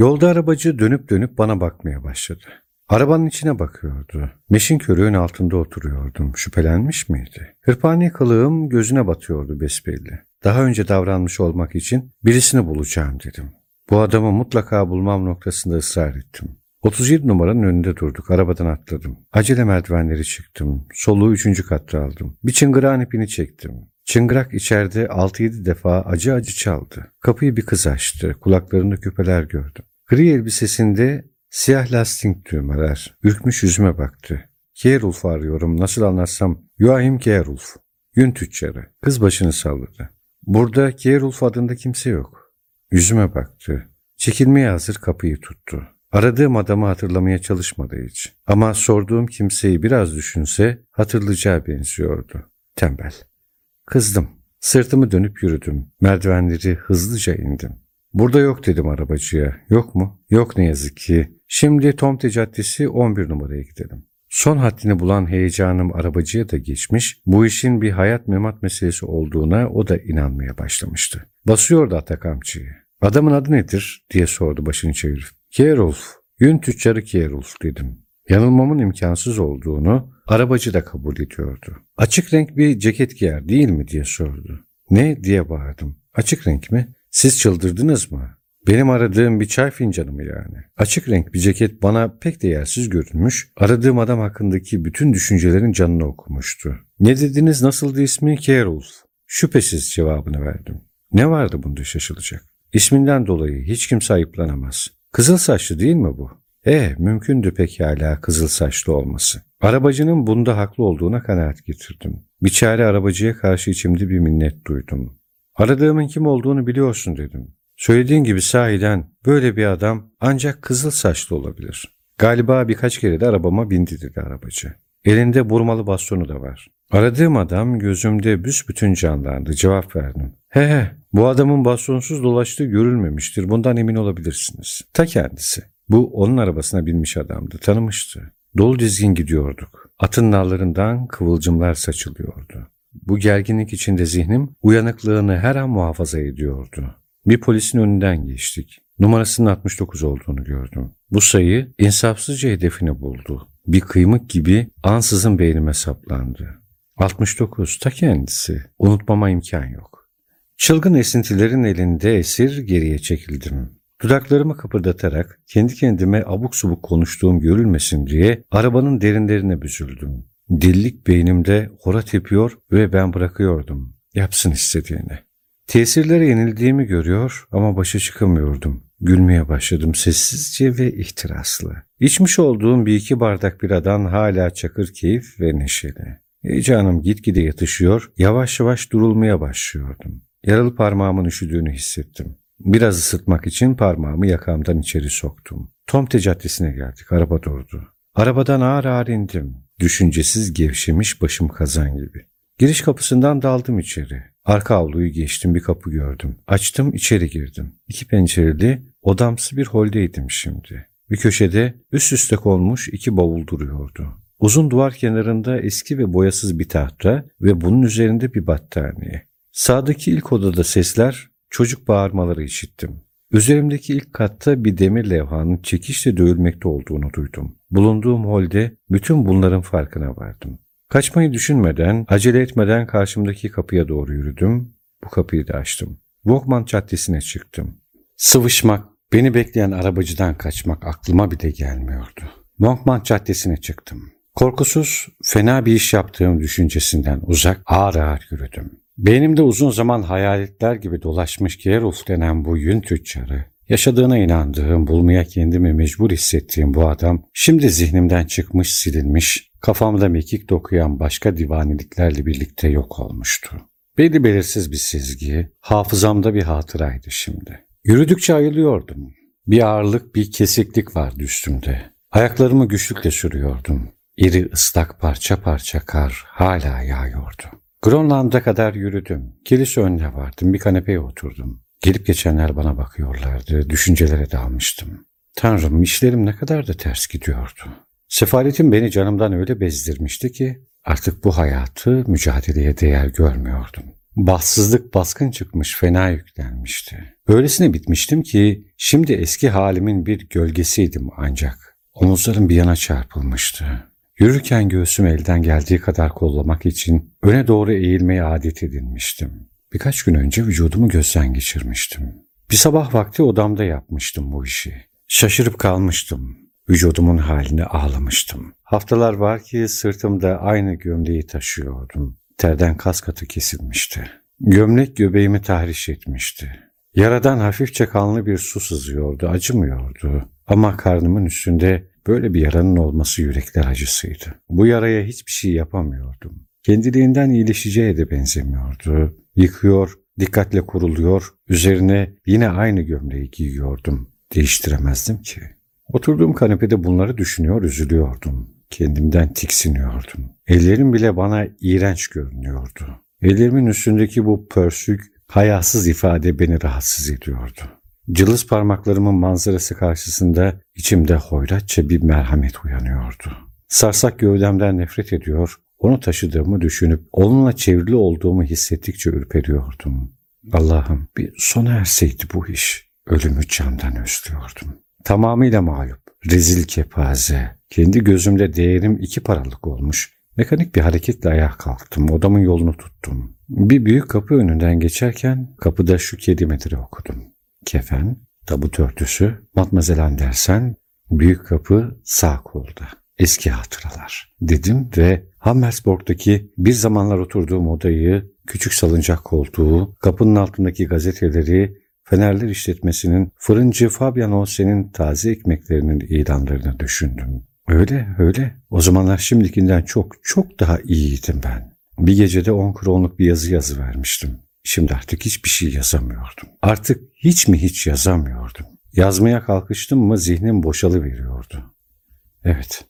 Yolda arabacı dönüp dönüp bana bakmaya başladı. Arabanın içine bakıyordu. Meşin körüğün altında oturuyordum. Şüphelenmiş miydi? Hırpani kılığım gözüne batıyordu besbelli. Daha önce davranmış olmak için birisini bulacağım dedim. Bu adamı mutlaka bulmam noktasında ısrar ettim. 37 numaranın önünde durduk. Arabadan atladım. Acele merdivenleri çıktım. Soluğu üçüncü katta aldım. Bir çıngırağın ipini çektim. Çıngırak içeride 6-7 defa acı acı çaldı. Kapıyı bir kız açtı. Kulaklarında küpeler gördüm. Gri elbisesinde siyah lastik düğmeler. Ürkmüş yüzüme baktı. Kierulf'u arıyorum. Nasıl anlatsam? Joachim Kierulf. Yün tüccarı. Kız başını salladı. Burada Kierulf adında kimse yok. Yüzüme baktı. Çekilmeye hazır kapıyı tuttu. Aradığım adamı hatırlamaya çalışmadı hiç. Ama sorduğum kimseyi biraz düşünse hatırlayacağı benziyordu. Tembel. Kızdım. Sırtımı dönüp yürüdüm. Merdivenleri hızlıca indim. Burada yok dedim arabacıya. Yok mu? Yok ne yazık ki. Şimdi Tomte Caddesi 11 numaraya gidelim. Son haddini bulan heyecanım arabacıya da geçmiş, bu işin bir hayat memat meselesi olduğuna o da inanmaya başlamıştı. Basıyordu ata kamçıyı. Adamın adı nedir diye sordu başını çevirip. Kierulf, yün tüccarı Kierulf dedim. Yanılmamın imkansız olduğunu arabacı da kabul ediyordu. Açık renk bir ceket giyer değil mi diye sordu. Ne diye bağırdım. Açık renk mi? Siz çıldırdınız mı? Benim aradığım bir çay fincanı mı yani? Açık renk bir ceket bana pek değersiz görünmüş, aradığım adam hakkındaki bütün düşüncelerin canını okumuştu. Ne dediniz nasıldı ismi? Kerulf. Şüphesiz cevabını verdim. Ne vardı bunda şaşılacak? İsminden dolayı hiç kimse ayıplanamaz. Kızıl saçlı değil mi bu? Eh mümkündü pekala kızıl saçlı olması. Arabacının bunda haklı olduğuna kanaat getirdim. Biçare arabacıya karşı içimde bir minnet duydum. Aradığımın kim olduğunu biliyorsun dedim. Söylediğin gibi sahiden böyle bir adam ancak kızıl saçlı olabilir. Galiba birkaç kere de arabama bindi dedi arabacı. Elinde burmalı bastonu da var. Aradığım adam gözümde büsbütün canlandı. Cevap verdim. He he bu adamın bastonsuz dolaştığı görülmemiştir. Bundan emin olabilirsiniz. Ta kendisi. Bu onun arabasına binmiş adamdı. Tanımıştı. Dolu dizgin gidiyorduk. Atın nallarından kıvılcımlar saçılıyordu. Bu gerginlik içinde zihnim uyanıklığını her an muhafaza ediyordu. Bir polisin önünden geçtik. Numarasının 69 olduğunu gördüm. Bu sayı insafsızca hedefini buldu. Bir kıymık gibi ansızın beynime saplandı. 69 ta kendisi. Unutmama imkan yok. Çılgın esintilerin elinde esir geriye çekildim. Dudaklarımı kıpırdatarak kendi kendime abuk subuk konuştuğum görülmesin diye arabanın derinlerine büzüldüm. Dillik beynimde hora tepiyor ve ben bırakıyordum. Yapsın istediğini. Tesirlere yenildiğimi görüyor ama başa çıkamıyordum. Gülmeye başladım sessizce ve ihtiraslı. İçmiş olduğum bir iki bardak biradan hala çakır keyif ve neşeli. Heyecanım gitgide yatışıyor, yavaş yavaş durulmaya başlıyordum. Yaralı parmağımın üşüdüğünü hissettim. Biraz ısıtmak için parmağımı yakamdan içeri soktum. Tomte Caddesi'ne geldik. Araba durdu. Arabadan ağır ağır indim. Düşüncesiz gevşemiş başım kazan gibi. Giriş kapısından daldım içeri. Arka avluyu geçtim bir kapı gördüm. Açtım içeri girdim. İki pencereli odamsı bir holdeydim şimdi. Bir köşede üst üste konmuş iki bavul duruyordu. Uzun duvar kenarında eski ve boyasız bir tahta ve bunun üzerinde bir battaniye. Sağdaki ilk odada sesler, çocuk bağırmaları işittim. Üzerimdeki ilk katta bir demir levhanın çekişle dövülmekte olduğunu duydum. Bulunduğum holde bütün bunların farkına vardım. Kaçmayı düşünmeden, acele etmeden karşımdaki kapıya doğru yürüdüm. Bu kapıyı da açtım. Walkman Caddesi'ne çıktım. Sıvışmak, beni bekleyen arabacıdan kaçmak aklıma bile gelmiyordu. Walkman Caddesi'ne çıktım. Korkusuz, fena bir iş yaptığım düşüncesinden uzak ağır ağır yürüdüm. Beynimde uzun zaman hayaletler gibi dolaşmış Gerulf denen bu yün tüccarı, yaşadığına inandığım, bulmaya kendimi mecbur hissettiğim bu adam, şimdi zihnimden çıkmış, silinmiş, kafamda mekik dokuyan başka divaniliklerle birlikte yok olmuştu. Belli belirsiz bir sezgi, hafızamda bir hatıraydı şimdi. Yürüdükçe ayılıyordum. Bir ağırlık, bir kesiklik vardı üstümde. Ayaklarımı güçlükle sürüyordum. İri ıslak parça parça kar hala yağıyordu. Grönland'a kadar yürüdüm. Kilise önüne vardım. Bir kanepeye oturdum. Gelip geçenler bana bakıyorlardı. Düşüncelere dalmıştım. Tanrım işlerim ne kadar da ters gidiyordu. Sefaletim beni canımdan öyle bezdirmişti ki artık bu hayatı mücadeleye değer görmüyordum. Bahtsızlık baskın çıkmış, fena yüklenmişti. Öylesine bitmiştim ki şimdi eski halimin bir gölgesiydim ancak. Omuzlarım bir yana çarpılmıştı. Yürürken göğsüm elden geldiği kadar kollamak için öne doğru eğilmeye adet edinmiştim. Birkaç gün önce vücudumu gözden geçirmiştim. Bir sabah vakti odamda yapmıştım bu işi. Şaşırıp kalmıştım. Vücudumun haline ağlamıştım. Haftalar var ki sırtımda aynı gömleği taşıyordum. Terden kas katı kesilmişti. Gömlek göbeğimi tahriş etmişti. Yaradan hafifçe kanlı bir su sızıyordu, acımıyordu. Ama karnımın üstünde böyle bir yaranın olması yürekler acısıydı. Bu yaraya hiçbir şey yapamıyordum. Kendiliğinden iyileşeceğe de benzemiyordu. Yıkıyor, dikkatle kuruluyor, üzerine yine aynı gömleği giyiyordum. Değiştiremezdim ki. Oturduğum kanepede bunları düşünüyor, üzülüyordum. Kendimden tiksiniyordum. Ellerim bile bana iğrenç görünüyordu. Ellerimin üstündeki bu pörsük, hayasız ifade beni rahatsız ediyordu. Cılız parmaklarımın manzarası karşısında içimde hoyratça bir merhamet uyanıyordu. Sarsak gövdemden nefret ediyor, onu taşıdığımı düşünüp onunla çevrili olduğumu hissettikçe ürperiyordum. Allah'ım bir sona erseydi bu iş. Ölümü candan özlüyordum. Tamamıyla mağlup. Rezil kepaze. Kendi gözümde değerim iki paralık olmuş. Mekanik bir hareketle ayağa kalktım. Odamın yolunu tuttum. Bir büyük kapı önünden geçerken kapıda şu kelimeleri okudum. Kefen, tabut örtüsü, Matmazel Andersen, büyük kapı sağ kolda. Eski hatıralar dedim ve Hammersborg'daki bir zamanlar oturduğum odayı, küçük salıncak koltuğu, kapının altındaki gazeteleri, Fenerler işletmesinin fırıncı Fabian Olsen'in taze ekmeklerinin ilanlarını düşündüm. Öyle öyle. O zamanlar şimdikinden çok çok daha iyiydim ben. Bir gecede 10 kronluk bir yazı yazı vermiştim. Şimdi artık hiçbir şey yazamıyordum. Artık hiç mi hiç yazamıyordum. Yazmaya kalkıştım mı zihnim boşalı veriyordu. Evet,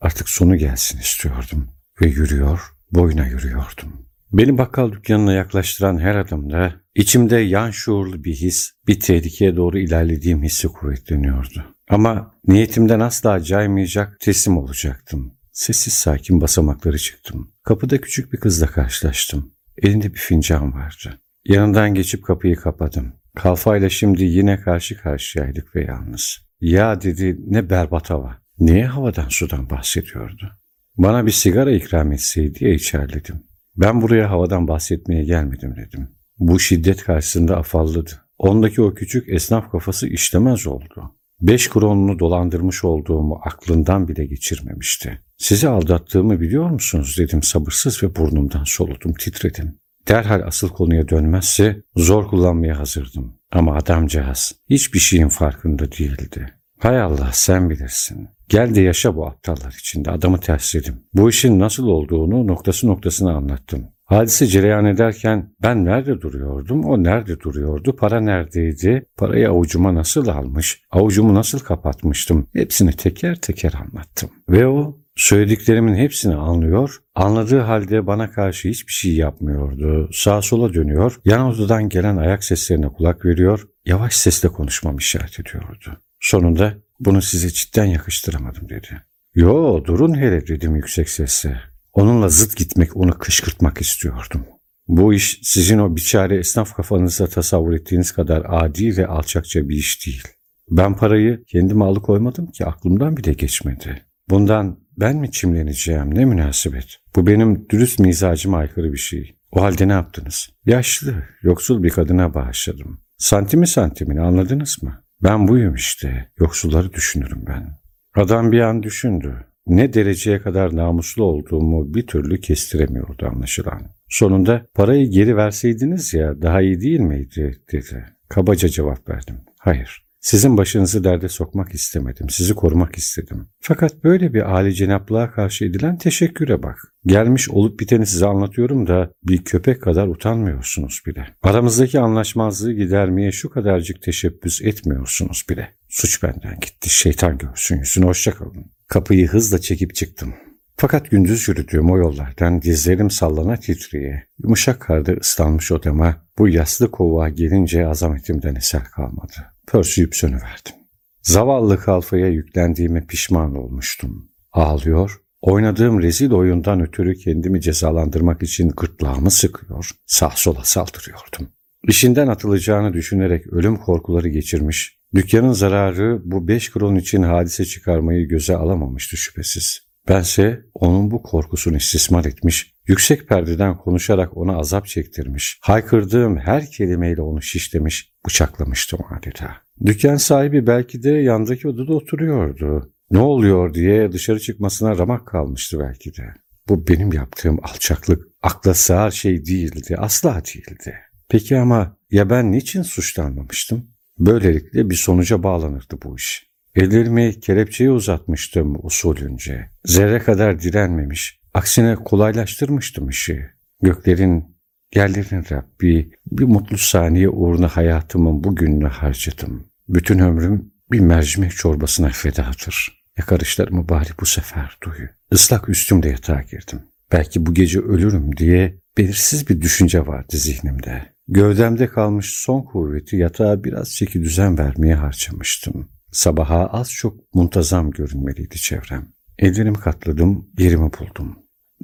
artık sonu gelsin istiyordum ve yürüyor, boyuna yürüyordum. Beni bakkal dükkanına yaklaştıran her adımda içimde yan şuurlu bir his, bir tehlikeye doğru ilerlediğim hissi kuvvetleniyordu. Ama niyetimden asla caymayacak, teslim olacaktım. Sessiz sakin basamakları çıktım. Kapıda küçük bir kızla karşılaştım. Elinde bir fincan vardı. Yanından geçip kapıyı kapadım. Kalfayla şimdi yine karşı karşıyaydık ve yalnız. Ya dedi ne berbat hava. Niye havadan sudan bahsediyordu? Bana bir sigara ikram etseydi diye içerledim. Ben buraya havadan bahsetmeye gelmedim dedim. Bu şiddet karşısında afalladı. Ondaki o küçük esnaf kafası işlemez oldu. Beş kronunu dolandırmış olduğumu aklından bile geçirmemişti. Sizi aldattığımı biliyor musunuz dedim sabırsız ve burnumdan soludum titredim. Derhal asıl konuya dönmezse zor kullanmaya hazırdım. Ama adamcağız hiçbir şeyin farkında değildi. Hay Allah sen bilirsin. Gel de yaşa bu aptallar içinde adamı tersledim. Bu işin nasıl olduğunu noktası noktasına anlattım. Hadise cereyan ederken ben nerede duruyordum, o nerede duruyordu, para neredeydi, parayı avucuma nasıl almış, avucumu nasıl kapatmıştım hepsini teker teker anlattım. Ve o söylediklerimin hepsini anlıyor, anladığı halde bana karşı hiçbir şey yapmıyordu. Sağa sola dönüyor, yan odadan gelen ayak seslerine kulak veriyor, yavaş sesle konuşmam işaret ediyordu. Sonunda bunu size cidden yakıştıramadım dedi. Yo durun hele dedim yüksek sesle. Onunla zıt gitmek, onu kışkırtmak istiyordum. Bu iş sizin o biçare esnaf kafanızda tasavvur ettiğiniz kadar adi ve alçakça bir iş değil. Ben parayı kendime alıkoymadım ki aklımdan bile geçmedi. Bundan ben mi çimleneceğim ne münasebet. Bu benim dürüst mizacıma aykırı bir şey. O halde ne yaptınız? Yaşlı, yoksul bir kadına bağışladım. Santimi santimini anladınız mı? Ben buyum işte. Yoksulları düşünürüm ben. Adam bir an düşündü. Ne dereceye kadar namuslu olduğumu bir türlü kestiremiyordu anlaşılan. Sonunda parayı geri verseydiniz ya daha iyi değil miydi dedi. Kabaca cevap verdim. Hayır. Sizin başınızı derde sokmak istemedim. Sizi korumak istedim. Fakat böyle bir âli cenaplığa karşı edilen teşekküre bak. Gelmiş olup biteni size anlatıyorum da bir köpek kadar utanmıyorsunuz bile. Aramızdaki anlaşmazlığı gidermeye şu kadarcık teşebbüs etmiyorsunuz bile. Suç benden gitti. Şeytan görsün yüzünü. Hoşçakalın. Kapıyı hızla çekip çıktım. Fakat gündüz yürüdüğüm o yollardan dizlerim sallana titriye, yumuşak karda ıslanmış odama bu yaslı kovuğa gelince azametimden eser kalmadı. Pörsüyüp sönüverdim. Zavallı kalfaya yüklendiğime pişman olmuştum. Ağlıyor, oynadığım rezil oyundan ötürü kendimi cezalandırmak için gırtlağımı sıkıyor, sağ sola saldırıyordum. İşinden atılacağını düşünerek ölüm korkuları geçirmiş, dükkanın zararı bu beş kron için hadise çıkarmayı göze alamamıştı şüphesiz. Bense onun bu korkusunu istismar etmiş, yüksek perdeden konuşarak ona azap çektirmiş, haykırdığım her kelimeyle onu şişlemiş, bıçaklamıştım adeta. Dükkan sahibi belki de yandaki odada oturuyordu. Ne oluyor diye dışarı çıkmasına ramak kalmıştı belki de. Bu benim yaptığım alçaklık, akla sığar şey değildi, asla değildi. Peki ama ya ben niçin suçlanmamıştım? Böylelikle bir sonuca bağlanırdı bu iş. Ellerimi kelepçeye uzatmıştım usulünce. Zerre kadar direnmemiş. Aksine kolaylaştırmıştım işi. Göklerin, yerlerin Rabbi, bir mutlu saniye uğruna hayatımın bugününü harcadım. Bütün ömrüm bir mercimek çorbasına fedadır. Yakarışlarımı bari bu sefer duyu. Islak üstümde yatağa girdim. Belki bu gece ölürüm diye belirsiz bir düşünce vardı zihnimde. Gövdemde kalmış son kuvveti yatağa biraz çeki düzen vermeye harcamıştım. Sabaha az çok muntazam görünmeliydi çevrem. Ellerimi katladım, yerimi buldum.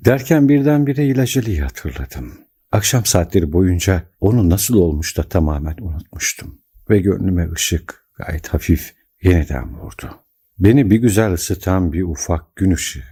Derken birdenbire ilacılıyı hatırladım. Akşam saatleri boyunca onu nasıl olmuş da tamamen unutmuştum. Ve gönlüme ışık, gayet hafif, yeniden vurdu. Beni bir güzel ısıtan bir ufak gün ışığı.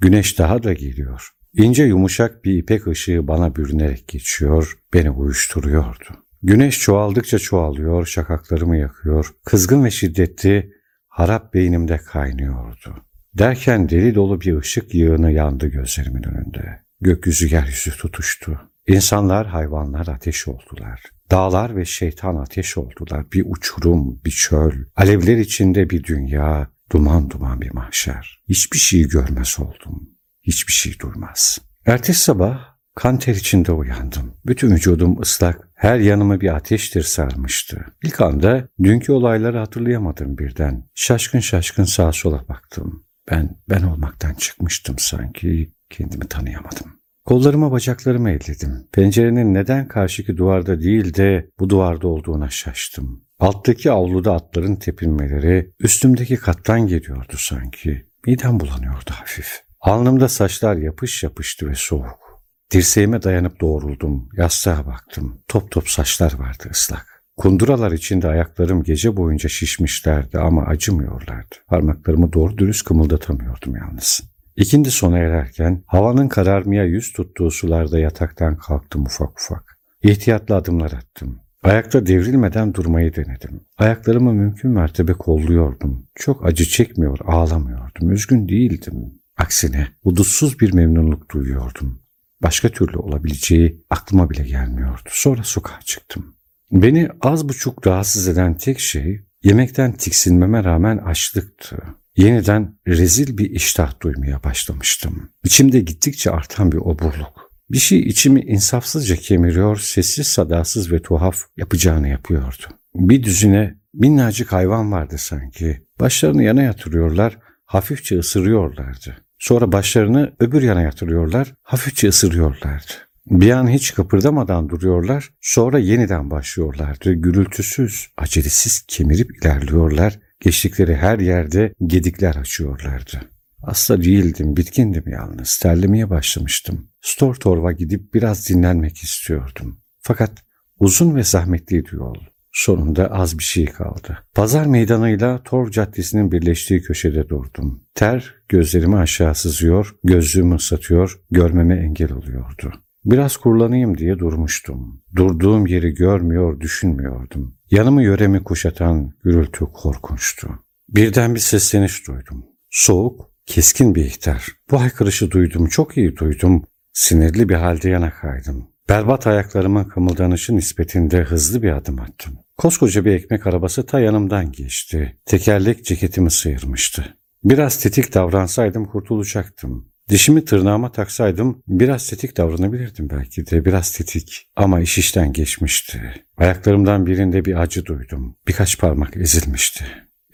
Güneş daha da geliyor. İnce yumuşak bir ipek ışığı bana bürünerek geçiyor, beni uyuşturuyordu. Güneş çoğaldıkça çoğalıyor, şakaklarımı yakıyor, kızgın ve şiddetli, harap beynimde kaynıyordu. Derken deli dolu bir ışık yığını yandı gözlerimin önünde. Gökyüzü yeryüzü tutuştu. İnsanlar, hayvanlar ateş oldular. Dağlar ve şeytan ateş oldular. Bir uçurum, bir çöl, alevler içinde bir dünya, duman duman bir mahşer. Hiçbir şey görmez oldum. Hiçbir şey duymaz. Ertesi sabah kan ter içinde uyandım. Bütün vücudum ıslak, her yanımı bir ateştir sarmıştı. İlk anda dünkü olayları hatırlayamadım birden. Şaşkın şaşkın sağa sola baktım. Ben, ben olmaktan çıkmıştım sanki. Kendimi tanıyamadım. Kollarıma bacaklarımı elledim. Pencerenin neden karşıki duvarda değil de bu duvarda olduğuna şaştım. Alttaki avluda atların tepinmeleri üstümdeki kattan geliyordu sanki. Midem bulanıyordu hafif. Alnımda saçlar yapış yapıştı ve soğuk. Dirseğime dayanıp doğruldum. Yastığa baktım. Top top saçlar vardı ıslak. Kunduralar içinde ayaklarım gece boyunca şişmişlerdi ama acımıyorlardı. Parmaklarımı doğru dürüst kımıldatamıyordum yalnız. İkindi sona ererken havanın kararmaya yüz tuttuğu sularda yataktan kalktım ufak ufak. İhtiyatlı adımlar attım. Ayakta devrilmeden durmayı denedim. Ayaklarımı mümkün mertebe kolluyordum. Çok acı çekmiyor, ağlamıyordum. Üzgün değildim. Aksine hudutsuz bir memnunluk duyuyordum. Başka türlü olabileceği aklıma bile gelmiyordu. Sonra sokağa çıktım. Beni az buçuk rahatsız eden tek şey yemekten tiksinmeme rağmen açlıktı. Yeniden rezil bir iştah duymaya başlamıştım. İçimde gittikçe artan bir oburluk. Bir şey içimi insafsızca kemiriyor, sessiz sadasız ve tuhaf yapacağını yapıyordu. Bir düzine minnacık hayvan vardı sanki. Başlarını yana yatırıyorlar, hafifçe ısırıyorlardı. Sonra başlarını öbür yana yatırıyorlar, hafifçe ısırıyorlardı. Bir an hiç kıpırdamadan duruyorlar, sonra yeniden başlıyorlardı. Gürültüsüz, acelesiz kemirip ilerliyorlar, geçtikleri her yerde gedikler açıyorlardı. Hasta değildim, bitkindim yalnız. Terlemeye başlamıştım. Stortorv'a gidip biraz dinlenmek istiyordum. Fakat uzun ve zahmetliydi yol. Sonunda az bir şey kaldı. Pazar meydanıyla Torv Caddesi'nin birleştiği köşede durdum. Ter gözlerimi aşağı sızıyor, gözlüğümü ıslatıyor, görmeme engel oluyordu. Biraz kurulanayım diye durmuştum. Durduğum yeri görmüyor, düşünmüyordum. Yanımı yöremi kuşatan gürültü korkunçtu. Birden bir sesleniş duydum. Soğuk, keskin bir ihtar. Bu haykırışı duydum, çok iyi duydum. Sinirli bir halde yana kaydım. Berbat ayaklarımın kımıldanışı nispetinde hızlı bir adım attım. Koskoca bir ekmek arabası ta yanımdan geçti. Tekerlek ceketimi sıyırmıştı. Biraz tetik davransaydım kurtulacaktım. Dişimi tırnağıma taksaydım biraz tetik davranabilirdim belki de biraz tetik. Ama iş işten geçmişti. Ayaklarımdan birinde bir acı duydum. Birkaç parmak ezilmişti.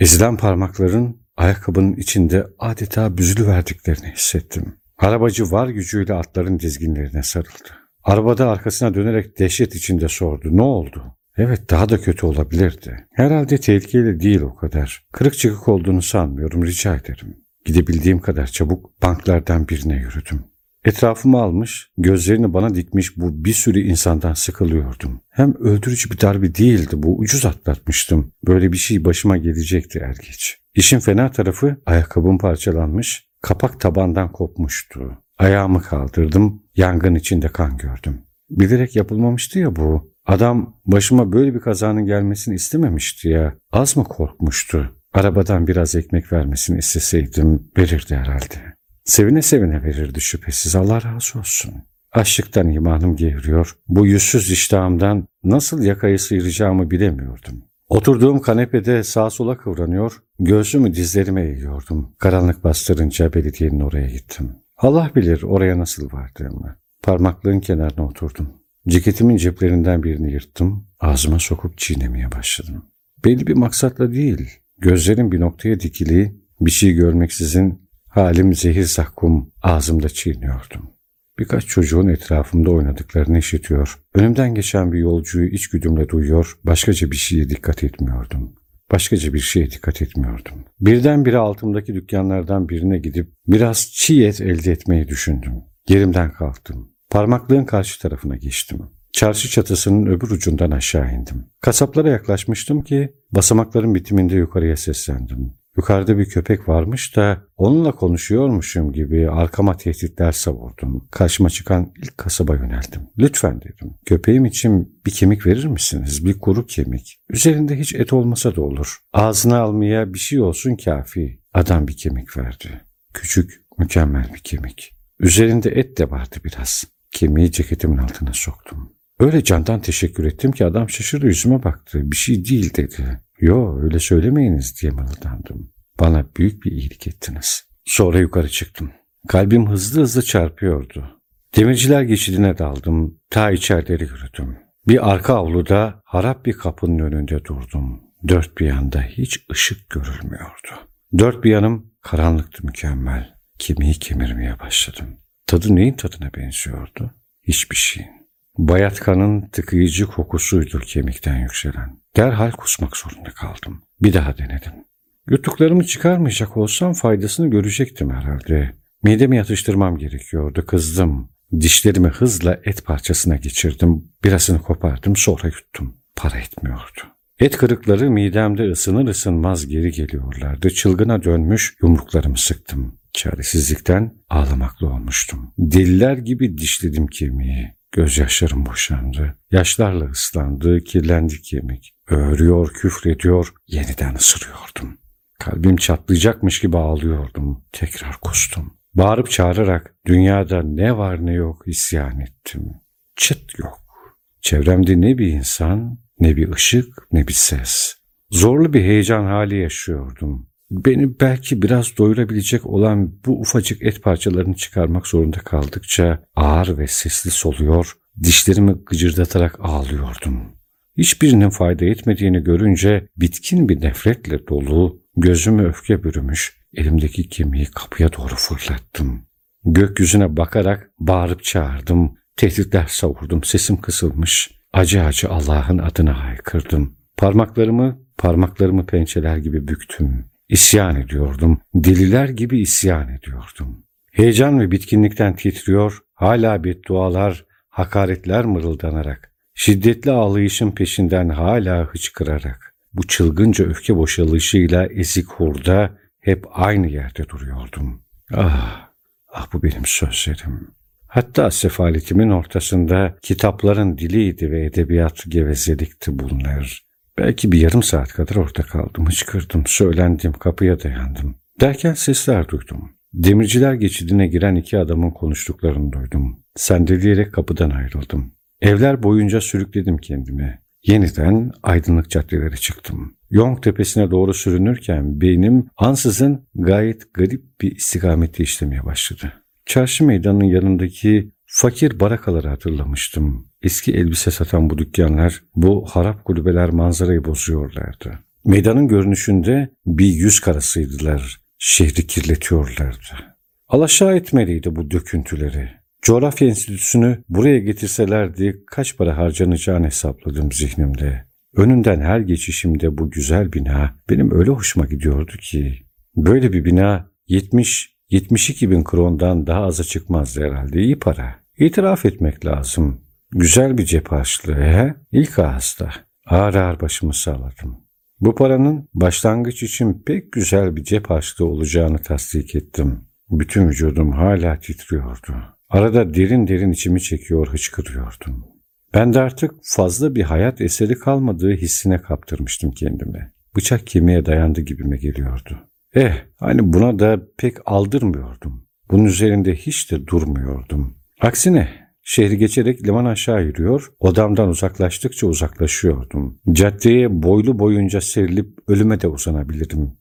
Ezilen parmakların ayakkabının içinde adeta büzülü verdiklerini hissettim. Arabacı var gücüyle atların dizginlerine sarıldı. Arabada arkasına dönerek dehşet içinde sordu. Ne oldu? Evet daha da kötü olabilirdi. Herhalde tehlikeli değil o kadar. Kırık çıkık olduğunu sanmıyorum rica ederim. Gidebildiğim kadar çabuk banklardan birine yürüdüm. Etrafımı almış, gözlerini bana dikmiş bu bir sürü insandan sıkılıyordum. Hem öldürücü bir darbe değildi bu, ucuz atlatmıştım. Böyle bir şey başıma gelecekti er geç. İşin fena tarafı ayakkabım parçalanmış, kapak tabandan kopmuştu. Ayağımı kaldırdım, yangın içinde kan gördüm. Bilerek yapılmamıştı ya bu. Adam başıma böyle bir kazanın gelmesini istememişti ya. Az mı korkmuştu? Arabadan biraz ekmek vermesini isteseydim verirdi herhalde. Sevine sevine verirdi şüphesiz Allah razı olsun. Açlıktan imanım gevriyor. Bu yüzsüz iştahımdan nasıl yakayı sıyıracağımı bilemiyordum. Oturduğum kanepede sağa sola kıvranıyor, göğsümü dizlerime eğiyordum. Karanlık bastırınca belediyenin oraya gittim. Allah bilir oraya nasıl vardığımı. Parmaklığın kenarına oturdum. Ceketimin ceplerinden birini yırttım, ağzıma sokup çiğnemeye başladım. Belli bir maksatla değil, gözlerim bir noktaya dikili, bir şey görmeksizin halim zehir zakkum ağzımda çiğniyordum. Birkaç çocuğun etrafımda oynadıklarını işitiyor, önümden geçen bir yolcuyu içgüdümle duyuyor, başkaca bir şeye dikkat etmiyordum. Başkaca bir şeye dikkat etmiyordum. Birdenbire altımdaki dükkanlardan birine gidip biraz çiğ et elde etmeyi düşündüm. Yerimden kalktım. Parmaklığın karşı tarafına geçtim. Çarşı çatısının öbür ucundan aşağı indim. Kasaplara yaklaşmıştım ki basamakların bitiminde yukarıya seslendim. Yukarıda bir köpek varmış da onunla konuşuyormuşum gibi arkama tehditler savurdum. Karşıma çıkan ilk kasaba yöneldim. Lütfen dedim. Köpeğim için bir kemik verir misiniz? Bir kuru kemik. Üzerinde hiç et olmasa da olur. Ağzına almaya bir şey olsun kafi. Adam bir kemik verdi. Küçük, mükemmel bir kemik. Üzerinde et de vardı biraz. Kemiği ceketimin altına soktum. Öyle candan teşekkür ettim ki adam şaşırdı yüzüme baktı. Bir şey değil dedi. Yo öyle söylemeyiniz diye mırıldandım. Bana büyük bir iyilik ettiniz. Sonra yukarı çıktım. Kalbim hızlı hızlı çarpıyordu. Demirciler geçidine daldım. Ta içerileri yürüdüm. Bir arka avluda harap bir kapının önünde durdum. Dört bir yanda hiç ışık görülmüyordu. Dört bir yanım karanlıktı mükemmel. Kemiği kemirmeye başladım. Tadı neyin tadına benziyordu? Hiçbir şeyin. Bayat kanın tıkayıcı kokusuydu kemikten yükselen. Derhal kusmak zorunda kaldım. Bir daha denedim. Yuttuklarımı çıkarmayacak olsam faydasını görecektim herhalde. Midemi yatıştırmam gerekiyordu. Kızdım. Dişlerimi hızla et parçasına geçirdim. Birasını kopardım sonra yuttum. Para etmiyordu. Et kırıkları midemde ısınır ısınmaz geri geliyorlardı. Çılgına dönmüş yumruklarımı sıktım. Çaresizlikten ağlamaklı olmuştum. Deliler gibi dişledim kemiği. Gözyaşlarım boşandı. Yaşlarla ıslandı, kirlendi kemik. Öğürüyor, küfrediyor, yeniden ısırıyordum. Kalbim çatlayacakmış gibi ağlıyordum. Tekrar kustum. Bağırıp çağırarak dünyada ne var ne yok isyan ettim. Çıt yok. Çevremde ne bir insan, ne bir ışık, ne bir ses. Zorlu bir heyecan hali yaşıyordum. Beni belki biraz doyurabilecek olan bu ufacık et parçalarını çıkarmak zorunda kaldıkça ağır ve sesli soluyor, dişlerimi gıcırdatarak ağlıyordum. Hiçbirinin fayda etmediğini görünce bitkin bir nefretle dolu, gözümü öfke bürümüş, elimdeki kemiği kapıya doğru fırlattım. Gökyüzüne bakarak bağırıp çağırdım, tehditler savurdum, sesim kısılmış. Acı acı Allah'ın adına haykırdım. Parmaklarımı, parmaklarımı pençeler gibi büktüm. İsyan ediyordum. Deliler gibi isyan ediyordum. Heyecan ve bitkinlikten titriyor, hala beddualar, hakaretler mırıldanarak, şiddetli ağlayışın peşinden hala hıçkırarak, bu çılgınca öfke boşalışıyla ezik hurda hep aynı yerde duruyordum. Ah, ah bu benim sözlerim. Hatta sefaletimin ortasında kitapların diliydi ve edebiyat gevezelikti bunlar. Belki bir yarım saat kadar orada kaldım, hıçkırdım, söylendim, kapıya dayandım. Derken sesler duydum. Demirciler geçidine giren iki adamın konuştuklarını duydum. Sendeleyerek kapıdan ayrıldım. Evler boyunca sürükledim kendimi. Yeniden aydınlık caddelere çıktım. Yonk tepesine doğru sürünürken beynim ansızın gayet garip bir istikamette işlemeye başladı. Çarşı meydanının yanındaki fakir barakaları hatırlamıştım. Eski elbise satan bu dükkanlar, bu harap kulübeler manzarayı bozuyorlardı. Meydanın görünüşünde bir yüz karasıydılar. Şehri kirletiyorlardı. Alaşağı etmeliydi bu döküntüleri. Coğrafya Enstitüsü'nü buraya getirselerdi kaç para harcanacağını hesapladım zihnimde. Önünden her geçişimde bu güzel bina benim öyle hoşuma gidiyordu ki. Böyle bir bina 70 72 bin krondan daha aza çıkmazdı herhalde. İyi para. İtiraf etmek lazım. Güzel bir cep harçlığı? İlk ağızda. Ağır ağır başımı sağladım. Bu paranın başlangıç için pek güzel bir cep harçlığı olacağını tasdik ettim. Bütün vücudum hala titriyordu. Arada derin derin içimi çekiyor, hıçkırıyordum. Ben de artık fazla bir hayat eseri kalmadığı hissine kaptırmıştım kendimi. Bıçak kemiğe dayandı gibime geliyordu. Eh, hani buna da pek aldırmıyordum. Bunun üzerinde hiç de durmuyordum. Aksine şehri geçerek liman aşağı yürüyor, odamdan uzaklaştıkça uzaklaşıyordum. Caddeye boylu boyunca serilip ölüme de uzanabilirim.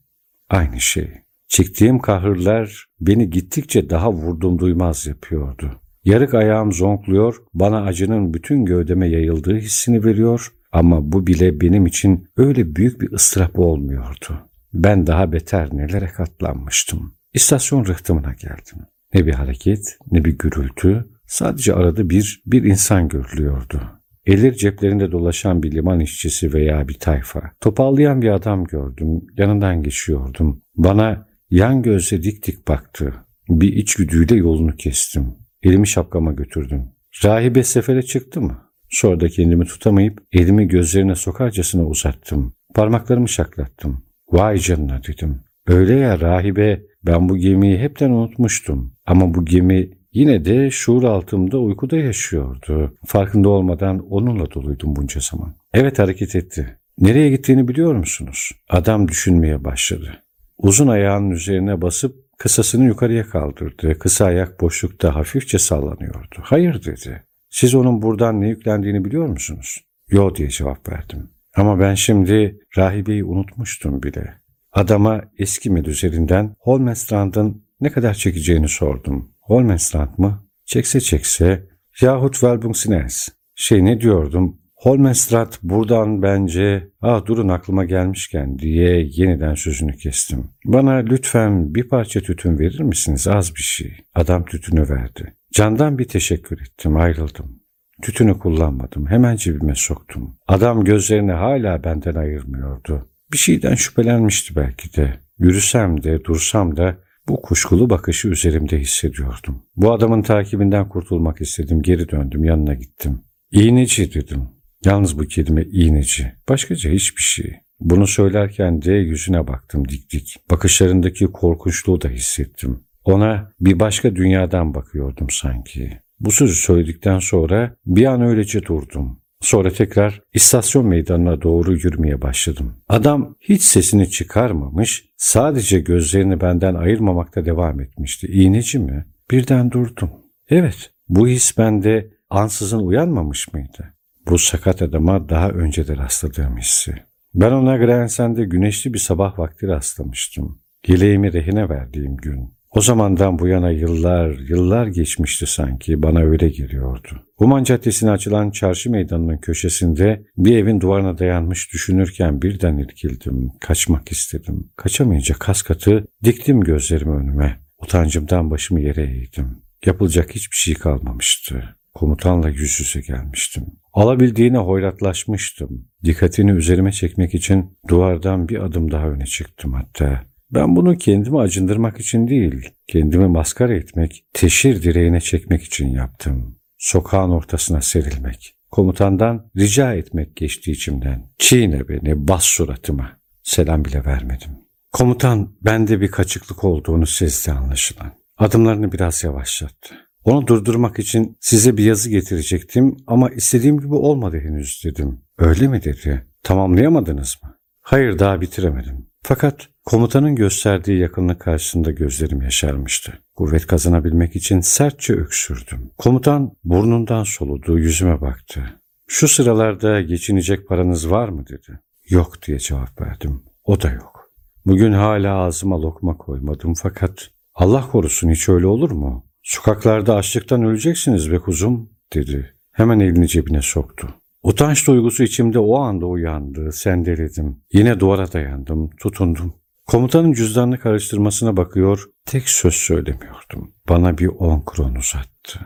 Aynı şey. Çektiğim kahırlar beni gittikçe daha vurdum duymaz yapıyordu. Yarık ayağım zonkluyor, bana acının bütün gövdeme yayıldığı hissini veriyor ama bu bile benim için öyle büyük bir ıstırap olmuyordu. Ben daha beter nelere katlanmıştım. İstasyon rıhtımına geldim. Ne bir hareket, ne bir gürültü, sadece arada bir, bir insan görülüyordu. Eller ceplerinde dolaşan bir liman işçisi veya bir tayfa. Topallayan bir adam gördüm, yanından geçiyordum. Bana yan gözle dik dik baktı. Bir içgüdüyle yolunu kestim. Elimi şapkama götürdüm. Rahibe sefere çıktı mı? Sonra da kendimi tutamayıp elimi gözlerine sokarcasına uzattım. Parmaklarımı şaklattım. Vay canına dedim. Öyle ya rahibe ben bu gemiyi hepten unutmuştum. Ama bu gemi yine de şuur altımda uykuda yaşıyordu. Farkında olmadan onunla doluydum bunca zaman. Evet hareket etti. Nereye gittiğini biliyor musunuz? Adam düşünmeye başladı. Uzun ayağının üzerine basıp kısasını yukarıya kaldırdı. Kısa ayak boşlukta hafifçe sallanıyordu. Hayır dedi. Siz onun buradan ne yüklendiğini biliyor musunuz? Yo diye cevap verdim. Ama ben şimdi rahibeyi unutmuştum bile. Adama eski med üzerinden Holmenstrand'ın ne kadar çekeceğini sordum. Holmenstrand mı? Çekse çekse yahut Welbungsnes. Şey ne diyordum? Holmenstrand buradan bence ah durun aklıma gelmişken diye yeniden sözünü kestim. Bana lütfen bir parça tütün verir misiniz az bir şey. Adam tütünü verdi. Candan bir teşekkür ettim ayrıldım. Tütünü kullanmadım. Hemen cebime soktum. Adam gözlerini hala benden ayırmıyordu. Bir şeyden şüphelenmişti belki de. Yürüsem de dursam da bu kuşkulu bakışı üzerimde hissediyordum. Bu adamın takibinden kurtulmak istedim. Geri döndüm yanına gittim. İğneci dedim. Yalnız bu kelime iğneci. Başkaca hiçbir şey. Bunu söylerken de yüzüne baktım dik dik. Bakışlarındaki korkunçluğu da hissettim. Ona bir başka dünyadan bakıyordum sanki. Bu sözü söyledikten sonra bir an öylece durdum. Sonra tekrar istasyon meydanına doğru yürümeye başladım. Adam hiç sesini çıkarmamış, sadece gözlerini benden ayırmamakta devam etmişti. İğneci mi? Birden durdum. Evet, bu his bende ansızın uyanmamış mıydı? Bu sakat adama daha önce de rastladığım hissi. Ben ona Grensen'de güneşli bir sabah vakti rastlamıştım. Yeleğimi rehine verdiğim gün. O zamandan bu yana yıllar, yıllar geçmişti sanki bana öyle geliyordu. Uman Caddesi'ne açılan çarşı meydanının köşesinde bir evin duvarına dayanmış düşünürken birden irkildim. Kaçmak istedim. Kaçamayınca kas katı diktim gözlerimi önüme. Utancımdan başımı yere eğdim. Yapılacak hiçbir şey kalmamıştı. Komutanla yüz yüze gelmiştim. Alabildiğine hoyratlaşmıştım. Dikkatini üzerime çekmek için duvardan bir adım daha öne çıktım hatta. Ben bunu kendimi acındırmak için değil, kendimi maskara etmek, teşhir direğine çekmek için yaptım. Sokağın ortasına serilmek. Komutandan rica etmek geçti içimden. Çiğne beni, bas suratıma. Selam bile vermedim. Komutan bende bir kaçıklık olduğunu sezdi anlaşılan. Adımlarını biraz yavaşlattı. Onu durdurmak için size bir yazı getirecektim ama istediğim gibi olmadı henüz dedim. Öyle mi dedi? Tamamlayamadınız mı? Hayır daha bitiremedim. Fakat komutanın gösterdiği yakınlık karşısında gözlerim yaşarmıştı. Kuvvet kazanabilmek için sertçe öksürdüm. Komutan burnundan soludu, yüzüme baktı. Şu sıralarda geçinecek paranız var mı dedi. Yok diye cevap verdim. O da yok. Bugün hala ağzıma lokma koymadım fakat Allah korusun hiç öyle olur mu? Sokaklarda açlıktan öleceksiniz be kuzum dedi. Hemen elini cebine soktu. Utanç duygusu içimde o anda uyandı, sendeledim. Yine duvara dayandım, tutundum. Komutanın cüzdanını karıştırmasına bakıyor, tek söz söylemiyordum. Bana bir on kron uzattı.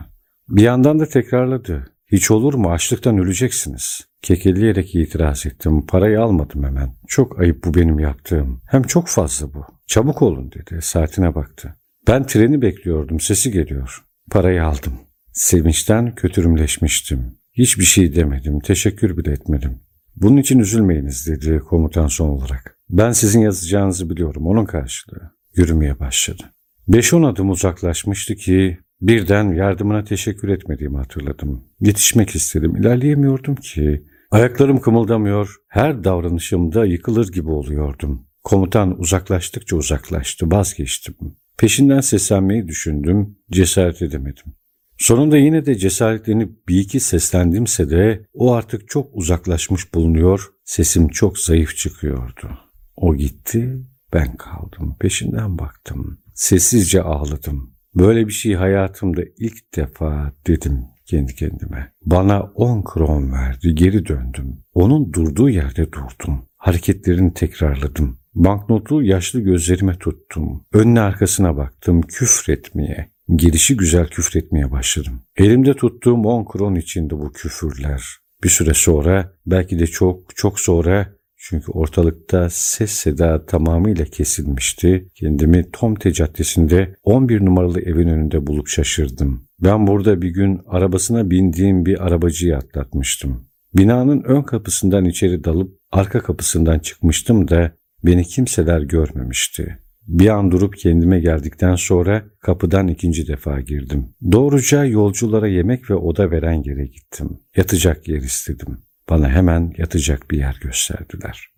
Bir yandan da tekrarladı. Hiç olur mu açlıktan öleceksiniz. Kekeleyerek itiraz ettim. Parayı almadım hemen. Çok ayıp bu benim yaptığım. Hem çok fazla bu. Çabuk olun dedi. Saatine baktı. Ben treni bekliyordum. Sesi geliyor. Parayı aldım. Sevinçten kötürümleşmiştim. Hiçbir şey demedim, teşekkür bile etmedim. Bunun için üzülmeyiniz dedi komutan son olarak. Ben sizin yazacağınızı biliyorum, onun karşılığı. Yürümeye başladı. Beş on adım uzaklaşmıştı ki birden yardımına teşekkür etmediğimi hatırladım. Yetişmek istedim, ilerleyemiyordum ki. Ayaklarım kımıldamıyor, her davranışımda yıkılır gibi oluyordum. Komutan uzaklaştıkça uzaklaştı, vazgeçtim. Peşinden seslenmeyi düşündüm, cesaret edemedim. Sonunda yine de cesaretlenip bir iki seslendimse de o artık çok uzaklaşmış bulunuyor, sesim çok zayıf çıkıyordu. O gitti, ben kaldım, peşinden baktım. Sessizce ağladım. Böyle bir şey hayatımda ilk defa dedim kendi kendime. Bana on kron verdi, geri döndüm. Onun durduğu yerde durdum. Hareketlerini tekrarladım. Banknotu yaşlı gözlerime tuttum. Önüne arkasına baktım küfretmeye, Gelişi güzel küfretmeye başladım. Elimde tuttuğum on kron içinde bu küfürler. Bir süre sonra belki de çok çok sonra Çünkü ortalıkta ses seda tamamıyla kesilmişti. Kendimi Tomte Caddesi'nde 11 numaralı evin önünde bulup şaşırdım. Ben burada bir gün arabasına bindiğim bir arabacıyı atlatmıştım. Binanın ön kapısından içeri dalıp arka kapısından çıkmıştım da beni kimseler görmemişti. Bir an durup kendime geldikten sonra kapıdan ikinci defa girdim. Doğruca yolculara yemek ve oda veren yere gittim. Yatacak yer istedim. Bana hemen yatacak bir yer gösterdiler.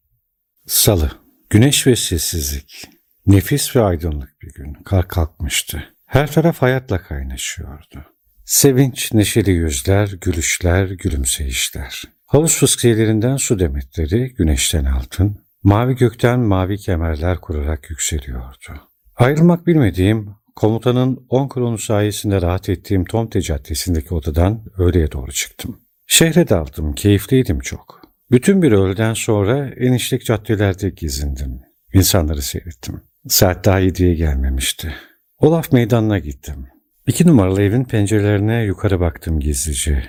Salı. Güneş ve sessizlik. Nefis ve aydınlık bir gün. Kar kalkmıştı. Her taraf hayatla kaynaşıyordu. Sevinç, neşeli yüzler, gülüşler, gülümseyişler. Havuz fıskiyelerinden su demetleri, güneşten altın, mavi gökten mavi kemerler kurarak yükseliyordu. Ayrılmak bilmediğim, komutanın 10 kronu sayesinde rahat ettiğim Tomte Caddesi'ndeki odadan öğleye doğru çıktım. Şehre daldım, keyifliydim çok. Bütün bir öğleden sonra eniştek caddelerde gezindim. İnsanları seyrettim. Saat daha yediye gelmemişti. Olaf meydanına gittim. İki numaralı evin pencerelerine yukarı baktım gizlice.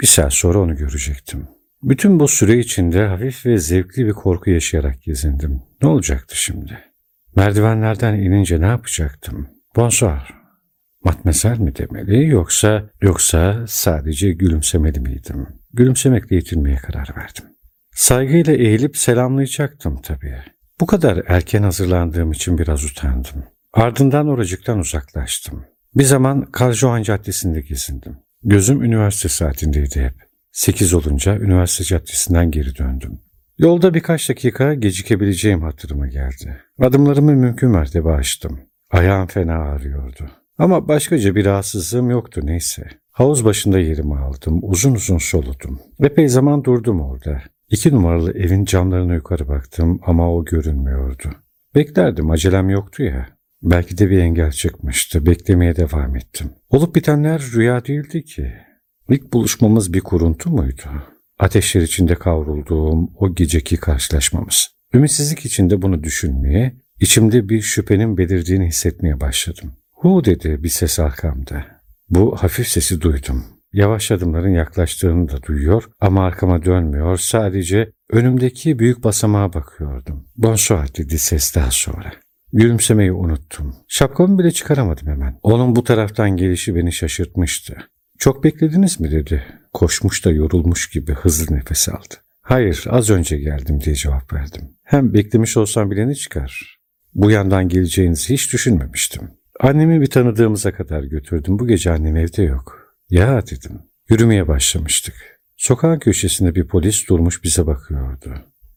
Bir saat sonra onu görecektim. Bütün bu süre içinde hafif ve zevkli bir korku yaşayarak gezindim. Ne olacaktı şimdi? Merdivenlerden inince ne yapacaktım? Bonsoir. Matmesel mi demeli yoksa yoksa sadece gülümsemeli miydim? Gülümsemekle yetinmeye karar verdim. Saygıyla eğilip selamlayacaktım tabii. Bu kadar erken hazırlandığım için biraz utandım. Ardından oracıktan uzaklaştım. Bir zaman Karjohan Caddesi'nde gezindim. Gözüm üniversite saatindeydi hep. Sekiz olunca üniversite caddesinden geri döndüm. Yolda birkaç dakika gecikebileceğim hatırıma geldi. Adımlarımı mümkün mertebe açtım. Ayağım fena ağrıyordu. Ama başkaca bir rahatsızlığım yoktu neyse. Havuz başında yerimi aldım, uzun uzun soludum. Epey zaman durdum orada. İki numaralı evin camlarına yukarı baktım ama o görünmüyordu. Beklerdim, acelem yoktu ya. Belki de bir engel çıkmıştı, beklemeye devam ettim. Olup bitenler rüya değildi ki. İlk buluşmamız bir kuruntu muydu? Ateşler içinde kavrulduğum o geceki karşılaşmamız. Ümitsizlik içinde bunu düşünmeye, içimde bir şüphenin belirdiğini hissetmeye başladım. Hu dedi bir ses arkamda. Bu hafif sesi duydum. Yavaş adımların yaklaştığını da duyuyor ama arkama dönmüyor. Sadece önümdeki büyük basamağa bakıyordum. Bonsoir dedi ses daha sonra. Gülümsemeyi unuttum. Şapkamı bile çıkaramadım hemen. Onun bu taraftan gelişi beni şaşırtmıştı. Çok beklediniz mi dedi. Koşmuş da yorulmuş gibi hızlı nefes aldı. Hayır az önce geldim diye cevap verdim. Hem beklemiş olsam bile ne çıkar? Bu yandan geleceğinizi hiç düşünmemiştim. Annemi bir tanıdığımıza kadar götürdüm. Bu gece annem evde yok. Ya dedim. Yürümeye başlamıştık. Sokağın köşesinde bir polis durmuş bize bakıyordu.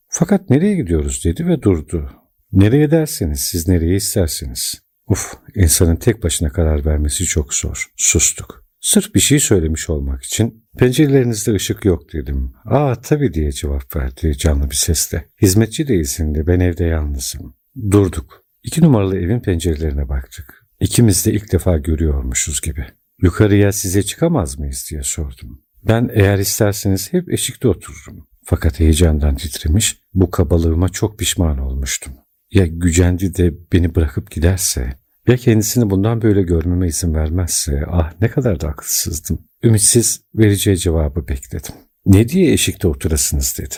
Fakat nereye gidiyoruz dedi ve durdu. Nereye derseniz siz nereye isterseniz. Uf insanın tek başına karar vermesi çok zor. Sustuk. Sırf bir şey söylemiş olmak için pencerelerinizde ışık yok dedim. Aa tabii diye cevap verdi canlı bir sesle. Hizmetçi de ben evde yalnızım. Durduk. İki numaralı evin pencerelerine baktık. İkimiz de ilk defa görüyormuşuz gibi. Yukarıya size çıkamaz mıyız diye sordum. Ben eğer isterseniz hep eşikte otururum. Fakat heyecandan titremiş, bu kabalığıma çok pişman olmuştum. Ya gücendi de beni bırakıp giderse, ya kendisini bundan böyle görmeme izin vermezse, ah ne kadar da akılsızdım. Ümitsiz vereceği cevabı bekledim. Ne diye eşikte oturasınız dedi.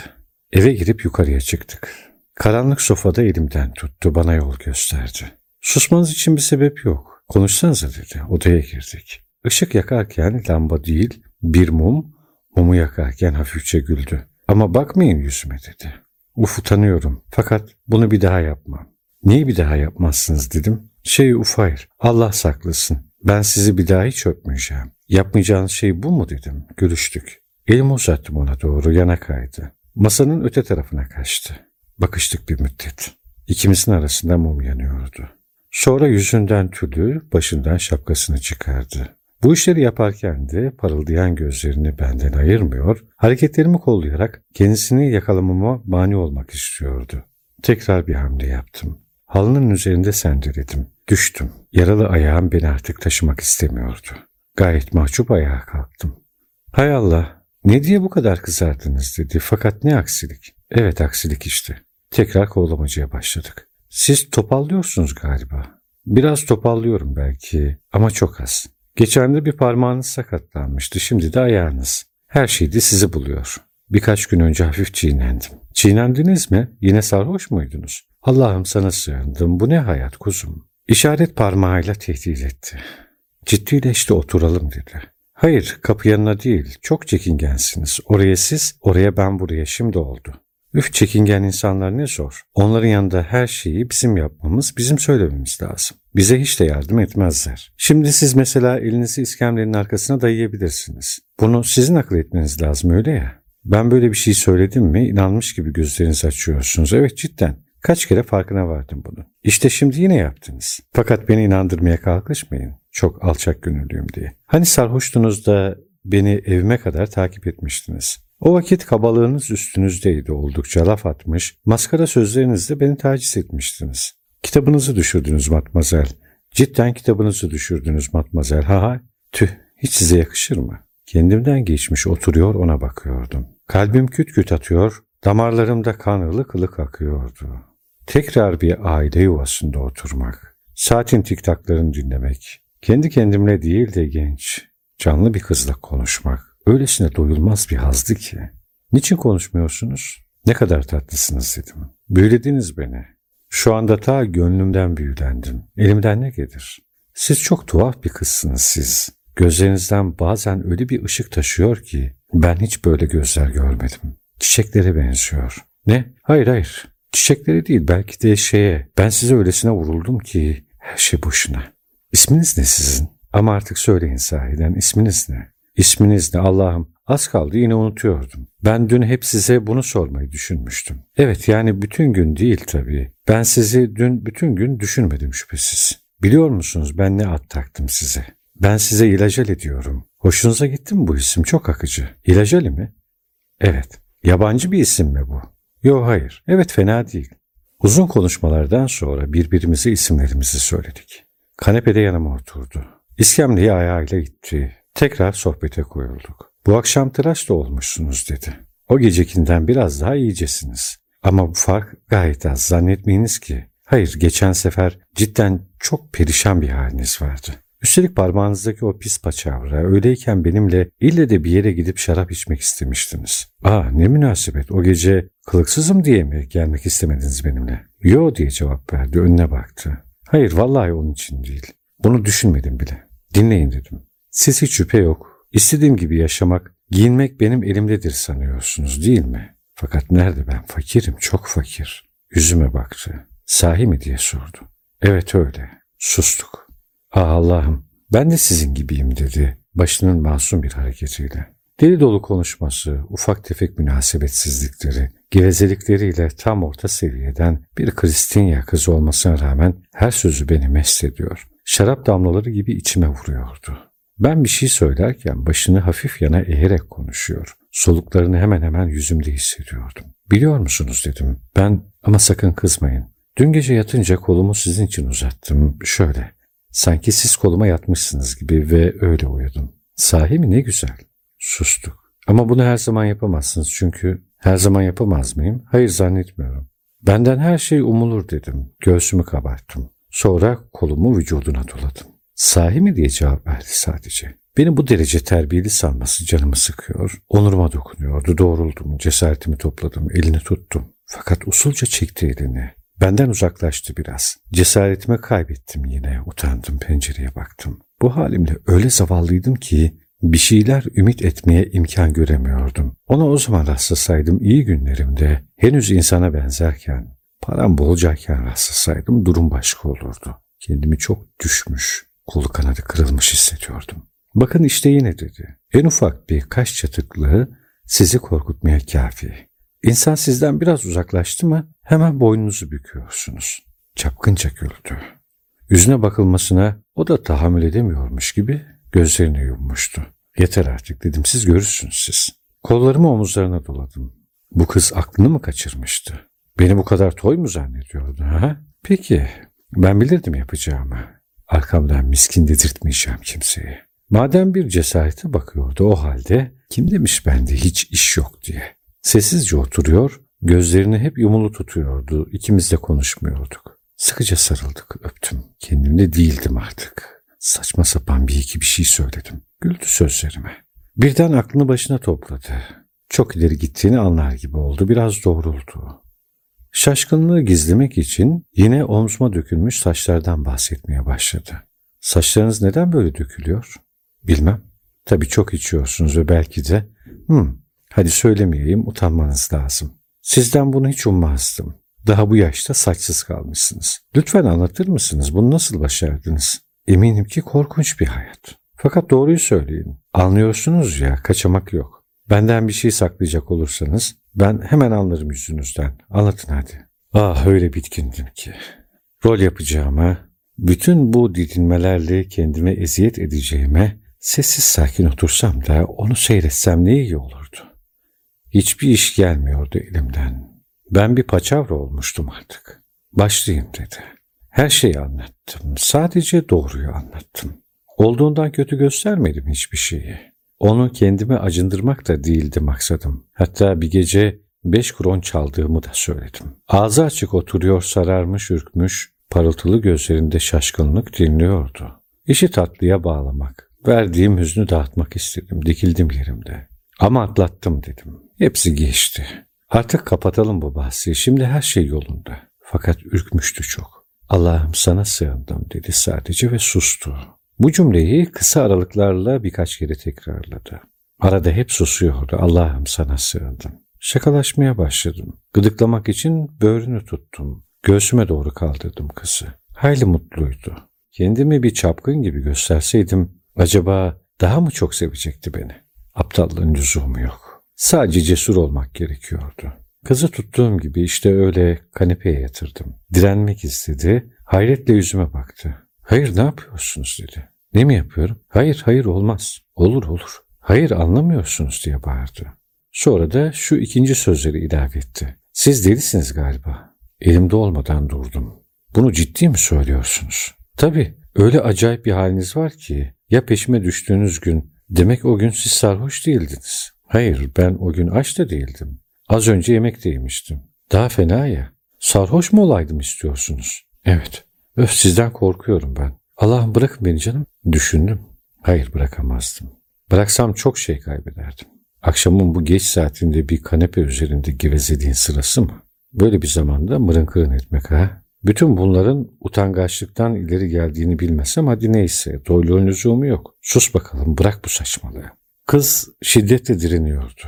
Eve girip yukarıya çıktık. Karanlık sofada elimden tuttu, bana yol gösterdi. Susmanız için bir sebep yok. Konuşsanıza dedi. Odaya girdik. Işık yakarken lamba değil bir mum, mumu yakarken hafifçe güldü. Ama bakmayın yüzüme dedi. Uf utanıyorum fakat bunu bir daha yapmam. Niye bir daha yapmazsınız dedim. Şey uf hayır Allah saklasın. Ben sizi bir daha hiç öpmeyeceğim. Yapmayacağınız şey bu mu dedim. Görüştük. Elimi uzattım ona doğru yana kaydı. Masanın öte tarafına kaçtı. Bakıştık bir müddet. İkimizin arasında mum yanıyordu. Sonra yüzünden tülü, başından şapkasını çıkardı. Bu işleri yaparken de parıldayan gözlerini benden ayırmıyor, hareketlerimi kollayarak kendisini yakalamama mani olmak istiyordu. Tekrar bir hamle yaptım. Halının üzerinde sendeledim. Düştüm. Yaralı ayağım beni artık taşımak istemiyordu. Gayet mahcup ayağa kalktım. Hay Allah, ne diye bu kadar kızardınız dedi. Fakat ne aksilik. Evet aksilik işte. Tekrar kovalamacaya başladık. Siz topallıyorsunuz galiba. Biraz topallıyorum belki ama çok az. Geçen de bir parmağınız sakatlanmıştı. Şimdi de ayağınız. Her şey de sizi buluyor. Birkaç gün önce hafif çiğnendim. Çiğnendiniz mi? Yine sarhoş muydunuz? Allah'ım sana sığındım. Bu ne hayat kuzum? İşaret parmağıyla tehdit etti. Ciddileşti oturalım dedi. Hayır kapı yanına değil çok çekingensiniz. Oraya siz oraya ben buraya şimdi oldu. Üf çekingen insanlar ne zor. Onların yanında her şeyi bizim yapmamız, bizim söylememiz lazım. Bize hiç de yardım etmezler. Şimdi siz mesela elinizi iskemlenin arkasına dayayabilirsiniz. Bunu sizin akıl etmeniz lazım öyle ya. Ben böyle bir şey söyledim mi inanmış gibi gözlerinizi açıyorsunuz. Evet cidden. Kaç kere farkına vardım bunun. İşte şimdi yine yaptınız. Fakat beni inandırmaya kalkışmayın. Çok alçak gönüllüyüm diye. Hani sarhoştunuz da beni evime kadar takip etmiştiniz. O vakit kabalığınız üstünüzdeydi oldukça laf atmış, maskara sözlerinizle beni taciz etmiştiniz. Kitabınızı düşürdünüz matmazel. Cidden kitabınızı düşürdünüz matmazel. Ha ha. Tüh, hiç size yakışır mı? Kendimden geçmiş oturuyor ona bakıyordum. Kalbim küt küt atıyor, damarlarımda kan ılık ılık akıyordu. Tekrar bir aile yuvasında oturmak, saatin tiktaklarını dinlemek, kendi kendimle değil de genç, canlı bir kızla konuşmak, öylesine doyulmaz bir hazdı ki. Niçin konuşmuyorsunuz? Ne kadar tatlısınız dedim. Büyülediniz beni. Şu anda ta gönlümden büyülendim. Elimden ne gelir? Siz çok tuhaf bir kızsınız siz. Gözlerinizden bazen öyle bir ışık taşıyor ki ben hiç böyle gözler görmedim. Çiçeklere benziyor. Ne? Hayır hayır. Çiçeklere değil belki de şeye. Ben size öylesine vuruldum ki her şey boşuna. İsminiz ne sizin? Ama artık söyleyin sahiden isminiz ne? İsminiz ne Allah'ım? Az kaldı yine unutuyordum. Ben dün hep size bunu sormayı düşünmüştüm. Evet yani bütün gün değil tabii. Ben sizi dün bütün gün düşünmedim şüphesiz. Biliyor musunuz ben ne at taktım size? Ben size ilaceli diyorum. Hoşunuza gitti mi bu isim? Çok akıcı. İlaceli mi? Evet. Yabancı bir isim mi bu? Yo hayır. Evet fena değil. Uzun konuşmalardan sonra birbirimize isimlerimizi söyledik. Kanepede yanıma oturdu. İskemleyi ayağıyla itti. Tekrar sohbete koyulduk. Bu akşam tıraş da olmuşsunuz dedi. O gecekinden biraz daha iyicesiniz. Ama bu fark gayet az. Zannetmeyiniz ki. Hayır geçen sefer cidden çok perişan bir haliniz vardı. Üstelik parmağınızdaki o pis paçavra öyleyken benimle ille de bir yere gidip şarap içmek istemiştiniz. Aa ne münasebet o gece kılıksızım diye mi gelmek istemediniz benimle? Yo diye cevap verdi önüne baktı. Hayır vallahi onun için değil. Bunu düşünmedim bile. Dinleyin dedim. Siz hiç şüphe yok. İstediğim gibi yaşamak, giyinmek benim elimdedir sanıyorsunuz değil mi? Fakat nerede ben fakirim, çok fakir. Yüzüme baktı. Sahi mi diye sordu. Evet öyle. Sustuk. Ah Allah'ım ben de sizin gibiyim dedi başının masum bir hareketiyle. Deli dolu konuşması, ufak tefek münasebetsizlikleri, gevezelikleriyle tam orta seviyeden bir Kristinya kızı olmasına rağmen her sözü beni mest ediyor. Şarap damlaları gibi içime vuruyordu. Ben bir şey söylerken başını hafif yana eğerek konuşuyor. Soluklarını hemen hemen yüzümde hissediyordum. Biliyor musunuz dedim. Ben ama sakın kızmayın. Dün gece yatınca kolumu sizin için uzattım. Şöyle. Sanki siz koluma yatmışsınız gibi ve öyle uyudum. Sahi mi ne güzel. Sustuk. Ama bunu her zaman yapamazsınız çünkü her zaman yapamaz mıyım? Hayır zannetmiyorum. Benden her şey umulur dedim. Göğsümü kabarttım. Sonra kolumu vücuduna doladım. Sahi mi diye cevap verdi sadece. Beni bu derece terbiyeli sanması canımı sıkıyor. Onuruma dokunuyordu. Doğruldum. Cesaretimi topladım. Elini tuttum. Fakat usulca çekti elini. Benden uzaklaştı biraz. Cesaretimi kaybettim yine. Utandım pencereye baktım. Bu halimle öyle zavallıydım ki bir şeyler ümit etmeye imkan göremiyordum. Ona o zaman rastlasaydım iyi günlerimde henüz insana benzerken, param bolcayken rastlasaydım durum başka olurdu. Kendimi çok düşmüş, kolu kanadı kırılmış hissediyordum. Bakın işte yine dedi. En ufak bir kaş çatıklığı sizi korkutmaya kafi. İnsan sizden biraz uzaklaştı mı hemen boynunuzu büküyorsunuz. Çapkınca güldü. Yüzüne bakılmasına o da tahammül edemiyormuş gibi gözlerini yummuştu. Yeter artık dedim siz görürsünüz siz. Kollarımı omuzlarına doladım. Bu kız aklını mı kaçırmıştı? Beni bu kadar toy mu zannediyordu ha? Peki ben bilirdim yapacağımı. Arkamdan miskin dedirtmeyeceğim kimseye. Madem bir cesarete bakıyordu o halde kim demiş bende hiç iş yok diye. Sessizce oturuyor, gözlerini hep yumulu tutuyordu. İkimiz de konuşmuyorduk. Sıkıca sarıldık, öptüm. Kendimde değildim artık. Saçma sapan bir iki bir şey söyledim. Güldü sözlerime. Birden aklını başına topladı. çok ileri gittiğini anlar gibi oldu. Biraz doğruldu. Şaşkınlığı gizlemek için yine omzuma dökülmüş saçlardan bahsetmeye başladı. Saçlarınız neden böyle dökülüyor? Bilmem. Tabii çok içiyorsunuz ve belki de hmm, hadi söylemeyeyim utanmanız lazım. Sizden bunu hiç ummazdım. Daha bu yaşta saçsız kalmışsınız. Lütfen anlatır mısınız? Bunu nasıl başardınız? Eminim ki korkunç bir hayat. Fakat doğruyu söyleyin. Anlıyorsunuz ya, kaçamak yok. Benden bir şey saklayacak olursanız ben hemen anlarım yüzünüzden. Anlatın hadi. Ah öyle bitkindim ki. Rol yapacağıma, bütün bu didinmelerle kendime eziyet edeceğime sessiz sakin otursam da onu seyretsem ne iyi olurdu. Hiçbir iş gelmiyordu elimden. Ben bir paçavra olmuştum artık. Başlayayım dedi. Her şeyi anlattım. Sadece doğruyu anlattım. Olduğundan kötü göstermedim hiçbir şeyi. Onu kendime acındırmak da değildi maksadım. Hatta bir gece beş kron çaldığımı da söyledim. Ağzı açık oturuyor sararmış ürkmüş, parıltılı gözlerinde şaşkınlık dinliyordu. İşi tatlıya bağlamak, verdiğim hüznü dağıtmak istedim, dikildim yerimde. Ama atlattım dedim. Hepsi geçti. Artık kapatalım bu bahsi. Şimdi her şey yolunda. Fakat ürkmüştü çok. Allah'ım sana sığındım dedi sadece ve sustu. Bu cümleyi kısa aralıklarla birkaç kere tekrarladı. Arada hep susuyordu. Allah'ım sana sığındım. Şakalaşmaya başladım. Gıdıklamak için böğrünü tuttum. Göğsüme doğru kaldırdım kızı. Hayli mutluydu. Kendimi bir çapkın gibi gösterseydim acaba daha mı çok sevecekti beni? Aptallığın lüzumu yok. Sadece cesur olmak gerekiyordu. Kızı tuttuğum gibi işte öyle kanepeye yatırdım. Direnmek istedi. Hayretle yüzüme baktı. Hayır ne yapıyorsunuz dedi. Ne mi yapıyorum? Hayır hayır olmaz. Olur olur. Hayır anlamıyorsunuz diye bağırdı. Sonra da şu ikinci sözleri ilave etti. Siz delisiniz galiba. Elimde olmadan durdum. Bunu ciddi mi söylüyorsunuz? Tabii öyle acayip bir haliniz var ki ya peşime düştüğünüz gün demek o gün siz sarhoş değildiniz. Hayır ben o gün aç da değildim. Az önce yemek yemiştim. Daha fena ya. Sarhoş mu olaydım istiyorsunuz? Evet. Öf sizden korkuyorum ben. Allah'ım bırakın beni canım. Düşündüm. Hayır bırakamazdım. Bıraksam çok şey kaybederdim. Akşamın bu geç saatinde bir kanepe üzerinde gevezeliğin sırası mı? Böyle bir zamanda mırın kırın etmek ha? Bütün bunların utangaçlıktan ileri geldiğini bilmesem hadi neyse. Doyluğun lüzumu yok. Sus bakalım bırak bu saçmalığı. Kız şiddetle direniyordu.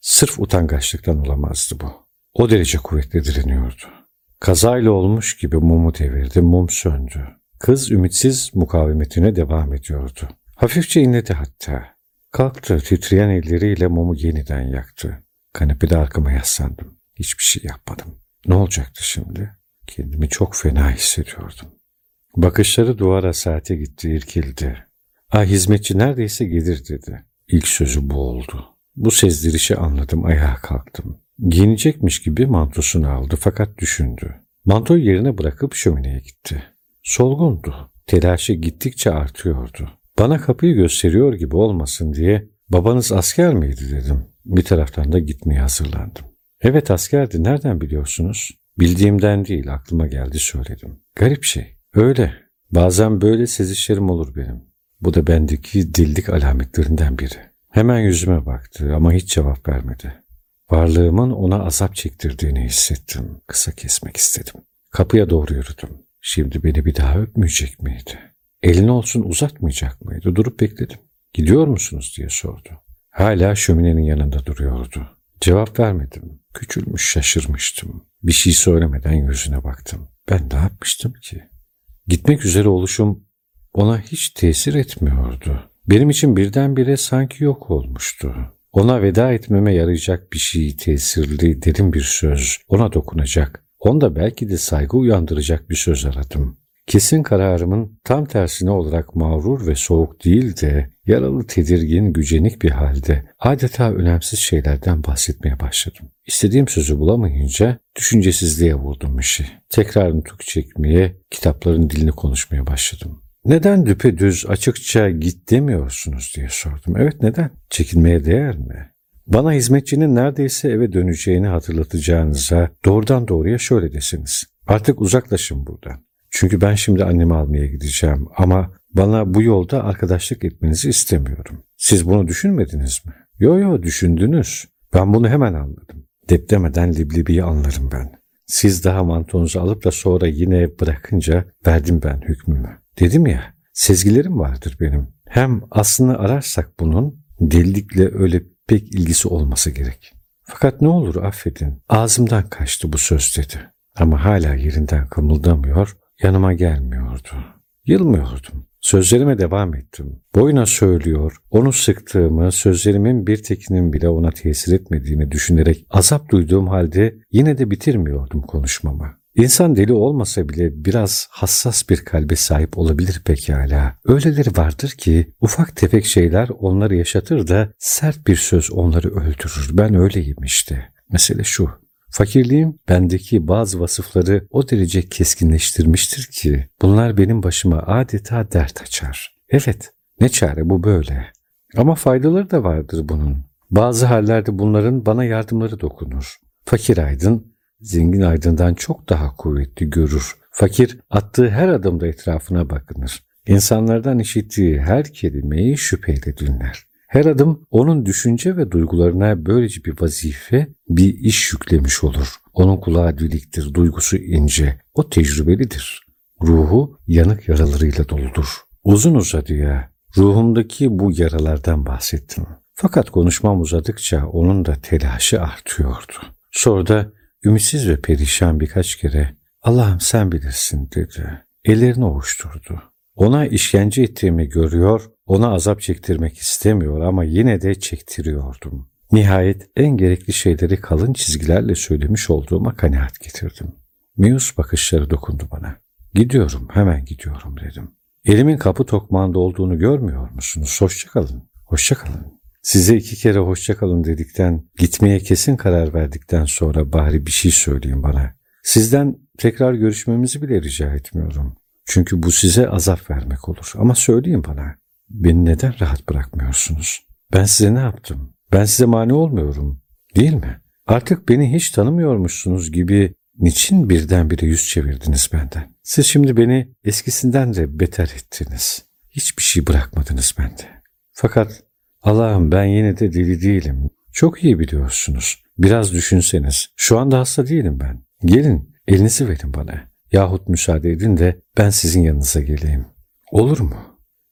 Sırf utangaçlıktan olamazdı bu. O derece kuvvetli direniyordu. Kazayla olmuş gibi mumu devirdi, mum söndü. Kız ümitsiz mukavemetine devam ediyordu. Hafifçe inledi hatta. Kalktı, titreyen elleriyle mumu yeniden yaktı. Kanepede arkama yaslandım. Hiçbir şey yapmadım. Ne olacaktı şimdi? Kendimi çok fena hissediyordum. Bakışları duvara saate gitti, irkildi. Ah hizmetçi neredeyse gelir dedi. İlk sözü bu oldu. Bu sezdirişi anladım, ayağa kalktım. Giyinecekmiş gibi mantosunu aldı fakat düşündü. Mantoyu yerine bırakıp şömineye gitti. Solgundu. Telaşı gittikçe artıyordu. Bana kapıyı gösteriyor gibi olmasın diye babanız asker miydi dedim. Bir taraftan da gitmeye hazırlandım. Evet askerdi nereden biliyorsunuz? Bildiğimden değil aklıma geldi söyledim. Garip şey. Öyle. Bazen böyle sezişlerim olur benim. Bu da bendeki dillik alametlerinden biri. Hemen yüzüme baktı ama hiç cevap vermedi. Varlığımın ona azap çektirdiğini hissettim. Kısa kesmek istedim. Kapıya doğru yürüdüm. Şimdi beni bir daha öpmeyecek miydi? Elini olsun uzatmayacak mıydı? Durup bekledim. Gidiyor musunuz diye sordu. Hala şöminenin yanında duruyordu. Cevap vermedim. Küçülmüş şaşırmıştım. Bir şey söylemeden yüzüne baktım. Ben ne yapmıştım ki? Gitmek üzere oluşum ona hiç tesir etmiyordu. Benim için birdenbire sanki yok olmuştu. Ona veda etmeme yarayacak bir şey, tesirli, derin bir söz, ona dokunacak, onda belki de saygı uyandıracak bir söz aradım. Kesin kararımın tam tersine olarak mağrur ve soğuk değil de yaralı, tedirgin, gücenik bir halde adeta önemsiz şeylerden bahsetmeye başladım. İstediğim sözü bulamayınca düşüncesizliğe vurdum işi. Tekrar nutuk çekmeye, kitapların dilini konuşmaya başladım. Neden düpedüz açıkça git demiyorsunuz diye sordum. Evet neden? Çekinmeye değer mi? Bana hizmetçinin neredeyse eve döneceğini hatırlatacağınıza doğrudan doğruya şöyle desiniz. Artık uzaklaşın buradan. Çünkü ben şimdi annemi almaya gideceğim ama bana bu yolda arkadaşlık etmenizi istemiyorum. Siz bunu düşünmediniz mi? Yo yo düşündünüz. Ben bunu hemen anladım. Dep demeden Liblibi'yi anlarım ben. Siz daha mantonuzu alıp da sonra yine bırakınca verdim ben hükmümü. Dedim ya, sezgilerim vardır benim. Hem aslını ararsak bunun delilikle öyle pek ilgisi olması gerek. Fakat ne olur affedin, ağzımdan kaçtı bu söz dedi. Ama hala yerinden kımıldamıyor, yanıma gelmiyordu. Yılmıyordum. Sözlerime devam ettim. Boyuna söylüyor, onu sıktığımı, sözlerimin bir tekinin bile ona tesir etmediğini düşünerek azap duyduğum halde yine de bitirmiyordum konuşmamı. İnsan deli olmasa bile biraz hassas bir kalbe sahip olabilir pekala. Öyleleri vardır ki ufak tefek şeyler onları yaşatır da sert bir söz onları öldürür. Ben öyleyim işte. Mesele şu. Fakirliğim bendeki bazı vasıfları o derece keskinleştirmiştir ki bunlar benim başıma adeta dert açar. Evet, ne çare bu böyle. Ama faydaları da vardır bunun. Bazı hallerde bunların bana yardımları dokunur. Fakir aydın, zengin aydından çok daha kuvvetli görür. Fakir attığı her adımda etrafına bakınır. İnsanlardan işittiği her kelimeyi şüpheyle dinler. Her adım onun düşünce ve duygularına böylece bir vazife, bir iş yüklemiş olur. Onun kulağı düliktir, duygusu ince, o tecrübelidir. Ruhu yanık yaralarıyla doludur. Uzun uzadıya ruhumdaki bu yaralardan bahsettim. Fakat konuşmam uzadıkça onun da telaşı artıyordu. Sonra da ümitsiz ve perişan birkaç kere Allah'ım sen bilirsin dedi. Ellerini ovuşturdu. Ona işkence ettiğimi görüyor, ona azap çektirmek istemiyor ama yine de çektiriyordum. Nihayet en gerekli şeyleri kalın çizgilerle söylemiş olduğuma kanaat getirdim. Mius bakışları dokundu bana. Gidiyorum, hemen gidiyorum dedim. Elimin kapı tokmağında olduğunu görmüyor musunuz? Hoşçakalın, hoşçakalın. Size iki kere hoşçakalın dedikten, gitmeye kesin karar verdikten sonra bari bir şey söyleyin bana. Sizden tekrar görüşmemizi bile rica etmiyorum. Çünkü bu size azap vermek olur. Ama söyleyin bana, beni neden rahat bırakmıyorsunuz? Ben size ne yaptım? Ben size mani olmuyorum, değil mi? Artık beni hiç tanımıyormuşsunuz gibi niçin birdenbire yüz çevirdiniz benden? Siz şimdi beni eskisinden de beter ettiniz. Hiçbir şey bırakmadınız bende. Fakat Allah'ım ben yine de deli değilim. Çok iyi biliyorsunuz. Biraz düşünseniz. Şu anda hasta değilim ben. Gelin elinizi verin bana. Yahut müsaade edin de ben sizin yanınıza geleyim. Olur mu?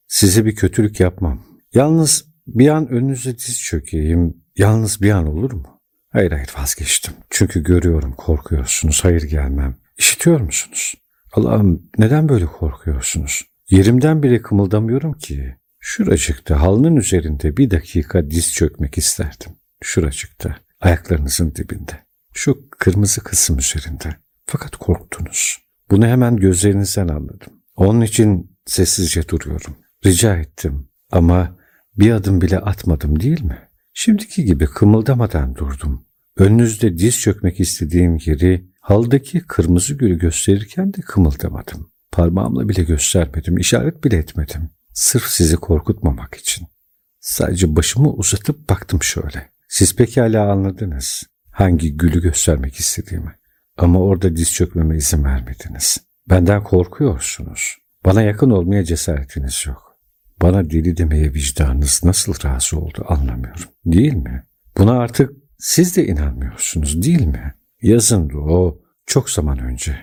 Size bir kötülük yapmam. Yalnız bir an önünüze diz çökeyim. Yalnız bir an olur mu? Hayır hayır vazgeçtim. Çünkü görüyorum korkuyorsunuz. Hayır gelmem. İşitiyor musunuz? Allah'ım neden böyle korkuyorsunuz? Yerimden bile kımıldamıyorum ki. Şuracıkta halının üzerinde bir dakika diz çökmek isterdim. Şuracıkta ayaklarınızın dibinde. Şu kırmızı kısım üzerinde. Fakat korktunuz. Bunu hemen gözlerinizden anladım. Onun için sessizce duruyorum. Rica ettim ama bir adım bile atmadım değil mi? Şimdiki gibi kımıldamadan durdum. Önünüzde diz çökmek istediğim yeri haldaki kırmızı gülü gösterirken de kımıldamadım. Parmağımla bile göstermedim, işaret bile etmedim. Sırf sizi korkutmamak için. Sadece başımı uzatıp baktım şöyle. Siz pekala anladınız hangi gülü göstermek istediğimi. Ama orada diz çökmeme izin vermediniz. Benden korkuyorsunuz. Bana yakın olmaya cesaretiniz yok. Bana deli demeye vicdanınız nasıl razı oldu anlamıyorum. Değil mi? Buna artık siz de inanmıyorsunuz değil mi? Yazındı o çok zaman önce.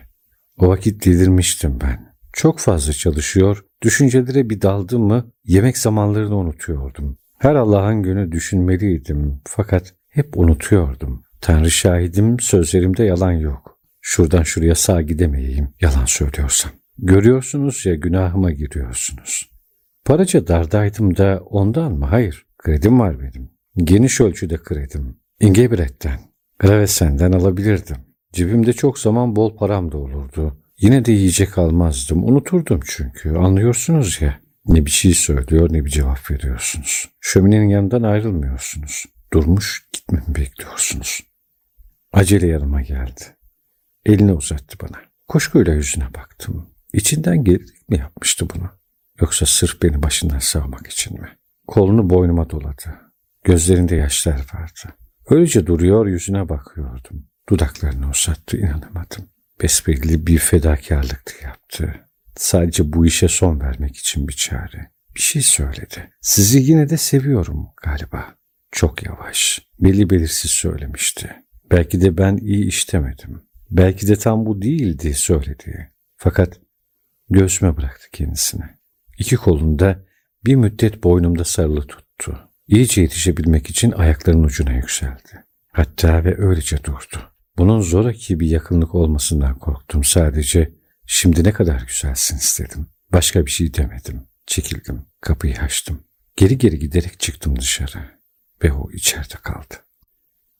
O vakit delirmiştim ben. Çok fazla çalışıyor, düşüncelere bir daldım mı yemek zamanlarını unutuyordum. Her Allah'ın günü düşünmeliydim fakat hep unutuyordum. Tanrı şahidim sözlerimde yalan yok. Şuradan şuraya sağ gidemeyeyim yalan söylüyorsam. Görüyorsunuz ya günahıma giriyorsunuz. Paraca dardaydım da ondan mı? Hayır. Kredim var benim. Geniş ölçüde kredim. İngebret'ten. Gravesen'den alabilirdim. Cebimde çok zaman bol param da olurdu. Yine de yiyecek almazdım. Unuturdum çünkü. Anlıyorsunuz ya. Ne bir şey söylüyor ne bir cevap veriyorsunuz. Şöminenin yanından ayrılmıyorsunuz. Durmuş gitmemi bekliyorsunuz. Acele yanıma geldi. Elini uzattı bana. Kuşkuyla yüzüne baktım. İçinden gerilik mi yapmıştı bunu? Yoksa sırf beni başından sağmak için mi? Kolunu boynuma doladı. Gözlerinde yaşlar vardı. Öylece duruyor yüzüne bakıyordum. Dudaklarını uzattı inanamadım. Besbelli bir fedakarlıktı yaptı. Sadece bu işe son vermek için bir çare. Bir şey söyledi. Sizi yine de seviyorum galiba. Çok yavaş, belli belirsiz söylemişti. Belki de ben iyi iştemedim. Belki de tam bu değildi söylediği. Fakat göğsüme bıraktı kendisini. İki kolunda bir müddet boynumda sarılı tuttu. İyice yetişebilmek için ayaklarının ucuna yükseldi. Hatta ve öylece durdu. Bunun zoraki bir yakınlık olmasından korktum. Sadece şimdi ne kadar güzelsin istedim. Başka bir şey demedim. Çekildim, kapıyı açtım. Geri geri giderek çıktım dışarı ve o içeride kaldı.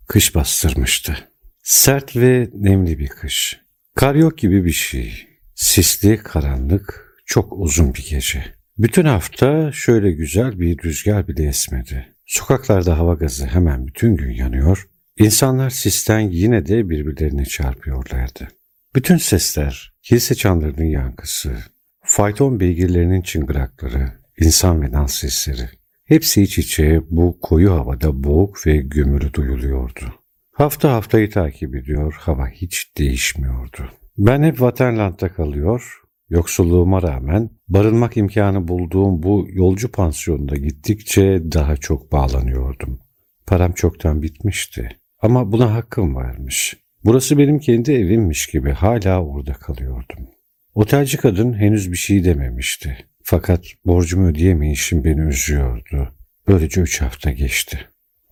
Kış bastırmıştı. Sert ve nemli bir kış. Kar yok gibi bir şey. Sisli, karanlık, çok uzun bir gece. Bütün hafta şöyle güzel bir rüzgar bile esmedi. Sokaklarda hava gazı hemen bütün gün yanıyor. İnsanlar sisten yine de birbirlerine çarpıyorlardı. Bütün sesler, kilise çanlarının yankısı, fayton beygirlerinin çıngırakları, insan ve dans sesleri. Hepsi iç içe bu koyu havada boğuk ve gömülü duyuluyordu. Hafta haftayı takip ediyor, hava hiç değişmiyordu. Ben hep Vaterland'da kalıyor, yoksulluğuma rağmen barınmak imkanı bulduğum bu yolcu pansiyonunda gittikçe daha çok bağlanıyordum. Param çoktan bitmişti ama buna hakkım varmış. Burası benim kendi evimmiş gibi hala orada kalıyordum. Otelci kadın henüz bir şey dememişti. Fakat borcumu ödeyemeyişim beni üzüyordu. Böylece üç hafta geçti.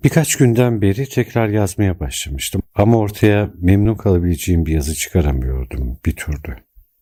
Birkaç günden beri tekrar yazmaya başlamıştım ama ortaya memnun kalabileceğim bir yazı çıkaramıyordum bir türlü.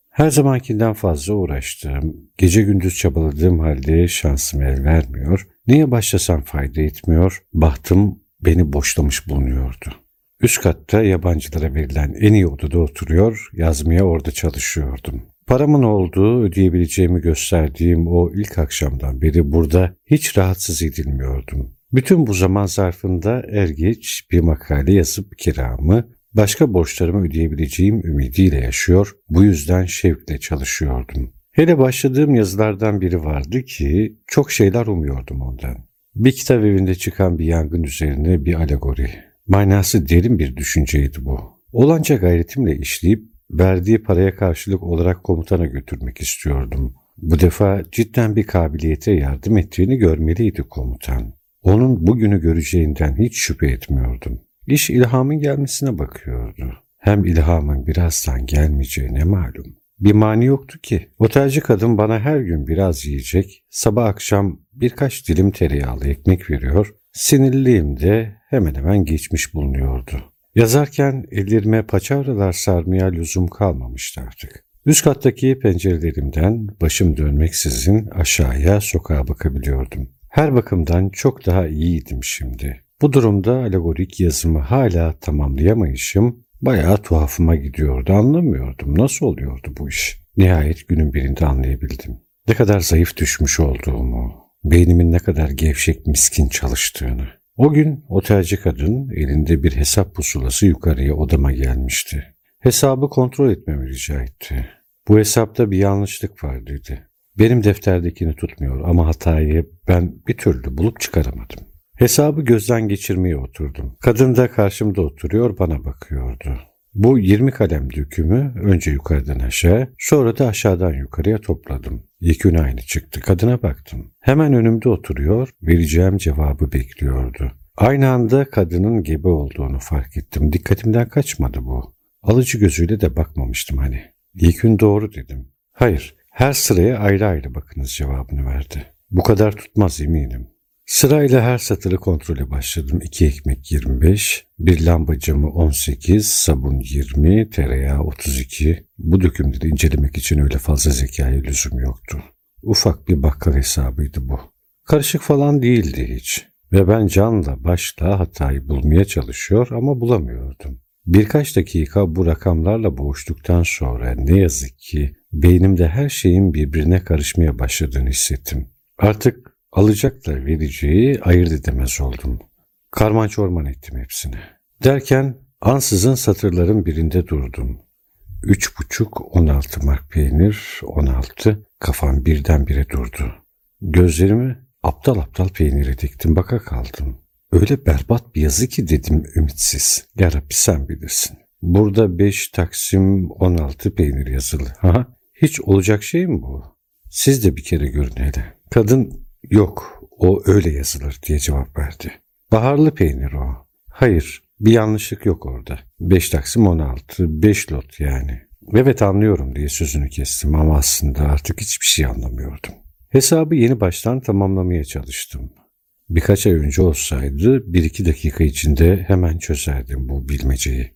Her zamankinden fazla uğraştım. Gece gündüz çabaladığım halde şansım el vermiyor. Niye başlasam fayda etmiyor. Bahtım beni boşlamış bulunuyordu. Üst katta yabancılara verilen en iyi odada oturuyor, yazmaya orada çalışıyordum. Paramın olduğu, ödeyebileceğimi gösterdiğim o ilk akşamdan beri burada hiç rahatsız edilmiyordum. Bütün bu zaman zarfında er geç bir makale yazıp kiramı, başka borçlarımı ödeyebileceğim ümidiyle yaşıyor, bu yüzden şevkle çalışıyordum. Hele başladığım yazılardan biri vardı ki çok şeyler umuyordum ondan. Bir kitap evinde çıkan bir yangın üzerine bir alegori. Manası derin bir düşünceydi bu. Olanca gayretimle işleyip verdiği paraya karşılık olarak komutana götürmek istiyordum. Bu defa cidden bir kabiliyete yardım ettiğini görmeliydi komutan. Onun bugünü göreceğinden hiç şüphe etmiyordum. İş ilhamın gelmesine bakıyordu. Hem ilhamın birazdan gelmeyeceğine malum. Bir mani yoktu ki. Otelci kadın bana her gün biraz yiyecek, sabah akşam birkaç dilim tereyağlı ekmek veriyor, sinirliliğim de hemen hemen geçmiş bulunuyordu. Yazarken ellerime paçavralar sarmaya lüzum kalmamıştı artık. Üst kattaki pencerelerimden başım dönmeksizin aşağıya sokağa bakabiliyordum. Her bakımdan çok daha iyiydim şimdi. Bu durumda alegorik yazımı hala tamamlayamayışım bayağı tuhafıma gidiyordu. Anlamıyordum. Nasıl oluyordu bu iş? Nihayet günün birinde anlayabildim. Ne kadar zayıf düşmüş olduğumu, beynimin ne kadar gevşek miskin çalıştığını. O gün otelci kadın elinde bir hesap pusulası yukarıya odama gelmişti. Hesabı kontrol etmemi rica etti. Bu hesapta bir yanlışlık var dedi. Benim defterdekini tutmuyor ama hatayı ben bir türlü bulup çıkaramadım. Hesabı gözden geçirmeye oturdum. Kadın da karşımda oturuyor bana bakıyordu. Bu 20 kalem dökümü önce yukarıdan aşağı sonra da aşağıdan yukarıya topladım. Yekün aynı çıktı. Kadına baktım. Hemen önümde oturuyor vereceğim cevabı bekliyordu. Aynı anda kadının gebe olduğunu fark ettim. Dikkatimden kaçmadı bu. Alıcı gözüyle de bakmamıştım hani. Yekün doğru dedim. Hayır, her sıraya ayrı ayrı bakınız cevabını verdi. Bu kadar tutmaz eminim. Sırayla her satırı kontrole başladım. 2 ekmek 25, bir lamba camı 18, sabun 20, tereyağı 32. Bu dökümleri incelemek için öyle fazla zekaya lüzum yoktu. Ufak bir bakkal hesabıydı bu. Karışık falan değildi hiç. Ve ben canla başla hatayı bulmaya çalışıyor ama bulamıyordum. Birkaç dakika bu rakamlarla boğuştuktan sonra ne yazık ki beynimde her şeyin birbirine karışmaya başladığını hissettim. Artık alacakla vereceği ayırt edemez oldum. Karman çorman ettim hepsini. Derken ansızın satırların birinde durdum. Üç buçuk, on altı mark peynir, on altı, kafam birdenbire durdu. Gözlerimi aptal aptal peynire diktim, baka kaldım. Öyle berbat bir yazı ki dedim ümitsiz. Yarabbi sen bilirsin. Burada beş taksim on altı peynir yazılı. Ha? Hiç olacak şey mi bu? Siz de bir kere görün hele. Kadın yok o öyle yazılır diye cevap verdi. Baharlı peynir o. Hayır, bir yanlışlık yok orada. 5 taksim 16, 5 lot yani. Evet anlıyorum diye sözünü kestim ama aslında artık hiçbir şey anlamıyordum. Hesabı yeni baştan tamamlamaya çalıştım. Birkaç ay önce olsaydı bir iki dakika içinde hemen çözerdim bu bilmeceyi.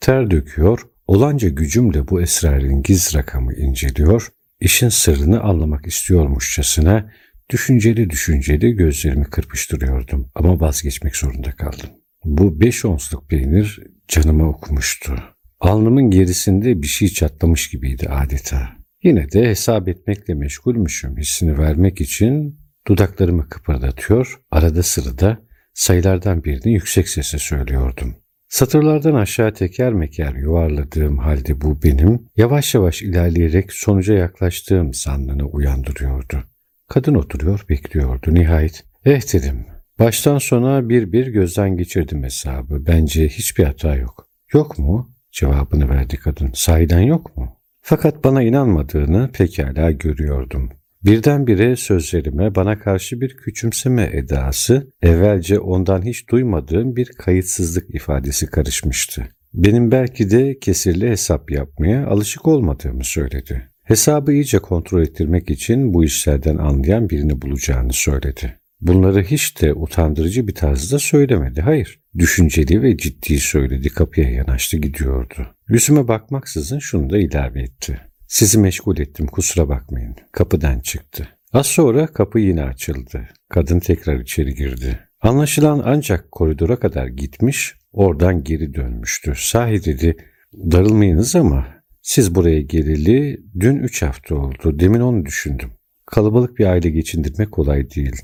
Ter döküyor, olanca gücümle bu esrarengiz rakamı inceliyor, işin sırrını anlamak istiyormuşçasına düşünceli düşünceli gözlerimi kırpıştırıyordum ama vazgeçmek zorunda kaldım. Bu beş onsluk peynir canıma okumuştu. Alnımın gerisinde bir şey çatlamış gibiydi adeta. Yine de hesap etmekle meşgulmüşüm hissini vermek için dudaklarımı kıpırdatıyor, arada sırada sayılardan birini yüksek sesle söylüyordum. Satırlardan aşağı teker meker yuvarladığım halde bu benim yavaş yavaş ilerleyerek sonuca yaklaştığım zannını uyandırıyordu. Kadın oturuyor bekliyordu nihayet. Eh dedim. Baştan sona bir bir gözden geçirdim hesabı. Bence hiçbir hata yok. Yok mu? Cevabını verdi kadın. Sahiden yok mu? Fakat bana inanmadığını pekala görüyordum. Birdenbire sözlerime bana karşı bir küçümseme edası, evvelce ondan hiç duymadığım bir kayıtsızlık ifadesi karışmıştı. Benim belki de kesirli hesap yapmaya alışık olmadığımı söyledi. Hesabı iyice kontrol ettirmek için bu işlerden anlayan birini bulacağını söyledi. Bunları hiç de utandırıcı bir tarzda söylemedi. Hayır, düşünceli ve ciddi söyledi. Kapıya yanaştı gidiyordu. Yüzüme bakmaksızın şunu da ilave etti. Sizi meşgul ettim kusura bakmayın. Kapıdan çıktı. Az sonra kapı yine açıldı. Kadın tekrar içeri girdi. Anlaşılan ancak koridora kadar gitmiş, oradan geri dönmüştü. Sahi dedi, darılmayınız ama siz buraya geleli dün üç hafta oldu. Demin onu düşündüm. Kalabalık bir aile geçindirmek kolay değil.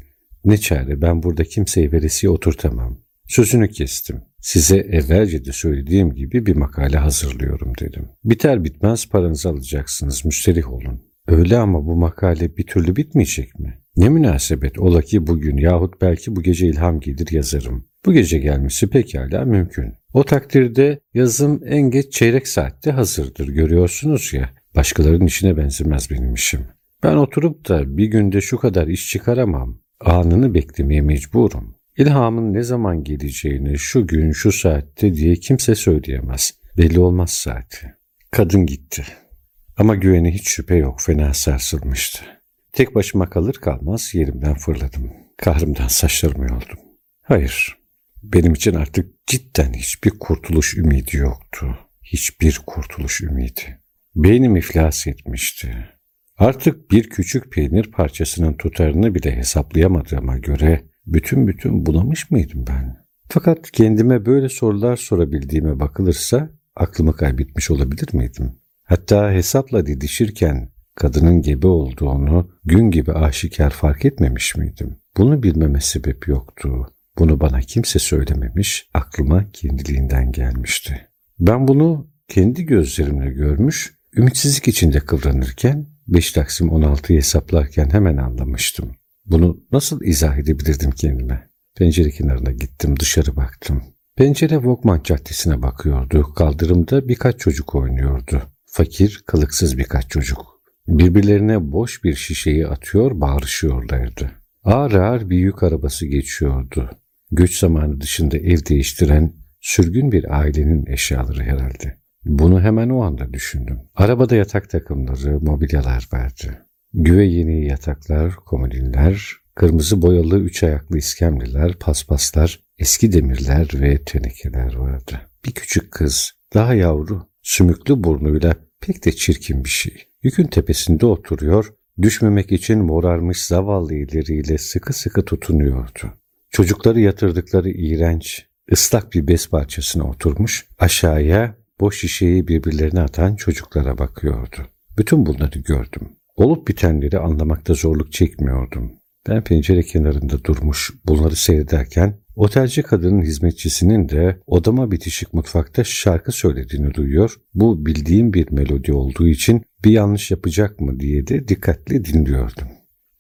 Ne çare ben burada kimseyi veresiye oturtamam. Sözünü kestim. Size evvelce de söylediğim gibi bir makale hazırlıyorum dedim. Biter bitmez paranızı alacaksınız, müsterih olun. Öyle ama bu makale bir türlü bitmeyecek mi? Ne münasebet ola ki bugün yahut belki bu gece ilham gelir yazarım. Bu gece gelmesi pekala mümkün. O takdirde yazım en geç çeyrek saatte hazırdır görüyorsunuz ya. Başkalarının işine benzemez benim işim. Ben oturup da bir günde şu kadar iş çıkaramam. Anını beklemeye mecburum. İlhamın ne zaman geleceğini şu gün şu saatte diye kimse söyleyemez. Belli olmaz saati. Kadın gitti. Ama güveni hiç şüphe yok fena sarsılmıştı. Tek başıma kalır kalmaz yerimden fırladım. Kahrımdan saçlarımı yoldum. Hayır, benim için artık cidden hiçbir kurtuluş ümidi yoktu. Hiçbir kurtuluş ümidi. Beynim iflas etmişti. Artık bir küçük peynir parçasının tutarını bile hesaplayamadığıma göre bütün bütün bulamış mıydım ben? Fakat kendime böyle sorular sorabildiğime bakılırsa aklımı kaybetmiş olabilir miydim? Hatta hesapla didişirken kadının gebe olduğunu gün gibi aşikar fark etmemiş miydim? Bunu bilmeme sebep yoktu. Bunu bana kimse söylememiş, aklıma kendiliğinden gelmişti. Ben bunu kendi gözlerimle görmüş, ümitsizlik içinde kıvranırken 5 Taksim 16'yı hesaplarken hemen anlamıştım. Bunu nasıl izah edebilirdim kendime? Pencere kenarına gittim, dışarı baktım. Pencere Vokman Caddesi'ne bakıyordu. Kaldırımda birkaç çocuk oynuyordu. Fakir, kılıksız birkaç çocuk. Birbirlerine boş bir şişeyi atıyor, bağırışıyorlardı. Ağır ağır bir yük arabası geçiyordu. Göç zamanı dışında ev değiştiren sürgün bir ailenin eşyaları herhalde. Bunu hemen o anda düşündüm. Arabada yatak takımları, mobilyalar vardı. Güve yeni yataklar, komodinler, kırmızı boyalı üç ayaklı iskemleler, paspaslar, eski demirler ve tenekeler vardı. Bir küçük kız, daha yavru, sümüklü burnuyla pek de çirkin bir şey. Yükün tepesinde oturuyor, düşmemek için morarmış zavallı elleriyle sıkı sıkı tutunuyordu. Çocukları yatırdıkları iğrenç, ıslak bir bez parçasına oturmuş, aşağıya boş şişeyi birbirlerine atan çocuklara bakıyordu. Bütün bunları gördüm. Olup bitenleri anlamakta zorluk çekmiyordum. Ben pencere kenarında durmuş bunları seyrederken otelci kadının hizmetçisinin de odama bitişik mutfakta şarkı söylediğini duyuyor. Bu bildiğim bir melodi olduğu için bir yanlış yapacak mı diye de dikkatli dinliyordum.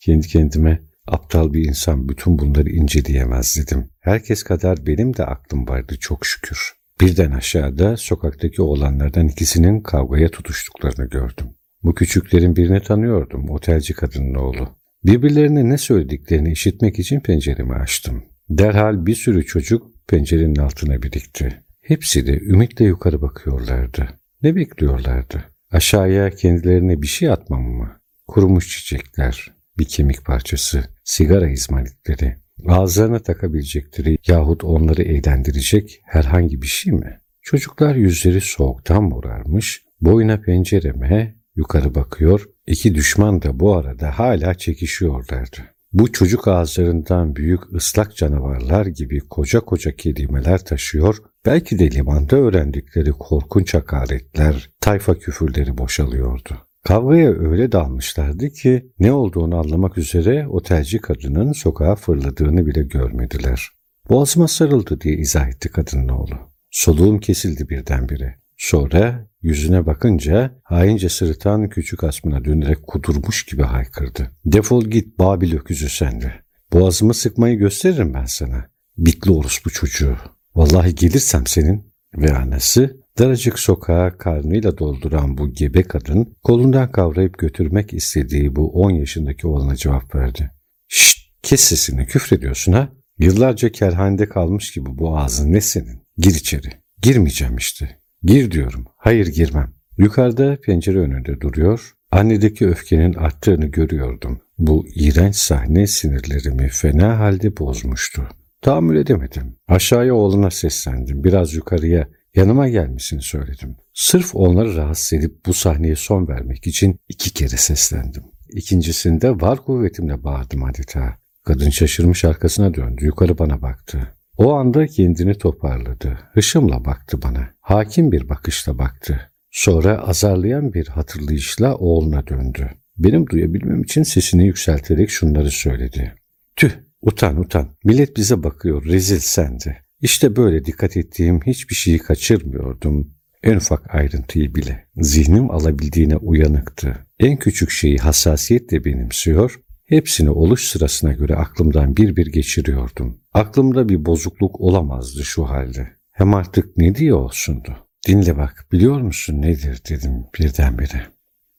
Kendi kendime aptal bir insan bütün bunları inceleyemez dedim. Herkes kadar benim de aklım vardı çok şükür. Birden aşağıda sokaktaki oğlanlardan ikisinin kavgaya tutuştuklarını gördüm. Bu küçüklerin birini tanıyordum, otelci kadının oğlu. Birbirlerine ne söylediklerini işitmek için penceremi açtım. Derhal bir sürü çocuk pencerenin altına birikti. Hepsi de ümitle yukarı bakıyorlardı. Ne bekliyorlardı? Aşağıya kendilerine bir şey atmam mı? Kurumuş çiçekler, bir kemik parçası, sigara izmaritleri, ağızlarına takabilecekleri yahut onları eğlendirecek herhangi bir şey mi? Çocuklar yüzleri soğuktan morarmış, boyuna pencereme yukarı bakıyor, iki düşman da bu arada hala çekişiyorlardı. Bu çocuk ağızlarından büyük ıslak canavarlar gibi koca koca kelimeler taşıyor, belki de limanda öğrendikleri korkunç hakaretler, tayfa küfürleri boşalıyordu. Kavgaya öyle dalmışlardı ki ne olduğunu anlamak üzere otelci kadının sokağa fırladığını bile görmediler. Boğazıma sarıldı diye izah etti kadının oğlu. Soluğum kesildi birdenbire. Sonra yüzüne bakınca haince sırıtan küçük asmına dönerek kudurmuş gibi haykırdı. Defol git Babil öküzü sende. Boğazımı sıkmayı gösteririm ben sana. Bitli orospu çocuğu. Vallahi gelirsem senin ve anası daracık sokağa karnıyla dolduran bu gebe kadın kolundan kavrayıp götürmek istediği bu 10 yaşındaki oğluna cevap verdi. Şşt kes sesini küfrediyorsun ha. Yıllarca kerhanede kalmış gibi bu ağzın ne senin? Gir içeri. Girmeyeceğim işte. Gir diyorum. Hayır girmem. Yukarıda pencere önünde duruyor. Annedeki öfkenin arttığını görüyordum. Bu iğrenç sahne sinirlerimi fena halde bozmuştu. Tahammül edemedim. Aşağıya oğluna seslendim. Biraz yukarıya yanıma gelmesini söyledim. Sırf onları rahatsız edip bu sahneye son vermek için iki kere seslendim. İkincisinde var kuvvetimle bağırdım adeta. Kadın şaşırmış arkasına döndü. Yukarı bana baktı. O anda kendini toparladı. Hışımla baktı bana. Hakim bir bakışla baktı. Sonra azarlayan bir hatırlayışla oğluna döndü. Benim duyabilmem için sesini yükselterek şunları söyledi. Tüh, utan utan. Millet bize bakıyor, rezil sende. İşte böyle dikkat ettiğim hiçbir şeyi kaçırmıyordum. En ufak ayrıntıyı bile. Zihnim alabildiğine uyanıktı. En küçük şeyi hassasiyetle benimsiyor, hepsini oluş sırasına göre aklımdan bir bir geçiriyordum. Aklımda bir bozukluk olamazdı şu halde. Hem artık ne diye olsundu. Dinle bak, biliyor musun nedir dedim birdenbire.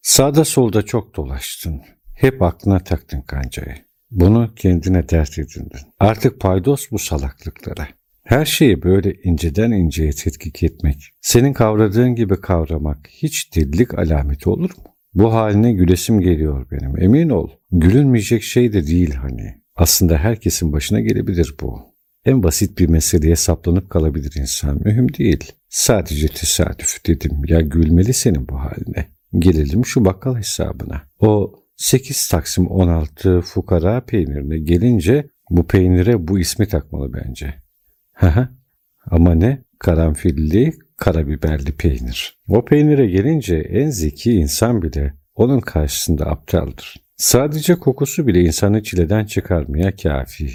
Sağda solda çok dolaştın. Hep aklına taktın kancayı. Bunu kendine dert edindin. Artık paydos bu salaklıklara. Her şeyi böyle inceden inceye tetkik etmek, senin kavradığın gibi kavramak hiç delilik alameti olur mu? Bu haline gülesim geliyor benim, emin ol. Gülünmeyecek şey de değil hani. Aslında herkesin başına gelebilir bu. En basit bir meseleye saplanıp kalabilir insan, mühim değil. Sadece tesadüf dedim, ya gülmeli senin bu haline. Gelelim şu bakkal hesabına. O 8 Taksim 16 fukara peynirine gelince bu peynire bu ismi takmalı bence. Ama ne? Karanfilli, karabiberli peynir. O peynire gelince en zeki insan bile onun karşısında aptaldır. Sadece kokusu bile insanı çileden çıkarmaya kafi.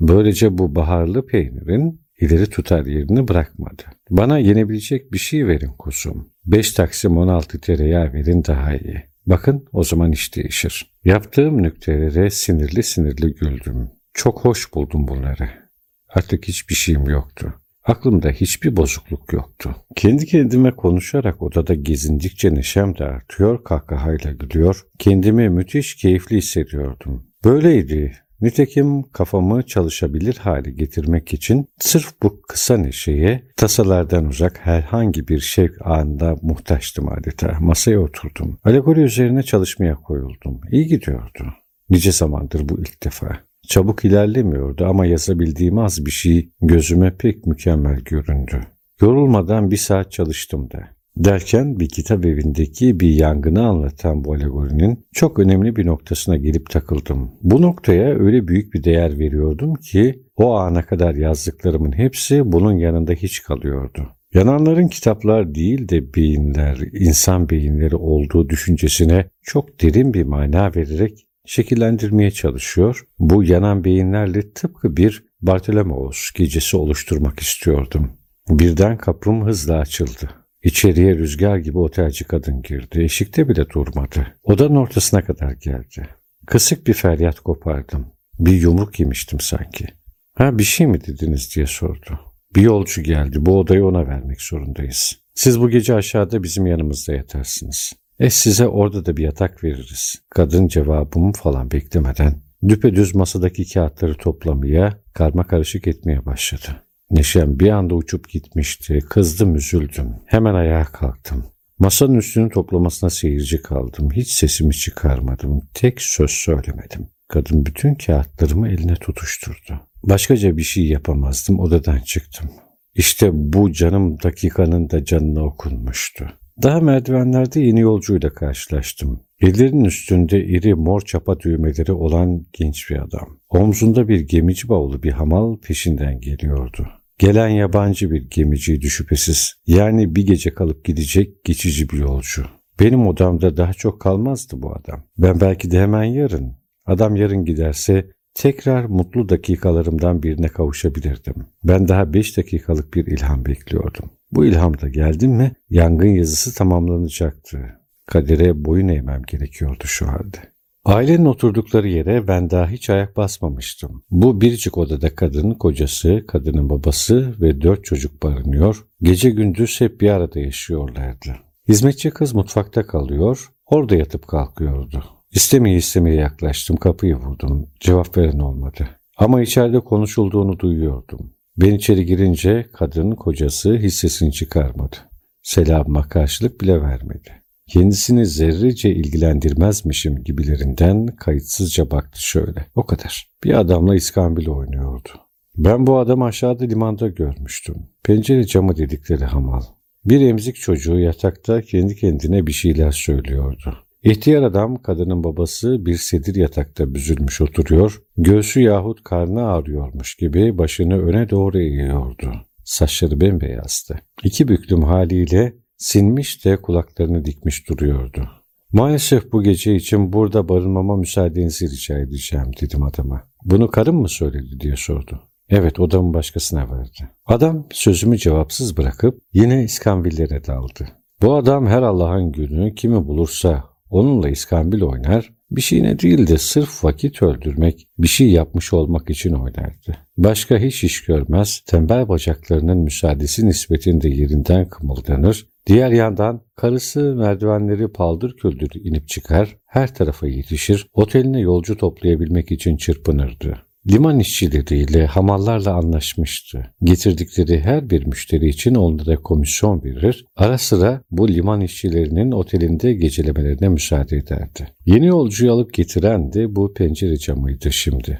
Böylece bu baharlı peynirin ileri tutar yerini bırakmadı. Bana yenebilecek bir şey verin kusum. 5 taksim 16 tereyağı verin daha iyi. Bakın o zaman iş değişir. Yaptığım nüktelere sinirli sinirli güldüm. Çok hoş buldum bunları. Artık hiçbir şeyim yoktu. Aklımda hiçbir bozukluk yoktu. Kendi kendime konuşarak odada gezindikçe neşem de artıyor, kahkahayla gülüyor. Kendimi müthiş keyifli hissediyordum. Böyleydi. Nitekim kafamı çalışabilir hale getirmek için sırf bu kısa neşeye tasalardan uzak herhangi bir şevk anında muhtaçtım adeta. Masaya oturdum. Alegori üzerine çalışmaya koyuldum. İyi gidiyordu. Nice zamandır bu ilk defa. Çabuk ilerlemiyordu ama yazabildiğim az bir şey gözüme pek mükemmel göründü. Yorulmadan bir saat çalıştım da. Derken bir kitap evindeki bir yangını anlatan bu alegorinin çok önemli bir noktasına gelip takıldım. Bu noktaya öyle büyük bir değer veriyordum ki o ana kadar yazdıklarımın hepsi bunun yanında hiç kalıyordu. Yananların kitaplar değil de beyinler, insan beyinleri olduğu düşüncesine çok derin bir mana vererek şekillendirmeye çalışıyor. Bu yanan beyinlerle tıpkı bir Bartolomeos gecesi oluşturmak istiyordum. Birden kapım hızla açıldı. İçeriye rüzgar gibi otelci kadın girdi. Eşikte bile durmadı. Odanın ortasına kadar geldi. Kısık bir feryat kopardım. Bir yumruk yemiştim sanki. Ha bir şey mi dediniz diye sordu. Bir yolcu geldi. Bu odayı ona vermek zorundayız. Siz bu gece aşağıda bizim yanımızda yatarsınız. E size orada da bir yatak veririz. Kadın cevabımı falan beklemeden Düpedüz masadaki kağıtları toplamaya, karma karışık etmeye başladı. Neşem bir anda uçup gitmişti. Kızdım, üzüldüm. Hemen ayağa kalktım. Masanın üstünü toplamasına seyirci kaldım. Hiç sesimi çıkarmadım. Tek söz söylemedim. Kadın bütün kağıtlarımı eline tutuşturdu. Başkaca bir şey yapamazdım. Odadan çıktım. İşte bu canım dakikanın da canına okunmuştu. Daha merdivenlerde yeni yolcuyla karşılaştım. Ellerinin üstünde iri mor çapa düğmeleri olan genç bir adam. Omzunda bir gemici bavulu bir hamal peşinden geliyordu. Gelen yabancı bir gemiciydi şüphesiz. Yani bir gece kalıp gidecek geçici bir yolcu. Benim odamda daha çok kalmazdı bu adam. Ben belki de hemen yarın. Adam yarın giderse tekrar mutlu dakikalarımdan birine kavuşabilirdim. Ben daha beş dakikalık bir ilham bekliyordum. Bu ilham da geldi mi yangın yazısı tamamlanacaktı. Kadere boyun eğmem gerekiyordu şu halde. Ailenin oturdukları yere ben daha hiç ayak basmamıştım. Bu biricik odada kadının kocası, kadının babası ve dört çocuk barınıyor. Gece gündüz hep bir arada yaşıyorlardı. Hizmetçi kız mutfakta kalıyor, orada yatıp kalkıyordu. İstemeye istemeye yaklaştım, kapıyı vurdum. Cevap veren olmadı. Ama içeride konuşulduğunu duyuyordum. Ben içeri girince kadının kocası hissesini çıkarmadı. Selamıma karşılık bile vermedi. Kendisini zerrece ilgilendirmezmişim gibilerinden kayıtsızca baktı şöyle. O kadar. Bir adamla iskambil oynuyordu. Ben bu adamı aşağıda limanda görmüştüm. Pencere camı dedikleri hamal. Bir emzik çocuğu yatakta kendi kendine bir şeyler söylüyordu. İhtiyar adam kadının babası bir sedir yatakta büzülmüş oturuyor, göğsü yahut karnı ağrıyormuş gibi başını öne doğru eğiyordu. Saçları bembeyazdı. İki büklüm haliyle sinmiş de kulaklarını dikmiş duruyordu. Maalesef bu gece için burada barınmama müsaadenizi rica edeceğim dedim adama. Bunu karım mı söyledi diye sordu. Evet odamı başkasına verdi. Adam sözümü cevapsız bırakıp yine iskambillere daldı. Bu adam her Allah'ın günü kimi bulursa onunla iskambil oynar, bir şeyine değil de sırf vakit öldürmek, bir şey yapmış olmak için oynardı. Başka hiç iş görmez, tembel bacaklarının müsaadesi nispetinde yerinden kımıldanır, diğer yandan karısı merdivenleri paldır küldür inip çıkar, her tarafa yetişir, oteline yolcu toplayabilmek için çırpınırdı. Liman işçileriyle, hamallarla anlaşmıştı. Getirdikleri her bir müşteri için onlara komisyon verir, ara sıra bu liman işçilerinin otelinde gecelemelerine müsaade ederdi. Yeni yolcuyu alıp getiren de bu pencere camıydı şimdi.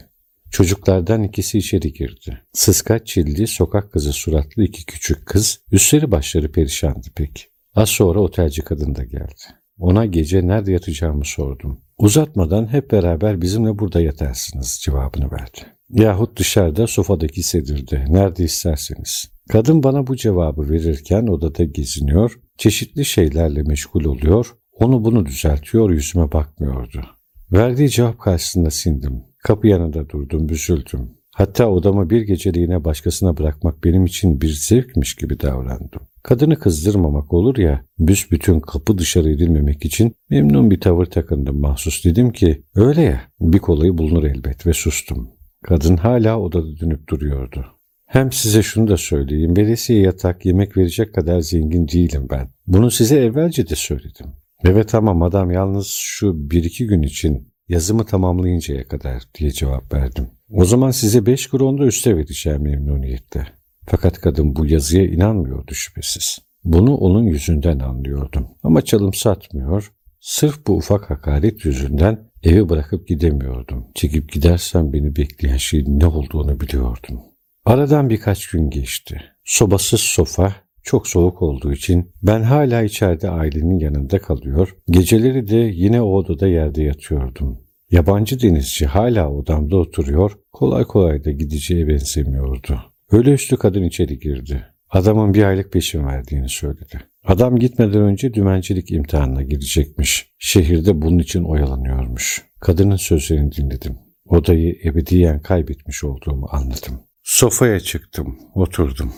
Çocuklardan ikisi içeri girdi. Sıska çilli, sokak kızı suratlı iki küçük kız, üstleri başları perişandı pek. Az sonra otelci kadın da geldi. Ona gece nerede yatacağımı sordum. Uzatmadan hep beraber bizimle burada yatarsınız cevabını verdi. Yahut dışarıda sofadaki sedirde, nerede isterseniz. Kadın bana bu cevabı verirken odada geziniyor, çeşitli şeylerle meşgul oluyor, onu bunu düzeltiyor, yüzüme bakmıyordu. Verdiği cevap karşısında sindim. Kapı yanında durdum, büzüldüm. Hatta odamı bir geceliğine başkasına bırakmak benim için bir zevkmiş gibi davrandım. Kadını kızdırmamak olur ya, büsbütün kapı dışarı edilmemek için memnun bir tavır takındım mahsus. Dedim ki, öyle ya, bir kolayı bulunur elbet ve sustum. Kadın hala odada dönüp duruyordu. Hem size şunu da söyleyeyim, veresiye yatak, yemek verecek kadar zengin değilim ben. Bunu size evvelce de söyledim. Evet ama madam yalnız şu bir iki gün için yazımı tamamlayıncaya kadar diye cevap verdim. O zaman size beş kron da üste vereceğim memnuniyetle. Fakat kadın bu yazıya inanmıyordu şüphesiz. Bunu onun yüzünden anlıyordum. Ama çalım satmıyor. Sırf bu ufak hakaret yüzünden evi bırakıp gidemiyordum. Çekip gidersem beni bekleyen şeyin ne olduğunu biliyordum. Aradan birkaç gün geçti. Sobasız sofa, çok soğuk olduğu için ben hala içeride ailenin yanında kalıyor, geceleri de yine o odada yerde yatıyordum. Yabancı denizci hala odamda oturuyor, kolay kolay da gideceğe benzemiyordu. Öyle üstü kadın içeri girdi. Adamın bir aylık peşin verdiğini söyledi. Adam gitmeden önce dümencilik imtihanına girecekmiş. Şehirde bunun için oyalanıyormuş. Kadının sözlerini dinledim. Odayı ebediyen kaybetmiş olduğumu anladım. Sofaya çıktım, oturdum.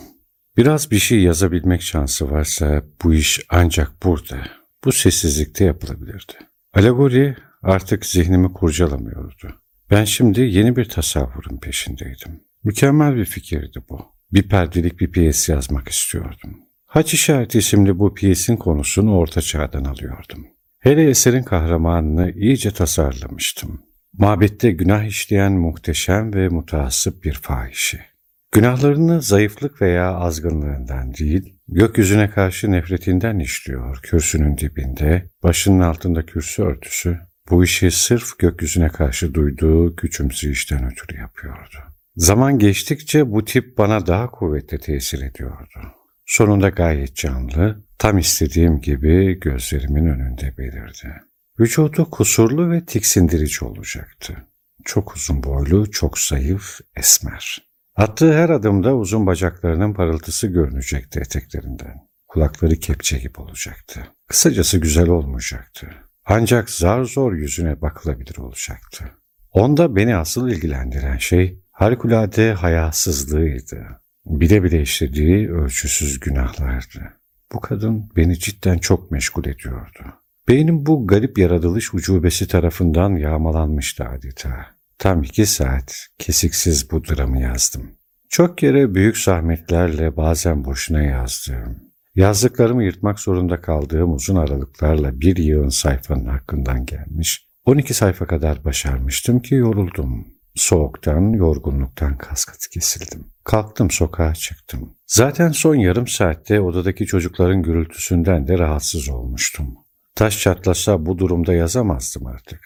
Biraz bir şey yazabilmek şansı varsa bu iş ancak burada, bu sessizlikte yapılabilirdi. Alegori artık zihnimi kurcalamıyordu. Ben şimdi yeni bir tasavvurun peşindeydim. Mükemmel bir fikirdi bu. Bir perdelik bir piyes yazmak istiyordum. Haç işareti isimli bu piyesin konusunu orta çağdan alıyordum. Hele eserin kahramanını iyice tasarlamıştım. Mabette günah işleyen muhteşem ve mutaassıp bir fahişe. Günahlarını zayıflık veya azgınlığından değil, gökyüzüne karşı nefretinden işliyor kürsünün dibinde, başının altında kürsü örtüsü, bu işi sırf gökyüzüne karşı duyduğu küçümseyişten ötürü yapıyordu. Zaman geçtikçe bu tip bana daha kuvvetli tesir ediyordu. Sonunda gayet canlı, tam istediğim gibi gözlerimin önünde belirdi. Vücudu kusurlu ve tiksindirici olacaktı. Çok uzun boylu, çok zayıf, esmer. Attığı her adımda uzun bacaklarının parıltısı görünecekti eteklerinden. Kulakları kepçe gibi olacaktı. Kısacası güzel olmayacaktı. Ancak zar zor yüzüne bakılabilir olacaktı. Onda beni asıl ilgilendiren şey harikulade hayasızlığıydı. Bile bile işlediği ölçüsüz günahlardı. Bu kadın beni cidden çok meşgul ediyordu. Beynim bu garip yaratılış ucubesi tarafından yağmalanmıştı adeta. Tam iki saat kesiksiz bu dramı yazdım. Çok kere büyük zahmetlerle bazen boşuna yazdığım, yazdıklarımı yırtmak zorunda kaldığım uzun aralıklarla bir yığın sayfanın hakkından gelmiş, 12 sayfa kadar başarmıştım ki yoruldum. Soğuktan, yorgunluktan kaskatı kesildim. Kalktım sokağa çıktım. Zaten son yarım saatte odadaki çocukların gürültüsünden de rahatsız olmuştum. Taş çatlasa bu durumda yazamazdım artık.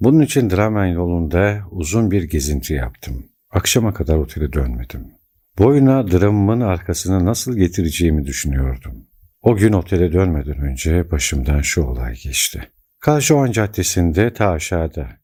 Bunun için Dramen yolunda uzun bir gezinti yaptım. Akşama kadar otele dönmedim. Boyuna dramımın arkasını nasıl getireceğimi düşünüyordum. O gün otele dönmeden önce başımdan şu olay geçti. Kajoan Caddesi'nde ta aşağıda.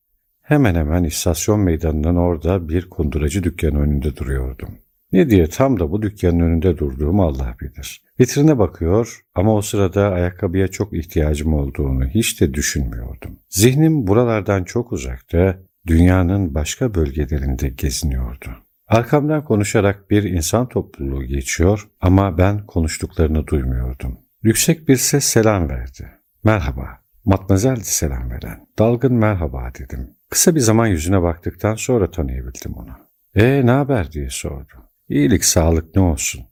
Hemen hemen istasyon meydanının orada bir kunduracı dükkanı önünde duruyordum. Ne diye tam da bu dükkanın önünde durduğumu Allah bilir. Vitrine bakıyor ama o sırada ayakkabıya çok ihtiyacım olduğunu hiç de düşünmüyordum. Zihnim buralardan çok uzakta, dünyanın başka bölgelerinde geziniyordu. Arkamdan konuşarak bir insan topluluğu geçiyor ama ben konuştuklarını duymuyordum. Yüksek bir ses selam verdi. Merhaba. Matmazeldi selam veren. Dalgın merhaba dedim. Kısa bir zaman yüzüne baktıktan sonra tanıyabildim onu. E ne haber diye sordu. İyilik, sağlık ne olsun.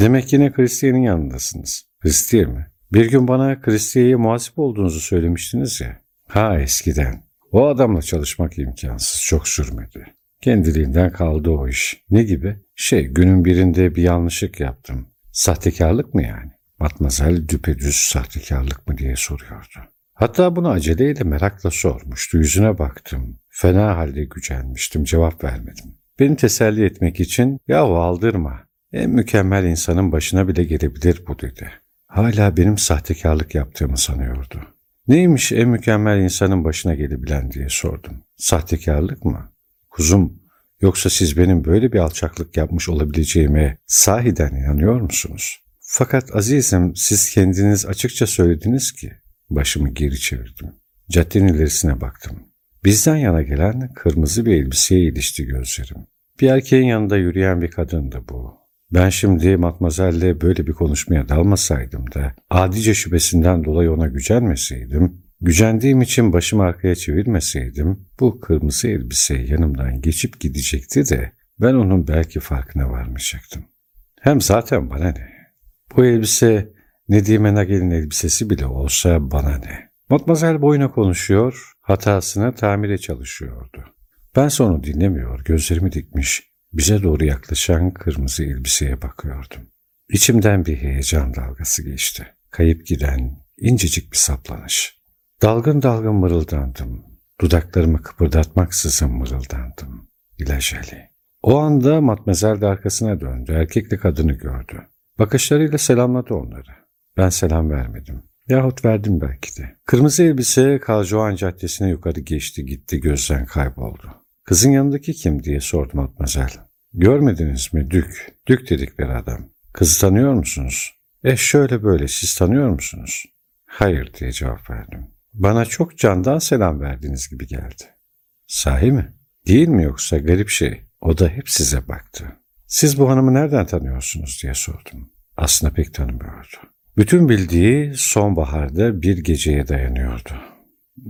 Demek yine Hristiyan'ın yanındasınız. Hristiyan mi? Bir gün bana Hristiyan'a muhasip olduğunuzu söylemiştiniz ya. Ha eskiden. O adamla çalışmak imkansız, çok sürmedi. Kendiliğinden kaldı o iş. Ne gibi? Şey, günün birinde bir yanlışlık yaptım. Sahtekarlık mı yani? Matmazel düpedüz sahtekarlık mı diye soruyordu. Hatta bunu aceleyle merakla sormuştu. Yüzüne baktım. Fena halde gücenmiştim, cevap vermedim. Beni teselli etmek için yahu aldırma. En mükemmel insanın başına bile gelebilir bu dedi. Hala benim sahtekarlık yaptığımı sanıyordu. Neymiş en mükemmel insanın başına gelebilen diye sordum. Sahtekarlık mı? Kuzum, yoksa siz benim böyle bir alçaklık yapmış olabileceğime sahiden inanıyor musunuz? Fakat azizim siz kendiniz açıkça söylediniz ki. Başımı geri çevirdim. Caddenin ilerisine baktım. Bizden yana gelen kırmızı bir elbiseye ilişti gözlerim. Bir erkeğin yanında yürüyen bir kadındı bu. Ben şimdi matmazelle böyle bir konuşmaya dalmasaydım da adice şüphesinden dolayı ona gücenmeseydim, gücendiğim için başımı arkaya çevirmeseydim bu kırmızı elbise yanımdan geçip gidecekti de ben onun belki farkına varmayacaktım. Hem zaten bana ne? Bu elbise Nedime Nagel'in elbisesi bile olsa bana ne? Matmazel boyuna konuşuyor, hatasını tamire çalışıyordu. Ben onu dinlemiyor, gözlerimi dikmiş, bize doğru yaklaşan kırmızı elbiseye bakıyordum. İçimden bir heyecan dalgası geçti. Kayıp giden incecik bir saplanış. Dalgın dalgın mırıldandım. Dudaklarımı kıpırdatmaksızın mırıldandım. İlajeli. O anda matmazel de arkasına döndü. Erkekle kadını gördü. Bakışlarıyla selamladı onları. Ben selam vermedim. Yahut verdim belki de. Kırmızı elbise Kaljoğan Caddesi'ne yukarı geçti gitti gözden kayboldu. Kızın yanındaki kim diye sordum Atmazel. Görmediniz mi Dük? Dük dedikleri adam. Kızı tanıyor musunuz? Eh şöyle böyle siz tanıyor musunuz? Hayır diye cevap verdim. Bana çok candan selam verdiğiniz gibi geldi. Sahi mi? Değil mi yoksa garip şey? O da hep size baktı. Siz bu hanımı nereden tanıyorsunuz diye sordum. Aslında pek tanımıyordu. Bütün bildiği sonbaharda bir geceye dayanıyordu.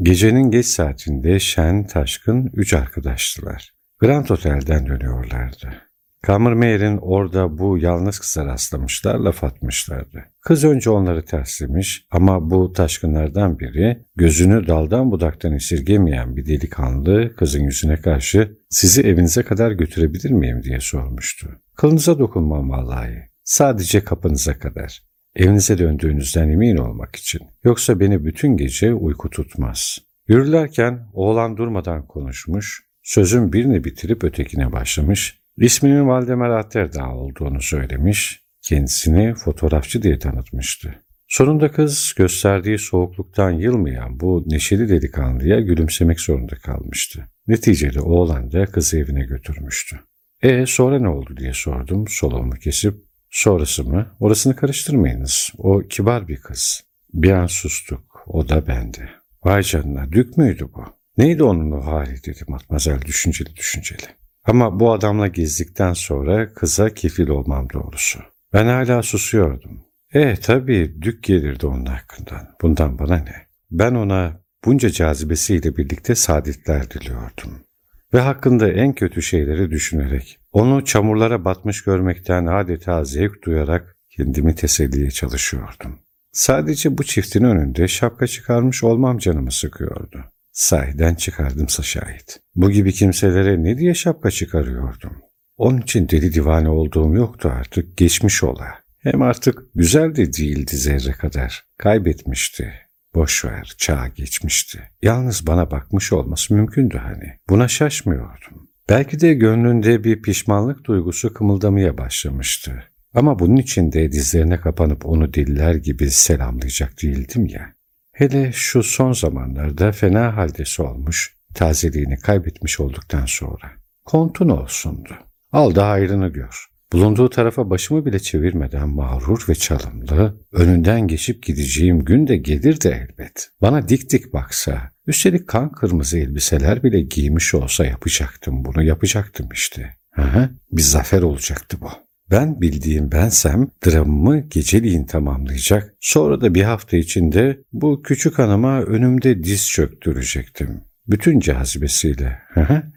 Gecenin geç saatinde şen, taşkın üç arkadaştılar. Grand Otel'den dönüyorlardı. Kammermeyer'in orada bu yalnız kıza rastlamışlar, laf atmışlardı. Kız önce onları terslemiş ama bu taşkınlardan biri gözünü daldan budaktan esirgemeyen bir delikanlı kızın yüzüne karşı sizi evinize kadar götürebilir miyim diye sormuştu. Kılınıza dokunmam vallahi. Sadece kapınıza kadar. Evinize döndüğünüzden emin olmak için. Yoksa beni bütün gece uyku tutmaz. Yürürlerken oğlan durmadan konuşmuş, sözün birini bitirip ötekine başlamış, isminin Valdemar Atterdağ olduğunu söylemiş, kendisini fotoğrafçı diye tanıtmıştı. Sonunda kız gösterdiği soğukluktan yılmayan bu neşeli delikanlıya gülümsemek zorunda kalmıştı. Neticede oğlan da kızı evine götürmüştü. E sonra ne oldu diye sordum soluğumu kesip. Sonrası mı? Orasını karıştırmayınız. O kibar bir kız. Bir an sustuk. O da bende. Vay canına dük müydü bu? Neydi onun o hali dedi matmazel düşünceli düşünceli. Ama bu adamla gezdikten sonra kıza kefil olmam doğrusu. Ben hala susuyordum. E tabii dük gelirdi onun hakkından. Bundan bana ne? Ben ona bunca cazibesiyle birlikte saadetler diliyordum. Ve hakkında en kötü şeyleri düşünerek, onu çamurlara batmış görmekten adeta zevk duyarak kendimi teselliye çalışıyordum. Sadece bu çiftin önünde şapka çıkarmış olmam canımı sıkıyordu. Sahiden çıkardımsa şahit. Bu gibi kimselere ne diye şapka çıkarıyordum? Onun için deli divane olduğum yoktu artık geçmiş ola. Hem artık güzel de değildi zerre kadar. Kaybetmişti. Boş ver, çağ geçmişti. Yalnız bana bakmış olması mümkündü hani. Buna şaşmıyordum. Belki de gönlünde bir pişmanlık duygusu kımıldamaya başlamıştı. Ama bunun için de dizlerine kapanıp onu deliler gibi selamlayacak değildim ya. Hele şu son zamanlarda fena haldesi olmuş, tazeliğini kaybetmiş olduktan sonra. Kontun olsundu. Al da hayrını gör. Bulunduğu tarafa başımı bile çevirmeden mağrur ve çalımlı, önünden geçip gideceğim gün de gelir de elbet. Bana dik dik baksa, üstelik kan kırmızı elbiseler bile giymiş olsa yapacaktım bunu, yapacaktım işte. Hı bir zafer olacaktı bu. Ben bildiğim bensem dramımı geceliğin tamamlayacak, sonra da bir hafta içinde bu küçük hanıma önümde diz çöktürecektim. Bütün cazibesiyle.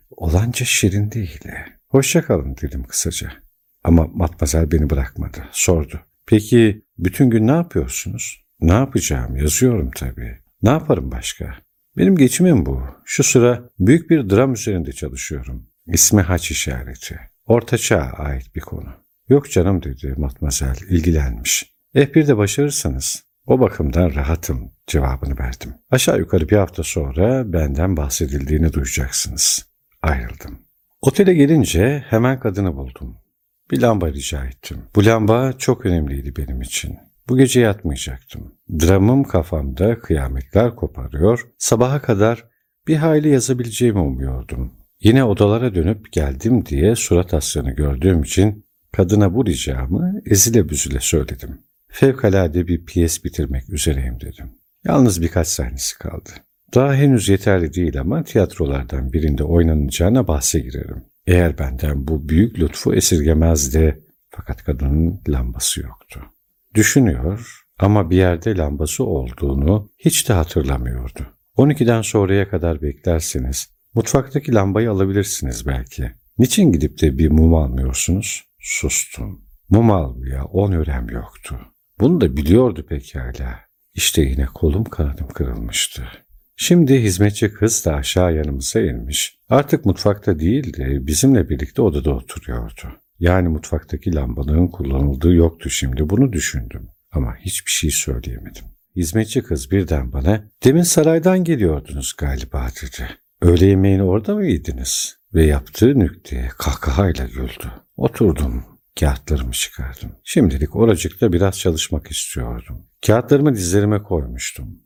Olanca şirin değil. Hoşça kalın dedim kısaca. Ama matmazel beni bırakmadı. Sordu. Peki bütün gün ne yapıyorsunuz? Ne yapacağım? Yazıyorum tabii. Ne yaparım başka? Benim geçimim bu. Şu sıra büyük bir dram üzerinde çalışıyorum. İsmi haç işareti. Orta çağa ait bir konu. Yok canım dedi matmazel ilgilenmiş. Eh bir de başarırsanız. O bakımdan rahatım cevabını verdim. Aşağı yukarı bir hafta sonra benden bahsedildiğini duyacaksınız. Ayrıldım. Otele gelince hemen kadını buldum. Bir lamba rica ettim. Bu lamba çok önemliydi benim için. Bu gece yatmayacaktım. Dramım kafamda kıyametler koparıyor, sabaha kadar bir hayli yazabileceğimi umuyordum. Yine odalara dönüp geldim diye surat aslanı gördüğüm için kadına bu ricamı ezile büzüle söyledim. Fevkalade bir piyes bitirmek üzereyim dedim. Yalnız birkaç sahnesi kaldı. Daha henüz yeterli değil ama tiyatrolardan birinde oynanacağına bahse girerim. Eğer benden bu büyük lütfu esirgemezdi fakat kadının lambası yoktu. Düşünüyor ama bir yerde lambası olduğunu hiç de hatırlamıyordu. 12'den sonraya kadar beklersiniz. Mutfaktaki lambayı alabilirsiniz belki. Niçin gidip de bir mum almıyorsunuz? Sustum. Mum almaya on örem yoktu. Bunu da biliyordu pekala. İşte yine kolum kanadım kırılmıştı. Şimdi hizmetçi kız da aşağı yanımıza inmiş. Artık mutfakta değildi, bizimle birlikte odada oturuyordu. Yani mutfaktaki lambanın kullanıldığı yoktu şimdi bunu düşündüm. Ama hiçbir şey söyleyemedim. Hizmetçi kız birden bana demin saraydan geliyordunuz galiba dedi. Öğle yemeğini orada mı yediniz? Ve yaptığı nükteye kahkahayla güldü. Oturdum. Kağıtlarımı çıkardım. Şimdilik oracıkta biraz çalışmak istiyordum. Kağıtlarımı dizlerime koymuştum.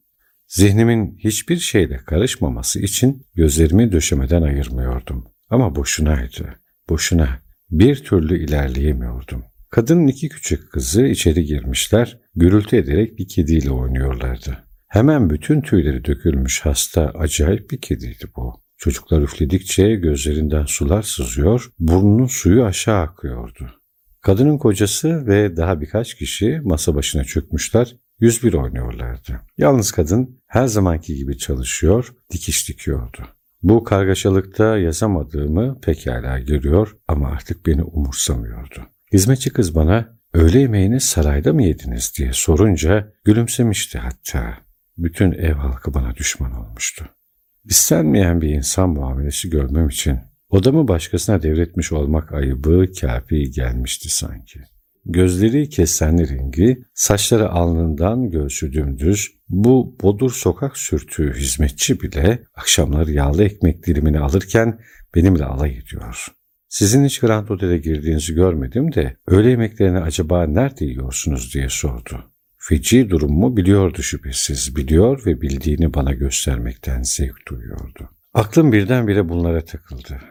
Zihnimin hiçbir şeyle karışmaması için gözlerimi döşemeden ayırmıyordum. Ama boşunaydı. Boşuna. Bir türlü ilerleyemiyordum. Kadının iki küçük kızı içeri girmişler, gürültü ederek bir kediyle oynuyorlardı. Hemen bütün tüyleri dökülmüş hasta, acayip bir kediydi bu. Çocuklar üfledikçe gözlerinden sular sızıyor, burnunun suyu aşağı akıyordu. Kadının kocası ve daha birkaç kişi masa başına çökmüşler, 101 oynuyorlardı. Yalnız kadın her zamanki gibi çalışıyor, dikiş dikiyordu. Bu kargaşalıkta yazamadığımı pekala görüyor ama artık beni umursamıyordu. Hizmetçi kız bana öğle yemeğini sarayda mı yediniz diye sorunca gülümsemişti hatta. Bütün ev halkı bana düşman olmuştu. İstenmeyen bir insan muamelesi görmem için odamı başkasına devretmiş olmak ayıbı kafi gelmişti sanki. Gözleri kesenli rengi, saçları alnından göğsü dümdüz, bu bodur sokak sürtüğü hizmetçi bile akşamları yağlı ekmek dilimini alırken benimle alay ediyor. Sizin hiç Grand Otel'e girdiğinizi görmedim de öğle yemeklerini acaba nerede yiyorsunuz diye sordu. Feci durumumu biliyordu şüphesiz, biliyor ve bildiğini bana göstermekten zevk duyuyordu. Aklım birdenbire bunlara takıldı.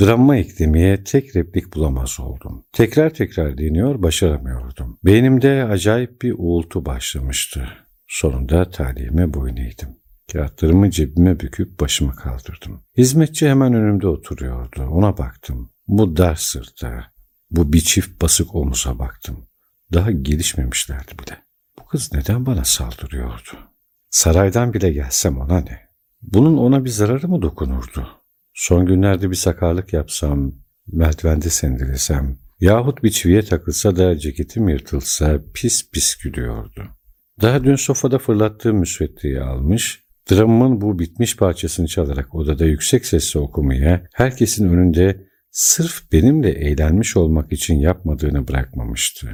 Dramma eklemeye tek replik bulamaz oldum. Tekrar tekrar deniyor, başaramıyordum. Beynimde acayip bir uğultu başlamıştı. Sonunda talihime boyun eğdim. Kağıtlarımı cebime büküp başımı kaldırdım. Hizmetçi hemen önümde oturuyordu. Ona baktım. Bu dar sırta, bu bir çift basık omuza baktım. Daha gelişmemişlerdi bile. Bu kız neden bana saldırıyordu? Saraydan bile gelsem ona ne? Bunun ona bir zararı mı dokunurdu? Son günlerde bir sakarlık yapsam, merdivende sendelesem, yahut bir çiviye takılsa da ceketim yırtılsa pis pis gülüyordu. Daha dün sofada fırlattığım müsveddeyi almış, dramımın bu bitmiş parçasını çalarak odada yüksek sesle okumaya, herkesin önünde sırf benimle eğlenmiş olmak için yapmadığını bırakmamıştı.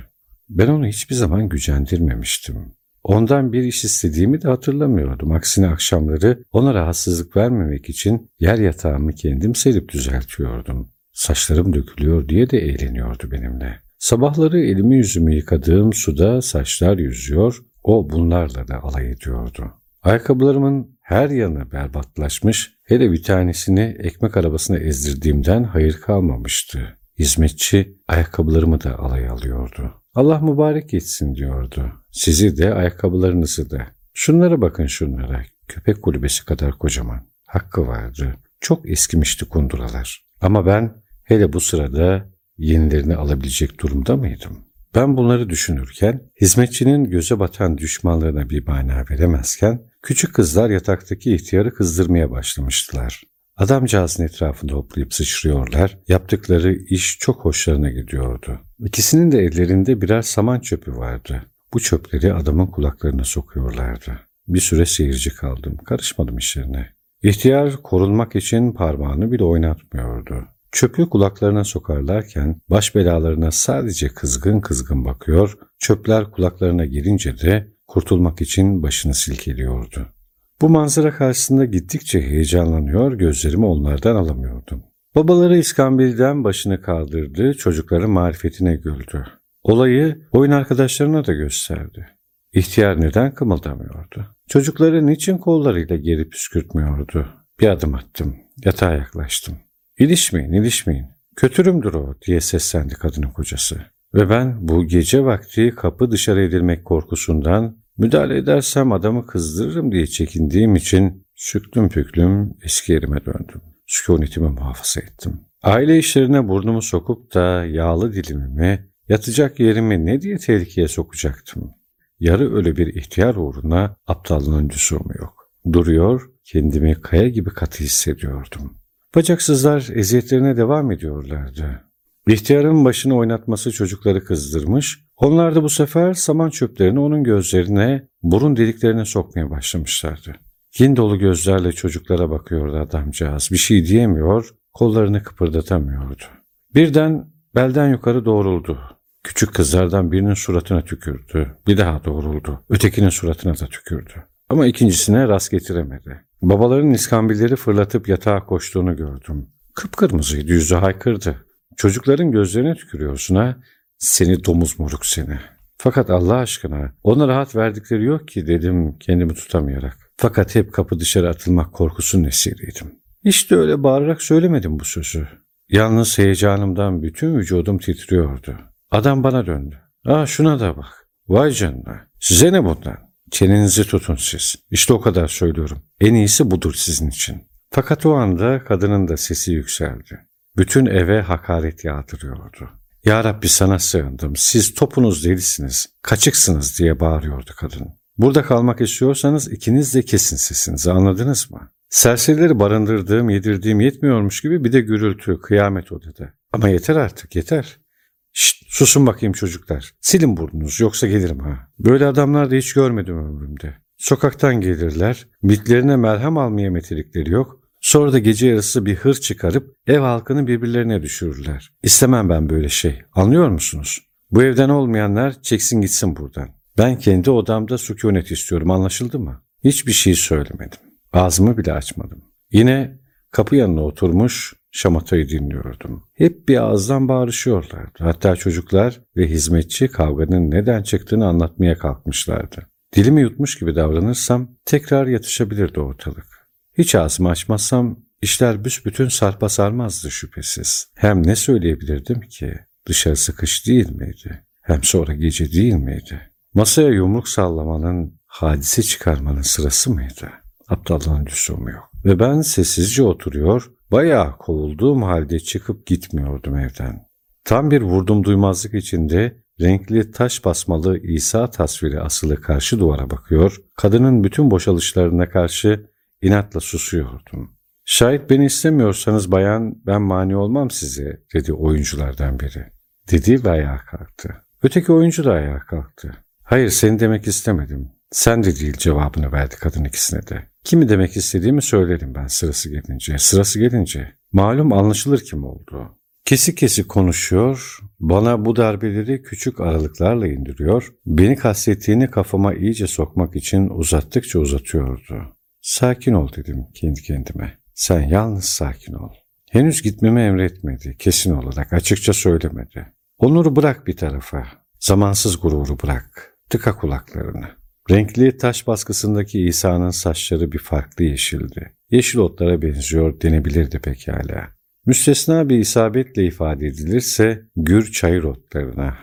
Ben onu hiçbir zaman gücendirmemiştim. Ondan bir iş istediğimi de hatırlamıyordum. Aksine akşamları ona rahatsızlık vermemek için yer yatağımı kendim serip düzeltiyordum. Saçlarım dökülüyor diye de eğleniyordu benimle. Sabahları elimi yüzümü yıkadığım suda saçlar yüzüyor, o bunlarla da alay ediyordu. Ayakkabılarımın her yanı berbatlaşmış, hele bir tanesini ekmek arabasına ezdirdiğimden hayır kalmamıştı. Hizmetçi ayakkabılarımı da alay alıyordu. Allah mübarek etsin diyordu. Sizi de ayakkabılarınızı da. Şunlara bakın şunlara. Köpek kulübesi kadar kocaman. Hakkı vardı. Çok eskimişti kunduralar. Ama ben hele bu sırada yenilerini alabilecek durumda mıydım? Ben bunları düşünürken hizmetçinin göze batan düşmanlığına bir mana veremezken küçük kızlar yataktaki ihtiyarı kızdırmaya başlamıştılar. Adamcağızın etrafında hoplayıp sıçrıyorlar, yaptıkları iş çok hoşlarına gidiyordu. İkisinin de ellerinde birer saman çöpü vardı. Bu çöpleri adamın kulaklarına sokuyorlardı. Bir süre seyirci kaldım, karışmadım işlerine. İhtiyar korunmak için parmağını bile oynatmıyordu. Çöpü kulaklarına sokarlarken baş belalarına sadece kızgın kızgın bakıyor, çöpler kulaklarına girince de kurtulmak için başını silkeliyordu. Bu manzara karşısında gittikçe heyecanlanıyor, gözlerimi onlardan alamıyordum. Babaları İskambil'den başını kaldırdı, çocukların marifetine güldü. Olayı oyun arkadaşlarına da gösterdi. İhtiyar neden kımıldamıyordu? Çocukları niçin kollarıyla geri püskürtmüyordu? Bir adım attım, yatağa yaklaştım. İlişmeyin, ilişmeyin. Kötürümdür o diye seslendi kadının kocası. Ve ben bu gece vakti kapı dışarı edilmek korkusundan müdahale edersem adamı kızdırırım diye çekindiğim için süklüm püklüm eski yerime döndüm. Sükunetimi muhafaza ettim. Aile işlerine burnumu sokup da yağlı dilimimi, yatacak yerimi ne diye tehlikeye sokacaktım? Yarı ölü bir ihtiyar uğruna aptallığın lüzumu yok. Duruyor, kendimi kaya gibi katı hissediyordum. Bacaksızlar eziyetlerine devam ediyorlardı. İhtiyarın başını oynatması çocukları kızdırmış, onlar da bu sefer saman çöplerini onun gözlerine, burun deliklerine sokmaya başlamışlardı. Kin dolu gözlerle çocuklara bakıyordu adamcağız. Bir şey diyemiyor, kollarını kıpırdatamıyordu. Birden belden yukarı doğruldu. Küçük kızlardan birinin suratına tükürdü. Bir daha doğruldu. Ötekinin suratına da tükürdü. Ama ikincisine rast getiremedi. Babaların iskambilleri fırlatıp yatağa koştuğunu gördüm. Kıpkırmızıydı, yüzü haykırdı. Çocukların gözlerine tükürüyorsun ha. Seni domuz moruk seni. Fakat Allah aşkına ona rahat verdikleri yok ki dedim kendimi tutamayarak. Fakat hep kapı dışarı atılmak korkusunun esiriydim. İşte öyle bağırarak söylemedim bu sözü. Yalnız heyecanımdan bütün vücudum titriyordu. Adam bana döndü. Aa şuna da bak. Vay canına. Size ne bundan? Çenenizi tutun siz. İşte o kadar söylüyorum. En iyisi budur sizin için. Fakat o anda kadının da sesi yükseldi. Bütün eve hakaret yağdırıyordu. Ya Rabbi sana sığındım. Siz topunuz delisiniz. Kaçıksınız diye bağırıyordu kadın. Burada kalmak istiyorsanız ikiniz de kesin sesinizi anladınız mı? Serserileri barındırdığım, yedirdiğim yetmiyormuş gibi bir de gürültü, kıyamet odada. Ama yeter artık, yeter. Şşt, susun bakayım çocuklar. Silin burnunuzu yoksa gelirim ha. Böyle adamlar da hiç görmedim ömrümde. Sokaktan gelirler, bitlerine merhem almaya metelikleri yok. Sonra da gece yarısı bir hır çıkarıp ev halkını birbirlerine düşürürler. İstemem ben böyle şey. Anlıyor musunuz? Bu evden olmayanlar çeksin gitsin buradan. Ben kendi odamda sükunet istiyorum anlaşıldı mı? Hiçbir şey söylemedim. Ağzımı bile açmadım. Yine kapı yanına oturmuş şamatayı dinliyordum. Hep bir ağızdan bağırışıyorlardı. Hatta çocuklar ve hizmetçi kavganın neden çıktığını anlatmaya kalkmışlardı. Dilimi yutmuş gibi davranırsam tekrar yatışabilirdi ortalık. Hiç ağzımı açmazsam işler büsbütün sarpa sarmazdı şüphesiz. Hem ne söyleyebilirdim ki? Dışarısı kış değil miydi? Hem sonra gece değil miydi? Masaya yumruk sallamanın, hadise çıkarmanın sırası mıydı? Aptallığın lüzumu yok. Ve ben sessizce oturuyor, bayağı kovulduğum halde çıkıp gitmiyordum evden. Tam bir vurdum duymazlık içinde renkli taş basmalı İsa tasviri asılı karşı duvara bakıyor, kadının bütün boşalışlarına karşı inatla susuyordum. Şayet beni istemiyorsanız bayan ben mani olmam size dedi oyunculardan biri. Dedi ve ayağa kalktı. Öteki oyuncu da ayağa kalktı. Hayır seni demek istemedim. Sen de değil cevabını verdi kadın ikisine de. Kimi demek istediğimi söylerim ben sırası gelince. Sırası gelince. Malum anlaşılır kim oldu. Kesik kesik konuşuyor, bana bu darbeleri küçük aralıklarla indiriyor, beni kastettiğini kafama iyice sokmak için uzattıkça uzatıyordu. Sakin ol dedim kendi kendime. Sen yalnız sakin ol. Henüz gitmemi emretmedi, kesin olarak açıkça söylemedi. Onuru bırak bir tarafa, zamansız gururu bırak, tıka kulaklarını. Renkli taş baskısındaki İsa'nın saçları bir farklı yeşildi. Yeşil otlara benziyor denebilirdi pekala. Müstesna bir isabetle ifade edilirse gür çayır otlarına.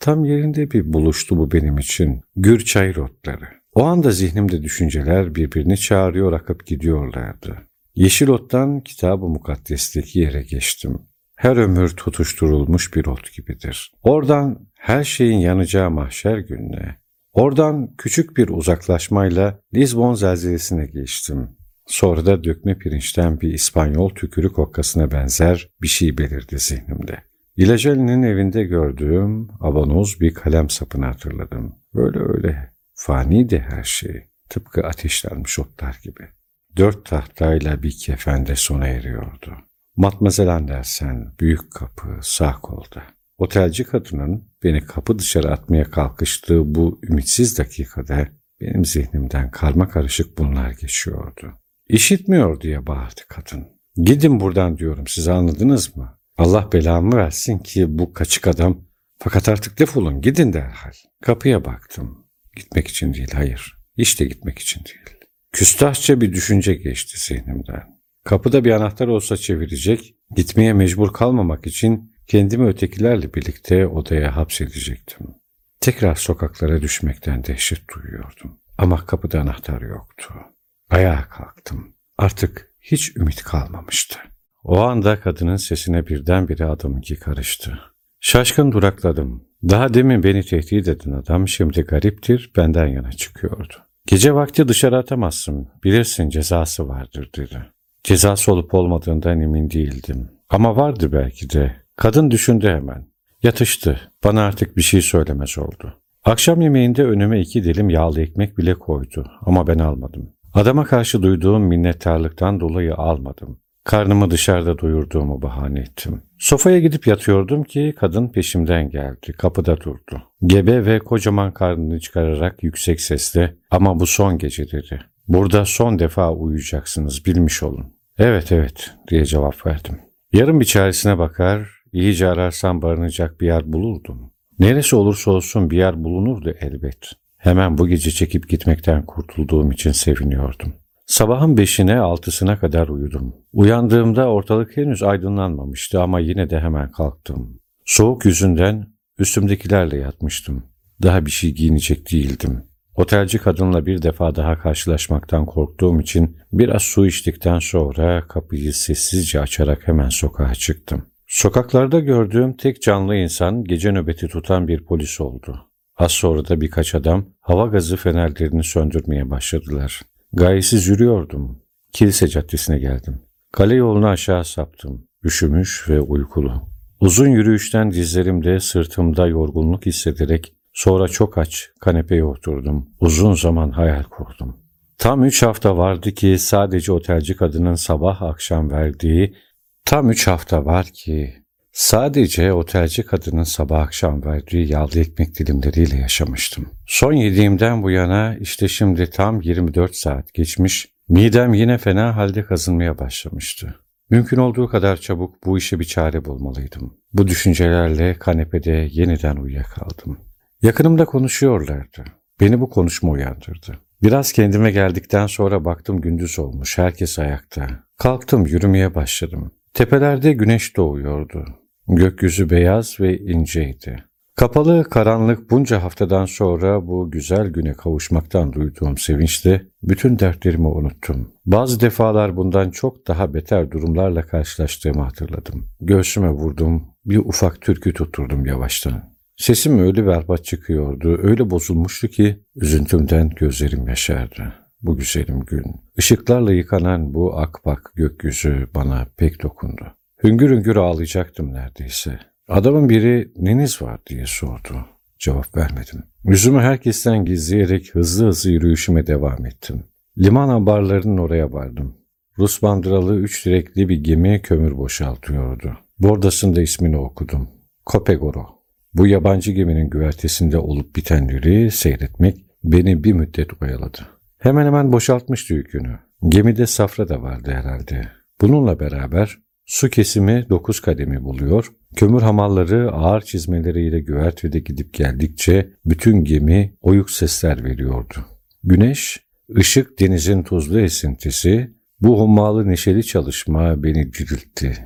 Tam yerinde bir buluştu bu benim için. Gür çayır otları. O anda zihnimde düşünceler birbirini çağırıyor akıp gidiyorlardı. Yeşil ottan kitab-ı mukaddesteki yere geçtim. Her ömür tutuşturulmuş bir ot gibidir. Oradan her şeyin yanacağı mahşer gününe, oradan küçük bir uzaklaşmayla Lisbon zelzelesine geçtim. Sonra da dökme pirinçten bir İspanyol tükürük okkasına benzer bir şey belirdi zihnimde. İlaceli'nin evinde gördüğüm abanoz bir kalem sapını hatırladım. Böyle öyle faniydi her şey. Tıpkı ateşlenmiş otlar gibi. Dört tahtayla bir kefende sona eriyordu. Matmazel Andersen büyük kapı sağ kolda. Otelci kadının beni kapı dışarı atmaya kalkıştığı bu ümitsiz dakikada benim zihnimden karma karışık bunlar geçiyordu. İşitmiyor diye bağırdı kadın. Gidin buradan diyorum size anladınız mı? Allah belamı versin ki bu kaçık adam fakat artık defolun gidin derhal. Kapıya baktım. Gitmek için değil hayır. İşte gitmek için değil. Küstahça bir düşünce geçti zihnimden. Kapıda bir anahtar olsa çevirecek, gitmeye mecbur kalmamak için kendimi ötekilerle birlikte odaya hapsedecektim. Tekrar sokaklara düşmekten dehşet duyuyordum. Ama kapıda anahtar yoktu. Ayağa kalktım. Artık hiç ümit kalmamıştı. O anda kadının sesine birdenbire adamınki karıştı. Şaşkın durakladım. Daha demin beni tehdit eden adam şimdi gariptir, benden yana çıkıyordu. Gece vakti dışarı atamazsın, bilirsin cezası vardır dedi. Cezası olup olmadığından emin değildim. Ama vardı belki de. Kadın düşündü hemen. Yatıştı. Bana artık bir şey söylemez oldu. Akşam yemeğinde önüme iki dilim yağlı ekmek bile koydu ama ben almadım. Adama karşı duyduğum minnettarlıktan dolayı almadım. Karnımı dışarıda doyurduğumu bahane ettim. Sofaya gidip yatıyordum ki kadın peşimden geldi. Kapıda durdu. Gebe ve kocaman karnını çıkararak yüksek sesle ama bu son gece dedi. Burada son defa uyuyacaksınız bilmiş olun. Evet evet diye cevap verdim. Yarın bir çaresine bakar, iyice ararsam barınacak bir yer bulurdum. Neresi olursa olsun bir yer bulunurdu elbet. Hemen bu gece çekip gitmekten kurtulduğum için seviniyordum. Sabahın beşine altısına kadar uyudum. Uyandığımda ortalık henüz aydınlanmamıştı ama yine de hemen kalktım. Soğuk yüzünden üstümdekilerle yatmıştım. Daha bir şey giyinecek değildim. Otelci kadınla bir defa daha karşılaşmaktan korktuğum için biraz su içtikten sonra kapıyı sessizce açarak hemen sokağa çıktım. Sokaklarda gördüğüm tek canlı insan gece nöbeti tutan bir polis oldu. Az sonra da birkaç adam hava gazı fenerlerini söndürmeye başladılar. Gayesiz yürüyordum. kilise caddesine geldim. Kale yolunu aşağı saptım. Üşümüş ve uykulu. Uzun yürüyüşten dizlerimde sırtımda yorgunluk hissederek sonra çok aç kanepeye oturdum. Uzun zaman hayal kurdum. Tam üç hafta vardı ki sadece otelci kadının sabah akşam verdiği, tam üç hafta var ki sadece otelci kadının sabah akşam verdiği yağlı ekmek dilimleriyle yaşamıştım. Son yediğimden bu yana işte şimdi tam 24 saat geçmiş, midem yine fena halde kazınmaya başlamıştı. Mümkün olduğu kadar çabuk bu işe bir çare bulmalıydım. Bu düşüncelerle kanepede yeniden uyuyakaldım. Yakınımda konuşuyorlardı. Beni bu konuşma uyandırdı. Biraz kendime geldikten sonra baktım gündüz olmuş, herkes ayakta. Kalktım, yürümeye başladım. Tepelerde güneş doğuyordu. Gökyüzü beyaz ve inceydi. Kapalı, karanlık bunca haftadan sonra bu güzel güne kavuşmaktan duyduğum sevinçle bütün dertlerimi unuttum. Bazı defalar bundan çok daha beter durumlarla karşılaştığımı hatırladım. Göğsüme vurdum, bir ufak türkü tutturdum yavaştan. Sesim öyle berbat çıkıyordu, öyle bozulmuştu ki üzüntümden gözlerim yaşardı. Bu güzelim gün. Işıklarla yıkanan bu akbak gökyüzü bana pek dokundu. Hüngür hüngür ağlayacaktım neredeyse. Adamın biri neniz var diye sordu. Cevap vermedim. Yüzümü herkesten gizleyerek hızlı hızlı yürüyüşüme devam ettim. Liman ambarlarının oraya vardım. Rus bandıralı üç direkli bir gemi kömür boşaltıyordu. Bordasında ismini okudum. Kopegoro. Bu yabancı geminin güvertesinde olup bitenleri seyretmek beni bir müddet oyaladı. Hemen hemen boşaltmıştı yükünü. Gemide safra da vardı herhalde. Bununla beraber su kesimi dokuz kademi buluyor, kömür hamalları ağır çizmeleriyle güvertede gidip geldikçe bütün gemi oyuk sesler veriyordu. Güneş, ışık denizin tuzlu esintisi, bu hummalı neşeli çalışma beni diriltti.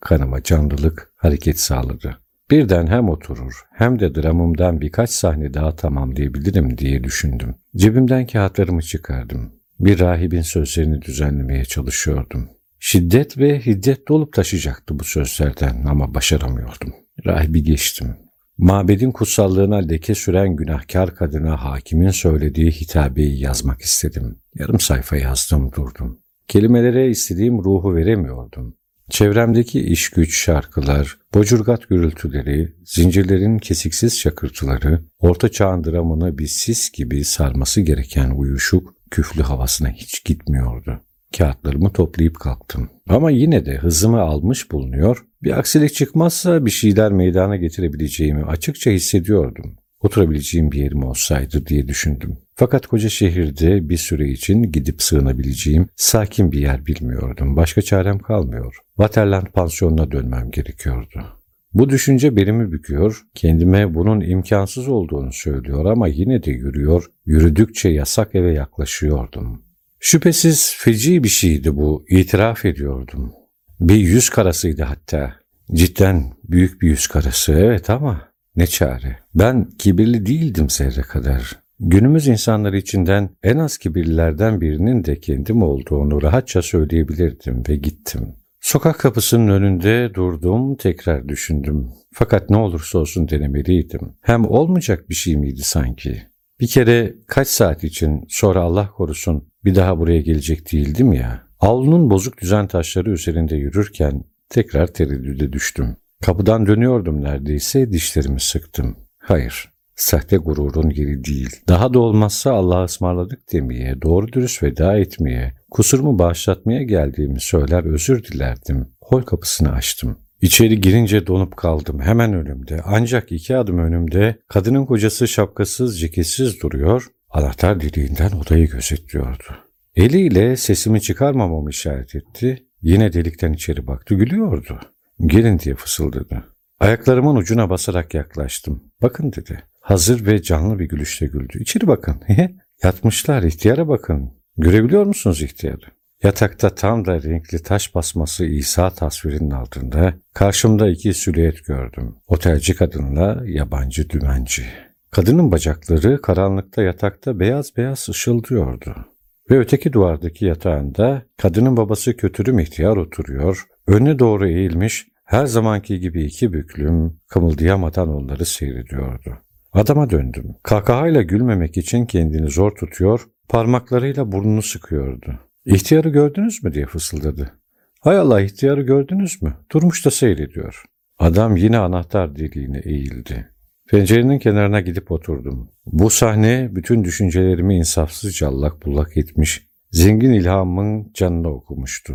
Kanıma canlılık, hareket sağladı. Birden hem oturur hem de dramımdan birkaç sahne daha tamamlayabilirim diye düşündüm. Cebimden kağıtlarımı çıkardım. Bir rahibin sözlerini düzenlemeye çalışıyordum. Şiddet ve hiddet dolup taşıyacaktı bu sözlerden ama başaramıyordum. Rahibi geçtim. Mabedin kutsallığına leke süren günahkar kadına hakimin söylediği hitabeyi yazmak istedim. Yarım sayfa yazdım durdum. Kelimelere istediğim ruhu veremiyordum. Çevremdeki iş güç şarkılar, bocurgat gürültüleri, zincirlerin kesiksiz çakırtıları, orta çağın dramını bir sis gibi sarması gereken uyuşuk, küflü havasına hiç gitmiyordu. Kağıtlarımı toplayıp kalktım. Ama yine de hızımı almış bulunuyor, bir aksilik çıkmazsa bir şeyler meydana getirebileceğimi açıkça hissediyordum. Oturabileceğim bir yerim olsaydı diye düşündüm. Fakat koca şehirde bir süre için gidip sığınabileceğim sakin bir yer bilmiyordum. Başka çarem kalmıyor. Waterland pansiyonuna dönmem gerekiyordu. Bu düşünce belimi büküyor, kendime bunun imkansız olduğunu söylüyor ama yine de yürüyor, yürüdükçe yasak eve yaklaşıyordum. Şüphesiz feci bir şeydi bu, itiraf ediyordum. Bir yüz karasıydı hatta. Cidden büyük bir yüz karası, evet ama ne çare. Ben kibirli değildim zerre kadar. Günümüz insanları içinden en az kibirlilerden birinin de kendim olduğunu rahatça söyleyebilirdim ve gittim. Sokak kapısının önünde durdum, tekrar düşündüm. Fakat ne olursa olsun denemeliydim. Hem olmayacak bir şey miydi sanki? Bir kere kaç saat için sonra Allah korusun bir daha buraya gelecek değildim ya. Avlunun bozuk düzen taşları üzerinde yürürken tekrar tereddüde düştüm. Kapıdan dönüyordum neredeyse dişlerimi sıktım. Hayır, sahte gururun yeri değil. Daha da olmazsa Allah'a ısmarladık demeye, doğru dürüst veda etmeye, kusurumu bağışlatmaya geldiğimi söyler özür dilerdim. Hol kapısını açtım. İçeri girince donup kaldım hemen önümde. Ancak iki adım önümde kadının kocası şapkasız, ceketsiz duruyor, anahtar deliğinden odayı gözetliyordu. Eliyle sesimi çıkarmamamı işaret etti. Yine delikten içeri baktı, gülüyordu. Gelin diye fısıldadı. Ayaklarımın ucuna basarak yaklaştım. Bakın dedi. Hazır ve canlı bir gülüşle güldü. İçeri bakın. Yatmışlar ihtiyara bakın. Görebiliyor musunuz ihtiyarı? Yatakta tam da renkli taş basması İsa tasvirinin altında karşımda iki silüet gördüm. Otelci kadınla yabancı dümenci. Kadının bacakları karanlıkta yatakta beyaz beyaz ışıldıyordu. Ve öteki duvardaki yatağında kadının babası kötürüm ihtiyar oturuyor, önüne doğru eğilmiş, her zamanki gibi iki büklüm kımıldayamadan onları seyrediyordu. Adama döndüm. Kahkahayla gülmemek için kendini zor tutuyor, parmaklarıyla burnunu sıkıyordu. İhtiyarı gördünüz mü diye fısıldadı. Hay Allah ihtiyarı gördünüz mü? Durmuş da seyrediyor. Adam yine anahtar deliğine eğildi. Pencerenin kenarına gidip oturdum. Bu sahne bütün düşüncelerimi insafsızca allak bullak etmiş, zengin ilhamın canını okumuştu.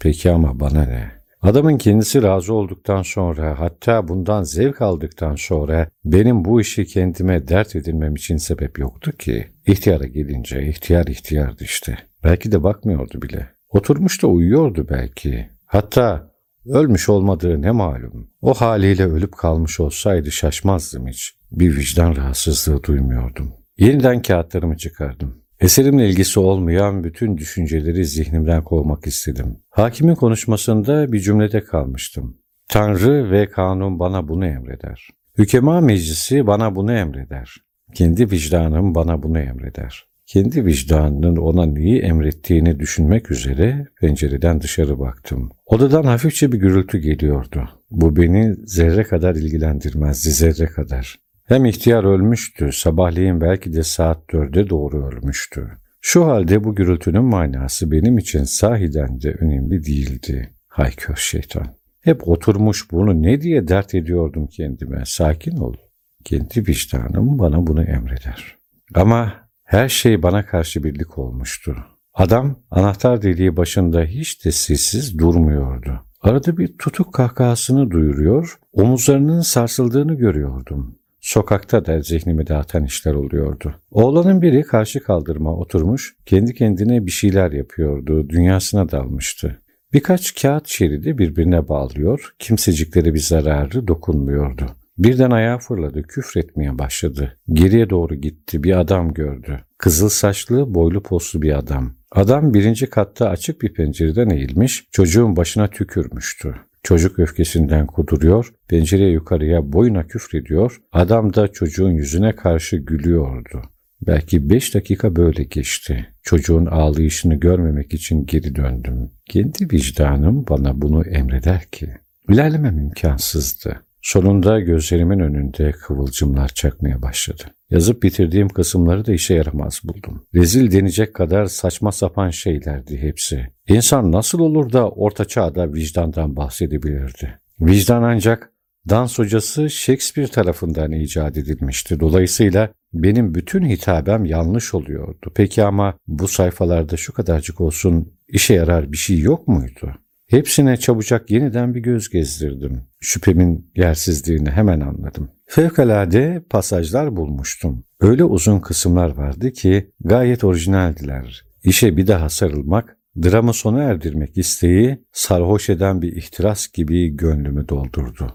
Peki ama bana ne? Adamın kendisi razı olduktan sonra hatta bundan zevk aldıktan sonra benim bu işi kendime dert edinmem için sebep yoktu ki. İhtiyara gelince ihtiyar ihtiyardı işte. Belki de bakmıyordu bile. Oturmuş da uyuyordu belki. Hatta ölmüş olmadığı ne malum. O haliyle ölüp kalmış olsaydı şaşmazdım hiç. Bir vicdan rahatsızlığı duymuyordum. Yeniden kağıtlarımı çıkardım. Eserimle ilgisi olmayan bütün düşünceleri zihnimden kovmak istedim. Hakimin konuşmasında bir cümlede kalmıştım. Tanrı ve kanun bana bunu emreder. Hükema meclisi bana bunu emreder. Kendi vicdanım bana bunu emreder. Kendi vicdanının ona neyi emrettiğini düşünmek üzere pencereden dışarı baktım. Odadan hafifçe bir gürültü geliyordu. Bu beni zerre kadar ilgilendirmezdi, zerre kadar. Hem ihtiyar ölmüştü, sabahleyin belki de saat dörde doğru ölmüştü. Şu halde bu gürültünün manası benim için sahiden de önemli değildi. Haykör şeytan. Hep oturmuş bunu ne diye dert ediyordum kendime. Sakin ol. Kendi vicdanım bana bunu emreder. Ama her şey bana karşı birlik olmuştu. Adam anahtar deliği başında hiç de sessiz durmuyordu. Arada bir tutuk kahkahasını duyuruyor, omuzlarının sarsıldığını görüyordum. Sokakta da zihnimi dağıtan işler oluyordu. Oğlanın biri karşı kaldırıma oturmuş, kendi kendine bir şeyler yapıyordu, dünyasına dalmıştı. Birkaç kağıt şeridi birbirine bağlıyor, kimseciklere bir zararı dokunmuyordu. Birden ayağa fırladı, küfretmeye başladı. Geriye doğru gitti, bir adam gördü. Kızıl saçlı, boylu poslu bir adam. Adam birinci katta açık bir pencereden eğilmiş, çocuğun başına tükürmüştü. Çocuk öfkesinden kuduruyor, pencereye yukarıya boyuna küfrediyor, adam da çocuğun yüzüne karşı gülüyordu. Belki beş dakika böyle geçti. Çocuğun ağlayışını görmemek için geri döndüm. Kendi vicdanım bana bunu emreder ki. İlerlemem imkansızdı. Sonunda gözlerimin önünde kıvılcımlar çakmaya başladı. Yazıp bitirdiğim kısımları da işe yaramaz buldum. Rezil denecek kadar saçma sapan şeylerdi hepsi. İnsan nasıl olur da orta çağda vicdandan bahsedebilirdi? Vicdan ancak dans hocası Shakespeare tarafından icat edilmişti. Dolayısıyla benim bütün hitabem yanlış oluyordu. Peki ama bu sayfalarda şu kadarcık olsun işe yarar bir şey yok muydu? Hepsine çabucak yeniden bir göz gezdirdim. Şüphemin yersizliğini hemen anladım. Fevkalade pasajlar bulmuştum. Öyle uzun kısımlar vardı ki gayet orijinaldiler. İşe bir daha sarılmak, dramı sona erdirmek isteği sarhoş eden bir ihtiras gibi gönlümü doldurdu.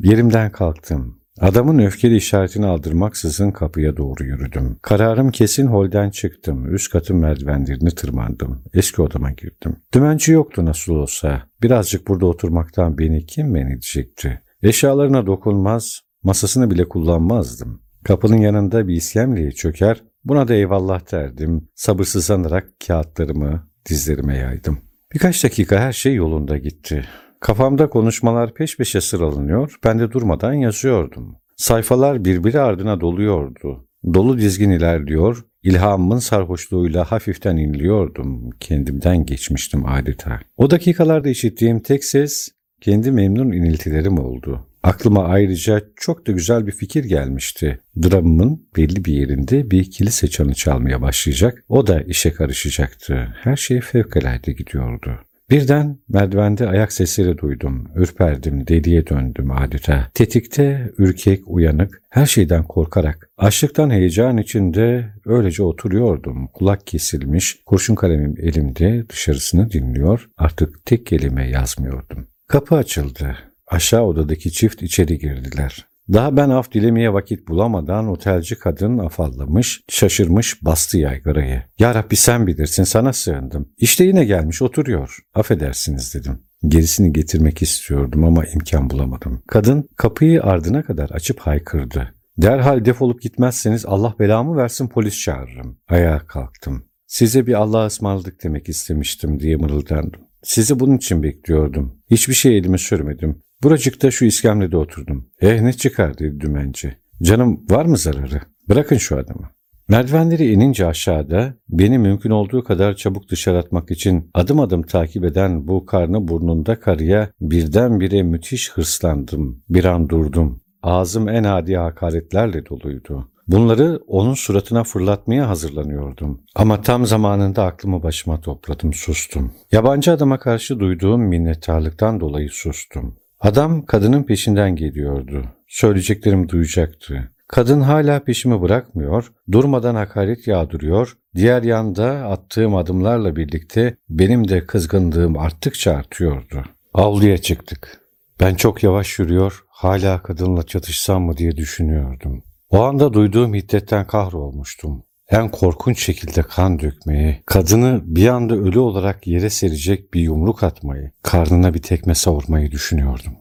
Yerimden kalktım. Adamın öfkeli işaretini aldırmaksızın kapıya doğru yürüdüm. Kararım kesin holden çıktım. Üst katın merdivenlerini tırmandım. Eski odama girdim. Dümenci yoktu nasıl olsa. Birazcık burada oturmaktan beni kim men edecekti? Eşyalarına dokunmaz, masasını bile kullanmazdım. Kapının yanında bir iskemleye çöker, buna da eyvallah derdim. Sabırsızlanarak kağıtlarımı dizlerime yaydım. Birkaç dakika her şey yolunda gitti. Kafamda konuşmalar peş peşe sıralanıyor, ben de durmadan yazıyordum. Sayfalar birbiri ardına doluyordu. Dolu dizgin ilerliyor, ilhamımın sarhoşluğuyla hafiften inliyordum. Kendimden geçmiştim adeta. O dakikalarda işittiğim tek ses kendi memnun iniltilerim oldu. Aklıma ayrıca çok da güzel bir fikir gelmişti. Dramımın belli bir yerinde bir kilise çanı çalmaya başlayacak. O da işe karışacaktı. Her şey fevkalade gidiyordu. Birden merdivende ayak sesleri duydum. Ürperdim, deliye döndüm adeta. Tetikte, ürkek, uyanık, her şeyden korkarak. Açlıktan heyecan içinde öylece oturuyordum. Kulak kesilmiş, kurşun kalemim elimde dışarısını dinliyor. Artık tek kelime yazmıyordum. Kapı açıldı. Aşağı odadaki çift içeri girdiler. Daha ben af dilemeye vakit bulamadan otelci kadın afallamış, şaşırmış bastı yaygarayı. Ya Rabbi sen bilirsin sana sığındım. İşte yine gelmiş oturuyor. Affedersiniz dedim. Gerisini getirmek istiyordum ama imkan bulamadım. Kadın kapıyı ardına kadar açıp haykırdı. Derhal defolup gitmezseniz Allah belamı versin polis çağırırım. Ayağa kalktım. Size bir Allah'a ısmarladık demek istemiştim diye mırıldandım. Sizi bunun için bekliyordum. Hiçbir şey elime sürmedim. Buracıkta şu iskemlede oturdum. Eh ne çıkar dedi dümenci. Canım var mı zararı? Bırakın şu adamı. Merdivenleri inince aşağıda beni mümkün olduğu kadar çabuk dışarı atmak için adım adım takip eden bu karnı burnunda karıya birdenbire müthiş hırslandım. Bir an durdum. Ağzım en adi hakaretlerle doluydu. Bunları onun suratına fırlatmaya hazırlanıyordum. Ama tam zamanında aklımı başıma topladım, sustum. Yabancı adama karşı duyduğum minnettarlıktan dolayı sustum. Adam kadının peşinden geliyordu. Söyleyeceklerimi duyacaktı. Kadın hala peşimi bırakmıyor, durmadan hakaret yağdırıyor, diğer yanda attığım adımlarla birlikte benim de kızgınlığım arttıkça artıyordu. Avluya çıktık. Ben çok yavaş yürüyor, hala kadınla çatışsam mı diye düşünüyordum. O anda duyduğum hiddetten kahrolmuştum. En korkunç şekilde kan dökmeyi, kadını bir anda ölü olarak yere serecek bir yumruk atmayı, karnına bir tekme savurmayı düşünüyordum.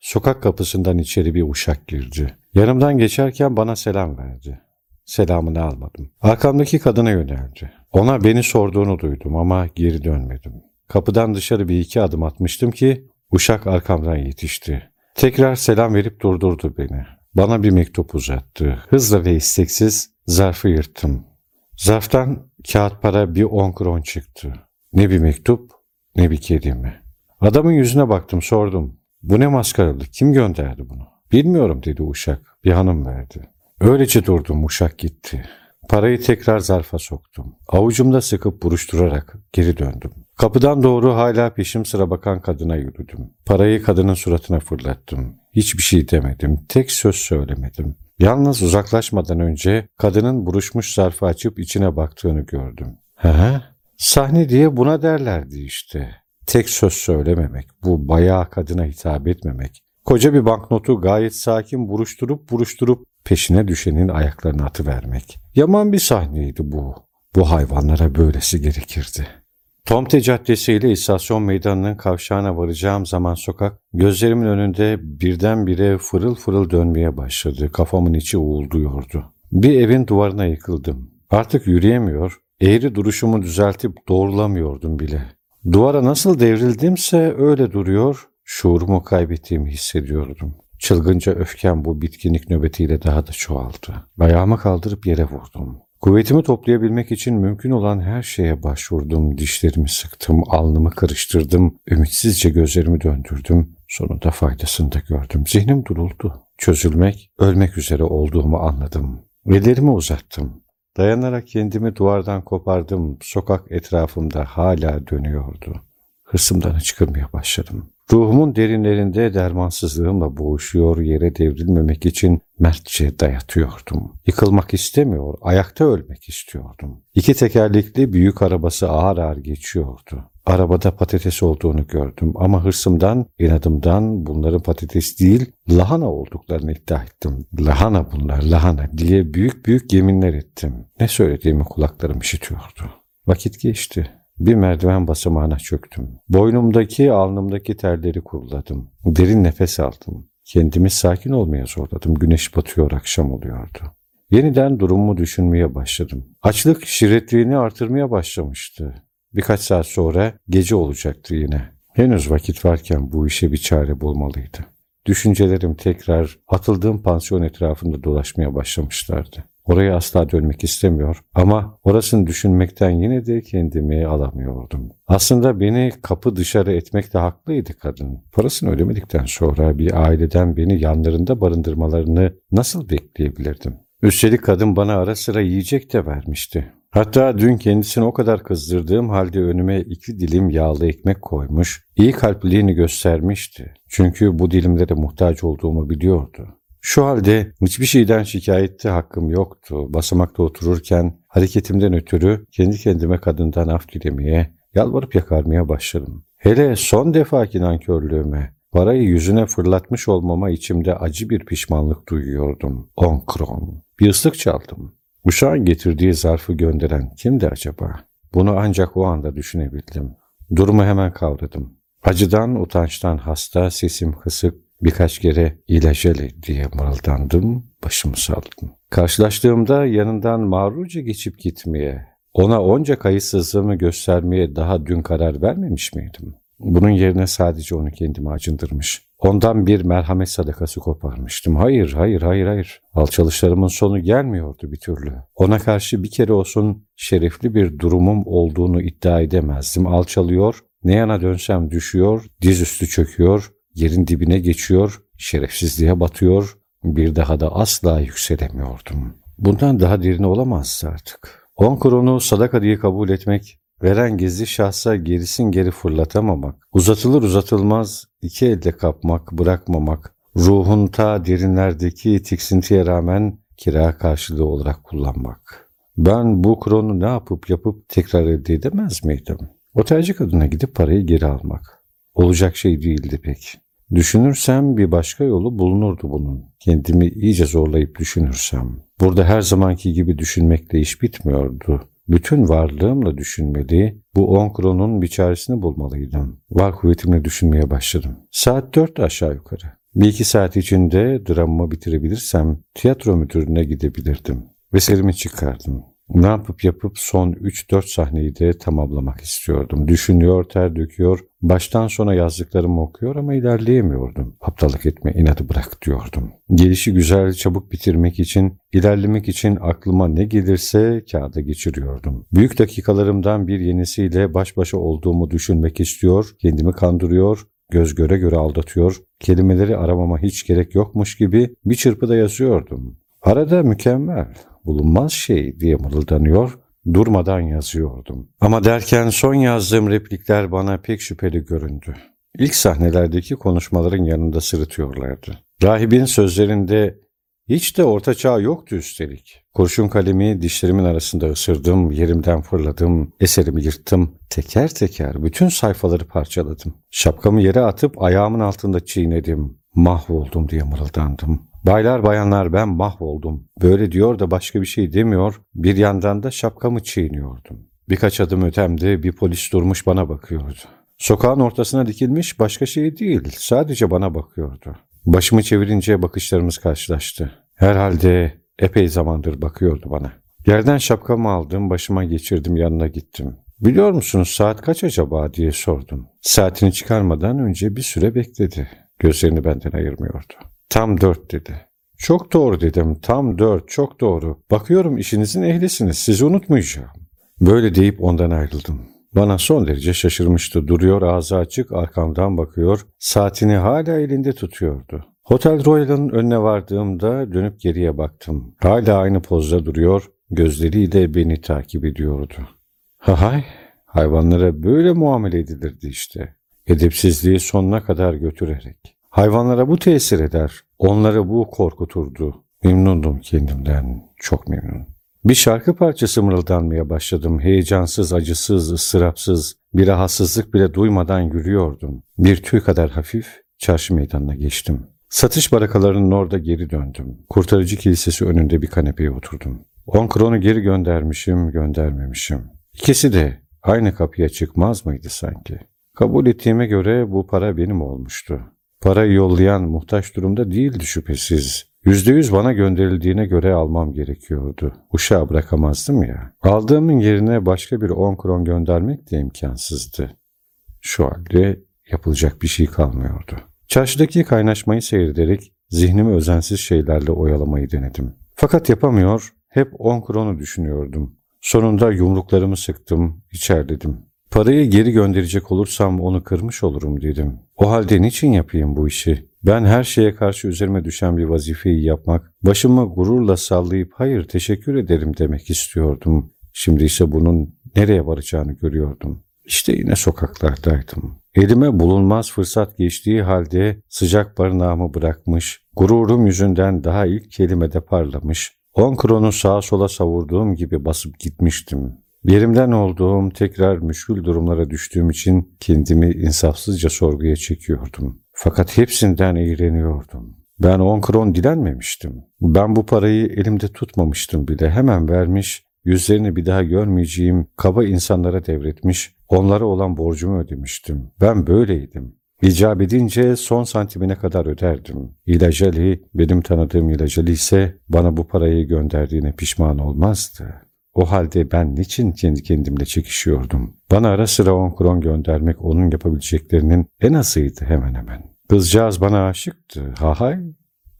Sokak kapısından içeri bir uşak girdi. Yanımdan geçerken bana selam verdi. Selamını almadım. Arkamdaki kadına yöneldi. Ona beni sorduğunu duydum ama geri dönmedim. Kapıdan dışarı bir iki adım atmıştım ki uşak arkamdan yetişti. Tekrar selam verip durdurdu beni. Bana bir mektup uzattı. Hızla ve isteksiz zarfı yırttım. Zarftan kağıt para bir on kron çıktı. Ne bir mektup ne bir kelime. Adamın yüzüne baktım sordum. Bu ne maskaralık kim gönderdi bunu? Bilmiyorum dedi uşak. Bir hanım verdi. Öylece durdum uşak gitti. Parayı tekrar zarfa soktum. Avucumda sıkıp buruşturarak geri döndüm. Kapıdan doğru hala peşim sıra bakan kadına yürüdüm. Parayı kadının suratına fırlattım. Hiçbir şey demedim. Tek söz söylemedim. Yalnız uzaklaşmadan önce kadının buruşmuş zarfı açıp içine baktığını gördüm. He? Sahne diye buna derlerdi işte. Tek söz söylememek, bu bayağı kadına hitap etmemek. Koca bir banknotu gayet sakin buruşturup buruşturup peşine düşenin ayaklarına atıvermek. Yaman bir sahneydi bu. Bu hayvanlara böylesi gerekirdi. Tomte Caddesi ile İstasyon Meydanı'nın kavşağına varacağım zaman sokak gözlerimin önünde birdenbire fırıl fırıl dönmeye başladı. Kafamın içi uğulduyordu. Bir evin duvarına yıkıldım. Artık yürüyemiyor, eğri duruşumu düzeltip doğrulamıyordum bile. Duvara nasıl devrildimse öyle duruyor, şuurumu kaybettiğimi hissediyordum. Çılgınca öfkem bu bitkinlik nöbetiyle daha da çoğaldı. Ayağımı kaldırıp yere vurdum. Kuvvetimi toplayabilmek için mümkün olan her şeye başvurdum. Dişlerimi sıktım, alnımı karıştırdım, ümitsizce gözlerimi döndürdüm. Sonunda faydasını da gördüm. Zihnim duruldu. Çözülmek, ölmek üzere olduğumu anladım. Ellerimi uzattım. Dayanarak kendimi duvardan kopardım. Sokak etrafımda hala dönüyordu. Hırsımdan hıçkırmaya başladım. Ruhumun derinlerinde dermansızlığımla boğuşuyor, yere devrilmemek için mertçe dayatıyordum. Yıkılmak istemiyor, ayakta ölmek istiyordum. İki tekerlekli büyük arabası ağır ağır geçiyordu. Arabada patates olduğunu gördüm ama hırsımdan, inadımdan bunların patates değil, lahana olduklarını iddia ettim. Lahana bunlar, lahana diye büyük büyük yeminler ettim. Ne söylediğimi kulaklarım işitiyordu. Vakit geçti. Bir merdiven basamağına çöktüm. Boynumdaki, alnımdaki terleri kuruladım. Derin nefes aldım. Kendimi sakin olmaya zorladım. Güneş batıyor, akşam oluyordu. Yeniden durumumu düşünmeye başladım. Açlık şirretliğini artırmaya başlamıştı. Birkaç saat sonra gece olacaktı yine. Henüz vakit varken bu işe bir çare bulmalıydı. Düşüncelerim tekrar atıldığım pansiyon etrafında dolaşmaya başlamışlardı. Oraya asla dönmek istemiyor ama orasını düşünmekten yine de kendimi alamıyordum. Aslında beni kapı dışarı etmekte haklıydı kadın. Parasını ödemedikten sonra bir aileden beni yanlarında barındırmalarını nasıl bekleyebilirdim? Üstelik kadın bana ara sıra yiyecek de vermişti. Hatta dün kendisini o kadar kızdırdığım halde önüme iki dilim yağlı ekmek koymuş, iyi kalpliliğini göstermişti. Çünkü bu dilimlere muhtaç olduğumu biliyordu. Şu halde hiçbir şeyden şikayette hakkım yoktu. Basamakta otururken hareketimden ötürü kendi kendime kadından af dilemeye, yalvarıp yakarmaya başladım. Hele son defaki nankörlüğüme, parayı yüzüne fırlatmış olmama içimde acı bir pişmanlık duyuyordum. On kron. Bir ıslık çaldım. Uşağın getirdiği zarfı gönderen kimdi acaba? Bunu ancak o anda düşünebildim. Durumu hemen kavradım. Acıdan, utançtan hasta, sesim kısık, birkaç kere ilacele diye mırıldandım, başımı saldım. Karşılaştığımda yanından mağrurca geçip gitmeye, ona onca kayıtsızlığımı göstermeye daha dün karar vermemiş miydim? Bunun yerine sadece onu kendime acındırmış, Ondan bir merhamet sadakası koparmıştım. Hayır, hayır, hayır, hayır. Alçalışlarımın sonu gelmiyordu bir türlü. Ona karşı bir kere olsun şerefli bir durumum olduğunu iddia edemezdim. Alçalıyor, ne yana dönsem düşüyor, dizüstü çöküyor, yerin dibine geçiyor, şerefsizliğe batıyor, bir daha da asla yükselemiyordum. Bundan daha derini olamazdı artık. On kronu sadaka diye kabul etmek, veren gizli şahsa gerisin geri fırlatamamak, uzatılır uzatılmaz iki elde kapmak, bırakmamak, ruhun ta derinlerdeki tiksintiye rağmen kira karşılığı olarak kullanmak. Ben bu kronu ne yapıp yapıp tekrar elde edemez miydim? Otelci kadına gidip parayı geri almak. Olacak şey değildi pek. Düşünürsem bir başka yolu bulunurdu bunun. Kendimi iyice zorlayıp düşünürsem. Burada her zamanki gibi düşünmekle iş bitmiyordu. Bütün varlığımla düşünmeli, bu on kronun bir çaresini bulmalıydım. Var kuvvetimle düşünmeye başladım. Saat dört aşağı yukarı. Bir iki saat içinde dramımı bitirebilirsem tiyatro müdürüne gidebilirdim. Veselimi çıkardım. Ne yapıp yapıp son 3-4 sahneyi de tamamlamak istiyordum. Düşünüyor, ter döküyor, baştan sona yazdıklarımı okuyor ama ilerleyemiyordum. Aptallık etme, inadı bırak diyordum. Gelişi güzel, çabuk bitirmek için, ilerlemek için aklıma ne gelirse kağıda geçiriyordum. Büyük dakikalarımdan bir yenisiyle baş başa olduğumu düşünmek istiyor, kendimi kandırıyor, göz göre göre aldatıyor, kelimeleri aramama hiç gerek yokmuş gibi bir çırpıda yazıyordum. Arada mükemmel, bulunmaz şey diye mırıldanıyor, durmadan yazıyordum. Ama derken son yazdığım replikler bana pek şüpheli göründü. İlk sahnelerdeki konuşmaların yanında sırıtıyorlardı. Rahibin sözlerinde hiç de orta çağ yoktu üstelik. Kurşun kalemi dişlerimin arasında ısırdım, yerimden fırladım, eserimi yırttım. Teker teker bütün sayfaları parçaladım. Şapkamı yere atıp ayağımın altında çiğnedim. Mahvoldum diye mırıldandım. Baylar bayanlar ben mahvoldum. Böyle diyor da başka bir şey demiyor. Bir yandan da şapkamı çiğniyordum. Birkaç adım ötemde bir polis durmuş bana bakıyordu. Sokağın ortasına dikilmiş başka şey değil. Sadece bana bakıyordu. Başımı çevirince bakışlarımız karşılaştı. Herhalde epey zamandır bakıyordu bana. Yerden şapkamı aldım, başıma geçirdim, yanına gittim. Biliyor musunuz saat kaç acaba diye sordum. Saatini çıkarmadan önce bir süre bekledi. Gözlerini benden ayırmıyordu. Tam dört dedi. Çok doğru dedim. Tam dört, çok doğru. Bakıyorum işinizin ehlisiniz. Sizi unutmayacağım. Böyle deyip ondan ayrıldım. Bana son derece şaşırmıştı. Duruyor ağzı açık arkamdan bakıyor. Saatini hala elinde tutuyordu. Hotel Royal'ın önüne vardığımda dönüp geriye baktım. Hala aynı pozda duruyor. Gözleriyle beni takip ediyordu. Hahay, hayvanlara böyle muamele edilirdi işte. Edepsizliği sonuna kadar götürerek. Hayvanlara bu tesir eder. Onları bu korkuturdu. Memnundum kendimden. Çok memnun. Bir şarkı parçası mırıldanmaya başladım. Heyecansız, acısız, ıstırapsız, bir rahatsızlık bile duymadan yürüyordum. Bir tüy kadar hafif çarşı meydanına geçtim. Satış barakalarının orada geri döndüm. Kurtarıcı kilisesi önünde bir kanepeye oturdum. On kronu geri göndermişim, göndermemişim. İkisi de aynı kapıya çıkmaz mıydı sanki? Kabul ettiğime göre bu para benim olmuştu. Parayı yollayan muhtaç durumda değildi şüphesiz. Yüzde yüz bana gönderildiğine göre almam gerekiyordu. Uşağı bırakamazdım ya. Aldığımın yerine başka bir on kron göndermek de imkansızdı. Şu halde yapılacak bir şey kalmıyordu. Çarşıdaki kaynaşmayı seyrederek zihnimi özensiz şeylerle oyalamayı denedim. Fakat yapamıyor, hep on kronu düşünüyordum. Sonunda yumruklarımı sıktım, içerledim. Parayı geri gönderecek olursam onu kırmış olurum dedim. O halde niçin yapayım bu işi? Ben her şeye karşı üzerime düşen bir vazifeyi yapmak, başımı gururla sallayıp hayır teşekkür ederim demek istiyordum. Şimdi ise bunun nereye varacağını görüyordum. İşte yine sokaklardaydım. Elime bulunmaz fırsat geçtiği halde sıcak barınağımı bırakmış, gururum yüzünden daha ilk kelimede parlamış, on kronu sağa sola savurduğum gibi basıp gitmiştim. Yerimden olduğum, tekrar müşkül durumlara düştüğüm için kendimi insafsızca sorguya çekiyordum. Fakat hepsinden iğreniyordum. Ben on kron dilenmemiştim. Ben bu parayı elimde tutmamıştım bile. Hemen vermiş, yüzlerini bir daha görmeyeceğim kaba insanlara devretmiş, onlara olan borcumu ödemiştim. Ben böyleydim. İcap edince son santimine kadar öderdim. İlaceli, benim tanıdığım İlaceli ise bana bu parayı gönderdiğine pişman olmazdı. O halde ben niçin kendi kendimle çekişiyordum? Bana ara sıra on kron göndermek onun yapabileceklerinin en azıydı hemen hemen. Kızcağız bana aşıktı. Ha hay.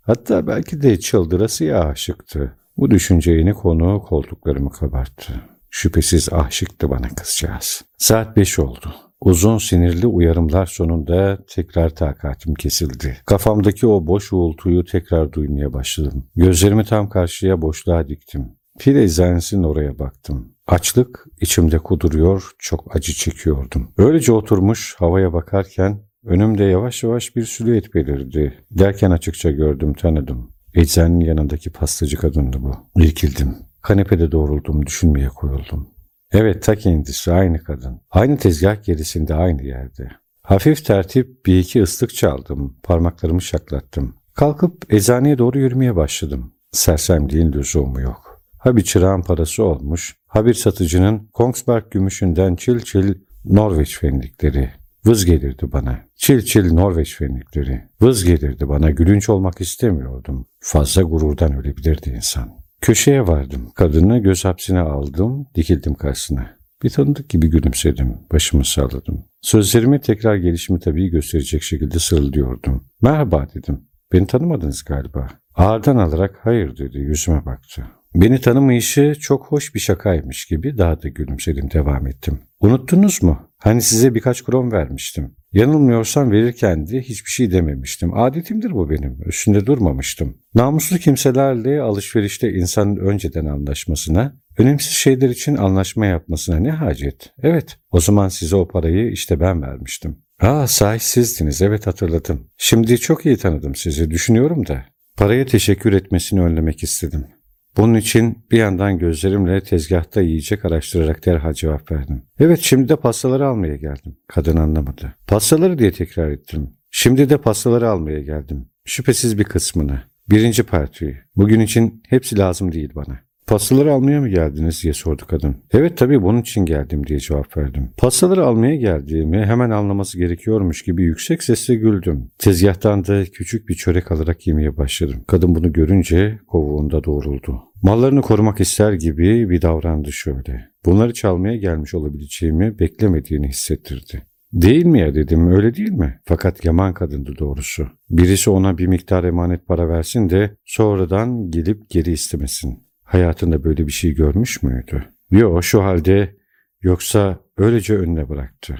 Hatta belki de çıldırasıya aşıktı. Bu düşünce yeni konu koltuklarımı kabarttı. Şüphesiz aşıktı bana kızcağız. Saat beş oldu. Uzun sinirli uyarımlar sonunda tekrar takatim kesildi. Kafamdaki o boş uğultuyu tekrar duymaya başladım. Gözlerimi tam karşıya boşluğa diktim. Pil eczanesinin oraya baktım. Açlık içimde kuduruyor, çok acı çekiyordum. Öylece oturmuş havaya bakarken önümde yavaş yavaş bir silüet belirdi. Derken açıkça gördüm, tanıdım. Eczanenin yanındaki pastacı kadındı bu. İrkildim. Kanepede doğruldum, düşünmeye koyuldum. Evet ta kendisi aynı kadın. Aynı tezgah gerisinde aynı yerde. Hafif tertip bir iki ıslık çaldım. Parmaklarımı şaklattım. Kalkıp eczaneye doğru yürümeye başladım. Sersemliğin lüzumu yok. Ha bir çırağın parası olmuş, ha bir satıcının Kongsberg gümüşünden çil çil Norveç fenlikleri. Vız gelirdi bana. Çil çil Norveç fenlikleri. Vız gelirdi bana. Gülünç olmak istemiyordum. Fazla gururdan ölebilirdi insan. Köşeye vardım. Kadını göz hapsine aldım. Dikildim karşısına. Bir tanıdık gibi gülümsedim. Başımı salladım. Sözlerimi tekrar gelişimi tabii gösterecek şekilde sırıldıyordum. Merhaba dedim. Beni tanımadınız galiba. Ağırdan alarak hayır dedi. Yüzüme baktı. Beni tanımayışı çok hoş bir şakaymış gibi daha da gülümsedim devam ettim. Unuttunuz mu? Hani size birkaç kron vermiştim. Yanılmıyorsam verirken de hiçbir şey dememiştim. Adetimdir bu benim. Üstünde durmamıştım. Namuslu kimselerle alışverişte insanın önceden anlaşmasına, önemsiz şeyler için anlaşma yapmasına ne hacet? Evet, o zaman size o parayı işte ben vermiştim. Aa sahi sizdiniz, evet hatırladım. Şimdi çok iyi tanıdım sizi, düşünüyorum da. Paraya teşekkür etmesini önlemek istedim. Bunun için bir yandan gözlerimle tezgahta yiyecek araştırarak derhal cevap verdim. Evet şimdi de pastaları almaya geldim. Kadın anlamadı. Pastaları diye tekrar ettim. Şimdi de pastaları almaya geldim. Şüphesiz bir kısmını. Birinci partiyi. Bugün için hepsi lazım değil bana. Pastaları almaya mı geldiniz diye sordu kadın. Evet tabii bunun için geldim diye cevap verdim. Pastaları almaya geldiğimi hemen anlaması gerekiyormuş gibi yüksek sesle güldüm. Tezgahtan da küçük bir çörek alarak yemeye başladım. Kadın bunu görünce kovuğunda doğruldu. Mallarını korumak ister gibi bir davrandı şöyle. Bunları çalmaya gelmiş olabileceğimi beklemediğini hissettirdi. Değil mi ya dedim öyle değil mi? Fakat yaman kadındı doğrusu. Birisi ona bir miktar emanet para versin de sonradan gelip geri istemesin. Hayatında böyle bir şey görmüş müydü? Yo şu halde yoksa öylece önüne bıraktı.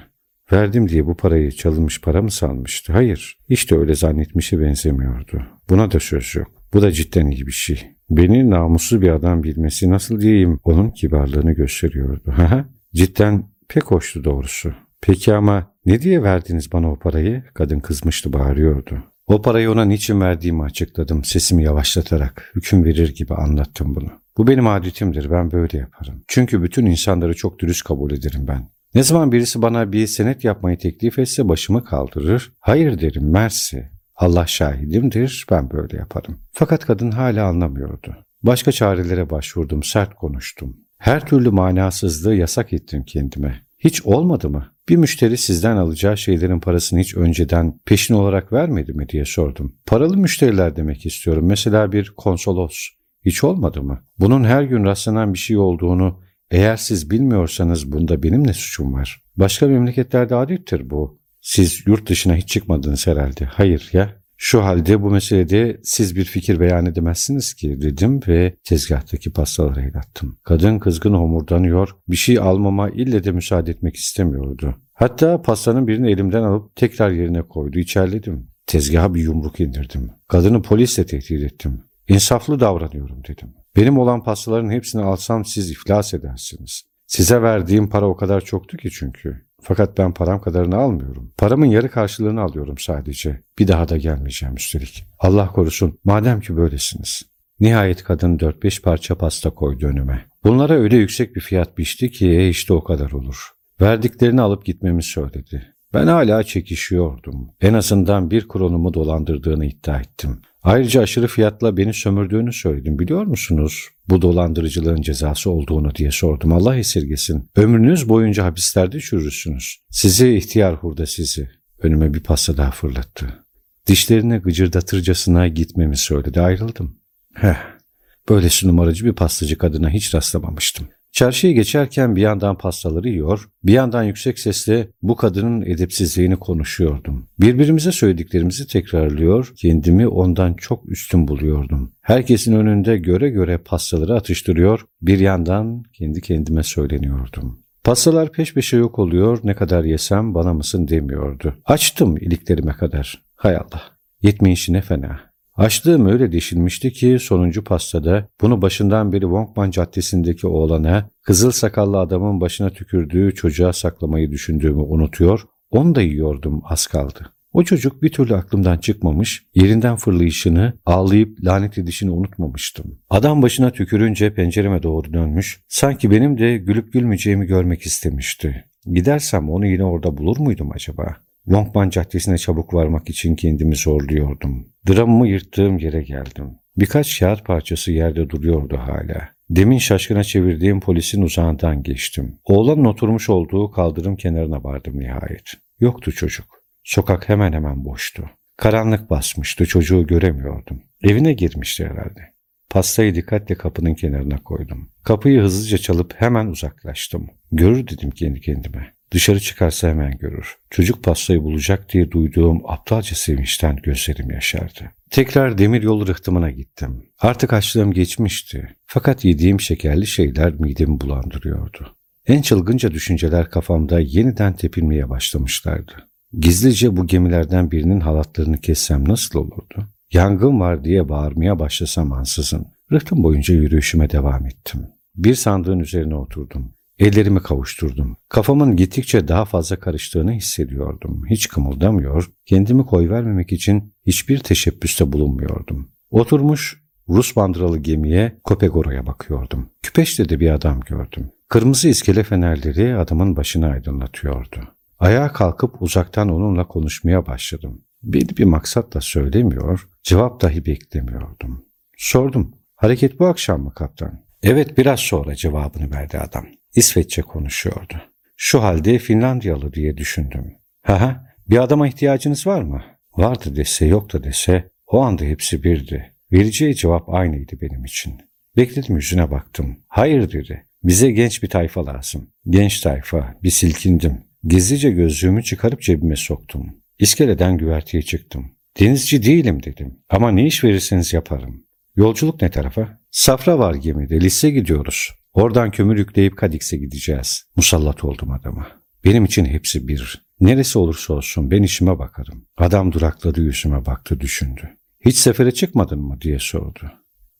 Verdim diye bu parayı çalınmış para mı sanmıştı? Hayır, de öyle zannetmişe benzemiyordu. Buna da söz yok. Bu da cidden iyi bir şey. Beni namuslu bir adam bilmesi nasıl diyeyim onun kibarlığını gösteriyordu. Cidden pek hoştu doğrusu. Peki ama ne diye verdiniz bana o parayı? Kadın kızmıştı bağırıyordu. O parayı ona niçin verdiğimi açıkladım sesimi yavaşlatarak. Hüküm verir gibi anlattım bunu. Bu benim adetimdir ben böyle yaparım. Çünkü bütün insanları çok dürüst kabul ederim ben. Ne zaman birisi bana bir senet yapmayı teklif etse başımı kaldırır. Hayır derim mersi. Allah şahidimdir ben böyle yaparım. Fakat kadın hala anlamıyordu. Başka çarelere başvurdum sert konuştum. Her türlü manasızlığı yasak ettim kendime. Hiç olmadı mı? Bir müşteri sizden alacağı şeylerin parasını hiç önceden peşin olarak vermedi mi diye sordum. Paralı müşteriler demek istiyorum. Mesela bir konsolos. Hiç olmadı mı? Bunun her gün rastlanan bir şey olduğunu eğer siz bilmiyorsanız bunda benim ne suçum var? Başka memleketlerde adettir bu. Siz yurt dışına hiç çıkmadınız herhalde. Hayır ya. Şu halde bu meselede siz bir fikir beyan edemezsiniz ki dedim ve tezgahtaki pastaları el. Kadın kızgın homurdanıyor, bir şey almama ille de müsaade etmek istemiyordu. Hatta pastanın birini elimden alıp tekrar yerine koydu, içerledim. Tezgaha bir yumruk indirdim. Kadını polisle tehdit ettim. İnsaflı davranıyorum dedim. Benim olan pastaların hepsini alsam siz iflas edersiniz. Size verdiğim para o kadar çoktu ki çünkü. Fakat ben param kadarını almıyorum. Paramın yarı karşılığını alıyorum sadece. Bir daha da gelmeyeceğim üstelik. Allah korusun madem ki böylesiniz. Nihayet kadın 4-5 parça pasta koydu önüme. Bunlara öyle yüksek bir fiyat biçti ki e işte o kadar olur. Verdiklerini alıp gitmemi söyledi. Ben hala çekişiyordum. En azından bir kronumu dolandırdığını iddia ettim. Ayrıca aşırı fiyatla beni sömürdüğünü söyledim. Biliyor musunuz? Bu dolandırıcılığın cezası olduğunu diye sordum. Allah esirgesin. Ömrünüz boyunca hapislerde çürürsünüz. Sizi ihtiyar hurda sizi. Önüme bir pasta daha fırlattı. Dişlerini gıcırdatırcasına gitmemi söyledi. Ayrıldım. Heh. Böylesi numaracı bir pastacı kadına hiç rastlamamıştım. Çarşıyı geçerken bir yandan pastaları yiyor, bir yandan yüksek sesle bu kadının edepsizliğini konuşuyordum. Birbirimize söylediklerimizi tekrarlıyor, kendimi ondan çok üstün buluyordum. Herkesin önünde göre göre pastaları atıştırıyor, bir yandan kendi kendime söyleniyordum. Pastalar peş peşe yok oluyor, ne kadar yesem bana mısın demiyordu. Açtım iliklerime kadar. Hay Allah, yetmeyişi ne fena. Açlığım öyle deşilmişti ki sonuncu pastada bunu başından beri Wonkman Caddesi'ndeki oğlana, kızıl sakallı adamın başına tükürdüğü çocuğa saklamayı düşündüğümü unutuyor, onu da yiyordum az kaldı. O çocuk bir türlü aklımdan çıkmamış, yerinden fırlayışını, ağlayıp lanet edişini unutmamıştım. Adam başına tükürünce pencereme doğru dönmüş, sanki benim de gülüp gülmeyeceğimi görmek istemişti. Gidersem onu yine orada bulur muydum acaba? Longman Caddesi'ne çabuk varmak için kendimi zorluyordum. Dramımı yırttığım yere geldim. Birkaç kağıt parçası yerde duruyordu hala. Demin şaşkına çevirdiğim polisin uzağından geçtim. Oğlanın oturmuş olduğu kaldırım kenarına vardım nihayet. Yoktu çocuk. Sokak hemen hemen boştu. Karanlık basmıştı, çocuğu göremiyordum. Evine girmişti herhalde. Pastayı dikkatle kapının kenarına koydum. Kapıyı hızlıca çalıp hemen uzaklaştım. Görür dedim kendi kendime. Dışarı çıkarsa hemen görür. Çocuk pastayı bulacak diye duyduğum aptalca sevinçten gözlerim yaşardı. Tekrar demir yolu rıhtımına gittim. Artık açlığım geçmişti. Fakat yediğim şekerli şeyler midemi bulandırıyordu. En çılgınca düşünceler kafamda yeniden tepinmeye başlamışlardı. Gizlice bu gemilerden birinin halatlarını kessem nasıl olurdu? Yangın var diye bağırmaya başlasam ansızın. Rıhtım boyunca yürüyüşüme devam ettim. Bir sandığın üzerine oturdum. Ellerimi kavuşturdum. Kafamın gittikçe daha fazla karıştığını hissediyordum. Hiç kımıldamıyor, kendimi koyvermemek için hiçbir teşebbüste bulunmuyordum. Oturmuş Rus bandıralı gemiye Kopegoro'ya bakıyordum. Küpeşte de bir adam gördüm. Kırmızı iskele fenerleri adamın başını aydınlatıyordu. Ayağa kalkıp uzaktan onunla konuşmaya başladım. Belli bir maksatla söylemiyor, cevap dahi beklemiyordum. Sordum, hareket bu akşam mı kaptan? Evet biraz sonra cevabını verdi adam. İsveççe konuşuyordu. Şu halde Finlandiyalı diye düşündüm. Haha bir adama ihtiyacınız var mı? Vardı dese yok da dese o anda hepsi birdi. Vereceği cevap aynıydı benim için. Bekledim yüzüne baktım. Hayır dedi. Bize genç bir tayfa lazım. Genç tayfa. Bir silkindim. Gizlice gözlüğümü çıkarıp cebime soktum. İskeleden güverteye çıktım. Denizci değilim dedim. Ama ne iş verirseniz yaparım. Yolculuk ne tarafa? Safra var gemide. Lise gidiyoruz. Oradan kömür yükleyip Kadix'e gideceğiz. Musallat oldum adama. Benim için hepsi bir. Neresi olursa olsun ben işime bakarım. Adam durakladı yüzüme baktı düşündü. Hiç sefere çıkmadın mı diye sordu.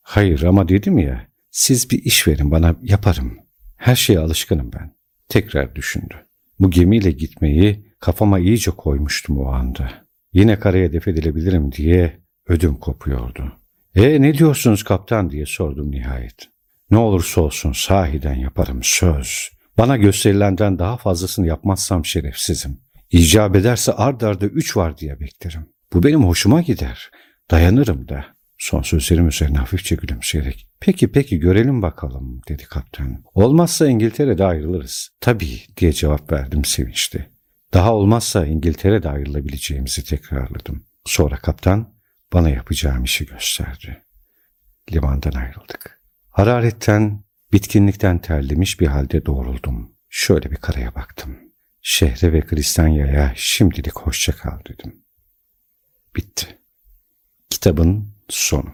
Hayır ama dedim ya siz bir iş verin bana yaparım. Her şeye alışkınım ben. Tekrar düşündü. Bu gemiyle gitmeyi kafama iyice koymuştum o anda. Yine karaya def edilebilirim diye ödüm kopuyordu. E ne diyorsunuz kaptan diye sordum nihayet. Ne olursa olsun sahiden yaparım söz. Bana gösterilenden daha fazlasını yapmazsam şerefsizim. İcap ederse ard arda üç var diye beklerim. Bu benim hoşuma gider. Dayanırım da. Son sözlerim üzerine hafifçe gülümseyerek. Peki peki görelim bakalım dedi kaptan. Olmazsa İngiltere'de ayrılırız. Tabii diye cevap verdim sevinçli. Daha olmazsa İngiltere'de ayrılabileceğimizi tekrarladım. Sonra kaptan bana yapacağım işi gösterdi. Limandan ayrıldık. Hararetten, bitkinlikten terlemiş bir halde doğruldum. Şöyle bir karaya baktım. Şehre ve Kristanya'ya şimdilik hoşça kal dedim. Bitti. Kitabın sonu.